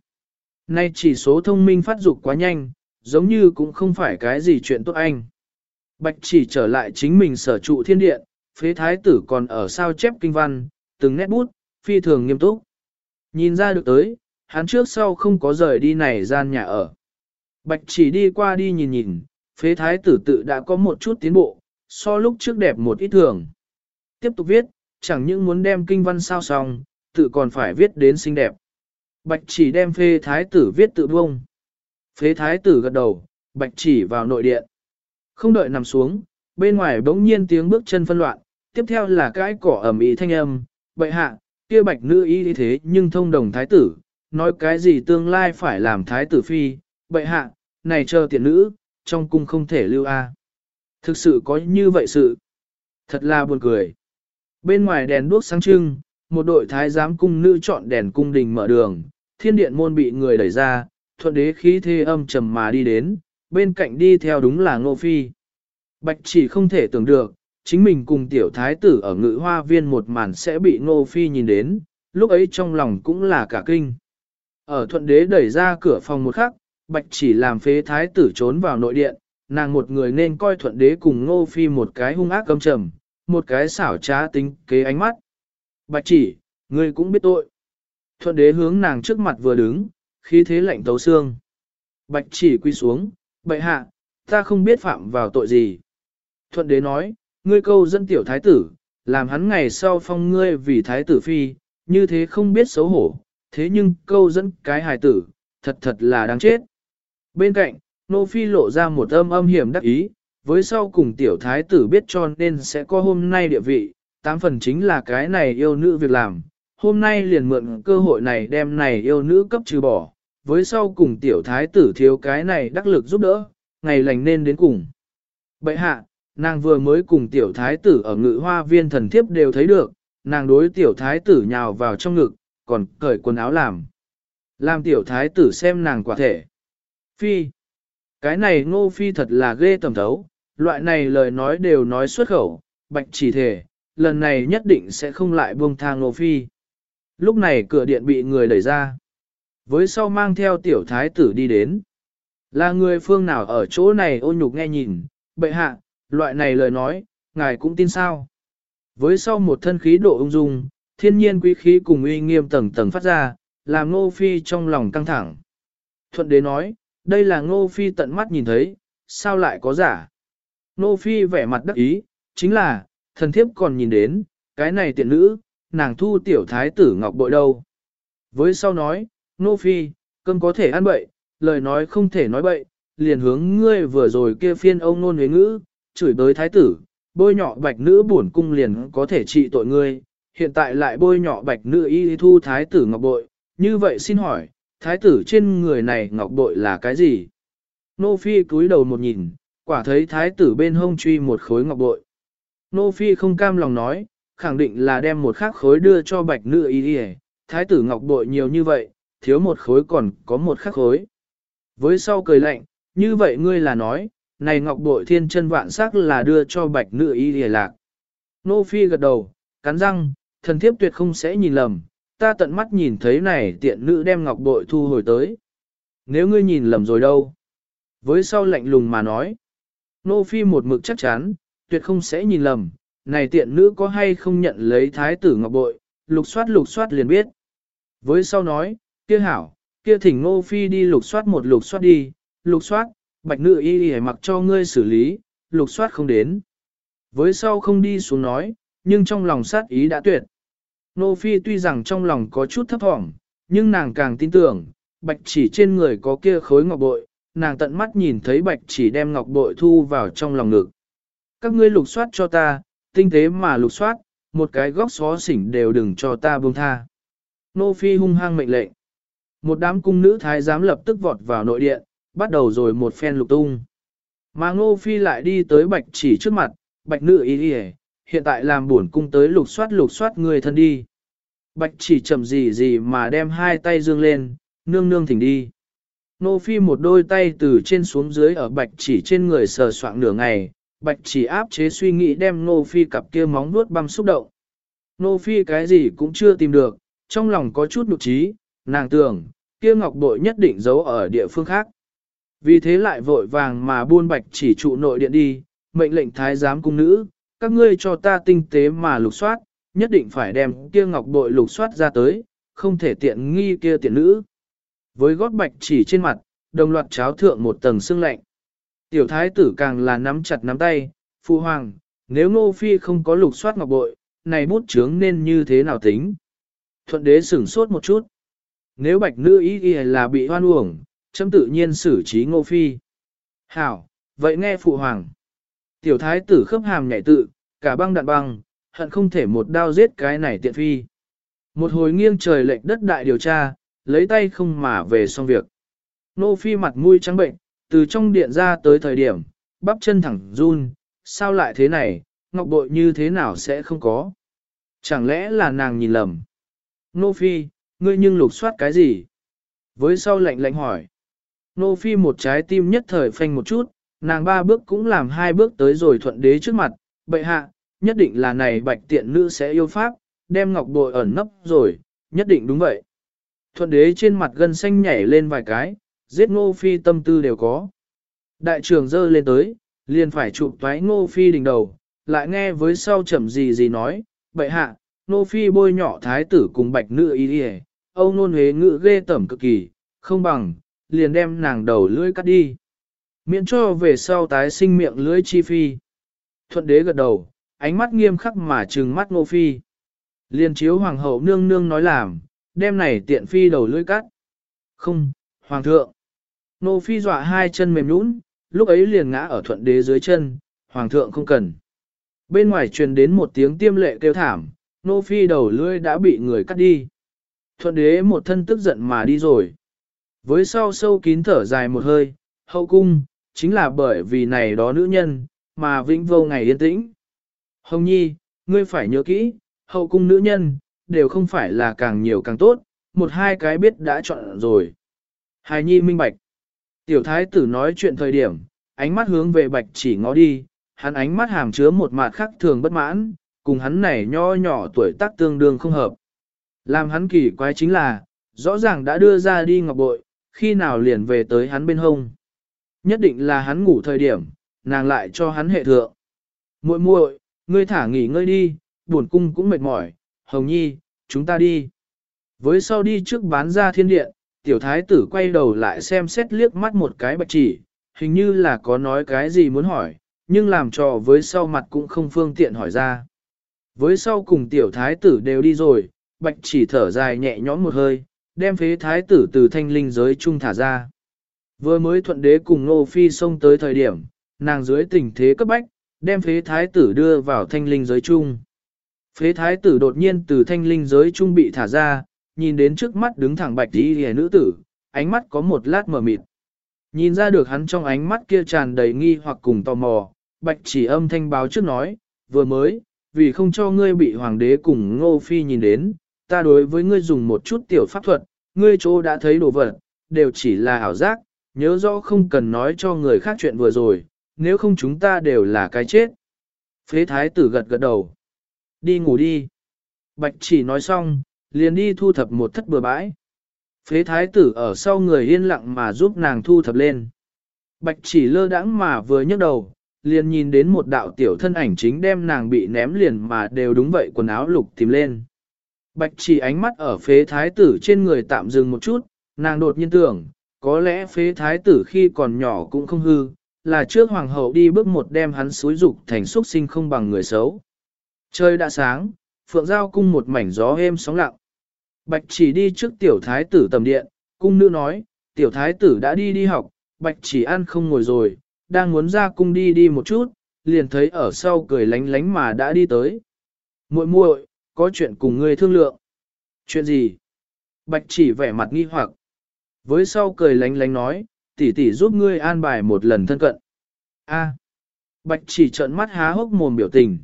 Nay chỉ số thông minh phát dục quá nhanh, giống như cũng không phải cái gì chuyện tốt anh. Bạch chỉ trở lại chính mình sở trụ thiên điện, phế thái tử còn ở sao chép kinh văn, từng nét bút, phi thường nghiêm túc. Nhìn ra được tới, hắn trước sau không có rời đi này gian nhà ở. Bạch chỉ đi qua đi nhìn nhìn, phế thái tử tự đã có một chút tiến bộ, so lúc trước đẹp một ít thường. Tiếp tục viết, chẳng những muốn đem kinh văn sao xong, tự còn phải viết đến xinh đẹp. Bạch chỉ đem phế thái tử viết tự bông. Phế thái tử gật đầu, bạch chỉ vào nội điện. Không đợi nằm xuống, bên ngoài bỗng nhiên tiếng bước chân phân loạn, tiếp theo là cái cỏ ẩm ý thanh âm, bệ hạ, kia bạch nữ y thế nhưng thông đồng thái tử, nói cái gì tương lai phải làm thái tử phi, bệ hạ, này chờ tiện nữ, trong cung không thể lưu a. Thực sự có như vậy sự. Thật là buồn cười. Bên ngoài đèn đuốc sáng trưng, một đội thái giám cung nữ chọn đèn cung đình mở đường, thiên điện môn bị người đẩy ra, thuận đế khí thê âm trầm mà đi đến, bên cạnh đi theo đúng là Ngô Phi. Bạch chỉ không thể tưởng được, chính mình cùng tiểu thái tử ở ngự hoa viên một màn sẽ bị Ngô Phi nhìn đến, lúc ấy trong lòng cũng là cả kinh. Ở thuận đế đẩy ra cửa phòng một khắc, bạch chỉ làm phế thái tử trốn vào nội điện, nàng một người nên coi thuận đế cùng Ngô Phi một cái hung ác cầm trầm, một cái xảo trá tính kế ánh mắt. Bạch chỉ, ngươi cũng biết tội. Thuận đế hướng nàng trước mặt vừa đứng, khí thế lạnh tấu xương. Bạch chỉ quy xuống, bệ hạ, ta không biết phạm vào tội gì. Thuận đế nói, ngươi câu dân tiểu thái tử, làm hắn ngày sau phong ngươi vì thái tử phi, như thế không biết xấu hổ, thế nhưng câu dẫn cái hài tử, thật thật là đáng chết. Bên cạnh, nô phi lộ ra một âm âm hiểm đắc ý, với sau cùng tiểu thái tử biết cho nên sẽ có hôm nay địa vị, tám phần chính là cái này yêu nữ việc làm. Hôm nay liền mượn cơ hội này đem này yêu nữ cấp trừ bỏ, với sau cùng tiểu thái tử thiếu cái này đắc lực giúp đỡ, ngày lành nên đến cùng. Bậy hạ, nàng vừa mới cùng tiểu thái tử ở ngự hoa viên thần thiếp đều thấy được, nàng đối tiểu thái tử nhào vào trong ngực, còn cởi quần áo làm. Làm tiểu thái tử xem nàng quả thể. Phi. Cái này ngô phi thật là ghê tầm thấu, loại này lời nói đều nói xuất khẩu, bạch chỉ thể, lần này nhất định sẽ không lại buông thang ngô phi. Lúc này cửa điện bị người đẩy ra. Với sau mang theo tiểu thái tử đi đến. Là người phương nào ở chỗ này ô nhục nghe nhìn, bệ hạ, loại này lời nói, ngài cũng tin sao. Với sau một thân khí độ ung dung, thiên nhiên quý khí cùng uy nghiêm tầng tầng phát ra, làm Ngô Phi trong lòng căng thẳng. Thuận đế nói, đây là Ngô Phi tận mắt nhìn thấy, sao lại có giả. Ngô Phi vẻ mặt đắc ý, chính là, thần thiếp còn nhìn đến, cái này tiện nữ, nàng thu tiểu thái tử ngọc bội đâu. Với sau nói, Ngô Phi, cơm có thể ăn bậy, lời nói không thể nói bậy, liền hướng ngươi vừa rồi kia phiên ông nôn huế ngữ, chửi bới thái tử, bôi nhọ bạch nữ bổn cung liền có thể trị tội ngươi, hiện tại lại bôi nhọ bạch nữ y thu thái tử ngọc bội, như vậy xin hỏi, thái tử trên người này ngọc bội là cái gì? Nô Phi cúi đầu một nhìn, quả thấy thái tử bên hông truy một khối ngọc bội. Nô Phi không cam lòng nói, khẳng định là đem một khắc khối đưa cho bạch nữ y y, thái tử ngọc bội nhiều như vậy, thiếu một khối còn có một khắc khối. Với sau cười lạnh, như vậy ngươi là nói, này ngọc bội thiên chân vạn sắc là đưa cho bạch nữ y y lạc. Nô Phi gật đầu, cắn răng, thần thiếp tuyệt không sẽ nhìn lầm, ta tận mắt nhìn thấy này tiện nữ đem ngọc bội thu hồi tới. Nếu ngươi nhìn lầm rồi đâu? Với sau lạnh lùng mà nói, Nô Phi một mực chắc chắn, tuyệt không sẽ nhìn lầm, này tiện nữ có hay không nhận lấy thái tử ngọc bội, lục soát lục soát liền biết. Với sau nói, kia hảo, kia thỉnh Nô Phi đi lục soát một lục soát đi, lục soát, bạch nữ y y mặc cho ngươi xử lý, lục soát không đến. Với sau không đi xuống nói, nhưng trong lòng sát ý đã tuyệt. Nô Phi tuy rằng trong lòng có chút thấp thỏm, nhưng nàng càng tin tưởng, bạch chỉ trên người có kia khối ngọc bội, nàng tận mắt nhìn thấy bạch chỉ đem ngọc bội thu vào trong lòng ngực. Các ngươi lục soát cho ta, tinh tế mà lục soát, một cái góc xó xỉnh đều đừng cho ta buông tha. Nô Phi hung hăng mệnh lệnh. Một đám cung nữ thái giám lập tức vọt vào nội điện, bắt đầu rồi một phen lục tung. Mà Ngô Phi lại đi tới bạch chỉ trước mặt, bạch nữ ý đi hiện tại làm buồn cung tới lục soát lục soát người thân đi. Bạch chỉ chậm gì gì mà đem hai tay dương lên, nương nương thỉnh đi. Nô phi một đôi tay từ trên xuống dưới ở bạch chỉ trên người sờ soạng nửa ngày, bạch chỉ áp chế suy nghĩ đem nô phi cặp kia móng nuốt băm xúc động. Nô phi cái gì cũng chưa tìm được, trong lòng có chút nụ trí, nàng tưởng, kia ngọc bội nhất định giấu ở địa phương khác. Vì thế lại vội vàng mà buôn bạch chỉ trụ nội điện đi, mệnh lệnh thái giám cung nữ, các ngươi cho ta tinh tế mà lục soát, nhất định phải đem kia ngọc bội lục soát ra tới, không thể tiện nghi kia tiện nữ. Với gót bạch chỉ trên mặt, đồng loạt cháo thượng một tầng xương lạnh. Tiểu thái tử càng là nắm chặt nắm tay, phụ hoàng, nếu ngô phi không có lục soát ngọc bội, này bút chướng nên như thế nào tính? Thuận đế sửng sốt một chút. Nếu bạch nữ ý ghi là bị hoan uổng, chấm tự nhiên xử trí ngô phi. Hảo, vậy nghe phụ hoàng. Tiểu thái tử khớp hàm nhảy tự, cả băng đạn băng, hận không thể một đao giết cái này tiện phi. Một hồi nghiêng trời lệnh đất đại điều tra, lấy tay không mà về xong việc. Nô phi mặt mũi trắng bệnh, từ trong điện ra tới thời điểm, bắp chân thẳng run, sao lại thế này, ngọc bội như thế nào sẽ không có. Chẳng lẽ là nàng nhìn lầm. Nô phi, ngươi nhưng lục soát cái gì? Với sau lệnh lệnh hỏi. Nô phi một trái tim nhất thời phanh một chút, nàng ba bước cũng làm hai bước tới rồi thuận đế trước mặt, bệ hạ, nhất định là này bạch tiện nữ sẽ yêu pháp, đem ngọc bội ẩn nấp rồi, nhất định đúng vậy. Thuận đế trên mặt gân xanh nhảy lên vài cái, giết ngô phi tâm tư đều có. Đại trưởng dơ lên tới, liền phải chụp toái ngô phi đỉnh đầu, lại nghe với sau chậm gì gì nói, bệ hạ, ngô phi bôi nhỏ thái tử cùng bạch nữ y đi âu nôn huế ngự ghê tẩm cực kỳ, không bằng, liền đem nàng đầu lưỡi cắt đi. Miễn cho về sau tái sinh miệng lưỡi chi phi. Thuận đế gật đầu, ánh mắt nghiêm khắc mà trừng mắt ngô phi. Liên chiếu hoàng hậu nương nương nói làm, đêm này tiện phi đầu lưỡi cắt. Không, hoàng thượng. Ngô phi dọa hai chân mềm nhũn, lúc ấy liền ngã ở thuận đế dưới chân, hoàng thượng không cần. Bên ngoài truyền đến một tiếng tiêm lệ kêu thảm, nô phi đầu lưỡi đã bị người cắt đi. Thuận đế một thân tức giận mà đi rồi. Với sau sâu kín thở dài một hơi, hậu cung, chính là bởi vì này đó nữ nhân, mà vĩnh vô ngày yên tĩnh. Hồng Nhi, ngươi phải nhớ kỹ, hậu cung nữ nhân, đều không phải là càng nhiều càng tốt, một hai cái biết đã chọn rồi. Hài Nhi minh bạch. Tiểu thái tử nói chuyện thời điểm, ánh mắt hướng về bạch chỉ ngó đi, hắn ánh mắt hàm chứa một mặt khác thường bất mãn, cùng hắn này nho nhỏ tuổi tác tương đương không hợp. Làm hắn kỳ quái chính là, rõ ràng đã đưa ra đi ngọc bội, khi nào liền về tới hắn bên hông. Nhất định là hắn ngủ thời điểm, nàng lại cho hắn hệ thượng. muội muội, ngươi thả nghỉ ngơi đi, buồn cung cũng mệt mỏi, hồng nhi, chúng ta đi. Với sau đi trước bán ra thiên điện, tiểu thái tử quay đầu lại xem xét liếc mắt một cái bạch chỉ, hình như là có nói cái gì muốn hỏi, nhưng làm trò với sau mặt cũng không phương tiện hỏi ra. Với sau cùng tiểu thái tử đều đi rồi, bạch chỉ thở dài nhẹ nhõm một hơi, đem phế thái tử từ thanh linh giới trung thả ra. Vừa mới thuận đế cùng Nô Phi xông tới thời điểm, nàng dưới tình thế cấp bách, đem phế thái tử đưa vào thanh linh giới trung. Phế thái tử đột nhiên từ thanh linh giới trung bị thả ra, nhìn đến trước mắt đứng thẳng bạch đi hề nữ tử, ánh mắt có một lát mờ mịt. Nhìn ra được hắn trong ánh mắt kia tràn đầy nghi hoặc cùng tò mò, bạch chỉ âm thanh báo trước nói, vừa mới, vì không cho ngươi bị hoàng đế cùng ngô phi nhìn đến, ta đối với ngươi dùng một chút tiểu pháp thuật, ngươi chỗ đã thấy đồ vật, đều chỉ là ảo giác, nhớ rõ không cần nói cho người khác chuyện vừa rồi, nếu không chúng ta đều là cái chết. Phế thái tử gật gật đầu. Đi ngủ đi. Bạch chỉ nói xong, liền đi thu thập một thất bừa bãi. Phế thái tử ở sau người yên lặng mà giúp nàng thu thập lên. Bạch chỉ lơ đãng mà vừa nhấc đầu, liền nhìn đến một đạo tiểu thân ảnh chính đem nàng bị ném liền mà đều đúng vậy quần áo lục tìm lên. Bạch chỉ ánh mắt ở phế thái tử trên người tạm dừng một chút, nàng đột nhiên tưởng, có lẽ phế thái tử khi còn nhỏ cũng không hư, là trước hoàng hậu đi bước một đem hắn xúi dục thành xuất sinh không bằng người xấu. Trời đã sáng, phượng giao cung một mảnh gió êm sóng lặng. Bạch chỉ đi trước tiểu thái tử tầm điện, cung nữ nói, tiểu thái tử đã đi đi học, bạch chỉ ăn không ngồi rồi, đang muốn ra cung đi đi một chút, liền thấy ở sau cười lánh lánh mà đã đi tới. muội muội, có chuyện cùng ngươi thương lượng. Chuyện gì? Bạch chỉ vẻ mặt nghi hoặc. Với sau cười lánh lánh nói, tỷ tỷ giúp ngươi an bài một lần thân cận. A. Bạch chỉ trợn mắt há hốc mồm biểu tình.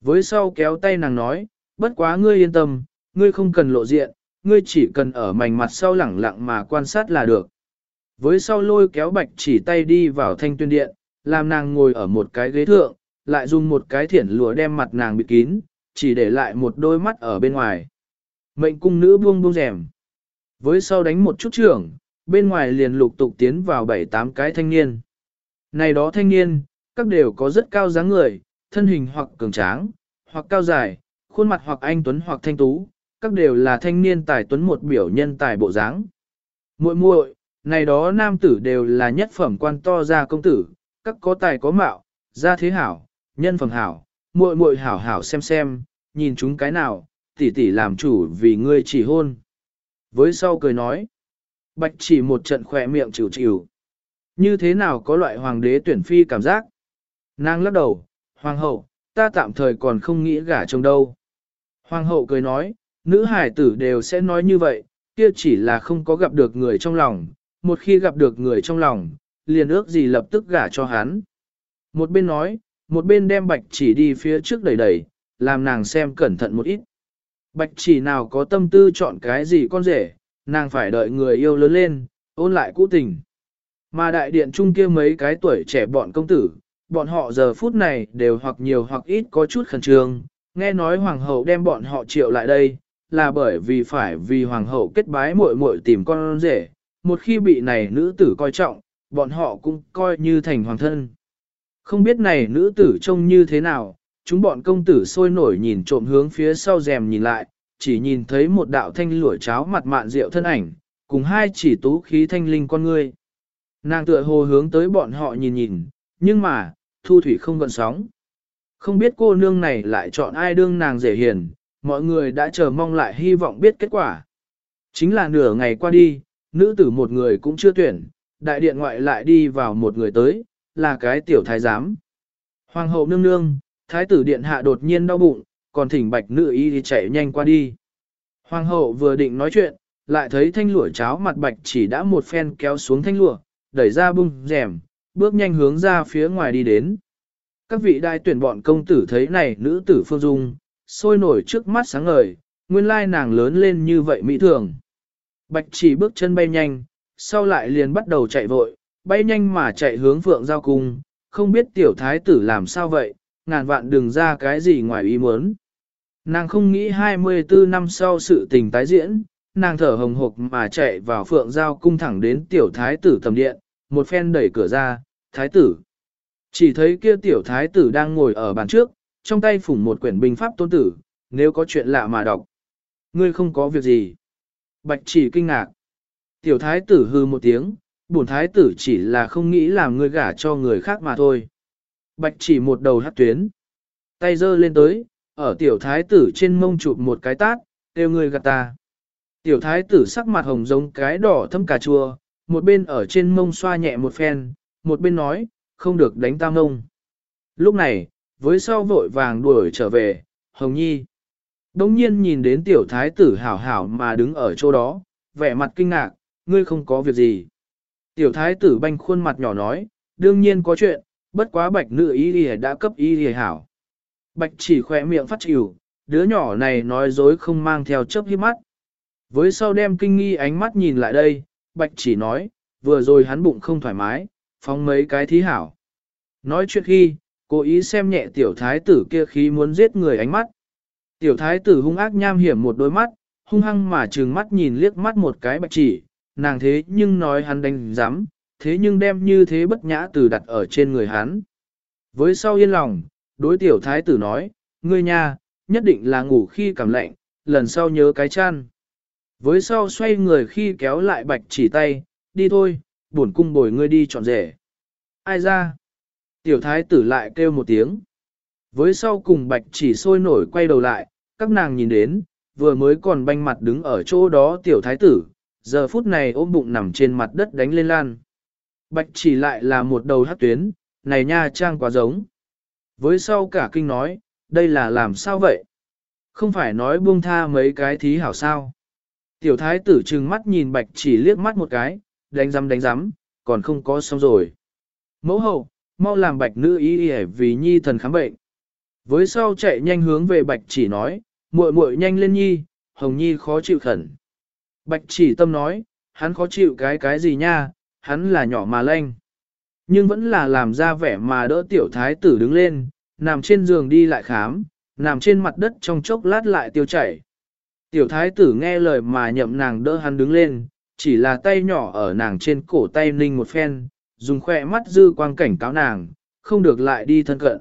Với sau kéo tay nàng nói, bất quá ngươi yên tâm, ngươi không cần lộ diện, ngươi chỉ cần ở mảnh mặt sau lẳng lặng mà quan sát là được. Với sau lôi kéo bạch chỉ tay đi vào thanh tuyên điện, làm nàng ngồi ở một cái ghế thượng, lại dùng một cái thiển lụa đem mặt nàng bịt kín, chỉ để lại một đôi mắt ở bên ngoài. Mệnh cung nữ buông buông rèm. Với sau đánh một chút trưởng, bên ngoài liền lục tục tiến vào bảy tám cái thanh niên. Này đó thanh niên, các đều có rất cao dáng người, thân hình hoặc cường tráng, hoặc cao dài, khuôn mặt hoặc anh tuấn hoặc thanh tú, các đều là thanh niên tài tuấn một biểu nhân tài bộ dáng. Muội muội, này đó nam tử đều là nhất phẩm quan to gia công tử, các có tài có mạo, gia thế hảo, nhân phẩm hảo, muội muội hảo hảo xem xem, nhìn chúng cái nào, tỷ tỷ làm chủ vì ngươi chỉ hôn. Với sau cười nói, bạch chỉ một trận khỏe miệng chịu chịu. Như thế nào có loại hoàng đế tuyển phi cảm giác? Nàng lắc đầu, hoàng hậu, ta tạm thời còn không nghĩ gả chồng đâu. Hoàng hậu cười nói, nữ hải tử đều sẽ nói như vậy, kia chỉ là không có gặp được người trong lòng, một khi gặp được người trong lòng, liền ước gì lập tức gả cho hắn. Một bên nói, một bên đem bạch chỉ đi phía trước đẩy đẩy, làm nàng xem cẩn thận một ít. Bạch chỉ nào có tâm tư chọn cái gì con rể, nàng phải đợi người yêu lớn lên, ôn lại cũ tình. Mà đại điện trung kia mấy cái tuổi trẻ bọn công tử, bọn họ giờ phút này đều hoặc nhiều hoặc ít có chút khẩn trương, nghe nói hoàng hậu đem bọn họ triệu lại đây, là bởi vì phải vì hoàng hậu kết bái muội muội tìm con rể, một khi bị này nữ tử coi trọng, bọn họ cũng coi như thành hoàng thân. Không biết này nữ tử trông như thế nào, chúng bọn công tử sôi nổi nhìn trộm hướng phía sau rèm nhìn lại, chỉ nhìn thấy một đạo thanh lũa cháo mặt mạn rượu thân ảnh, cùng hai chỉ tú khí thanh linh con ngươi. Nàng tựa hồ hướng tới bọn họ nhìn nhìn, nhưng mà, thu thủy không gần sóng. Không biết cô nương này lại chọn ai đương nàng dễ hiền, mọi người đã chờ mong lại hy vọng biết kết quả. Chính là nửa ngày qua đi, nữ tử một người cũng chưa tuyển, đại điện ngoại lại đi vào một người tới, là cái tiểu thái giám. Hoàng hậu nương nương, thái tử điện hạ đột nhiên đau bụng, còn thỉnh bạch nữ y thì chạy nhanh qua đi. Hoàng hậu vừa định nói chuyện, lại thấy thanh lụa cháo mặt bạch chỉ đã một phen kéo xuống thanh lụa, đẩy ra bung rèm, bước nhanh hướng ra phía ngoài đi đến. Các vị đại tuyển bọn công tử thấy này nữ tử phương dung, sôi nổi trước mắt sáng ngời, nguyên lai nàng lớn lên như vậy mỹ thường. Bạch chỉ bước chân bay nhanh, sau lại liền bắt đầu chạy vội, bay nhanh mà chạy hướng phượng giao cung, không biết tiểu thái tử làm sao vậy, ngàn vạn đừng ra cái gì ngoài ý muốn. Nàng không nghĩ 24 năm sau sự tình tái diễn, nàng thở hồng hộc mà chạy vào phượng giao cung thẳng đến tiểu thái tử tầm điện, một phen đẩy cửa ra, thái tử. Chỉ thấy kia tiểu thái tử đang ngồi ở bàn trước, trong tay phủng một quyển binh pháp tôn tử, nếu có chuyện lạ mà đọc. Ngươi không có việc gì. Bạch chỉ kinh ngạc. Tiểu thái tử hư một tiếng, bổn thái tử chỉ là không nghĩ làm ngươi gả cho người khác mà thôi. Bạch chỉ một đầu hát tuyến. Tay giơ lên tới, ở tiểu thái tử trên mông chụp một cái tát, kêu người gạt ta. Tiểu thái tử sắc mặt hồng giống cái đỏ thâm cà chua, một bên ở trên mông xoa nhẹ một phen, một bên nói, không được đánh ta mông. Lúc này, với sau vội vàng đuổi trở về, Hồng Nhi. Đông nhiên nhìn đến tiểu thái tử hảo hảo mà đứng ở chỗ đó, vẻ mặt kinh ngạc, ngươi không có việc gì. Tiểu thái tử banh khuôn mặt nhỏ nói, đương nhiên có chuyện, bất quá bạch nữ y lìa đã cấp y lìa hảo. Bạch chỉ khỏe miệng phát chịu, đứa nhỏ này nói dối không mang theo chớp hiếp mắt. Với sau đem kinh nghi ánh mắt nhìn lại đây, bạch chỉ nói, vừa rồi hắn bụng không thoải mái, phóng mấy cái thí hảo. Nói chuyện khi, cố ý xem nhẹ tiểu thái tử kia khí muốn giết người ánh mắt. Tiểu thái tử hung ác nham hiểm một đôi mắt, hung hăng mà trừng mắt nhìn liếc mắt một cái bạch chỉ, nàng thế nhưng nói hắn đánh giám, thế nhưng đem như thế bất nhã từ đặt ở trên người hắn. Với sau yên lòng, đối tiểu thái tử nói, ngươi nha, nhất định là ngủ khi cảm lạnh, lần sau nhớ cái chăn. Với sau xoay người khi kéo lại bạch chỉ tay, đi thôi, buồn cung bồi ngươi đi chọn rể. Ai ra? Tiểu thái tử lại kêu một tiếng. Với sau cùng bạch chỉ sôi nổi quay đầu lại, các nàng nhìn đến, vừa mới còn banh mặt đứng ở chỗ đó tiểu thái tử, giờ phút này ôm bụng nằm trên mặt đất đánh lên lan. Bạch chỉ lại là một đầu hát tuyến, này nha trang quá giống. Với sau cả kinh nói, đây là làm sao vậy? Không phải nói buông tha mấy cái thí hảo sao? Tiểu thái tử trừng mắt nhìn bạch chỉ liếc mắt một cái, đánh rắm đánh rắm, còn không có xong rồi. Mẫu hậu, mau làm bạch nữ ý y vì nhi thần khám bệnh. Với sau chạy nhanh hướng về bạch chỉ nói, muội muội nhanh lên nhi, hồng nhi khó chịu khẩn. Bạch chỉ tâm nói, hắn khó chịu cái cái gì nha, hắn là nhỏ mà lanh. Nhưng vẫn là làm ra vẻ mà đỡ tiểu thái tử đứng lên, nằm trên giường đi lại khám, nằm trên mặt đất trong chốc lát lại tiêu chảy. Tiểu thái tử nghe lời mà nhậm nàng đỡ hắn đứng lên, chỉ là tay nhỏ ở nàng trên cổ tay ninh một phen, dùng khoe mắt dư quang cảnh cáo nàng, không được lại đi thân cận.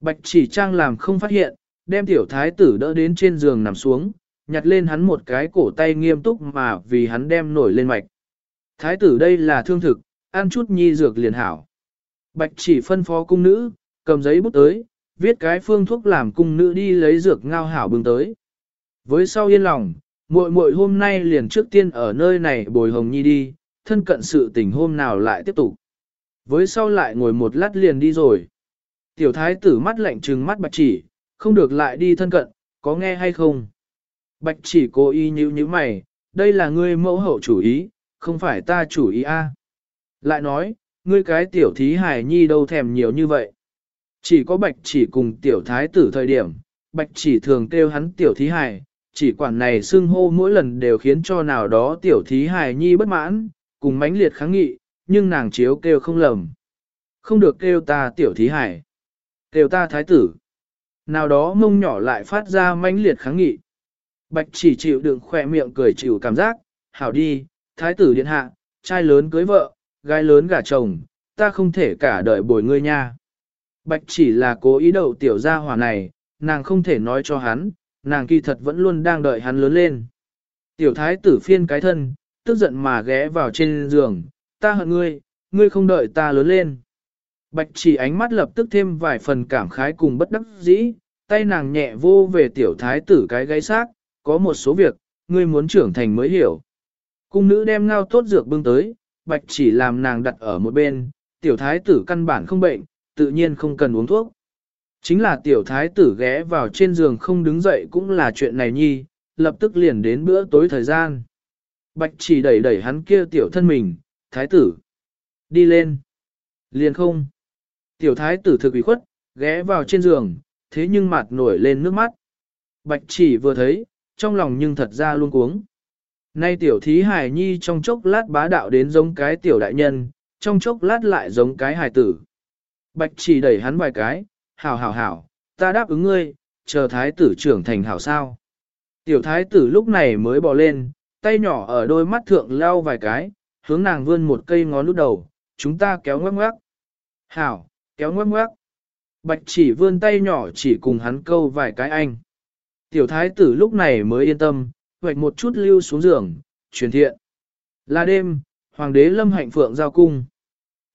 Bạch chỉ trang làm không phát hiện, đem tiểu thái tử đỡ đến trên giường nằm xuống, nhặt lên hắn một cái cổ tay nghiêm túc mà vì hắn đem nổi lên mạch. Thái tử đây là thương thực, ăn chút nhi dược liền hảo. Bạch chỉ phân phó cung nữ, cầm giấy bút tới, viết cái phương thuốc làm cung nữ đi lấy dược ngao hảo bưng tới. Với sau yên lòng, muội muội hôm nay liền trước tiên ở nơi này bồi hồng nhi đi, thân cận sự tình hôm nào lại tiếp tục. Với sau lại ngồi một lát liền đi rồi. Tiểu thái tử mắt lạnh trừng mắt bạch chỉ, không được lại đi thân cận, có nghe hay không? Bạch chỉ cố ý như như mày, đây là ngươi mẫu hậu chủ ý, không phải ta chủ ý a. Lại nói, ngươi cái tiểu thí hài nhi đâu thèm nhiều như vậy. Chỉ có bạch chỉ cùng tiểu thái tử thời điểm, bạch chỉ thường kêu hắn tiểu thí hài, chỉ quản này xưng hô mỗi lần đều khiến cho nào đó tiểu thí hài nhi bất mãn, cùng mãnh liệt kháng nghị, nhưng nàng chiếu kêu không lầm. Không được kêu ta tiểu thí hài, kêu ta thái tử. Nào đó mông nhỏ lại phát ra mãnh liệt kháng nghị. Bạch chỉ chịu đựng khỏe miệng cười chịu cảm giác, hảo đi, thái tử điện hạ, trai lớn cưới vợ, gái lớn gả chồng, ta không thể cả đợi bồi ngươi nha. Bạch chỉ là cố ý đậu tiểu gia hỏa này, nàng không thể nói cho hắn, nàng kỳ thật vẫn luôn đang đợi hắn lớn lên. Tiểu thái tử phiên cái thân, tức giận mà ghé vào trên giường, ta hận ngươi, ngươi không đợi ta lớn lên. Bạch chỉ ánh mắt lập tức thêm vài phần cảm khái cùng bất đắc dĩ, tay nàng nhẹ vô về tiểu thái tử cái gáy xác, có một số việc, ngươi muốn trưởng thành mới hiểu. Cung nữ đem ngao tốt dược bưng tới, bạch chỉ làm nàng đặt ở một bên, tiểu thái tử căn bản không bệnh, tự nhiên không cần uống thuốc. Chính là tiểu thái tử ghé vào trên giường không đứng dậy cũng là chuyện này nhi, lập tức liền đến bữa tối thời gian. Bạch chỉ đẩy đẩy hắn kia tiểu thân mình, thái tử. Đi lên. Liền không. Tiểu thái tử thực ủy khuất, ghé vào trên giường, thế nhưng mặt nổi lên nước mắt. Bạch chỉ vừa thấy, trong lòng nhưng thật ra luôn cuống. Nay tiểu thí hài nhi trong chốc lát bá đạo đến giống cái tiểu đại nhân, trong chốc lát lại giống cái hài tử. Bạch chỉ đẩy hắn vài cái, hảo hảo hảo, ta đáp ứng ngươi, chờ thái tử trưởng thành hảo sao. Tiểu thái tử lúc này mới bò lên, tay nhỏ ở đôi mắt thượng lau vài cái, hướng nàng vươn một cây ngón lút đầu, chúng ta kéo ngoắc ngoắc. Hảo, Kéo ngoắc ngoắc. Bạch chỉ vươn tay nhỏ chỉ cùng hắn câu vài cái anh. Tiểu thái tử lúc này mới yên tâm, hoạch một chút lưu xuống giường, truyền thiện. Là đêm, hoàng đế lâm hạnh phượng giao cung.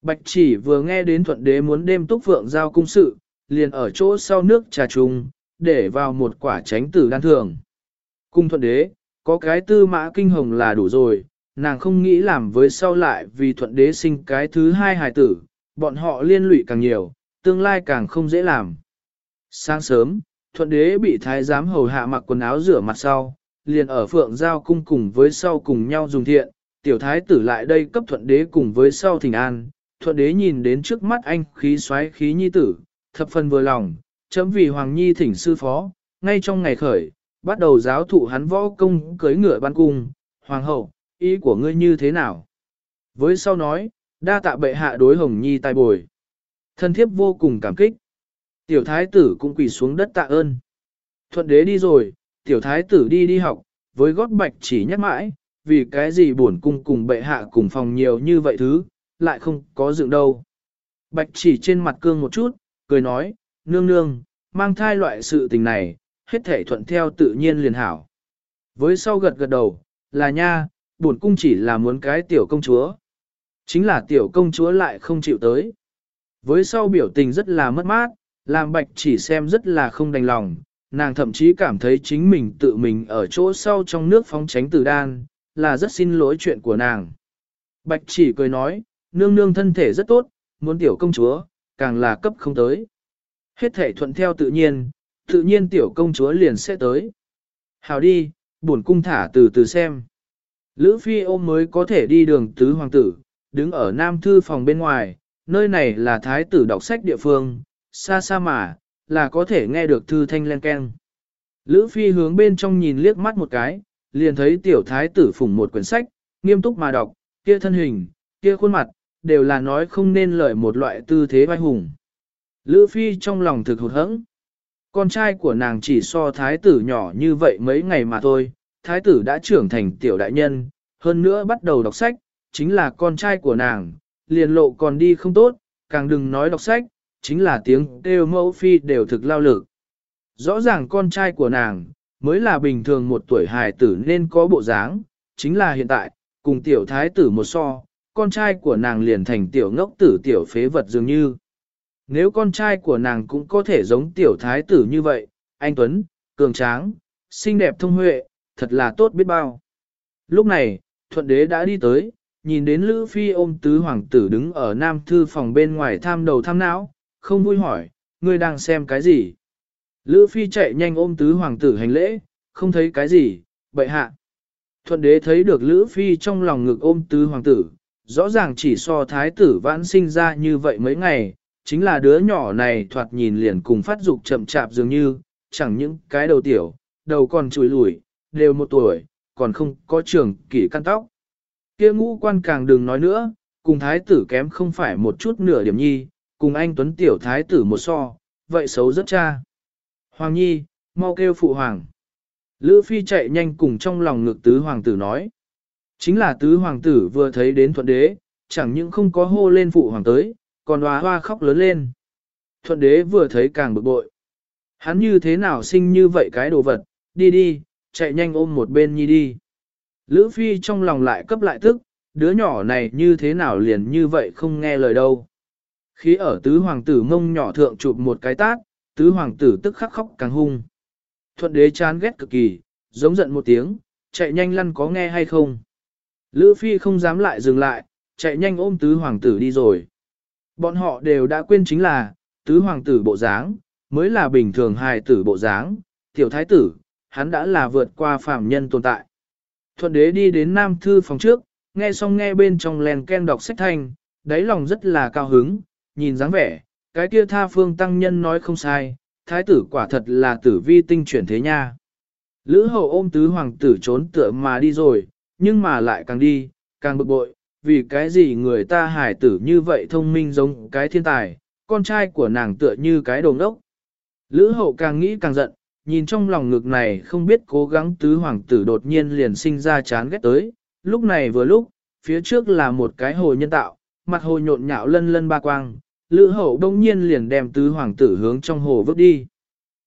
Bạch chỉ vừa nghe đến thuận đế muốn đêm túc phượng giao cung sự, liền ở chỗ sau nước trà trùng, để vào một quả tránh tử đan thường. Cung thuận đế, có cái tư mã kinh hồng là đủ rồi, nàng không nghĩ làm với sau lại vì thuận đế sinh cái thứ hai hài tử, bọn họ liên lụy càng nhiều, tương lai càng không dễ làm. Sáng sớm, thuận đế bị thái giám hầu hạ mặc quần áo rửa mặt sau, liền ở phượng giao cung cùng với sau cùng nhau dùng thiện, tiểu thái tử lại đây cấp thuận đế cùng với sau thỉnh an, thuận đế nhìn đến trước mắt anh khí xoáy khí nhi tử, thập phần vừa lòng, chấm vì hoàng nhi thỉnh sư phó, ngay trong ngày khởi, bắt đầu giáo thụ hắn võ công cưới ngựa ban cung, hoàng hậu, ý của ngươi như thế nào? Với sau nói, đa tạ bệ hạ đối hồng nhi tai bồi. Thân thiếp vô cùng cảm kích. Tiểu thái tử cũng quỳ xuống đất tạ ơn. Thuận đế đi rồi, tiểu thái tử đi đi học, với gót bạch chỉ nhắc mãi, vì cái gì buồn cung cùng bệ hạ cùng phòng nhiều như vậy thứ, lại không có dựng đâu. Bạch chỉ trên mặt cương một chút, cười nói, nương nương, mang thai loại sự tình này, hết thể thuận theo tự nhiên liền hảo. Với sau gật gật đầu, là nha, buồn cung chỉ là muốn cái tiểu công chúa. Chính là tiểu công chúa lại không chịu tới. Với sau biểu tình rất là mất mát, làm bạch chỉ xem rất là không đành lòng, nàng thậm chí cảm thấy chính mình tự mình ở chỗ sau trong nước phóng tránh tử đan, là rất xin lỗi chuyện của nàng. Bạch chỉ cười nói, nương nương thân thể rất tốt, muốn tiểu công chúa, càng là cấp không tới. Hết thể thuận theo tự nhiên, tự nhiên tiểu công chúa liền sẽ tới. Hào đi, buồn cung thả từ từ xem. Lữ phi ôm mới có thể đi đường tứ hoàng tử, đứng ở nam thư phòng bên ngoài, nơi này là thái tử đọc sách địa phương, xa xa mà, là có thể nghe được thư thanh len keng. Lữ phi hướng bên trong nhìn liếc mắt một cái, liền thấy tiểu thái tử phủng một quyển sách, nghiêm túc mà đọc, kia thân hình, kia khuôn mặt, đều là nói không nên lời một loại tư thế vai hùng. Lữ phi trong lòng thực hụt hẫng. Con trai của nàng chỉ so thái tử nhỏ như vậy mấy ngày mà thôi, thái tử đã trưởng thành tiểu đại nhân, hơn nữa bắt đầu đọc sách, chính là con trai của nàng, liền lộ còn đi không tốt, càng đừng nói đọc sách, chính là tiếng kêu mẫu phi đều thực lao lực. Rõ ràng con trai của nàng, mới là bình thường một tuổi hài tử nên có bộ dáng, chính là hiện tại, cùng tiểu thái tử một so, con trai của nàng liền thành tiểu ngốc tử tiểu phế vật dường như. Nếu con trai của nàng cũng có thể giống tiểu thái tử như vậy, anh Tuấn, cường tráng, xinh đẹp thông huệ, thật là tốt biết bao. Lúc này, thuận đế đã đi tới, nhìn đến Lữ Phi ôm tứ hoàng tử đứng ở nam thư phòng bên ngoài tham đầu tham não, không vui hỏi, ngươi đang xem cái gì? Lữ Phi chạy nhanh ôm tứ hoàng tử hành lễ, không thấy cái gì, bậy hạ. Thuận đế thấy được Lữ Phi trong lòng ngực ôm tứ hoàng tử, rõ ràng chỉ so thái tử vãn sinh ra như vậy mấy ngày, chính là đứa nhỏ này thoạt nhìn liền cùng phát dục chậm chạp dường như, chẳng những cái đầu tiểu, đầu còn chùi lủi, đều một tuổi, còn không có trường kỷ căn tóc. kia ngũ quan càng đừng nói nữa, cùng thái tử kém không phải một chút nửa điểm nhi, cùng anh Tuấn Tiểu thái tử một so, vậy xấu rất cha. Hoàng nhi, mau kêu phụ hoàng. Lữ Phi chạy nhanh cùng trong lòng ngực tứ hoàng tử nói. Chính là tứ hoàng tử vừa thấy đến thuận đế, chẳng những không có hô lên phụ hoàng tới, còn hoa hoa khóc lớn lên. Thuận đế vừa thấy càng bực bội. Hắn như thế nào sinh như vậy cái đồ vật, đi đi, chạy nhanh ôm một bên nhi đi. Lữ Phi trong lòng lại cấp lại tức, đứa nhỏ này như thế nào liền như vậy không nghe lời đâu. Khi ở tứ hoàng tử mông nhỏ thượng chụp một cái tát, tứ hoàng tử tức khắc khóc càng hung. Thuận đế chán ghét cực kỳ, giống giận một tiếng, chạy nhanh lăn có nghe hay không. Lữ Phi không dám lại dừng lại, chạy nhanh ôm tứ hoàng tử đi rồi. Bọn họ đều đã quên chính là, tứ hoàng tử bộ dáng, mới là bình thường hài tử bộ dáng, tiểu thái tử, hắn đã là vượt qua phạm nhân tồn tại. Thuận đế đi đến nam thư phòng trước, nghe xong nghe bên trong len ken đọc sách thanh, đáy lòng rất là cao hứng, nhìn dáng vẻ, cái kia tha phương tăng nhân nói không sai, thái tử quả thật là tử vi tinh chuyển thế nha. Lữ hậu ôm tứ hoàng tử trốn tựa mà đi rồi, nhưng mà lại càng đi, càng bực bội, vì cái gì người ta hải tử như vậy thông minh giống cái thiên tài, con trai của nàng tựa như cái đồng đốc. Lữ hậu càng nghĩ càng giận, nhìn trong lòng ngực này không biết cố gắng tứ hoàng tử đột nhiên liền sinh ra chán ghét tới, lúc này vừa lúc, phía trước là một cái hồ nhân tạo, mặt hồ nhộn nhạo lân lân ba quang, lữ hậu đông nhiên liền đem tứ hoàng tử hướng trong hồ vứt đi.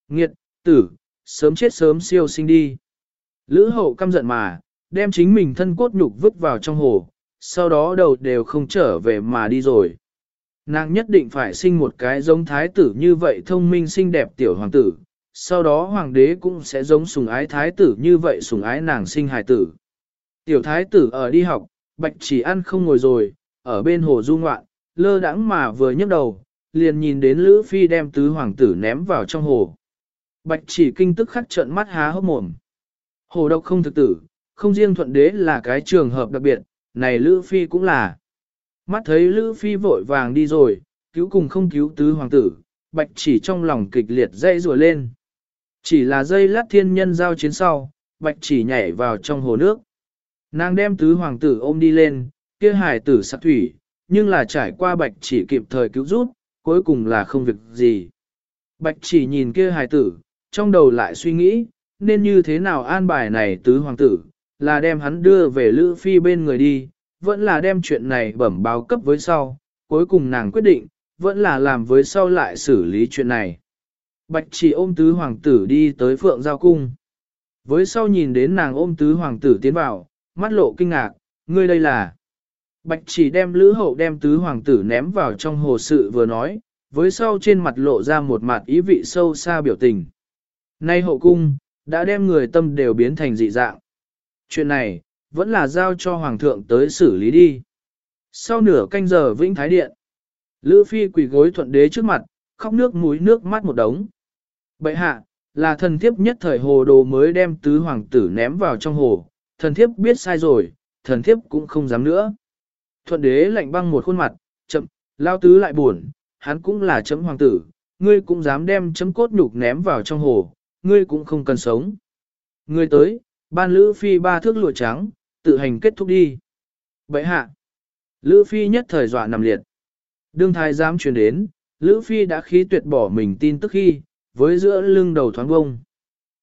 Nghiệt, tử, sớm chết sớm siêu sinh đi. Lữ hậu căm giận mà, đem chính mình thân cốt nhục vứt vào trong hồ, sau đó đầu đều không trở về mà đi rồi. Nàng nhất định phải sinh một cái giống thái tử như vậy thông minh xinh đẹp tiểu hoàng tử, sau đó hoàng đế cũng sẽ giống sùng ái thái tử như vậy sùng ái nàng sinh hài tử. Tiểu thái tử ở đi học, bạch chỉ ăn không ngồi rồi, ở bên hồ du ngoạn, lơ đãng mà vừa nhấc đầu, liền nhìn đến Lữ Phi đem tứ hoàng tử ném vào trong hồ. Bạch chỉ kinh tức khắc trợn mắt há hốc mồm. Hồ độc không thực tử, không riêng thuận đế là cái trường hợp đặc biệt, này Lữ Phi cũng là. Mắt thấy Lữ Phi vội vàng đi rồi, cứu cùng không cứu tứ hoàng tử, bạch chỉ trong lòng kịch liệt dây rùa lên. Chỉ là dây lát thiên nhân giao chiến sau, bạch chỉ nhảy vào trong hồ nước. Nàng đem tứ hoàng tử ôm đi lên, kia hải tử sạc thủy, nhưng là trải qua bạch chỉ kịp thời cứu giúp, cuối cùng là không việc gì. Bạch chỉ nhìn kia hài tử, trong đầu lại suy nghĩ, nên như thế nào an bài này tứ hoàng tử, là đem hắn đưa về Lữ Phi bên người đi, vẫn là đem chuyện này bẩm báo cấp với sau, cuối cùng nàng quyết định, vẫn là làm với sau lại xử lý chuyện này. Bạch chỉ ôm tứ hoàng tử đi tới phượng giao cung. Với sau nhìn đến nàng ôm tứ hoàng tử tiến vào, mắt lộ kinh ngạc, ngươi đây là. Bạch chỉ đem lữ hậu đem tứ hoàng tử ném vào trong hồ sự vừa nói, với sau trên mặt lộ ra một mặt ý vị sâu xa biểu tình. Nay hậu cung, đã đem người tâm đều biến thành dị dạng. Chuyện này, vẫn là giao cho hoàng thượng tới xử lý đi. Sau nửa canh giờ vĩnh thái điện, Lữ Phi quỳ gối thuận đế trước mặt, khóc nước mũi nước mắt một đống. Bệ hạ, là thần thiếp nhất thời hồ đồ mới đem tứ hoàng tử ném vào trong hồ, thần thiếp biết sai rồi, thần thiếp cũng không dám nữa. Thuận đế lạnh băng một khuôn mặt, chậm, lao tứ lại buồn, hắn cũng là chấm hoàng tử, ngươi cũng dám đem chấm cốt nhục ném vào trong hồ, ngươi cũng không cần sống. Ngươi tới, ban Lữ Phi ba thước lụa trắng, tự hành kết thúc đi. Bậy hạ, Lữ Phi nhất thời dọa nằm liệt. Đương thái dám truyền đến, Lữ Phi đã khí tuyệt bỏ mình tin tức khi, với giữa lưng đầu thoáng bông.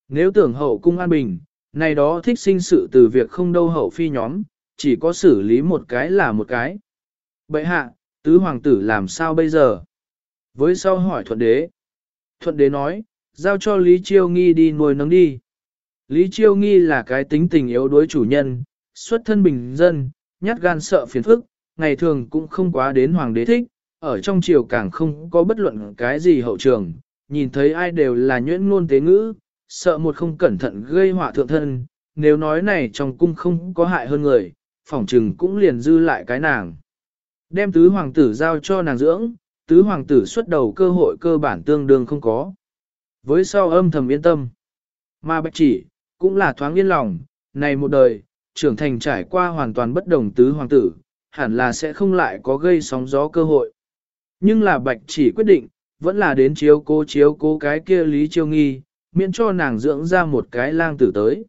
Nếu tưởng hậu cung an bình, này đó thích sinh sự từ việc không đâu hậu phi nhóm, chỉ có xử lý một cái là một cái. Bệ hạ, tứ hoàng tử làm sao bây giờ? Với sau hỏi thuận đế. Thuận đế nói, giao cho Lý Chiêu Nghi đi nuôi nấng đi. Lý Chiêu Nghi là cái tính tình yếu đối chủ nhân, xuất thân bình dân, nhát gan sợ phiền phức, ngày thường cũng không quá đến hoàng đế thích, ở trong triều càng không có bất luận cái gì hậu trường, nhìn thấy ai đều là nhuyễn ngôn tế ngữ, sợ một không cẩn thận gây họa thượng thân, nếu nói này trong cung không có hại hơn người, phỏng trừng cũng liền dư lại cái nàng. Đem tứ hoàng tử giao cho nàng dưỡng, tứ hoàng tử xuất đầu cơ hội cơ bản tương đương không có. Với sau âm thầm yên tâm, mà bạch chỉ, cũng là thoáng yên lòng, này một đời, trưởng thành trải qua hoàn toàn bất đồng tứ hoàng tử, hẳn là sẽ không lại có gây sóng gió cơ hội. Nhưng là bạch chỉ quyết định, vẫn là đến chiếu cố chiếu cố cái kia Lý Chiêu Nghi, miễn cho nàng dưỡng ra một cái lang tử tới.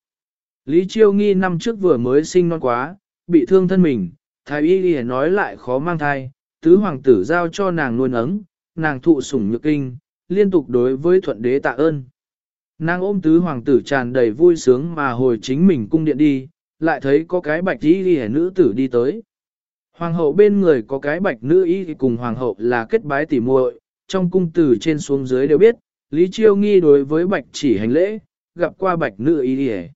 Lý Chiêu Nghi năm trước vừa mới sinh non quá, bị thương thân mình, thái y y nói lại khó mang thai, tứ hoàng tử giao cho nàng nuôi nấng, nàng thụ sủng nhược kinh, liên tục đối với thuận đế tạ ơn. Nàng ôm tứ hoàng tử tràn đầy vui sướng mà hồi chính mình cung điện đi, lại thấy có cái bạch y y nữ tử đi tới. Hoàng hậu bên người có cái bạch nữ y cùng hoàng hậu là kết bái tỉ muội, trong cung tử trên xuống dưới đều biết, Lý Chiêu nghi đối với bạch chỉ hành lễ, gặp qua bạch nữ y y.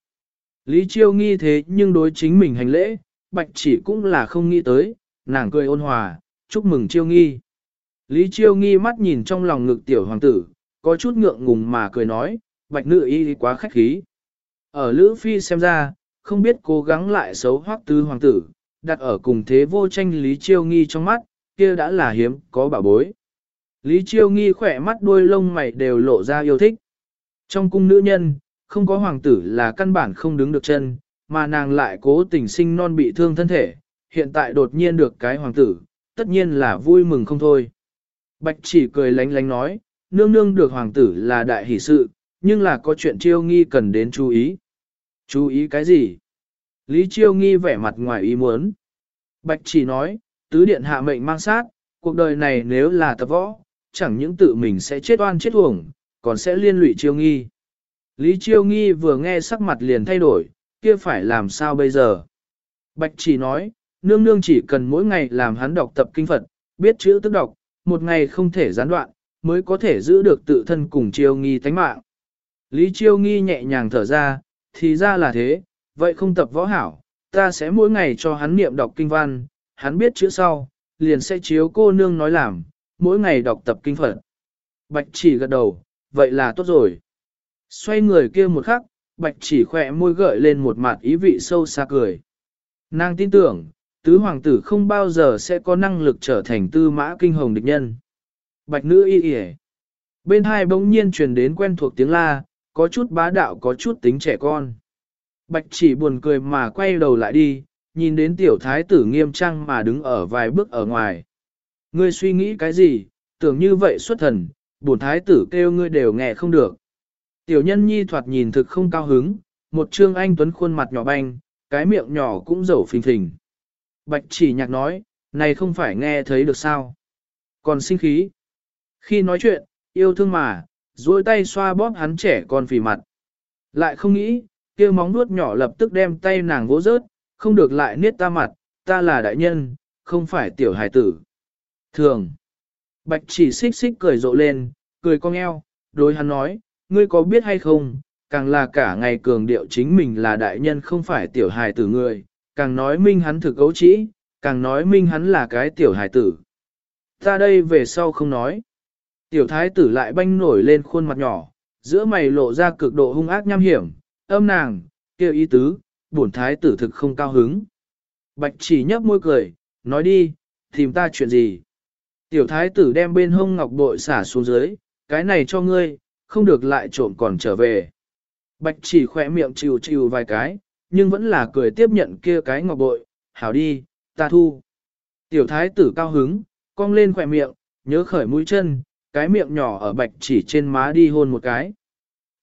Lý Chiêu nghi thế nhưng đối chính mình hành lễ, bạch chỉ cũng là không nghĩ tới, nàng cười ôn hòa, chúc mừng chiêu nghi. Lý chiêu nghi mắt nhìn trong lòng ngực tiểu hoàng tử, có chút ngượng ngùng mà cười nói, bạch nữ y quá khách khí. Ở Lữ Phi xem ra, không biết cố gắng lại xấu hoắc tứ hoàng tử, đặt ở cùng thế vô tranh Lý Chiêu Nghi trong mắt, kia đã là hiếm, có bảo bối. Lý Chiêu Nghi khỏe mắt đuôi lông mày đều lộ ra yêu thích. Trong cung nữ nhân, không có hoàng tử là căn bản không đứng được chân, mà nàng lại cố tình sinh non bị thương thân thể, hiện tại đột nhiên được cái hoàng tử, tất nhiên là vui mừng không thôi. Bạch chỉ cười lánh lánh nói, nương nương được hoàng tử là đại hỷ sự, nhưng là có chuyện chiêu nghi cần đến chú ý. Chú ý cái gì? Lý chiêu nghi vẻ mặt ngoài ý muốn. Bạch chỉ nói, tứ điện hạ mệnh mang sát, cuộc đời này nếu là tập võ, chẳng những tự mình sẽ chết oan chết uổng, còn sẽ liên lụy chiêu nghi. Lý chiêu nghi vừa nghe sắc mặt liền thay đổi, kia phải làm sao bây giờ? Bạch chỉ nói, nương nương chỉ cần mỗi ngày làm hắn đọc tập kinh Phật, biết chữ tức đọc, một ngày không thể gián đoạn, mới có thể giữ được tự thân cùng chiêu nghi tánh mạng. Lý chiêu nghi nhẹ nhàng thở ra, thì ra là thế, vậy không tập võ hảo, ta sẽ mỗi ngày cho hắn niệm đọc kinh văn, hắn biết chữ sau, liền sẽ chiếu cô nương nói làm, mỗi ngày đọc tập kinh Phật. Bạch chỉ gật đầu, vậy là tốt rồi. Xoay người kia một khắc, bạch chỉ khỏe môi gợi lên một mặt ý vị sâu xa cười. Nàng tin tưởng, tứ hoàng tử không bao giờ sẽ có năng lực trở thành tư mã kinh hồng địch nhân. Bạch nữ y y Bên hai bỗng nhiên truyền đến quen thuộc tiếng la, có chút bá đạo có chút tính trẻ con. Bạch chỉ buồn cười mà quay đầu lại đi, nhìn đến tiểu thái tử nghiêm trang mà đứng ở vài bước ở ngoài. Ngươi suy nghĩ cái gì, tưởng như vậy xuất thần, bổn thái tử kêu ngươi đều nghe không được. Tiểu nhân nhi thoạt nhìn thực không cao hứng, một trương anh tuấn khuôn mặt nhỏ banh, cái miệng nhỏ cũng dầu phình phình. Bạch chỉ nhạc nói, này không phải nghe thấy được sao. Còn sinh khí. Khi nói chuyện, yêu thương mà, duỗi tay xoa bóp hắn trẻ con phì mặt. Lại không nghĩ, kia móng nuốt nhỏ lập tức đem tay nàng vỗ rớt, không được lại niết ta mặt, ta là đại nhân, không phải tiểu hài tử. Thường, bạch chỉ xích xích cười rộ lên, cười cong eo, đối hắn nói, ngươi có biết hay không, càng là cả ngày cường điệu chính mình là đại nhân không phải tiểu hài tử người, càng nói minh hắn thực ấu trĩ, càng nói minh hắn là cái tiểu hài tử. Ta đây về sau không nói. Tiểu thái tử lại banh nổi lên khuôn mặt nhỏ, giữa mày lộ ra cực độ hung ác nham hiểm, âm nàng, kêu ý tứ, bổn thái tử thực không cao hứng. Bạch chỉ nhấp môi cười, nói đi, tìm ta chuyện gì. Tiểu thái tử đem bên hông ngọc bội xả xuống dưới, cái này cho ngươi, không được lại trộm còn trở về. Bạch chỉ khỏe miệng chiều chiều vài cái, nhưng vẫn là cười tiếp nhận kia cái ngọc bội, hảo đi, ta thu. Tiểu thái tử cao hứng, cong lên khỏe miệng, nhớ khởi mũi chân, cái miệng nhỏ ở bạch chỉ trên má đi hôn một cái.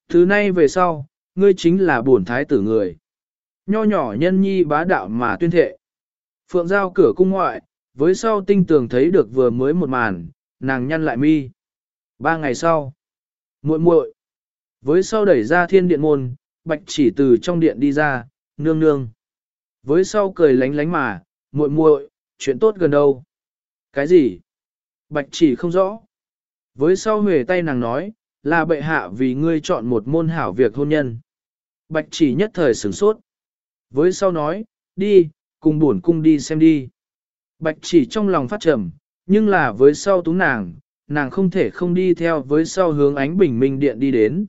Thứ nay về sau, ngươi chính là bổn thái tử người. Nho nhỏ nhân nhi bá đạo mà tuyên thệ. Phượng giao cửa cung ngoại, với sau tinh tường thấy được vừa mới một màn, nàng nhăn lại mi. Ba ngày sau, muội muội, với sau đẩy ra thiên điện môn, bạch chỉ từ trong điện đi ra, nương nương. Với sau cười lánh lánh mà, muội muội, chuyện tốt gần đâu. Cái gì? Bạch chỉ không rõ. Với sau huề tay nàng nói, là bệ hạ vì ngươi chọn một môn hảo việc hôn nhân. Bạch chỉ nhất thời sửng sốt. Với sau nói, đi, cùng buồn cung đi xem đi. Bạch chỉ trong lòng phát trầm, nhưng là với sau tú nàng, nàng không thể không đi theo với sau hướng ánh bình minh điện đi đến.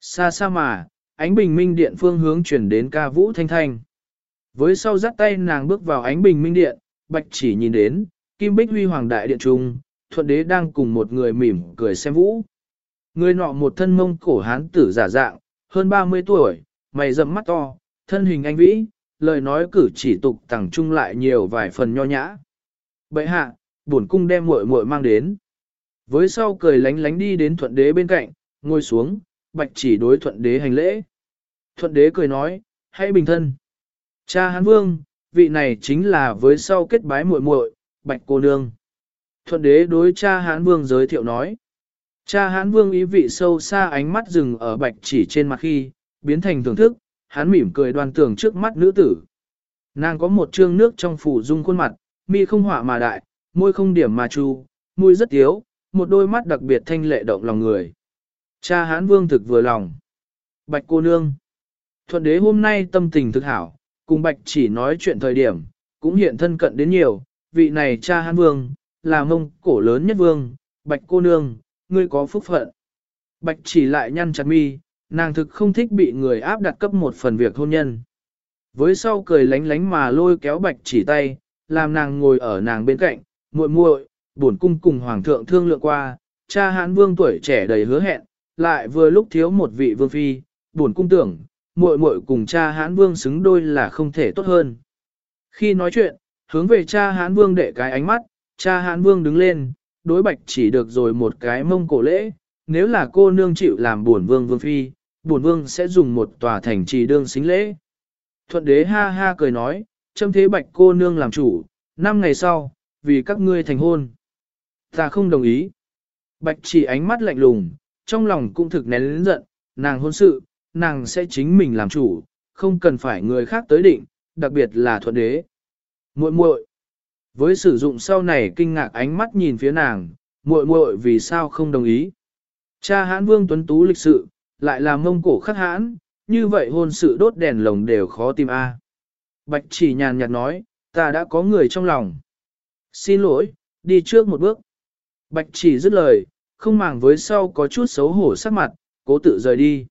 Xa xa mà, ánh bình minh điện phương hướng chuyển đến ca vũ thanh thanh. Với sau dắt tay nàng bước vào ánh bình minh điện, bạch chỉ nhìn đến, kim bích huy hoàng đại điện trung, thuận đế đang cùng một người mỉm cười xem vũ. Người nọ một thân mông cổ hán tử giả dạng, hơn 30 tuổi, mày rậm mắt to, thân hình anh vĩ, lời nói cử chỉ tục tẳng trung lại nhiều vài phần nho nhã. Bậy hạ, bổn cung đem muội muội mang đến. Với sau cười lánh lánh đi đến thuận đế bên cạnh, ngồi xuống, bạch chỉ đối thuận đế hành lễ. Thuận đế cười nói, hãy bình thân. Cha hán vương, vị này chính là với sau kết bái muội muội, bạch cô nương. Thuận đế đối cha hán vương giới thiệu nói. Cha hán vương ý vị sâu xa ánh mắt dừng ở bạch chỉ trên mặt khi, biến thành thưởng thức, hắn mỉm cười đoan tưởng trước mắt nữ tử. Nàng có một trương nước trong phủ dung khuôn mặt, mi không hỏa mà đại, môi không điểm mà chu, môi rất tiếu, một đôi mắt đặc biệt thanh lệ động lòng người. Cha hán vương thực vừa lòng. Bạch cô nương. Thuận đế hôm nay tâm tình thực hảo, cùng bạch chỉ nói chuyện thời điểm, cũng hiện thân cận đến nhiều, vị này cha hán vương, là mông cổ lớn nhất vương, bạch cô nương, ngươi có phúc phận. Bạch chỉ lại nhăn chặt mi, nàng thực không thích bị người áp đặt cấp một phần việc hôn nhân. Với sau cười lánh lánh mà lôi kéo bạch chỉ tay, làm nàng ngồi ở nàng bên cạnh, muội muội, bổn cung cùng hoàng thượng thương lượng qua, cha hán vương tuổi trẻ đầy hứa hẹn, lại vừa lúc thiếu một vị vương phi, bổn cung tưởng, muội muội cùng cha hán vương xứng đôi là không thể tốt hơn. Khi nói chuyện, hướng về cha hán vương để cái ánh mắt, cha hán vương đứng lên, đối bạch chỉ được rồi một cái mông cổ lễ, nếu là cô nương chịu làm buồn vương vương phi, buồn vương sẽ dùng một tòa thành trì đương xính lễ. Thuận đế ha ha cười nói, châm thế bạch cô nương làm chủ, năm ngày sau, vì các ngươi thành hôn. Ta không đồng ý. Bạch chỉ ánh mắt lạnh lùng, trong lòng cũng thực nén lĩnh giận, nàng hôn sự, nàng sẽ chính mình làm chủ, không cần phải người khác tới định, đặc biệt là thuận đế. muội muội Với sử dụng sau này kinh ngạc ánh mắt nhìn phía nàng, muội muội vì sao không đồng ý. Cha hãn vương tuấn tú lịch sự, lại là mông cổ khắc hãn, như vậy hôn sự đốt đèn lồng đều khó tìm a. Bạch chỉ nhàn nhạt nói, ta đã có người trong lòng. Xin lỗi, đi trước một bước. Bạch chỉ dứt lời, không màng với sau có chút xấu hổ sắc mặt, cố tự rời đi.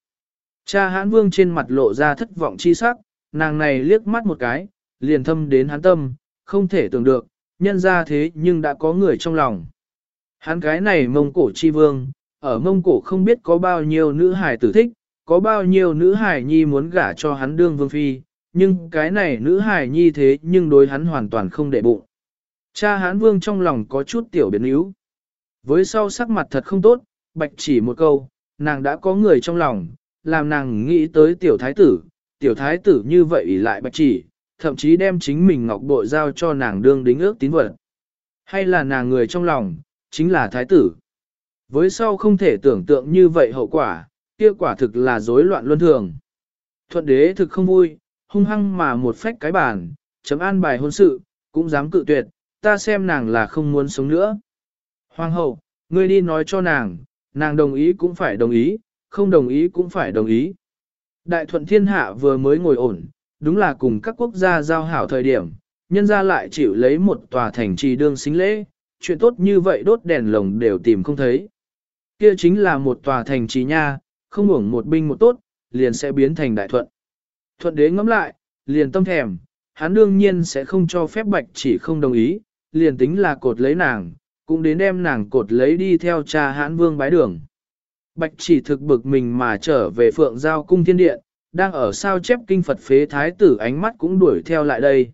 Cha hãn vương trên mặt lộ ra thất vọng chi sắc, nàng này liếc mắt một cái, liền thâm đến hắn tâm, không thể tưởng được, nhân ra thế nhưng đã có người trong lòng. Hắn cái này mông cổ chi vương, ở mông cổ không biết có bao nhiêu nữ hài tử thích, có bao nhiêu nữ hài nhi muốn gả cho hắn đương vương phi, nhưng cái này nữ hài nhi thế nhưng đối hắn hoàn toàn không để bụng. Cha hán vương trong lòng có chút tiểu biến yếu. Với sau sắc mặt thật không tốt, bạch chỉ một câu, nàng đã có người trong lòng, làm nàng nghĩ tới tiểu thái tử, tiểu thái tử như vậy ỷ lại bạch chỉ, thậm chí đem chính mình ngọc bội giao cho nàng đương đính ước tín vật. Hay là nàng người trong lòng, chính là thái tử. Với sau không thể tưởng tượng như vậy hậu quả, kia quả thực là rối loạn luân thường. Thuận đế thực không vui, hung hăng mà một phách cái bàn, chấm an bài hôn sự, cũng dám cự tuyệt, ta xem nàng là không muốn sống nữa. Hoàng hậu, ngươi đi nói cho nàng, nàng đồng ý cũng phải đồng ý, không đồng ý cũng phải đồng ý. Đại thuận thiên hạ vừa mới ngồi ổn, đúng là cùng các quốc gia giao hảo thời điểm, nhân ra lại chịu lấy một tòa thành trì đương xính lễ, chuyện tốt như vậy đốt đèn lồng đều tìm không thấy. Kia chính là một tòa thành trì nha, không hưởng một binh một tốt, liền sẽ biến thành đại thuận. Thuận đế ngẫm lại, liền tâm thèm, hắn đương nhiên sẽ không cho phép bạch chỉ không đồng ý, liền tính là cột lấy nàng, cũng đến đem nàng cột lấy đi theo cha hãn vương bái đường. Bạch chỉ thực bực mình mà trở về phượng giao cung thiên điện, đang ở sao chép kinh Phật phế thái tử ánh mắt cũng đuổi theo lại đây.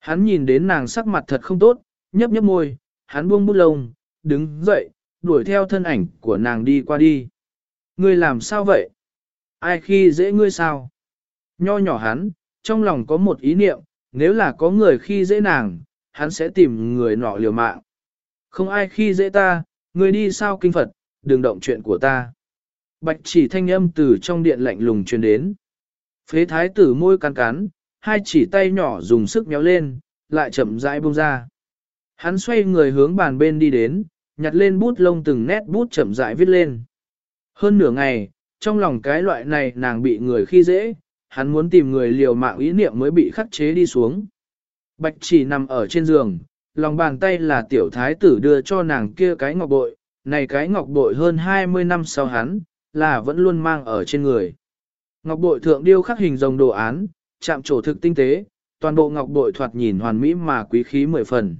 Hắn nhìn đến nàng sắc mặt thật không tốt, nhấp nhấp môi, hắn buông bút lông, đứng dậy, đuổi theo thân ảnh của nàng đi qua đi. Ngươi làm sao vậy? Ai khi dễ ngươi sao? Nho nhỏ hắn, trong lòng có một ý niệm, nếu là có người khi dễ nàng, hắn sẽ tìm người nọ liều mạng. Không ai khi dễ ta, người đi sao kinh Phật, đừng động chuyện của ta. Bạch chỉ thanh âm từ trong điện lạnh lùng truyền đến. Phế thái tử môi cắn cắn, hai chỉ tay nhỏ dùng sức méo lên, lại chậm rãi buông ra. Hắn xoay người hướng bàn bên đi đến, nhặt lên bút lông từng nét bút chậm rãi viết lên. Hơn nửa ngày, trong lòng cái loại này nàng bị người khi dễ, hắn muốn tìm người liều mạng ý niệm mới bị khắc chế đi xuống. Bạch chỉ nằm ở trên giường, lòng bàn tay là tiểu thái tử đưa cho nàng kia cái ngọc bội, này cái ngọc bội hơn 20 năm sau hắn, là vẫn luôn mang ở trên người. Ngọc bội thượng điêu khắc hình rồng đồ án, chạm trổ thực tinh tế, toàn bộ ngọc bội thoạt nhìn hoàn mỹ mà quý khí mười phần.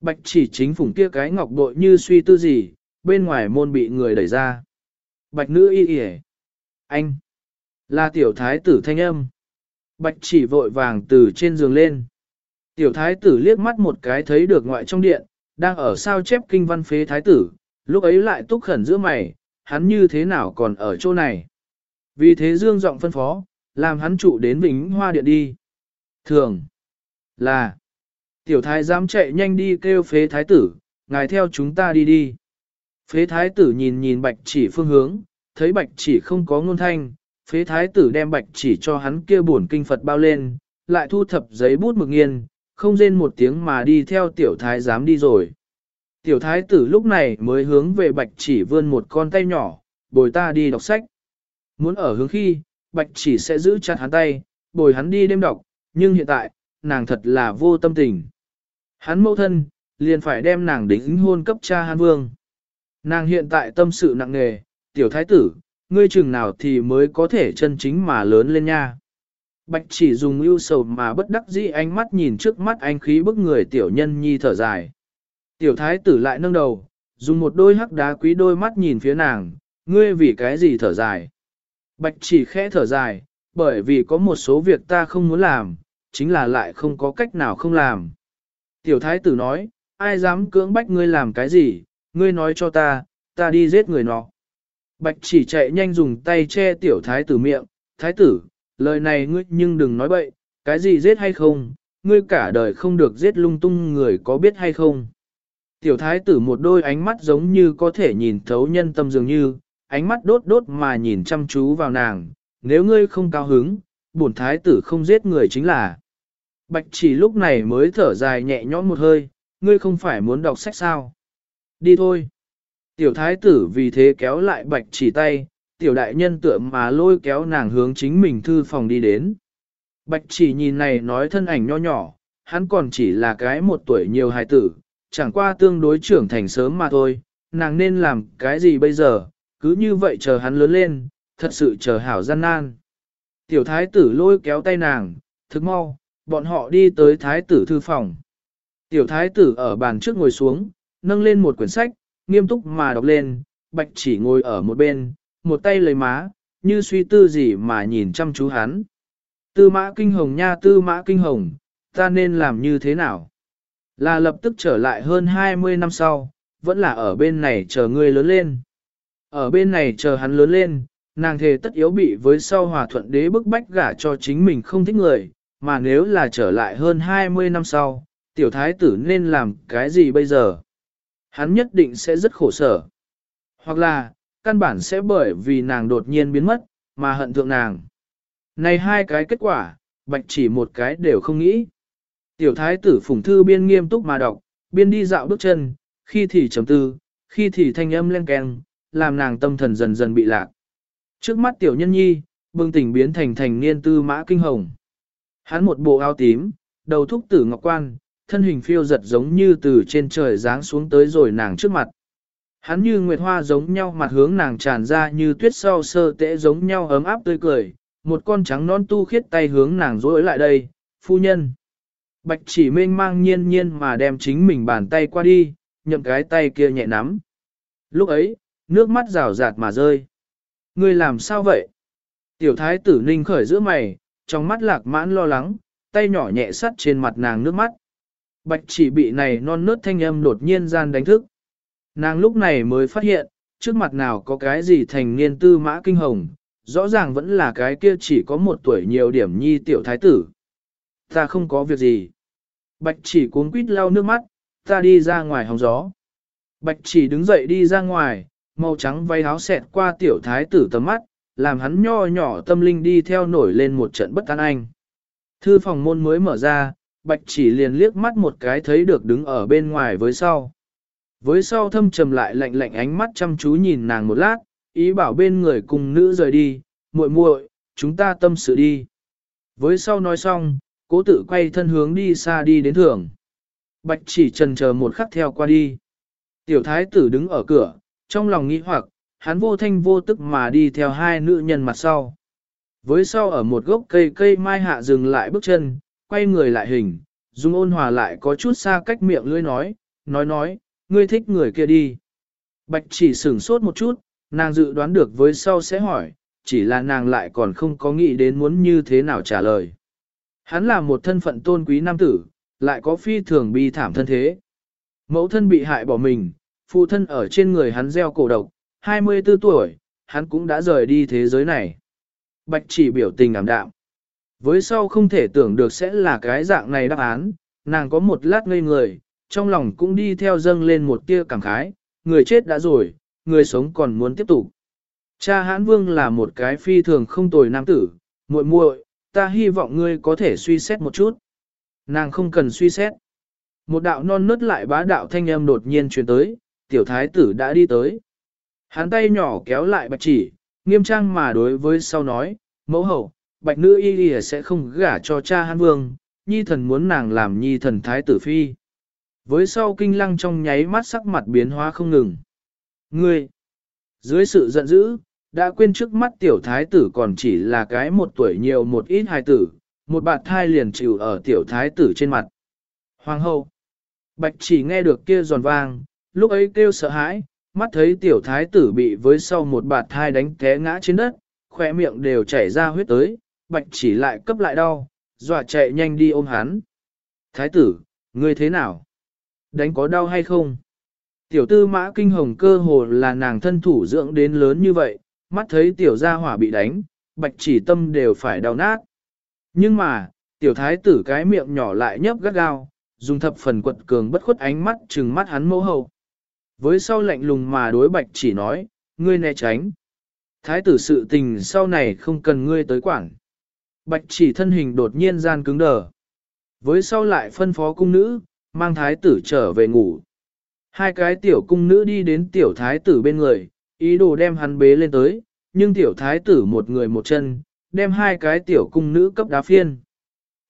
Bạch chỉ chính phủng kia cái ngọc bội như suy tư gì, bên ngoài môn bị người đẩy ra. Bạch nữ y y Anh! Là tiểu thái tử thanh âm. Bạch chỉ vội vàng từ trên giường lên. Tiểu thái tử liếc mắt một cái thấy được ngoại trong điện, đang ở sao chép kinh văn phế thái tử, lúc ấy lại túc khẩn giữa mày, hắn như thế nào còn ở chỗ này. Vì thế dương giọng phân phó, làm hắn trụ đến Vĩnh Hoa Điện đi. Thường là tiểu thái dám chạy nhanh đi kêu phế thái tử, ngài theo chúng ta đi đi. Phế thái tử nhìn nhìn bạch chỉ phương hướng, thấy bạch chỉ không có ngôn thanh, phế thái tử đem bạch chỉ cho hắn kia buồn kinh Phật bao lên, lại thu thập giấy bút mực nghiên, không rên một tiếng mà đi theo tiểu thái dám đi rồi. Tiểu thái tử lúc này mới hướng về bạch chỉ vươn một con tay nhỏ, bồi ta đi đọc sách. Muốn ở hướng khi, bạch chỉ sẽ giữ chặt hắn tay, bồi hắn đi đêm đọc, nhưng hiện tại, nàng thật là vô tâm tình. Hắn mẫu thân, liền phải đem nàng đính hôn cấp cha hắn vương. Nàng hiện tại tâm sự nặng nề, tiểu thái tử, ngươi chừng nào thì mới có thể chân chính mà lớn lên nha. Bạch chỉ dùng ưu sầu mà bất đắc dĩ ánh mắt nhìn trước mắt anh khí bức người tiểu nhân nhi thở dài. Tiểu thái tử lại nâng đầu, dùng một đôi hắc đá quý đôi mắt nhìn phía nàng, ngươi vì cái gì thở dài. Bạch chỉ khẽ thở dài, bởi vì có một số việc ta không muốn làm, chính là lại không có cách nào không làm. Tiểu thái tử nói, ai dám cưỡng bách ngươi làm cái gì, ngươi nói cho ta, ta đi giết người nó. Bạch chỉ chạy nhanh dùng tay che tiểu thái tử miệng, thái tử, lời này ngươi nhưng đừng nói bậy, cái gì giết hay không, ngươi cả đời không được giết lung tung người có biết hay không. Tiểu thái tử một đôi ánh mắt giống như có thể nhìn thấu nhân tâm dường như, ánh mắt đốt đốt mà nhìn chăm chú vào nàng, nếu ngươi không cao hứng, bổn thái tử không giết người chính là. Bạch chỉ lúc này mới thở dài nhẹ nhõm một hơi, ngươi không phải muốn đọc sách sao? Đi thôi. Tiểu thái tử vì thế kéo lại bạch chỉ tay, tiểu đại nhân tựa mà lôi kéo nàng hướng chính mình thư phòng đi đến. Bạch chỉ nhìn này nói thân ảnh nho nhỏ, hắn còn chỉ là cái một tuổi nhiều hài tử, chẳng qua tương đối trưởng thành sớm mà thôi, nàng nên làm cái gì bây giờ, cứ như vậy chờ hắn lớn lên, thật sự chờ hảo gian nan. Tiểu thái tử lôi kéo tay nàng, thức mau, bọn họ đi tới thái tử thư phòng. Tiểu thái tử ở bàn trước ngồi xuống, nâng lên một quyển sách, nghiêm túc mà đọc lên, bạch chỉ ngồi ở một bên, một tay lấy má, như suy tư gì mà nhìn chăm chú hắn. Tư mã kinh hồng nha tư mã kinh hồng, ta nên làm như thế nào? Là lập tức trở lại hơn 20 năm sau, vẫn là ở bên này chờ ngươi lớn lên. Ở bên này chờ hắn lớn lên, nàng thề tất yếu bị với sau hòa thuận đế bức bách gả cho chính mình không thích người, mà nếu là trở lại hơn 20 năm sau, tiểu thái tử nên làm cái gì bây giờ? Hắn nhất định sẽ rất khổ sở. Hoặc là, căn bản sẽ bởi vì nàng đột nhiên biến mất, mà hận thượng nàng. Này hai cái kết quả, bạch chỉ một cái đều không nghĩ. Tiểu thái tử phủng thư biên nghiêm túc mà đọc, biên đi dạo bước chân, khi thì trầm tư, khi thì thanh âm len keng, làm nàng tâm thần dần dần bị lạc. Trước mắt tiểu nhân nhi, bừng tỉnh biến thành thành niên tư mã kinh hồng. Hắn một bộ áo tím, đầu thúc tử ngọc quan, thân hình phiêu giật giống như từ trên trời giáng xuống tới rồi nàng trước mặt. Hắn như nguyệt hoa giống nhau mặt hướng nàng tràn ra như tuyết sau sơ tễ giống nhau ấm áp tươi cười, một con trắng non tu khiết tay hướng nàng rối lại đây, phu nhân. Bạch chỉ mênh mang nhiên nhiên mà đem chính mình bàn tay qua đi, nhậm cái tay kia nhẹ nắm. Lúc ấy, nước mắt rào rạt mà rơi. Ngươi làm sao vậy? Tiểu thái tử ninh khởi giữa mày, trong mắt lạc mãn lo lắng, tay nhỏ nhẹ sắt trên mặt nàng nước mắt. Bạch chỉ bị này non nớt thanh âm đột nhiên gian đánh thức. Nàng lúc này mới phát hiện, trước mặt nào có cái gì thành niên tư mã kinh hồng, rõ ràng vẫn là cái kia chỉ có một tuổi nhiều điểm nhi tiểu thái tử. Ta không có việc gì. Bạch chỉ cuốn quýt lau nước mắt, ta đi ra ngoài hóng gió. Bạch chỉ đứng dậy đi ra ngoài, màu trắng váy áo xẹt qua tiểu thái tử tầm mắt, làm hắn nho nhỏ tâm linh đi theo nổi lên một trận bất an anh. Thư phòng môn mới mở ra, bạch chỉ liền liếc mắt một cái thấy được đứng ở bên ngoài với sau. Với sau thâm trầm lại lạnh lạnh ánh mắt chăm chú nhìn nàng một lát, ý bảo bên người cùng nữ rời đi, muội muội, chúng ta tâm sự đi. Với sau nói xong, cố tự quay thân hướng đi xa đi đến thưởng. Bạch chỉ trần chờ một khắc theo qua đi. Tiểu thái tử đứng ở cửa, trong lòng nghĩ hoặc, hắn vô thanh vô tức mà đi theo hai nữ nhân mặt sau. Với sau ở một gốc cây cây mai hạ dừng lại bước chân, quay người lại hình, dùng ôn hòa lại có chút xa cách miệng lưỡi nói, nói nói, ngươi thích người kia đi. Bạch chỉ sửng sốt một chút, nàng dự đoán được với sau sẽ hỏi, chỉ là nàng lại còn không có nghĩ đến muốn như thế nào trả lời. Hắn là một thân phận tôn quý nam tử, lại có phi thường bi thảm thân thế. Mẫu thân bị hại bỏ mình, phụ thân ở trên người hắn gieo cổ độc, 24 tuổi, hắn cũng đã rời đi thế giới này. Bạch chỉ biểu tình ảm đạm. Với sau không thể tưởng được sẽ là cái dạng này đáp án, nàng có một lát ngây người, trong lòng cũng đi theo dâng lên một tia cảm khái, người chết đã rồi, người sống còn muốn tiếp tục. Cha hãn vương là một cái phi thường không tồi nam tử, muội muội, ta hy vọng ngươi có thể suy xét một chút. Nàng không cần suy xét. Một đạo non nớt lại bá đạo thanh âm đột nhiên truyền tới, tiểu thái tử đã đi tới. Hắn tay nhỏ kéo lại bạch chỉ, nghiêm trang mà đối với sau nói, mẫu hậu, bạch nữ y y sẽ không gả cho cha hãn vương, nhi thần muốn nàng làm nhi thần thái tử phi. Với sau kinh lăng trong nháy mắt sắc mặt biến hóa không ngừng. Ngươi, dưới sự giận dữ, đã quên trước mắt tiểu thái tử còn chỉ là cái một tuổi nhiều một ít hài tử, một bạt thai liền chịu ở tiểu thái tử trên mặt. Hoàng hậu, bạch chỉ nghe được kia giòn vang, lúc ấy kêu sợ hãi, mắt thấy tiểu thái tử bị với sau một bạt thai đánh té ngã trên đất, khỏe miệng đều chảy ra huyết tới, bạch chỉ lại cấp lại đau, dọa chạy nhanh đi ôm hắn. Thái tử, ngươi thế nào? Đánh có đau hay không? Tiểu tư mã kinh hồng cơ hồ là nàng thân thủ dưỡng đến lớn như vậy, mắt thấy tiểu gia hỏa bị đánh, bạch chỉ tâm đều phải đau nát. Nhưng mà, tiểu thái tử cái miệng nhỏ lại nhấp gắt gao, dùng thập phần quật cường bất khuất ánh mắt trừng mắt hắn mẫu hậu. Với sau lạnh lùng mà đối bạch chỉ nói, ngươi né tránh. Thái tử sự tình sau này không cần ngươi tới quản. Bạch chỉ thân hình đột nhiên gian cứng đờ. Với sau lại phân phó cung nữ, mang thái tử trở về ngủ. Hai cái tiểu cung nữ đi đến tiểu thái tử bên người, ý đồ đem hắn bế lên tới, nhưng tiểu thái tử một người một chân, đem hai cái tiểu cung nữ cấp đá phiên.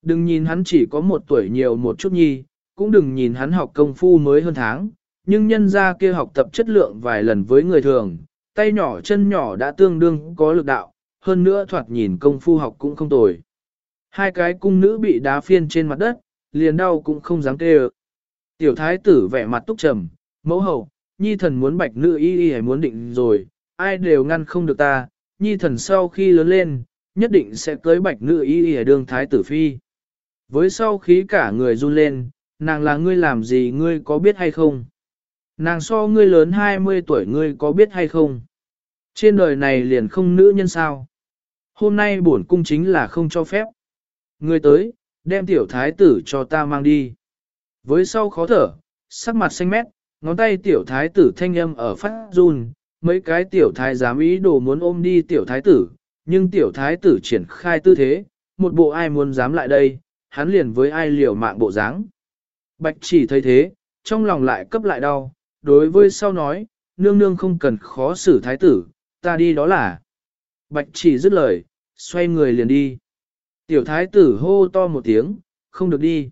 Đừng nhìn hắn chỉ có một tuổi nhiều một chút nhi, cũng đừng nhìn hắn học công phu mới hơn tháng, nhưng nhân ra kia học tập chất lượng vài lần với người thường, tay nhỏ chân nhỏ đã tương đương có lực đạo, hơn nữa thoạt nhìn công phu học cũng không tồi. Hai cái cung nữ bị đá phiên trên mặt đất, liền đau cũng không dám kêu. Tiểu thái tử vẻ mặt túc trầm, mẫu hậu, nhi thần muốn bạch nữ y y hay muốn định rồi, ai đều ngăn không được ta, nhi thần sau khi lớn lên, nhất định sẽ cưới bạch nữ y y đương thái tử phi. Với sau khí cả người run lên, nàng là ngươi làm gì ngươi có biết hay không? Nàng so ngươi lớn 20 tuổi ngươi có biết hay không? Trên đời này liền không nữ nhân sao? Hôm nay bổn cung chính là không cho phép. Ngươi tới, đem tiểu thái tử cho ta mang đi. Với sau khó thở, sắc mặt xanh mét, ngón tay tiểu thái tử thanh âm ở phát run, mấy cái tiểu thái giám ý đồ muốn ôm đi tiểu thái tử, nhưng tiểu thái tử triển khai tư thế, một bộ ai muốn dám lại đây, hắn liền với ai liều mạng bộ dáng. Bạch chỉ thấy thế, trong lòng lại cấp lại đau, đối với sau nói, nương nương không cần khó xử thái tử, ta đi đó là. Bạch chỉ dứt lời, xoay người liền đi. Tiểu thái tử hô to một tiếng, không được đi.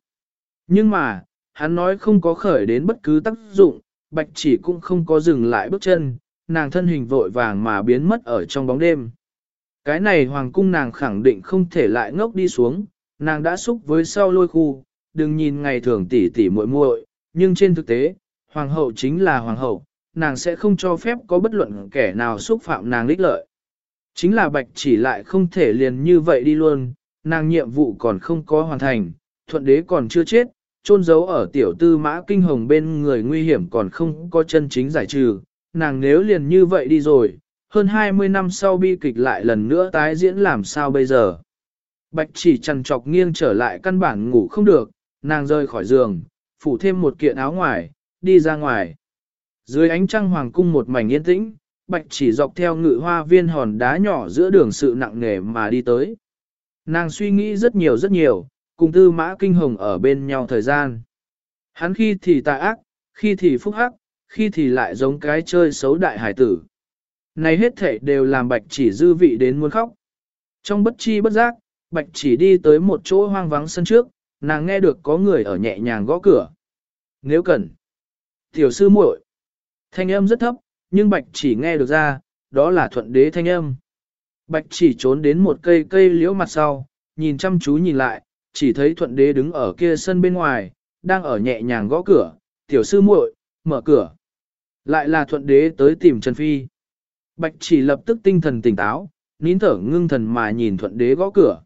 Nhưng mà, hắn nói không có khởi đến bất cứ tác dụng, bạch chỉ cũng không có dừng lại bước chân, nàng thân hình vội vàng mà biến mất ở trong bóng đêm. Cái này hoàng cung nàng khẳng định không thể lại ngốc đi xuống, nàng đã xúc với sau lôi khu, đừng nhìn ngày thường tỉ tỉ muội muội, nhưng trên thực tế, hoàng hậu chính là hoàng hậu, nàng sẽ không cho phép có bất luận kẻ nào xúc phạm nàng lích lợi. Chính là bạch chỉ lại không thể liền như vậy đi luôn, nàng nhiệm vụ còn không có hoàn thành, thuận đế còn chưa chết, trôn giấu ở tiểu tư mã kinh hồng bên người nguy hiểm còn không có chân chính giải trừ, nàng nếu liền như vậy đi rồi, hơn 20 năm sau bi kịch lại lần nữa tái diễn làm sao bây giờ. Bạch chỉ chằn trọc nghiêng trở lại căn bản ngủ không được, nàng rơi khỏi giường, phủ thêm một kiện áo ngoài, đi ra ngoài. Dưới ánh trăng hoàng cung một mảnh yên tĩnh, bạch chỉ dọc theo ngự hoa viên hòn đá nhỏ giữa đường sự nặng nề mà đi tới. Nàng suy nghĩ rất nhiều rất nhiều, cùng tư mã kinh hồng ở bên nhau thời gian. Hắn khi thì tà ác, khi thì phúc hắc, khi thì lại giống cái chơi xấu đại hải tử. Này hết thể đều làm bạch chỉ dư vị đến muốn khóc. Trong bất chi bất giác, bạch chỉ đi tới một chỗ hoang vắng sân trước, nàng nghe được có người ở nhẹ nhàng gõ cửa. Nếu cần. Tiểu sư muội. Thanh âm rất thấp, nhưng bạch chỉ nghe được ra, đó là thuận đế thanh âm. Bạch chỉ trốn đến một cây cây liễu mặt sau, nhìn chăm chú nhìn lại, chỉ thấy thuận đế đứng ở kia sân bên ngoài, đang ở nhẹ nhàng gõ cửa, tiểu sư muội, mở cửa. Lại là thuận đế tới tìm Trần Phi. Bạch chỉ lập tức tinh thần tỉnh táo, nín thở ngưng thần mà nhìn thuận đế gõ cửa.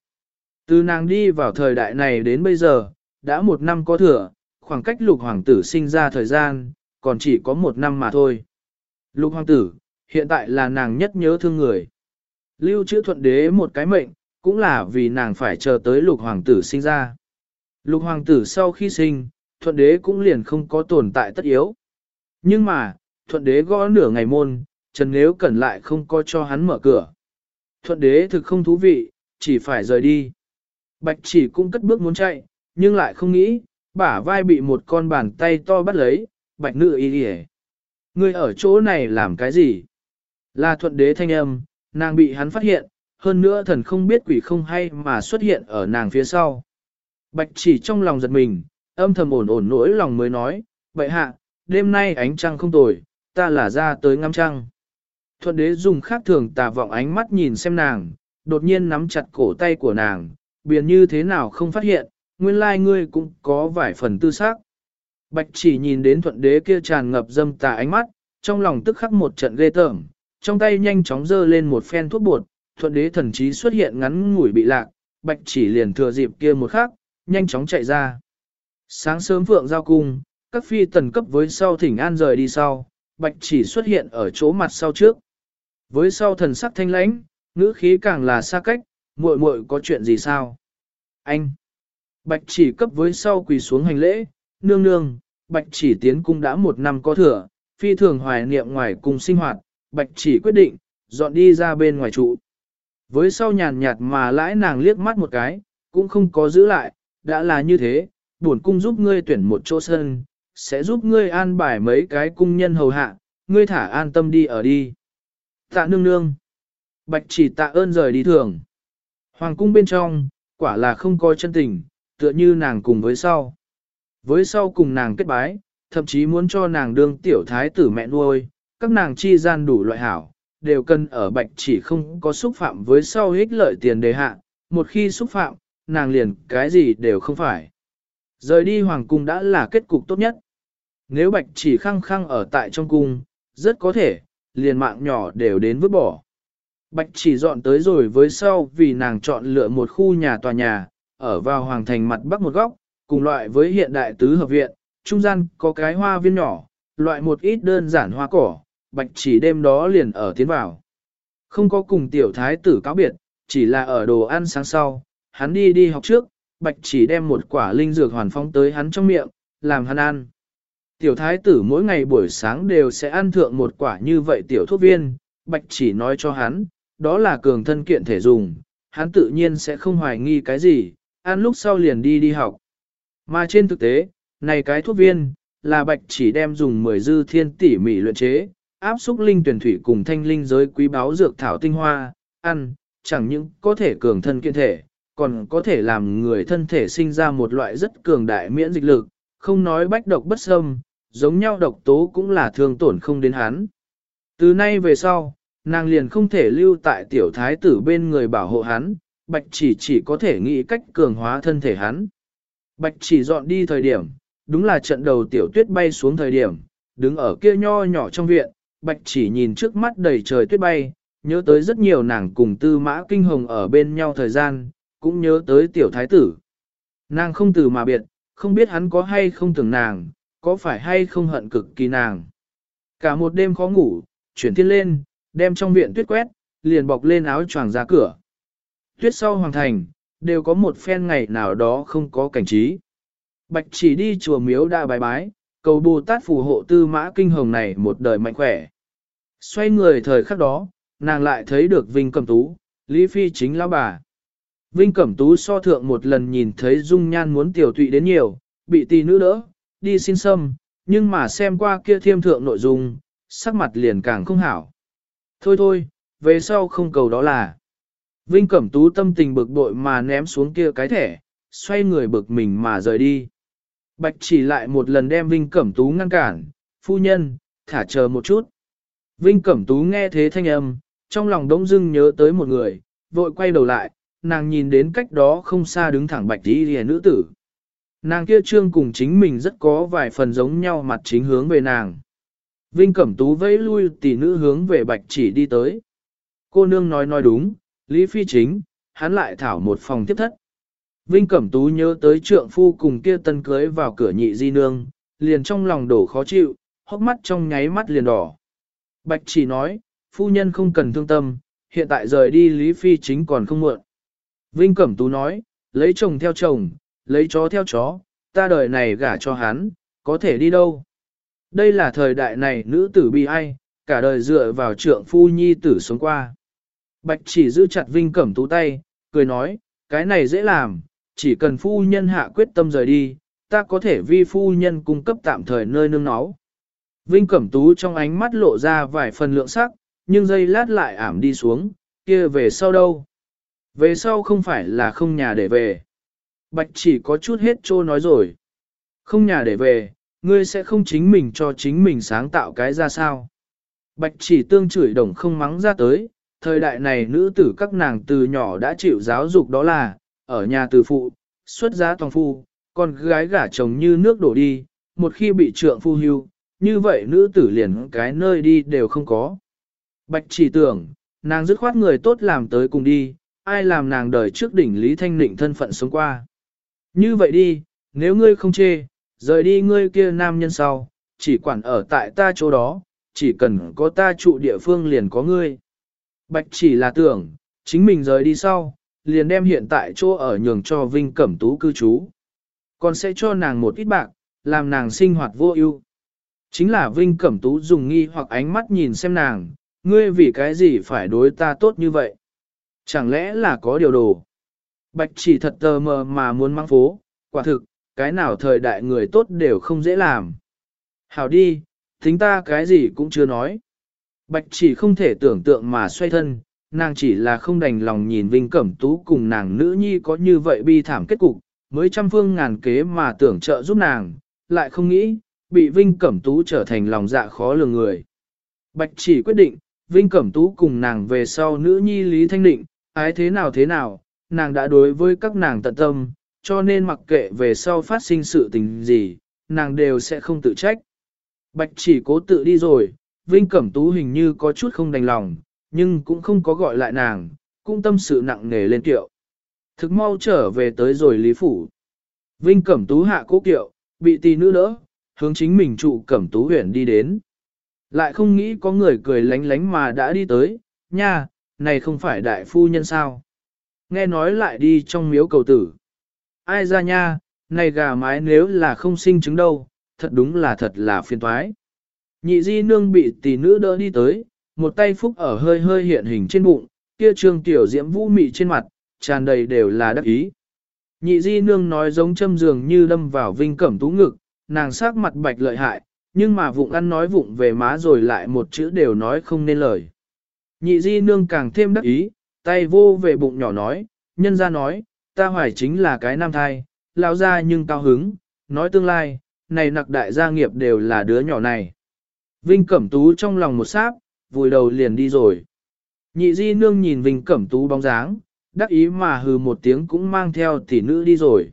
Từ nàng đi vào thời đại này đến bây giờ, đã một năm có thừa, khoảng cách lục hoàng tử sinh ra thời gian, còn chỉ có một năm mà thôi. Lục hoàng tử, hiện tại là nàng nhất nhớ thương người. Lưu chữ thuận đế một cái mệnh, cũng là vì nàng phải chờ tới lục hoàng tử sinh ra. Lục hoàng tử sau khi sinh, thuận đế cũng liền không có tồn tại tất yếu. Nhưng mà, thuận đế gõ nửa ngày môn, Trần Nếu Cẩn lại không có cho hắn mở cửa. Thuận đế thực không thú vị, chỉ phải rời đi. Bạch chỉ cũng cất bước muốn chạy, nhưng lại không nghĩ, bả vai bị một con bàn tay to bắt lấy, bạch nữ y đi Ngươi ở chỗ này làm cái gì? Là thuận đế thanh âm, nàng bị hắn phát hiện, hơn nữa thần không biết quỷ không hay mà xuất hiện ở nàng phía sau. Bạch chỉ trong lòng giật mình, âm thầm ổn ổn nỗi lòng mới nói, vậy hạ, đêm nay ánh trăng không tồi, ta là ra tới ngắm trăng. Thuận đế dùng khác thường tà vọng ánh mắt nhìn xem nàng, đột nhiên nắm chặt cổ tay của nàng, biển như thế nào không phát hiện, nguyên lai ngươi cũng có vài phần tư xác. Bạch chỉ nhìn đến thuận đế kia tràn ngập dâm tà ánh mắt, trong lòng tức khắc một trận ghê tởm, trong tay nhanh chóng dơ lên một phen thuốc bột, thuận đế thần trí xuất hiện ngắn ngủi bị lạc, bạch chỉ liền thừa dịp kia một khắc, nhanh chóng chạy ra. Sáng sớm phượng giao cung, các phi tần cấp với sau thỉnh an rời đi sau, bạch chỉ xuất hiện ở chỗ mặt sau trước. Với sau thần sắc thanh lãnh, ngữ khí càng là xa cách, muội muội có chuyện gì sao? Anh! Bạch chỉ cấp với sau quỳ xuống hành lễ, nương nương, bạch chỉ tiến cung đã một năm có thừa, phi thường hoài niệm ngoài cung sinh hoạt, bạch chỉ quyết định, dọn đi ra bên ngoài trụ. Với sau nhàn nhạt mà lãi nàng liếc mắt một cái, cũng không có giữ lại, đã là như thế, buồn cung giúp ngươi tuyển một chỗ sân, sẽ giúp ngươi an bài mấy cái cung nhân hầu hạ, ngươi thả an tâm đi ở đi. Tạ nương nương. Bạch chỉ tạ ơn rời đi thường. Hoàng cung bên trong, quả là không coi chân tình, tựa như nàng cùng với sau. Với sau cùng nàng kết bái, thậm chí muốn cho nàng đương tiểu thái tử mẹ nuôi, các nàng chi gian đủ loại hảo, đều cần ở bạch chỉ không có xúc phạm với sau hích lợi tiền đề hạ, một khi xúc phạm, nàng liền cái gì đều không phải. Rời đi hoàng cung đã là kết cục tốt nhất. Nếu bạch chỉ khăng khăng ở tại trong cung, rất có thể, liền mạng nhỏ đều đến vứt bỏ. Bạch chỉ dọn tới rồi với sau vì nàng chọn lựa một khu nhà tòa nhà, ở vào hoàng thành mặt bắc một góc, cùng loại với hiện đại tứ hợp viện, trung gian có cái hoa viên nhỏ, loại một ít đơn giản hoa cỏ, bạch chỉ đêm đó liền ở tiến vào. Không có cùng tiểu thái tử cáo biệt, chỉ là ở đồ ăn sáng sau, hắn đi đi học trước, bạch chỉ đem một quả linh dược hoàn phong tới hắn trong miệng, làm hắn ăn. Tiểu thái tử mỗi ngày buổi sáng đều sẽ ăn thượng một quả như vậy tiểu thuốc viên, bạch chỉ nói cho hắn, đó là cường thân kiện thể dùng, hắn tự nhiên sẽ không hoài nghi cái gì, ăn lúc sau liền đi đi học. Mà trên thực tế, này cái thuốc viên, là bạch chỉ đem dùng 10 dư thiên tỉ mỉ luyện chế, áp xúc linh tuyển thủy cùng thanh linh giới quý báo dược thảo tinh hoa, ăn, chẳng những có thể cường thân kiện thể, còn có thể làm người thân thể sinh ra một loại rất cường đại miễn dịch lực, không nói bách độc bất xâm, giống nhau độc tố cũng là thương tổn không đến hắn. Từ nay về sau, nàng liền không thể lưu tại tiểu thái tử bên người bảo hộ hắn, bạch chỉ chỉ có thể nghĩ cách cường hóa thân thể hắn. Bạch chỉ dọn đi thời điểm, đúng là trận đầu tiểu tuyết bay xuống thời điểm, đứng ở kia nho nhỏ trong viện, bạch chỉ nhìn trước mắt đầy trời tuyết bay, nhớ tới rất nhiều nàng cùng tư mã kinh hồng ở bên nhau thời gian, cũng nhớ tới tiểu thái tử. Nàng không từ mà biệt, không biết hắn có hay không tưởng nàng, có phải hay không hận cực kỳ nàng. Cả một đêm khó ngủ, chuyển thiên lên, đem trong viện tuyết quét, liền bọc lên áo choàng ra cửa. Tuyết sau hoàng thành, đều có một phen ngày nào đó không có cảnh trí. Bạch chỉ đi chùa miếu đã bài bái, cầu Bồ Tát phù hộ tư mã kinh hồng này một đời mạnh khỏe. Xoay người thời khắc đó, nàng lại thấy được Vinh Cẩm Tú, Lý Phi chính lão bà. Vinh Cẩm Tú so thượng một lần nhìn thấy dung nhan muốn tiểu tụy đến nhiều, bị tì nữ đỡ, đi xin xâm, nhưng mà xem qua kia thiêm thượng nội dung, sắc mặt liền càng không hảo. Thôi thôi, về sau không cầu đó là. Vinh Cẩm Tú tâm tình bực bội mà ném xuống kia cái thẻ, xoay người bực mình mà rời đi. Bạch chỉ lại một lần đem Vinh Cẩm Tú ngăn cản, phu nhân, thả chờ một chút. Vinh Cẩm Tú nghe thế thanh âm, trong lòng đống dưng nhớ tới một người, vội quay đầu lại, nàng nhìn đến cách đó không xa đứng thẳng bạch tí hề nữ tử. Nàng kia trương cùng chính mình rất có vài phần giống nhau mặt chính hướng về nàng. Vinh Cẩm Tú vẫy lui tỷ nữ hướng về bạch chỉ đi tới. Cô nương nói nói đúng, Lý Phi chính, hắn lại thảo một phòng tiếp thất. Vinh Cẩm Tú nhớ tới trượng phu cùng kia tân cưới vào cửa nhị di nương, liền trong lòng đổ khó chịu, hốc mắt trong nháy mắt liền đỏ. Bạch chỉ nói, phu nhân không cần thương tâm, hiện tại rời đi Lý Phi chính còn không muộn. Vinh Cẩm Tú nói, lấy chồng theo chồng, lấy chó theo chó, ta đời này gả cho hắn, có thể đi đâu. Đây là thời đại này nữ tử bi ai, cả đời dựa vào trượng phu nhi tử sống qua. Bạch chỉ giữ chặt Vinh Cẩm Tú tay, cười nói, cái này dễ làm, chỉ cần phu nhân hạ quyết tâm rời đi, ta có thể vi phu nhân cung cấp tạm thời nơi nương náu. Vinh Cẩm Tú trong ánh mắt lộ ra vài phần lượng sắc, nhưng dây lát lại ảm đi xuống, kia về sau đâu? Về sau không phải là không nhà để về. Bạch chỉ có chút hết trô nói rồi. Không nhà để về, ngươi sẽ không chính mình cho chính mình sáng tạo cái ra sao. Bạch chỉ tương chửi đồng không mắng ra tới, thời đại này nữ tử các nàng từ nhỏ đã chịu giáo dục đó là, ở nhà từ phụ, xuất giá toàn phu, con gái gả chồng như nước đổ đi, một khi bị trượng phu hưu, như vậy nữ tử liền cái nơi đi đều không có. Bạch chỉ tưởng, nàng dứt khoát người tốt làm tới cùng đi, ai làm nàng đời trước đỉnh Lý Thanh Nịnh thân phận sống qua. Như vậy đi, nếu ngươi không chê, rời đi ngươi kia nam nhân sau, chỉ quản ở tại ta chỗ đó, chỉ cần có ta trụ địa phương liền có ngươi. Bạch chỉ là tưởng, chính mình rời đi sau, liền đem hiện tại chỗ ở nhường cho Vinh Cẩm Tú cư trú. Còn sẽ cho nàng một ít bạc, làm nàng sinh hoạt vô ưu. Chính là Vinh Cẩm Tú dùng nghi hoặc ánh mắt nhìn xem nàng, ngươi vì cái gì phải đối ta tốt như vậy? Chẳng lẽ là có điều đồ? Bạch chỉ thật tờ mờ mà muốn mang phố, quả thực, cái nào thời đại người tốt đều không dễ làm. Hảo đi, tính ta cái gì cũng chưa nói. Bạch chỉ không thể tưởng tượng mà xoay thân, nàng chỉ là không đành lòng nhìn Vinh Cẩm Tú cùng nàng nữ nhi có như vậy bi thảm kết cục, mới trăm phương ngàn kế mà tưởng trợ giúp nàng, lại không nghĩ, bị Vinh Cẩm Tú trở thành lòng dạ khó lường người. Bạch chỉ quyết định, Vinh Cẩm Tú cùng nàng về sau nữ nhi Lý Thanh Định, ái thế nào thế nào, nàng đã đối với các nàng tận tâm, cho nên mặc kệ về sau phát sinh sự tình gì, nàng đều sẽ không tự trách. Bạch chỉ cố tự đi rồi, Vinh Cẩm Tú hình như có chút không đành lòng, nhưng cũng không có gọi lại nàng, cũng tâm sự nặng nề lên tiệu. Thực mau trở về tới rồi Lý Phủ. Vinh Cẩm Tú hạ cố kiệu, bị tì nữ đỡ, hướng chính mình trụ Cẩm Tú huyện đi đến. Lại không nghĩ có người cười lánh lánh mà đã đi tới, nha, này không phải đại phu nhân sao. Nghe nói lại đi trong miếu cầu tử. Ai ra nha, này gà mái nếu là không sinh trứng đâu, thật đúng là thật là phiền toái. Nhị di nương bị tỷ nữ đỡ đi tới, một tay phúc ở hơi hơi hiện hình trên bụng, kia trương tiểu diễm vũ mị trên mặt, tràn đầy đều là đắc ý. Nhị di nương nói giống châm dường như đâm vào vinh cẩm tú ngực, nàng sắc mặt bạch lợi hại, nhưng mà vụng ăn nói vụng về má rồi lại một chữ đều nói không nên lời. Nhị di nương càng thêm đắc ý, tay vô về bụng nhỏ nói, nhân ra nói, ta hoài chính là cái nam thai, lao ra nhưng cao hứng, nói tương lai, này nặc đại gia nghiệp đều là đứa nhỏ này. Vinh Cẩm Tú trong lòng một sáp, vùi đầu liền đi rồi. Nhị di nương nhìn Vinh Cẩm Tú bóng dáng, đắc ý mà hừ một tiếng cũng mang theo tỷ nữ đi rồi.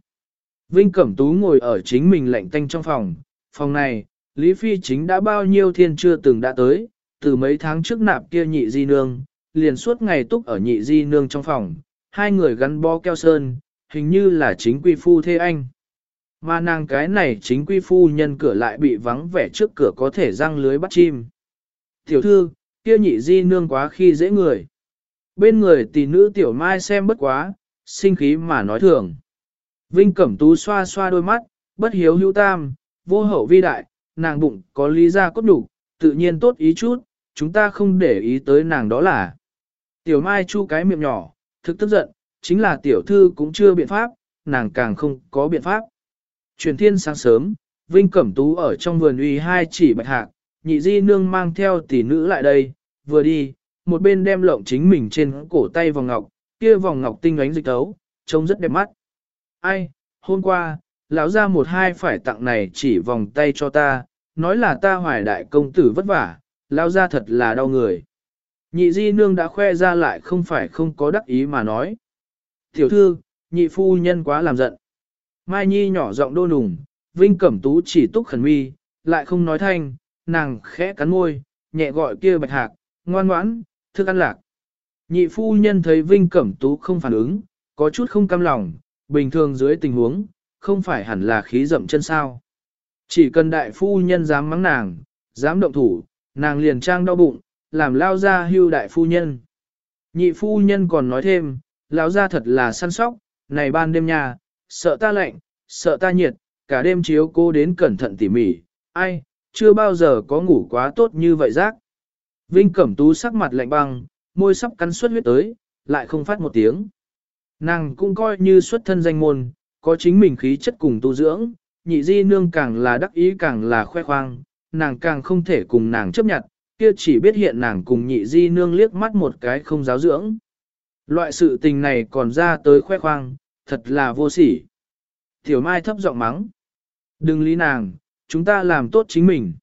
Vinh Cẩm Tú ngồi ở chính mình lạnh tanh trong phòng, phòng này, Lý Phi chính đã bao nhiêu thiên chưa từng đã tới, từ mấy tháng trước nạp kia nhị di nương, liền suốt ngày túc ở nhị di nương trong phòng, hai người gắn bó keo sơn, hình như là chính quy phu thê anh. Mà nàng cái này chính quy phu nhân cửa lại bị vắng vẻ trước cửa có thể răng lưới bắt chim. Tiểu thư, kia nhị di nương quá khi dễ người. Bên người tỷ nữ tiểu mai xem bất quá, sinh khí mà nói thường. Vinh Cẩm Tú xoa xoa đôi mắt, bất hiếu hữu tam, vô hậu vi đại, nàng bụng có lý ra cốt đủ, tự nhiên tốt ý chút, chúng ta không để ý tới nàng đó là. Tiểu mai chu cái miệng nhỏ, thực tức giận, chính là tiểu thư cũng chưa biện pháp, nàng càng không có biện pháp. Truyền thiên sáng sớm, Vinh Cẩm Tú ở trong vườn uy hai chỉ bạch hạc, nhị di nương mang theo tỷ nữ lại đây, vừa đi, một bên đem lộng chính mình trên cổ tay vòng ngọc, kia vòng ngọc tinh ánh dịch tấu, trông rất đẹp mắt. Ai, hôm qua, lão ra một hai phải tặng này chỉ vòng tay cho ta, nói là ta hoài đại công tử vất vả, lão ra thật là đau người. Nhị di nương đã khoe ra lại không phải không có đắc ý mà nói. Tiểu thư, nhị phu nhân quá làm giận. Mai Nhi nhỏ giọng đô nùng, Vinh Cẩm Tú chỉ túc khẩn mi, lại không nói thanh, nàng khẽ cắn môi, nhẹ gọi kia bạch hạc, ngoan ngoãn, thức ăn lạc. Nhị phu nhân thấy Vinh Cẩm Tú không phản ứng, có chút không cam lòng, bình thường dưới tình huống, không phải hẳn là khí dậm chân sao. Chỉ cần đại phu nhân dám mắng nàng, dám động thủ, nàng liền trang đau bụng, làm lao ra hưu đại phu nhân. Nhị phu nhân còn nói thêm, lão ra thật là săn sóc, này ban đêm nhà, sợ ta lạnh, sợ ta nhiệt, cả đêm chiếu cô đến cẩn thận tỉ mỉ, ai, chưa bao giờ có ngủ quá tốt như vậy rác. Vinh Cẩm Tú sắc mặt lạnh băng, môi sắp cắn xuất huyết tới, lại không phát một tiếng. Nàng cũng coi như xuất thân danh môn, có chính mình khí chất cùng tu dưỡng, nhị di nương càng là đắc ý càng là khoe khoang, nàng càng không thể cùng nàng chấp nhận, kia chỉ biết hiện nàng cùng nhị di nương liếc mắt một cái không giáo dưỡng. Loại sự tình này còn ra tới khoe khoang, thật là vô sỉ. Tiểu Mai thấp giọng mắng. Đừng lý nàng, chúng ta làm tốt chính mình.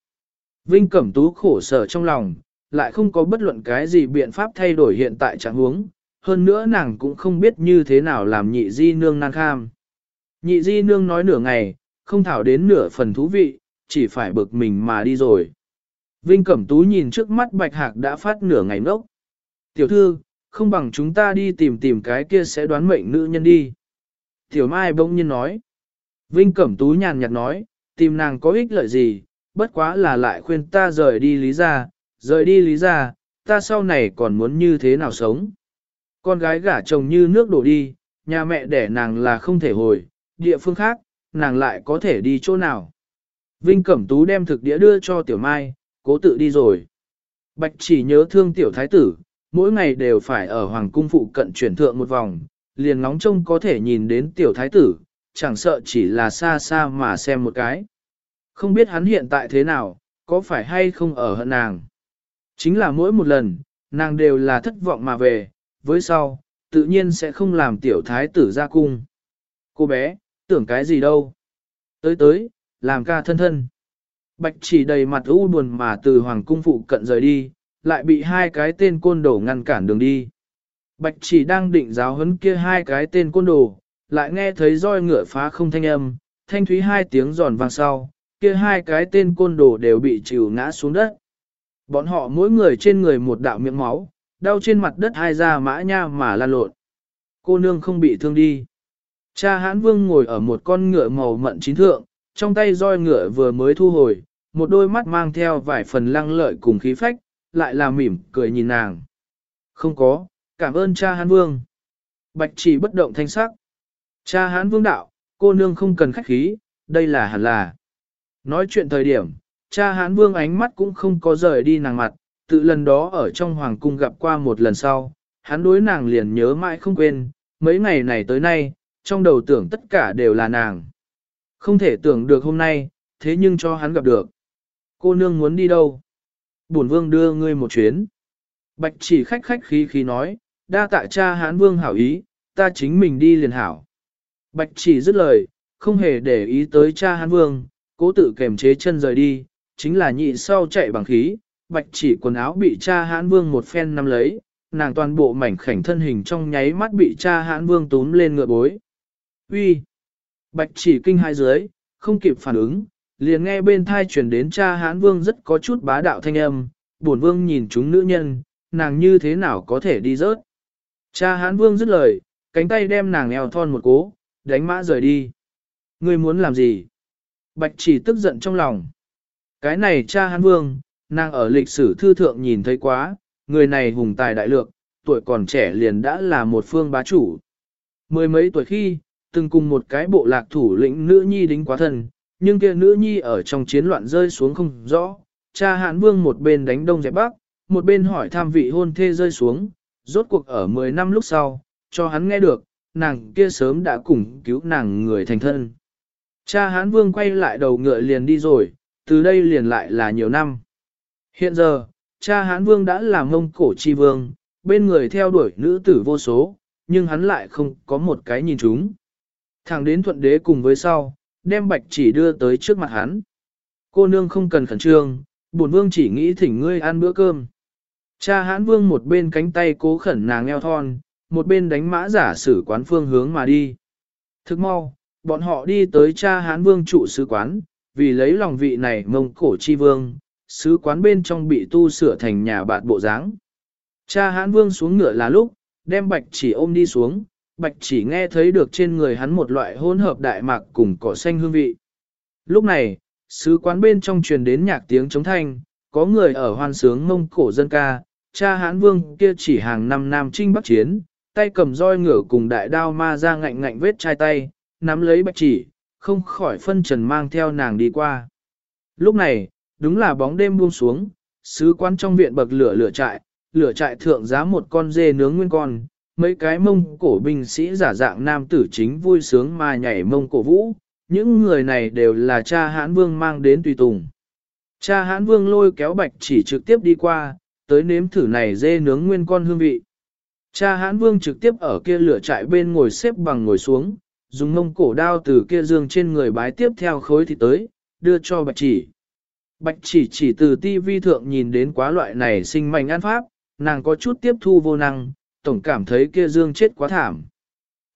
Vinh Cẩm Tú khổ sở trong lòng, lại không có bất luận cái gì biện pháp thay đổi hiện tại trạng huống. Hơn nữa nàng cũng không biết như thế nào làm nhị di nương nan kham. Nhị di nương nói nửa ngày, không thảo đến nửa phần thú vị, chỉ phải bực mình mà đi rồi. Vinh Cẩm Tú nhìn trước mắt Bạch Hạc đã phát nửa ngày ngốc. Tiểu thư, không bằng chúng ta đi tìm tìm cái kia sẽ đoán mệnh nữ nhân đi. Tiểu Mai bỗng nhiên nói. Vinh Cẩm Tú nhàn nhạt nói, tìm nàng có ích lợi gì, bất quá là lại khuyên ta rời đi lý ra, rời đi lý ra, ta sau này còn muốn như thế nào sống. Con gái gả chồng như nước đổ đi, nhà mẹ đẻ nàng là không thể hồi, địa phương khác, nàng lại có thể đi chỗ nào. Vinh Cẩm Tú đem thực đĩa đưa cho Tiểu Mai, cố tự đi rồi. Bạch chỉ nhớ thương Tiểu Thái Tử, mỗi ngày đều phải ở Hoàng Cung phụ cận chuyển thượng một vòng, liền ngóng trông có thể nhìn đến Tiểu Thái Tử, chẳng sợ chỉ là xa xa mà xem một cái. Không biết hắn hiện tại thế nào, có phải hay không ở hận nàng. Chính là mỗi một lần, nàng đều là thất vọng mà về, với sau, tự nhiên sẽ không làm tiểu thái tử ra cung. Cô bé, tưởng cái gì đâu. Tới tới, làm ca thân thân. Bạch chỉ đầy mặt u buồn mà từ hoàng cung phụ cận rời đi, lại bị hai cái tên côn đồ ngăn cản đường đi. Bạch chỉ đang định giáo huấn kia hai cái tên côn đồ, lại nghe thấy roi ngựa phá không thanh âm, thanh thúy hai tiếng giòn vang sau, kia hai cái tên côn đồ đều bị chịu ngã xuống đất. Bọn họ mỗi người trên người một đạo miệng máu, đau trên mặt đất hai ra mã nha mà lan lộn. Cô nương không bị thương đi. Cha hãn vương ngồi ở một con ngựa màu mận chín thượng, trong tay roi ngựa vừa mới thu hồi, một đôi mắt mang theo vài phần lăng lợi cùng khí phách, lại là mỉm cười nhìn nàng. Không có, cảm ơn cha hãn vương. Bạch chỉ bất động thanh sắc. Cha hãn vương đạo, cô nương không cần khách khí, đây là hẳn là. Nói chuyện thời điểm, cha hãn vương ánh mắt cũng không có rời đi nàng mặt, tự lần đó ở trong hoàng cung gặp qua một lần sau, hắn đối nàng liền nhớ mãi không quên, mấy ngày này tới nay, trong đầu tưởng tất cả đều là nàng. Không thể tưởng được hôm nay, thế nhưng cho hắn gặp được. Cô nương muốn đi đâu? Bổn vương đưa ngươi một chuyến. Bạch chỉ khách khách khí khí nói, đa tạ cha hán vương hảo ý, ta chính mình đi liền hảo. Bạch chỉ dứt lời, không hề để ý tới cha hán vương, cố tự kềm chế chân rời đi, chính là nhị sau chạy bằng khí, bạch chỉ quần áo bị cha hãn vương một phen nắm lấy, nàng toàn bộ mảnh khảnh thân hình trong nháy mắt bị cha hãn vương túm lên ngựa bối. Uy, Bạch chỉ kinh hai dưới, không kịp phản ứng, liền nghe bên thai truyền đến cha hãn vương rất có chút bá đạo thanh âm, buồn vương nhìn chúng nữ nhân, nàng như thế nào có thể đi rớt. Cha hãn vương dứt lời, cánh tay đem nàng eo thon một cố, đánh mã rời đi. Ngươi muốn làm gì? Bạch chỉ tức giận trong lòng. Cái này cha hán vương, nàng ở lịch sử thư thượng nhìn thấy quá, người này hùng tài đại lược, tuổi còn trẻ liền đã là một phương bá chủ. Mười mấy tuổi khi, từng cùng một cái bộ lạc thủ lĩnh nữ nhi đính quá thân, nhưng kia nữ nhi ở trong chiến loạn rơi xuống không rõ. Cha hãn vương một bên đánh đông dẹp bắc, một bên hỏi tham vị hôn thê rơi xuống, rốt cuộc ở 10 năm lúc sau, cho hắn nghe được, nàng kia sớm đã cùng cứu nàng người thành thân. Cha hán vương quay lại đầu ngựa liền đi rồi, từ đây liền lại là nhiều năm. Hiện giờ, cha hán vương đã làm mông cổ chi vương, bên người theo đuổi nữ tử vô số, nhưng hắn lại không có một cái nhìn chúng. Thẳng đến thuận đế cùng với sau, đem bạch chỉ đưa tới trước mặt hắn. Cô nương không cần khẩn trương, bổn vương chỉ nghĩ thỉnh ngươi ăn bữa cơm. Cha hãn vương một bên cánh tay cố khẩn nàng eo thon, một bên đánh mã giả sử quán phương hướng mà đi. Thức mau, bọn họ đi tới cha hãn vương trụ sứ quán, vì lấy lòng vị này mông cổ chi vương, sứ quán bên trong bị tu sửa thành nhà bạt bộ dáng. Cha hãn vương xuống ngựa là lúc, đem bạch chỉ ôm đi xuống, bạch chỉ nghe thấy được trên người hắn một loại hỗn hợp đại mạc cùng cỏ xanh hương vị. Lúc này, sứ quán bên trong truyền đến nhạc tiếng chống thanh, có người ở hoan sướng mông cổ dân ca, cha hãn vương kia chỉ hàng năm nam trinh bắc chiến, tay cầm roi ngựa cùng đại đao ma ra ngạnh ngạnh vết chai tay, nắm lấy bạch chỉ, không khỏi phân trần mang theo nàng đi qua. Lúc này, đúng là bóng đêm buông xuống, sứ quán trong viện bậc lửa lửa trại, lửa trại thượng giá một con dê nướng nguyên con, mấy cái mông cổ binh sĩ giả dạng nam tử chính vui sướng mà nhảy mông cổ vũ, những người này đều là cha hãn vương mang đến tùy tùng. Cha hãn vương lôi kéo bạch chỉ trực tiếp đi qua, tới nếm thử này dê nướng nguyên con hương vị. Cha hãn vương trực tiếp ở kia lửa trại bên ngồi xếp bằng ngồi xuống, dùng mông cổ đao từ kia dương trên người bái tiếp theo khối thịt tới, đưa cho bạch chỉ. Bạch chỉ chỉ từ tivi thượng nhìn đến quá loại này sinh mệnh ăn pháp, nàng có chút tiếp thu vô năng, tổng cảm thấy kia dương chết quá thảm.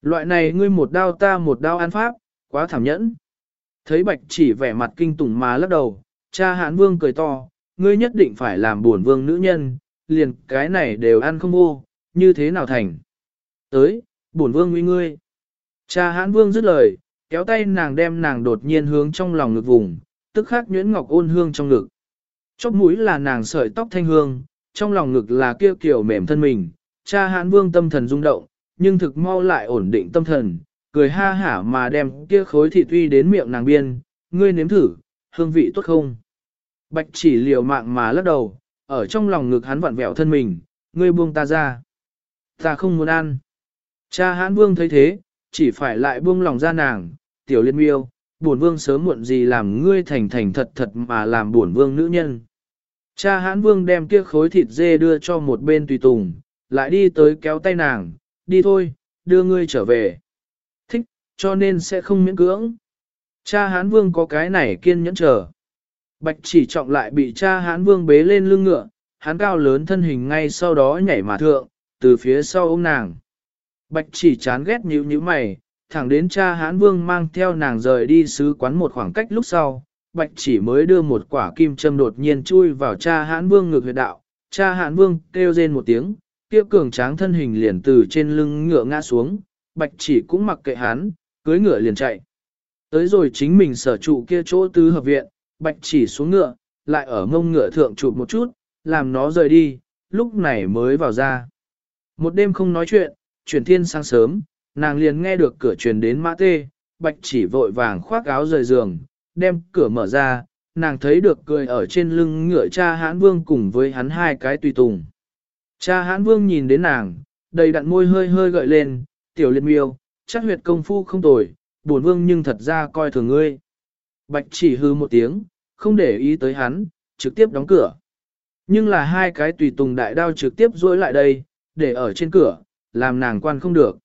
Loại này ngươi một đao ta một đao ăn pháp, quá thảm nhẫn. Thấy bạch chỉ vẻ mặt kinh tủng mà lắc đầu, cha hãn vương cười to, ngươi nhất định phải làm buồn vương nữ nhân, liền cái này đều ăn không vô, như thế nào thành. Tới, buồn vương nguy ngươi. Cha hãn vương dứt lời, kéo tay nàng đem nàng đột nhiên hướng trong lòng ngực vùng, tức khắc nhuyễn ngọc ôn hương trong ngực. Chóp mũi là nàng sợi tóc thanh hương, trong lòng ngực là kia kiểu mềm thân mình, cha hãn vương tâm thần rung động, nhưng thực mau lại ổn định tâm thần, cười ha hả mà đem kia khối thịt tuy đến miệng nàng biên, ngươi nếm thử, hương vị tốt không? Bạch chỉ liều mạng mà lắc đầu, ở trong lòng ngực hắn vặn vẹo thân mình, ngươi buông ta ra. Ta không muốn ăn. Cha hãn vương thấy thế, chỉ phải lại buông lòng ra nàng, tiểu liên miêu, bổn vương sớm muộn gì làm ngươi thành thành thật thật mà làm bổn vương nữ nhân. Cha hãn vương đem kia khối thịt dê đưa cho một bên tùy tùng, lại đi tới kéo tay nàng, đi thôi, đưa ngươi trở về. Thích, cho nên sẽ không miễn cưỡng. Cha hãn vương có cái này kiên nhẫn chờ. Bạch chỉ trọng lại bị cha hãn vương bế lên lưng ngựa, hắn cao lớn thân hình ngay sau đó nhảy mà thượng, từ phía sau ôm nàng. Bạch chỉ chán ghét nhíu nhíu mày, thẳng đến cha hãn vương mang theo nàng rời đi sứ quán một khoảng cách lúc sau, bạch chỉ mới đưa một quả kim châm đột nhiên chui vào cha hãn vương ngược huyệt đạo, cha hãn vương kêu rên một tiếng, kia cường tráng thân hình liền từ trên lưng ngựa ngã xuống, bạch chỉ cũng mặc kệ hắn, cưới ngựa liền chạy. Tới rồi chính mình sở trụ kia chỗ tứ hợp viện, bạch chỉ xuống ngựa, lại ở ngông ngựa thượng chụp một chút, làm nó rời đi, lúc này mới vào ra. Một đêm không nói chuyện, chuyển thiên sáng sớm, nàng liền nghe được cửa truyền đến mã tê, bạch chỉ vội vàng khoác áo rời giường, đem cửa mở ra, nàng thấy được cười ở trên lưng ngựa cha hãn vương cùng với hắn hai cái tùy tùng. Cha hãn vương nhìn đến nàng, đầy đặn môi hơi hơi gợi lên, tiểu liệt miêu, chắc huyệt công phu không tồi, buồn vương nhưng thật ra coi thường ngươi. Bạch chỉ hư một tiếng, không để ý tới hắn, trực tiếp đóng cửa. Nhưng là hai cái tùy tùng đại đao trực tiếp dối lại đây, để ở trên cửa, làm nàng quan không được.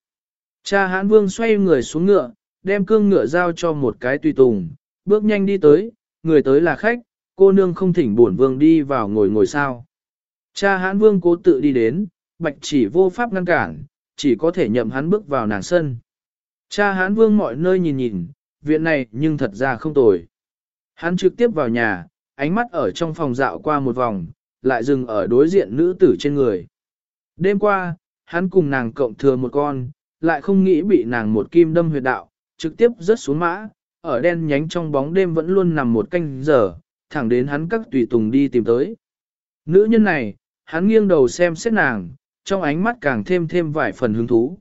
Cha hãn vương xoay người xuống ngựa, đem cương ngựa giao cho một cái tùy tùng, bước nhanh đi tới, người tới là khách, cô nương không thỉnh bổn vương đi vào ngồi ngồi sao. Cha hãn vương cố tự đi đến, bạch chỉ vô pháp ngăn cản, chỉ có thể nhậm hắn bước vào nàng sân. Cha hãn vương mọi nơi nhìn nhìn, viện này nhưng thật ra không tồi. Hắn trực tiếp vào nhà, ánh mắt ở trong phòng dạo qua một vòng, lại dừng ở đối diện nữ tử trên người. Đêm qua, hắn cùng nàng cộng thừa một con, lại không nghĩ bị nàng một kim đâm huyệt đạo, trực tiếp rớt xuống mã, ở đen nhánh trong bóng đêm vẫn luôn nằm một canh giờ, thẳng đến hắn các tùy tùng đi tìm tới. Nữ nhân này, hắn nghiêng đầu xem xét nàng, trong ánh mắt càng thêm thêm vài phần hứng thú.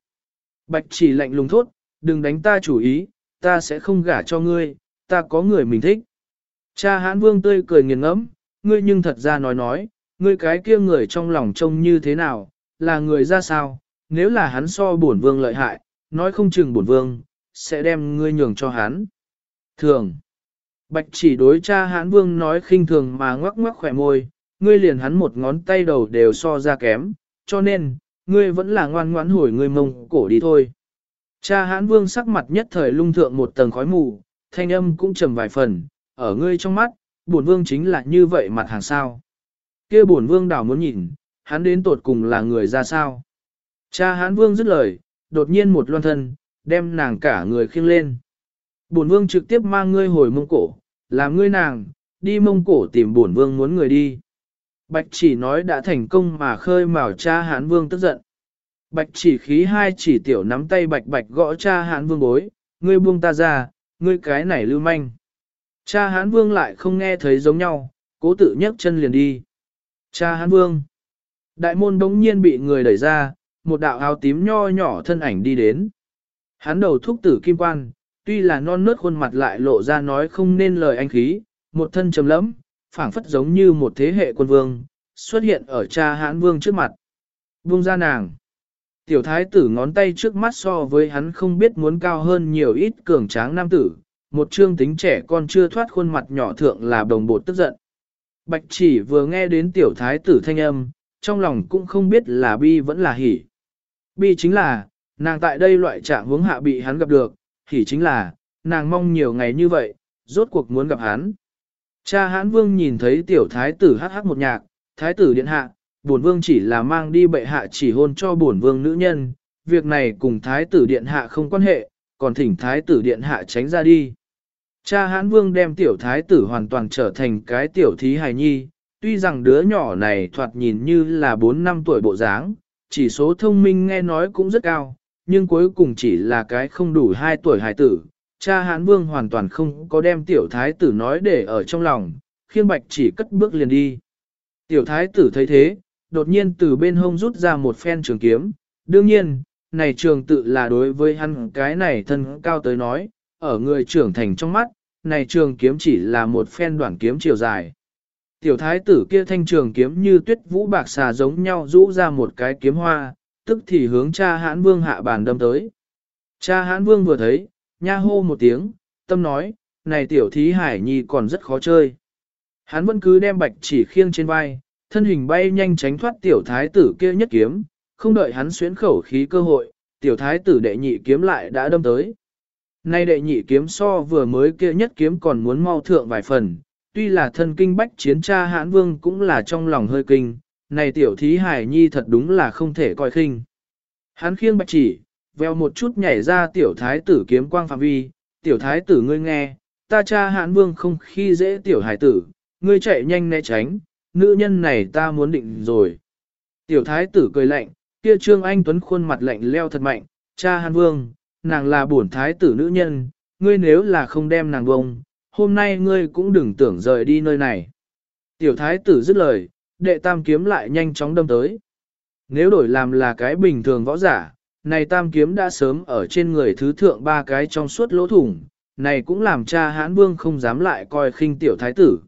Bạch chỉ lạnh lùng thốt, đừng đánh ta chủ ý, ta sẽ không gả cho ngươi, ta có người mình thích. Cha hãn vương tươi cười nghiền ngẫm, ngươi nhưng thật ra nói nói, ngươi cái kia người trong lòng trông như thế nào, là người ra sao, nếu là hắn so bổn vương lợi hại, nói không chừng bổn vương, sẽ đem ngươi nhường cho hắn. Thường. Bạch chỉ đối cha hãn vương nói khinh thường mà ngoắc ngoắc khỏe môi, ngươi liền hắn một ngón tay đầu đều so ra kém, cho nên, ngươi vẫn là ngoan ngoãn hồi ngươi mông cổ đi thôi. Cha hãn vương sắc mặt nhất thời lung thượng một tầng khói mù, thanh âm cũng trầm vài phần, ở ngươi trong mắt, bổn vương chính là như vậy mặt hàng sao. kia bổn vương đảo muốn nhìn, hắn đến tột cùng là người ra sao. Cha hãn vương dứt lời, đột nhiên một loan thân, đem nàng cả người khiêng lên. Bổn vương trực tiếp mang ngươi hồi mông cổ, làm ngươi nàng, đi mông cổ tìm bổn vương muốn người đi. Bạch chỉ nói đã thành công mà khơi mào cha hãn vương tức giận. Bạch chỉ khí hai chỉ tiểu nắm tay bạch bạch gõ cha hãn vương bối, ngươi buông ta ra, ngươi cái này lưu manh. Cha hãn vương lại không nghe thấy giống nhau, cố tự nhấc chân liền đi. Cha hãn vương. Đại môn đống nhiên bị người đẩy ra, một đạo áo tím nho nhỏ thân ảnh đi đến. Hắn đầu thúc tử kim quan, tuy là non nớt khuôn mặt lại lộ ra nói không nên lời anh khí, một thân trầm lẫm, phảng phất giống như một thế hệ quân vương, xuất hiện ở cha hãn vương trước mặt. Vương ra nàng. Tiểu thái tử ngón tay trước mắt so với hắn không biết muốn cao hơn nhiều ít cường tráng nam tử, một trương tính trẻ con chưa thoát khuôn mặt nhỏ thượng là đồng bột tức giận. Bạch chỉ vừa nghe đến tiểu thái tử thanh âm, trong lòng cũng không biết là bi vẫn là hỉ. Bi chính là, nàng tại đây loại trạng hướng hạ bị hắn gặp được, hỉ chính là, nàng mong nhiều ngày như vậy, rốt cuộc muốn gặp hắn. Cha hãn vương nhìn thấy tiểu thái tử hát hát một nhạc, thái tử điện hạ, bổn vương chỉ là mang đi bệ hạ chỉ hôn cho bổn vương nữ nhân, việc này cùng thái tử điện hạ không quan hệ, còn thỉnh thái tử điện hạ tránh ra đi. Cha hãn vương đem tiểu thái tử hoàn toàn trở thành cái tiểu thí hài nhi, tuy rằng đứa nhỏ này thoạt nhìn như là 4 năm tuổi bộ dáng, chỉ số thông minh nghe nói cũng rất cao, nhưng cuối cùng chỉ là cái không đủ 2 tuổi hài tử. Cha hãn vương hoàn toàn không có đem tiểu thái tử nói để ở trong lòng, khiêng bạch chỉ cất bước liền đi. Tiểu thái tử thấy thế, đột nhiên từ bên hông rút ra một phen trường kiếm, đương nhiên, này trường tự là đối với hắn cái này thân cao tới nói, ở người trưởng thành trong mắt, này trường kiếm chỉ là một phen đoạn kiếm chiều dài. Tiểu thái tử kia thanh trường kiếm như tuyết vũ bạc xà giống nhau rũ ra một cái kiếm hoa, tức thì hướng cha hãn vương hạ bàn đâm tới. Cha hãn vương vừa thấy, nha hô một tiếng, tâm nói, này tiểu thí hải nhi còn rất khó chơi. Hắn vẫn cứ đem bạch chỉ khiêng trên vai, thân hình bay nhanh tránh thoát tiểu thái tử kia nhất kiếm, không đợi hắn xuyến khẩu khí cơ hội, tiểu thái tử đệ nhị kiếm lại đã đâm tới. Nay đệ nhị kiếm so vừa mới kia nhất kiếm còn muốn mau thượng vài phần, tuy là thân kinh bách chiến cha hãn vương cũng là trong lòng hơi kinh, này tiểu thí hải nhi thật đúng là không thể coi khinh. Hắn khiêng bạch chỉ, veo một chút nhảy ra tiểu thái tử kiếm quang phạm vi, tiểu thái tử ngươi nghe, ta cha hãn vương không khi dễ tiểu hải tử, ngươi chạy nhanh né tránh, nữ nhân này ta muốn định rồi. Tiểu thái tử cười lạnh, kia trương anh tuấn khuôn mặt lạnh leo thật mạnh, cha hãn vương, nàng là bổn thái tử nữ nhân, ngươi nếu là không đem nàng vông, hôm nay ngươi cũng đừng tưởng rời đi nơi này. Tiểu thái tử dứt lời, đệ tam kiếm lại nhanh chóng đâm tới. Nếu đổi làm là cái bình thường võ giả, này tam kiếm đã sớm ở trên người thứ thượng ba cái trong suốt lỗ thủng, này cũng làm cha hãn vương không dám lại coi khinh tiểu thái tử.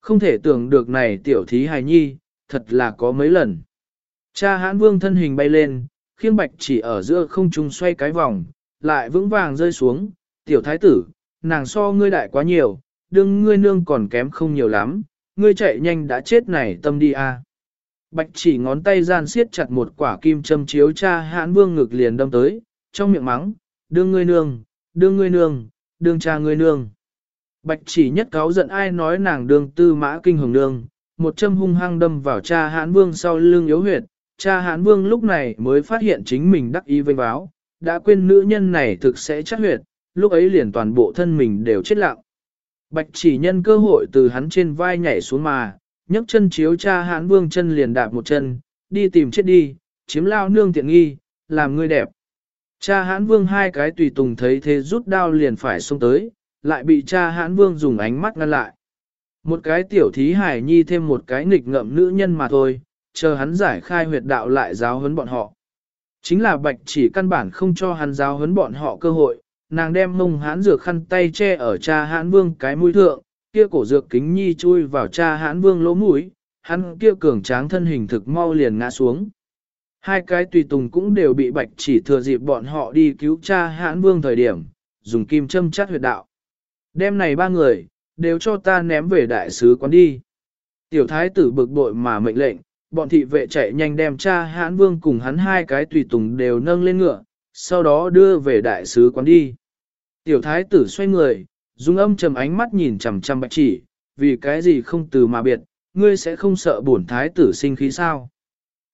Không thể tưởng được này tiểu thí hài nhi, thật là có mấy lần. Cha hãn vương thân hình bay lên, khiêng bạch chỉ ở giữa không trung xoay cái vòng, lại vững vàng rơi xuống, tiểu thái tử, nàng so ngươi đại quá nhiều, đương ngươi nương còn kém không nhiều lắm, ngươi chạy nhanh đã chết này tâm đi a. Bạch chỉ ngón tay gian siết chặt một quả kim châm chiếu cha hãn vương ngực liền đâm tới, trong miệng mắng, đương ngươi nương, đương ngươi nương, đương cha ngươi nương. Bạch chỉ nhất cáo giận ai nói nàng đương tư mã kinh hồng nương, một châm hung hăng đâm vào cha hãn vương sau lưng yếu huyệt, cha hãn vương lúc này mới phát hiện chính mình đắc ý vênh báo, đã quên nữ nhân này thực sẽ chắc huyệt, lúc ấy liền toàn bộ thân mình đều chết lặng. Bạch chỉ nhân cơ hội từ hắn trên vai nhảy xuống mà, nhấc chân chiếu cha hãn vương chân liền đạp một chân, đi tìm chết đi, chiếm lao nương tiện nghi, làm ngươi đẹp. Cha hãn vương hai cái tùy tùng thấy thế rút đao liền phải xông tới, lại bị cha hãn vương dùng ánh mắt ngăn lại. Một cái tiểu thí hải nhi thêm một cái nghịch ngợm nữ nhân mà thôi, chờ hắn giải khai huyệt đạo lại giáo huấn bọn họ. Chính là bạch chỉ căn bản không cho hắn giáo huấn bọn họ cơ hội, nàng đem mông hãn dược khăn tay che ở cha hãn vương cái mũi thượng, kia cổ dược kính nhi chui vào cha hãn vương lỗ mũi, hắn kia cường tráng thân hình thực mau liền ngã xuống. Hai cái tùy tùng cũng đều bị bạch chỉ thừa dịp bọn họ đi cứu cha hãn vương thời điểm, dùng kim châm chát huyệt đạo. Đêm này ba người, đều cho ta ném về đại sứ quán đi. Tiểu thái tử bực bội mà mệnh lệnh, bọn thị vệ chạy nhanh đem cha hãn vương cùng hắn hai cái tùy tùng đều nâng lên ngựa, sau đó đưa về đại sứ quán đi. Tiểu thái tử xoay người, dùng âm trầm ánh mắt nhìn chằm chằm bạch chỉ, vì cái gì không từ mà biệt, ngươi sẽ không sợ bổn thái tử sinh khí sao.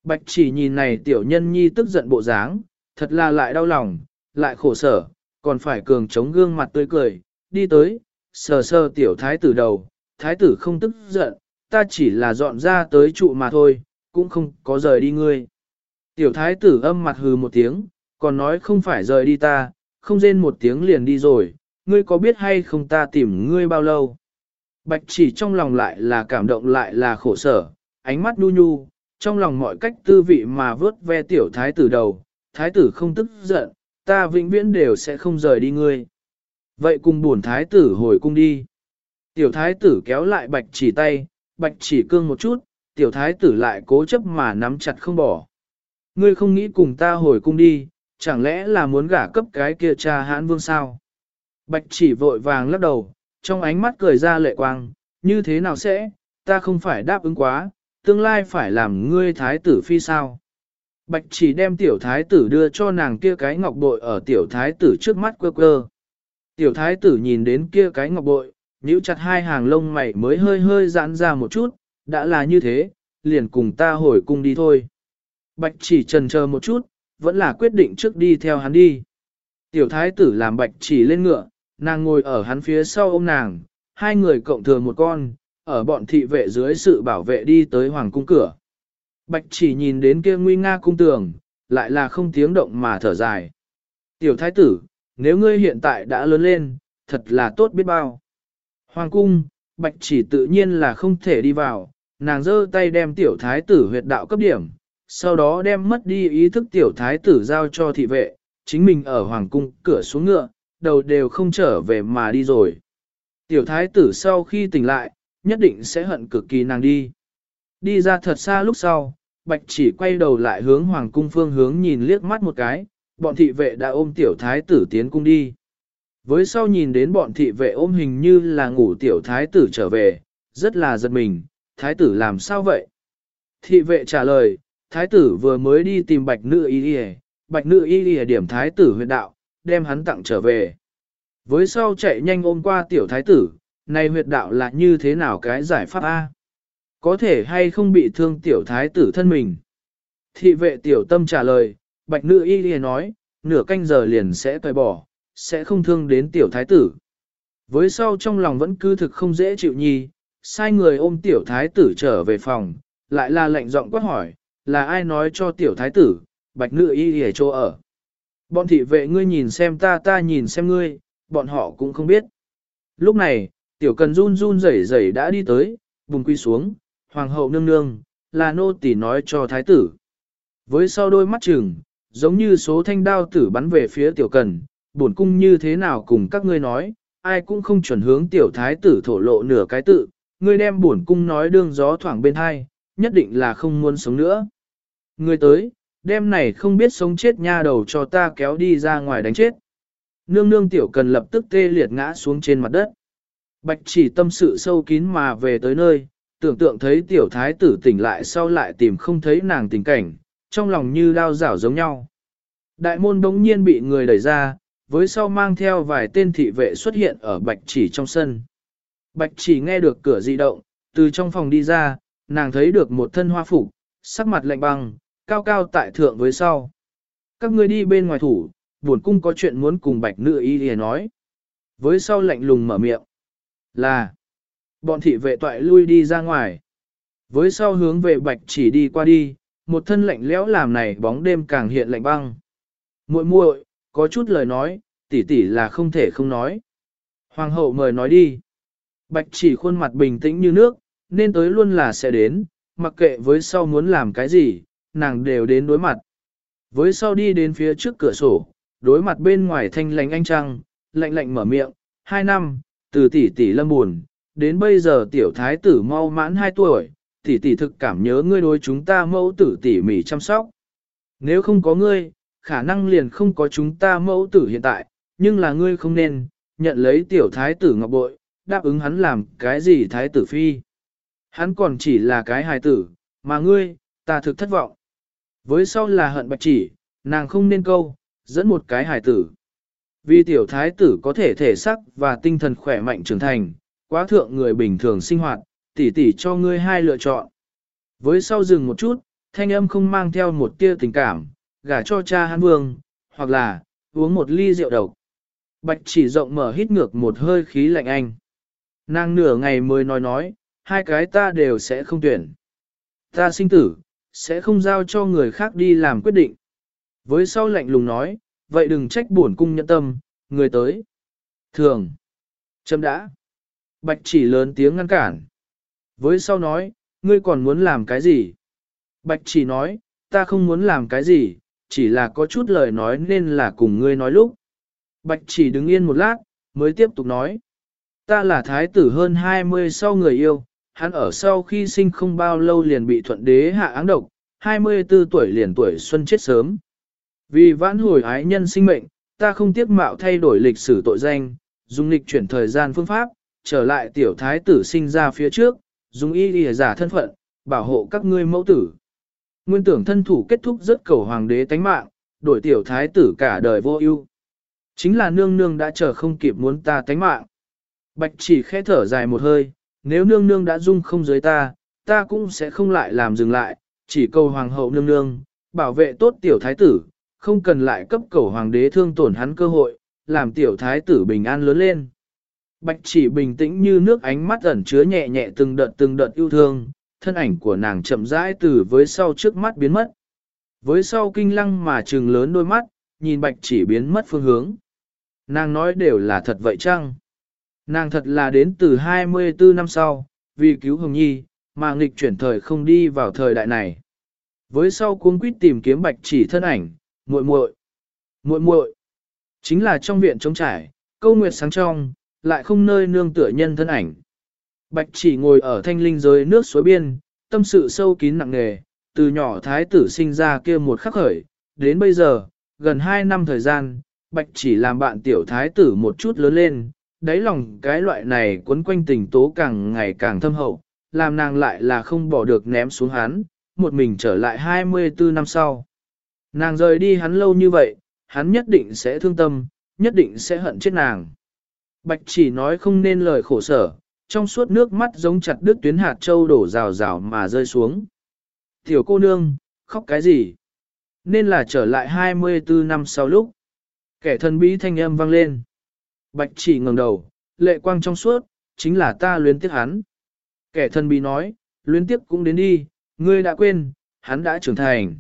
Bạch chỉ nhìn này tiểu nhân nhi tức giận bộ dáng, thật là lại đau lòng, lại khổ sở, còn phải cường chống gương mặt tươi cười, đi tới, sờ sờ tiểu thái tử đầu, thái tử không tức giận, ta chỉ là dọn ra tới trụ mà thôi, cũng không có rời đi ngươi. Tiểu thái tử âm mặt hừ một tiếng, còn nói không phải rời đi ta, không rên một tiếng liền đi rồi, ngươi có biết hay không ta tìm ngươi bao lâu? Bạch chỉ trong lòng lại là cảm động lại là khổ sở, ánh mắt nu nhu, trong lòng mọi cách tư vị mà vớt ve tiểu thái tử đầu, thái tử không tức giận, ta vĩnh viễn đều sẽ không rời đi ngươi. Vậy cùng buồn thái tử hồi cung đi. Tiểu thái tử kéo lại bạch chỉ tay, bạch chỉ cương một chút, tiểu thái tử lại cố chấp mà nắm chặt không bỏ. Ngươi không nghĩ cùng ta hồi cung đi, chẳng lẽ là muốn gả cấp cái kia cha hãn vương sao? Bạch chỉ vội vàng lắc đầu, trong ánh mắt cười ra lệ quang, như thế nào sẽ, ta không phải đáp ứng quá, tương lai phải làm ngươi thái tử phi sao? Bạch chỉ đem tiểu thái tử đưa cho nàng kia cái ngọc bội ở tiểu thái tử trước mắt quơ quơ. Tiểu thái tử nhìn đến kia cái ngọc bội, nhíu chặt hai hàng lông mày mới hơi hơi giãn ra một chút, đã là như thế, liền cùng ta hồi cung đi thôi. Bạch chỉ trần chờ một chút, vẫn là quyết định trước đi theo hắn đi. Tiểu thái tử làm bạch chỉ lên ngựa, nàng ngồi ở hắn phía sau ôm nàng, hai người cộng thừa một con, ở bọn thị vệ dưới sự bảo vệ đi tới hoàng cung cửa. Bạch chỉ nhìn đến kia nguy nga cung tường, lại là không tiếng động mà thở dài. Tiểu thái tử, nếu ngươi hiện tại đã lớn lên, thật là tốt biết bao. Hoàng cung, bạch chỉ tự nhiên là không thể đi vào, nàng giơ tay đem tiểu thái tử huyệt đạo cấp điểm, sau đó đem mất đi ý thức tiểu thái tử giao cho thị vệ, chính mình ở hoàng cung cửa xuống ngựa, đầu đều không trở về mà đi rồi. Tiểu thái tử sau khi tỉnh lại, nhất định sẽ hận cực kỳ nàng đi. Đi ra thật xa lúc sau, bạch chỉ quay đầu lại hướng hoàng cung phương hướng nhìn liếc mắt một cái, bọn thị vệ đã ôm tiểu thái tử tiến cung đi. Với sau nhìn đến bọn thị vệ ôm hình như là ngủ tiểu thái tử trở về, rất là giật mình, thái tử làm sao vậy? Thị vệ trả lời, thái tử vừa mới đi tìm bạch nữ y y bạch nữ y y điểm thái tử huyện đạo, đem hắn tặng trở về. Với sau chạy nhanh ôm qua tiểu thái tử, này huyệt đạo là như thế nào cái giải pháp A? Có thể hay không bị thương tiểu thái tử thân mình? Thị vệ tiểu tâm trả lời, bạch nữ y y nói, nửa canh giờ liền sẽ cởi bỏ, sẽ không thương đến tiểu thái tử. Với sau trong lòng vẫn cứ thực không dễ chịu nhi, sai người ôm tiểu thái tử trở về phòng, lại là lệnh giọng quát hỏi, là ai nói cho tiểu thái tử, bạch nữ y hề chỗ ở. Bọn thị vệ ngươi nhìn xem ta ta nhìn xem ngươi, bọn họ cũng không biết. Lúc này, tiểu cần run run rẩy rẩy đã đi tới, vùng quy xuống, hoàng hậu nương nương, là nô tỳ nói cho thái tử. Với sau đôi mắt chừng, giống như số thanh đao tử bắn về phía tiểu cần, bổn cung như thế nào cùng các ngươi nói, ai cũng không chuẩn hướng tiểu thái tử thổ lộ nửa cái tự, ngươi đem bổn cung nói đương gió thoảng bên hai, nhất định là không muốn sống nữa. Người tới, đêm này không biết sống chết nha đầu cho ta kéo đi ra ngoài đánh chết. Nương nương tiểu cần lập tức tê liệt ngã xuống trên mặt đất. Bạch chỉ tâm sự sâu kín mà về tới nơi, tưởng tượng thấy tiểu thái tử tỉnh lại sau lại tìm không thấy nàng tình cảnh, trong lòng như đao rảo giống nhau. Đại môn đống nhiên bị người đẩy ra, với sau mang theo vài tên thị vệ xuất hiện ở bạch chỉ trong sân. Bạch chỉ nghe được cửa di động, từ trong phòng đi ra, nàng thấy được một thân hoa phục, sắc mặt lạnh băng, cao cao tại thượng với sau. Các ngươi đi bên ngoài thủ, buồn cung có chuyện muốn cùng bạch nữ y lìa nói. Với sau lạnh lùng mở miệng, là, bọn thị vệ toại lui đi ra ngoài. Với sau hướng về bạch chỉ đi qua đi, một thân lạnh lẽo làm này bóng đêm càng hiện lạnh băng. muội muội có chút lời nói, tỷ tỷ là không thể không nói. Hoàng hậu mời nói đi. Bạch chỉ khuôn mặt bình tĩnh như nước, nên tới luôn là sẽ đến, mặc kệ với sau muốn làm cái gì, nàng đều đến đối mặt. Với sau đi đến phía trước cửa sổ, đối mặt bên ngoài thanh lãnh anh trăng, lạnh lạnh mở miệng, hai năm, từ tỷ tỷ lâm buồn, đến bây giờ tiểu thái tử mau mãn hai tuổi, tỷ tỷ thực cảm nhớ ngươi đối chúng ta mẫu tử tỉ mỉ chăm sóc. Nếu không có ngươi, khả năng liền không có chúng ta mẫu tử hiện tại, nhưng là ngươi không nên, nhận lấy tiểu thái tử ngọc bội, đáp ứng hắn làm cái gì thái tử phi. Hắn còn chỉ là cái hài tử, mà ngươi, ta thực thất vọng. Với sau là hận bạch chỉ, nàng không nên câu, dẫn một cái hài tử. Vì tiểu thái tử có thể thể sắc và tinh thần khỏe mạnh trưởng thành, quá thượng người bình thường sinh hoạt, tỉ tỉ cho ngươi hai lựa chọn. Với sau dừng một chút, thanh âm không mang theo một tia tình cảm, gả cho cha hắn vương, hoặc là, uống một ly rượu độc. Bạch chỉ rộng mở hít ngược một hơi khí lạnh anh. Nàng nửa ngày mới nói nói, hai cái ta đều sẽ không tuyển. Ta sinh tử, sẽ không giao cho người khác đi làm quyết định. Với sau lạnh lùng nói, vậy đừng trách bổn cung nhẫn tâm, người tới. Thường. Chấm đã. Bạch chỉ lớn tiếng ngăn cản. Với sau nói, ngươi còn muốn làm cái gì? Bạch chỉ nói, ta không muốn làm cái gì, chỉ là có chút lời nói nên là cùng ngươi nói lúc. Bạch chỉ đứng yên một lát, mới tiếp tục nói. Ta là thái tử hơn 20 sau người yêu, hắn ở sau khi sinh không bao lâu liền bị thuận đế hạ áng độc, 24 tuổi liền tuổi xuân chết sớm. Vì vãn hồi ái nhân sinh mệnh, ta không tiếc mạo thay đổi lịch sử tội danh, dùng lịch chuyển thời gian phương pháp, trở lại tiểu thái tử sinh ra phía trước, dùng y lìa giả thân phận, bảo hộ các ngươi mẫu tử. Nguyên tưởng thân thủ kết thúc rất cầu hoàng đế tánh mạng, đổi tiểu thái tử cả đời vô ưu. Chính là nương nương đã chờ không kịp muốn ta tánh mạng. Bạch chỉ khẽ thở dài một hơi, nếu nương nương đã dung không giới ta, ta cũng sẽ không lại làm dừng lại, chỉ cầu hoàng hậu nương nương, bảo vệ tốt tiểu thái tử, không cần lại cấp cầu hoàng đế thương tổn hắn cơ hội, làm tiểu thái tử bình an lớn lên. Bạch chỉ bình tĩnh như nước ánh mắt ẩn chứa nhẹ nhẹ từng đợt từng đợt yêu thương, thân ảnh của nàng chậm rãi từ với sau trước mắt biến mất. Với sau kinh lăng mà trừng lớn đôi mắt, nhìn bạch chỉ biến mất phương hướng. Nàng nói đều là thật vậy chăng? Nàng thật là đến từ 24 năm sau, vì cứu Hồng Nhi, mà nghịch chuyển thời không đi vào thời đại này. Với sau cuốn quýt tìm kiếm bạch chỉ thân ảnh, muội muội, muội muội, chính là trong viện trống trải, câu nguyệt sáng trong, lại không nơi nương tựa nhân thân ảnh. Bạch chỉ ngồi ở thanh linh giới nước suối biên, tâm sự sâu kín nặng nề, từ nhỏ thái tử sinh ra kia một khắc khởi, đến bây giờ, gần 2 năm thời gian, bạch chỉ làm bạn tiểu thái tử một chút lớn lên, đáy lòng cái loại này quấn quanh tình tố càng ngày càng thâm hậu, làm nàng lại là không bỏ được ném xuống hắn, một mình trở lại 24 năm sau. Nàng rời đi hắn lâu như vậy, hắn nhất định sẽ thương tâm, nhất định sẽ hận chết nàng. Bạch chỉ nói không nên lời khổ sở, trong suốt nước mắt giống chặt đứt tuyến hạt châu đổ rào rào mà rơi xuống. Tiểu cô nương, khóc cái gì? Nên là trở lại 24 năm sau lúc. Kẻ thân bí thanh âm vang lên. Bạch chỉ ngẩng đầu, lệ quang trong suốt, chính là ta luyến tiếc hắn. Kẻ thân bí nói, luyến tiếc cũng đến đi, ngươi đã quên, hắn đã trưởng thành.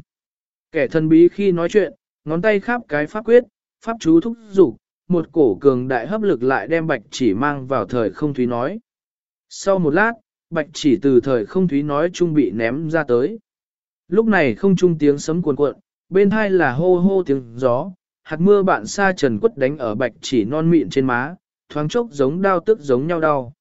Kẻ thân bí khi nói chuyện, ngón tay khắp cái pháp quyết, pháp chú thúc dục một cổ cường đại hấp lực lại đem bạch chỉ mang vào thời không thúy nói. Sau một lát, bạch chỉ từ thời không thúy nói trung bị ném ra tới. Lúc này không trung tiếng sấm cuồn cuộn, bên hai là hô hô tiếng gió, hạt mưa bạn xa trần quất đánh ở bạch chỉ non mịn trên má, thoáng chốc giống đau tức giống nhau đau.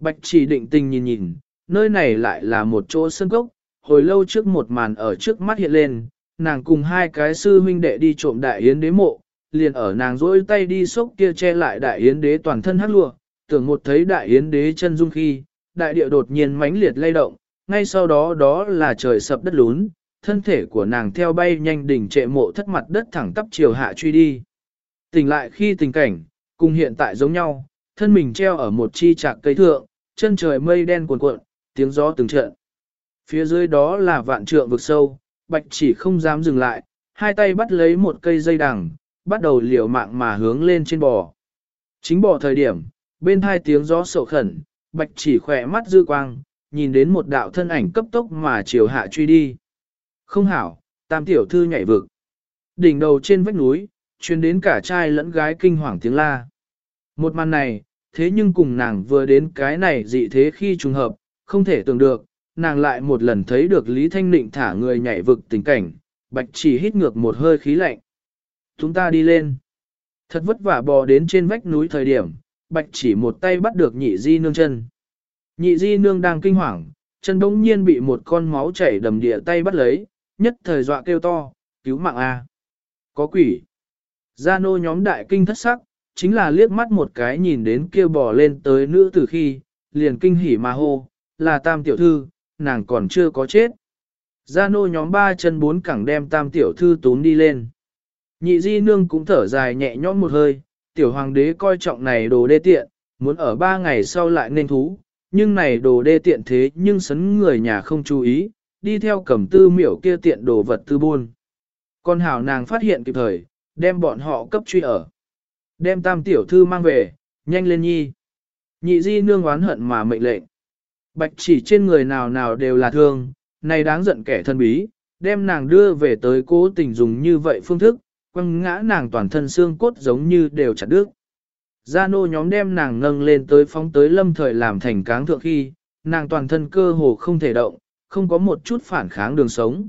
Bạch chỉ định tình nhìn nhìn, nơi này lại là một chỗ sân cốc, hồi lâu trước một màn ở trước mắt hiện lên, nàng cùng hai cái sư huynh đệ đi trộm đại yến đế mộ, liền ở nàng rỗi tay đi xốc kia che lại đại yến đế toàn thân hắc lụa, tưởng một thấy đại yến đế chân dung khi, đại địa đột nhiên mãnh liệt lay động, ngay sau đó đó là trời sập đất lún, thân thể của nàng theo bay nhanh đỉnh trệ mộ thất mặt đất thẳng tắp chiều hạ truy đi. Tỉnh lại khi tình cảnh, cùng hiện tại giống nhau, thân mình treo ở một chi trạc cây thượng, chân trời mây đen cuồn cuộn, tiếng gió từng trận. Phía dưới đó là vạn trượng vực sâu, bạch chỉ không dám dừng lại, hai tay bắt lấy một cây dây đằng, bắt đầu liều mạng mà hướng lên trên bò. Chính bò thời điểm, bên hai tiếng gió sổ khẩn, bạch chỉ khỏe mắt dư quang, nhìn đến một đạo thân ảnh cấp tốc mà chiều hạ truy đi. Không hảo, tam tiểu thư nhảy vực. Đỉnh đầu trên vách núi, truyền đến cả trai lẫn gái kinh hoàng tiếng la. Một màn này, thế nhưng cùng nàng vừa đến cái này dị thế khi trùng hợp, không thể tưởng được, nàng lại một lần thấy được Lý Thanh Nịnh thả người nhảy vực tình cảnh, bạch chỉ hít ngược một hơi khí lạnh. Chúng ta đi lên. Thật vất vả bò đến trên vách núi thời điểm, bạch chỉ một tay bắt được nhị di nương chân. Nhị di nương đang kinh hoàng, chân đống nhiên bị một con máu chảy đầm địa tay bắt lấy, nhất thời dọa kêu to, cứu mạng A. Có quỷ. Gia nô nhóm đại kinh thất sắc, chính là liếc mắt một cái nhìn đến kêu bò lên tới nữ từ khi, liền kinh hỉ mà hô, là tam tiểu thư, nàng còn chưa có chết. Gia nô nhóm ba chân bốn cẳng đem tam tiểu thư tún đi lên. Nhị di nương cũng thở dài nhẹ nhõm một hơi, tiểu hoàng đế coi trọng này đồ đê tiện, muốn ở ba ngày sau lại nên thú, nhưng này đồ đê tiện thế nhưng sấn người nhà không chú ý, đi theo cầm tư miểu kia tiện đồ vật tư buôn. Con hảo nàng phát hiện kịp thời, đem bọn họ cấp truy ở. Đem tam tiểu thư mang về, nhanh lên nhi. Nhị di nương oán hận mà mệnh lệnh. Bạch chỉ trên người nào nào đều là thương, này đáng giận kẻ thân bí, đem nàng đưa về tới cố tình dùng như vậy phương thức, quăng ngã nàng toàn thân xương cốt giống như đều chặt đứt. Gia nô nhóm đem nàng nâng lên tới phóng tới lâm thời làm thành cáng thượng khi, nàng toàn thân cơ hồ không thể động, không có một chút phản kháng đường sống.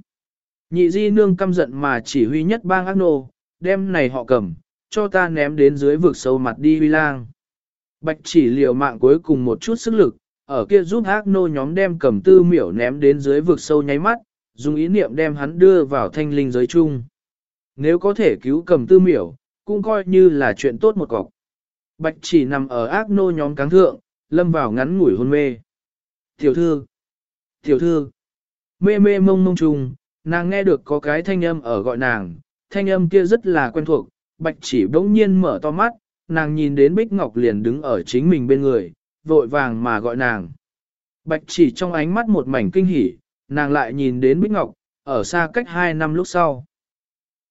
Nhị di nương căm giận mà chỉ huy nhất bang ác nô, đem này họ cầm, cho ta ném đến dưới vực sâu mặt đi huy lang. Bạch chỉ liều mạng cuối cùng một chút sức lực, ở kia giúp ác nô nhóm đem cầm tư miểu ném đến dưới vực sâu nháy mắt, dùng ý niệm đem hắn đưa vào thanh linh giới chung. Nếu có thể cứu cầm tư miểu, cũng coi như là chuyện tốt một cọc. Bạch chỉ nằm ở ác nô nhóm cáng thượng, lâm vào ngắn ngủi hôn mê. Tiểu thư, tiểu thư, mê mê mông mông trùng, nàng nghe được có cái thanh âm ở gọi nàng, thanh âm kia rất là quen thuộc, bạch chỉ bỗng nhiên mở to mắt, nàng nhìn đến Bích Ngọc liền đứng ở chính mình bên người, vội vàng mà gọi nàng. Bạch chỉ trong ánh mắt một mảnh kinh hỉ, nàng lại nhìn đến Bích Ngọc, ở xa cách hai năm lúc sau.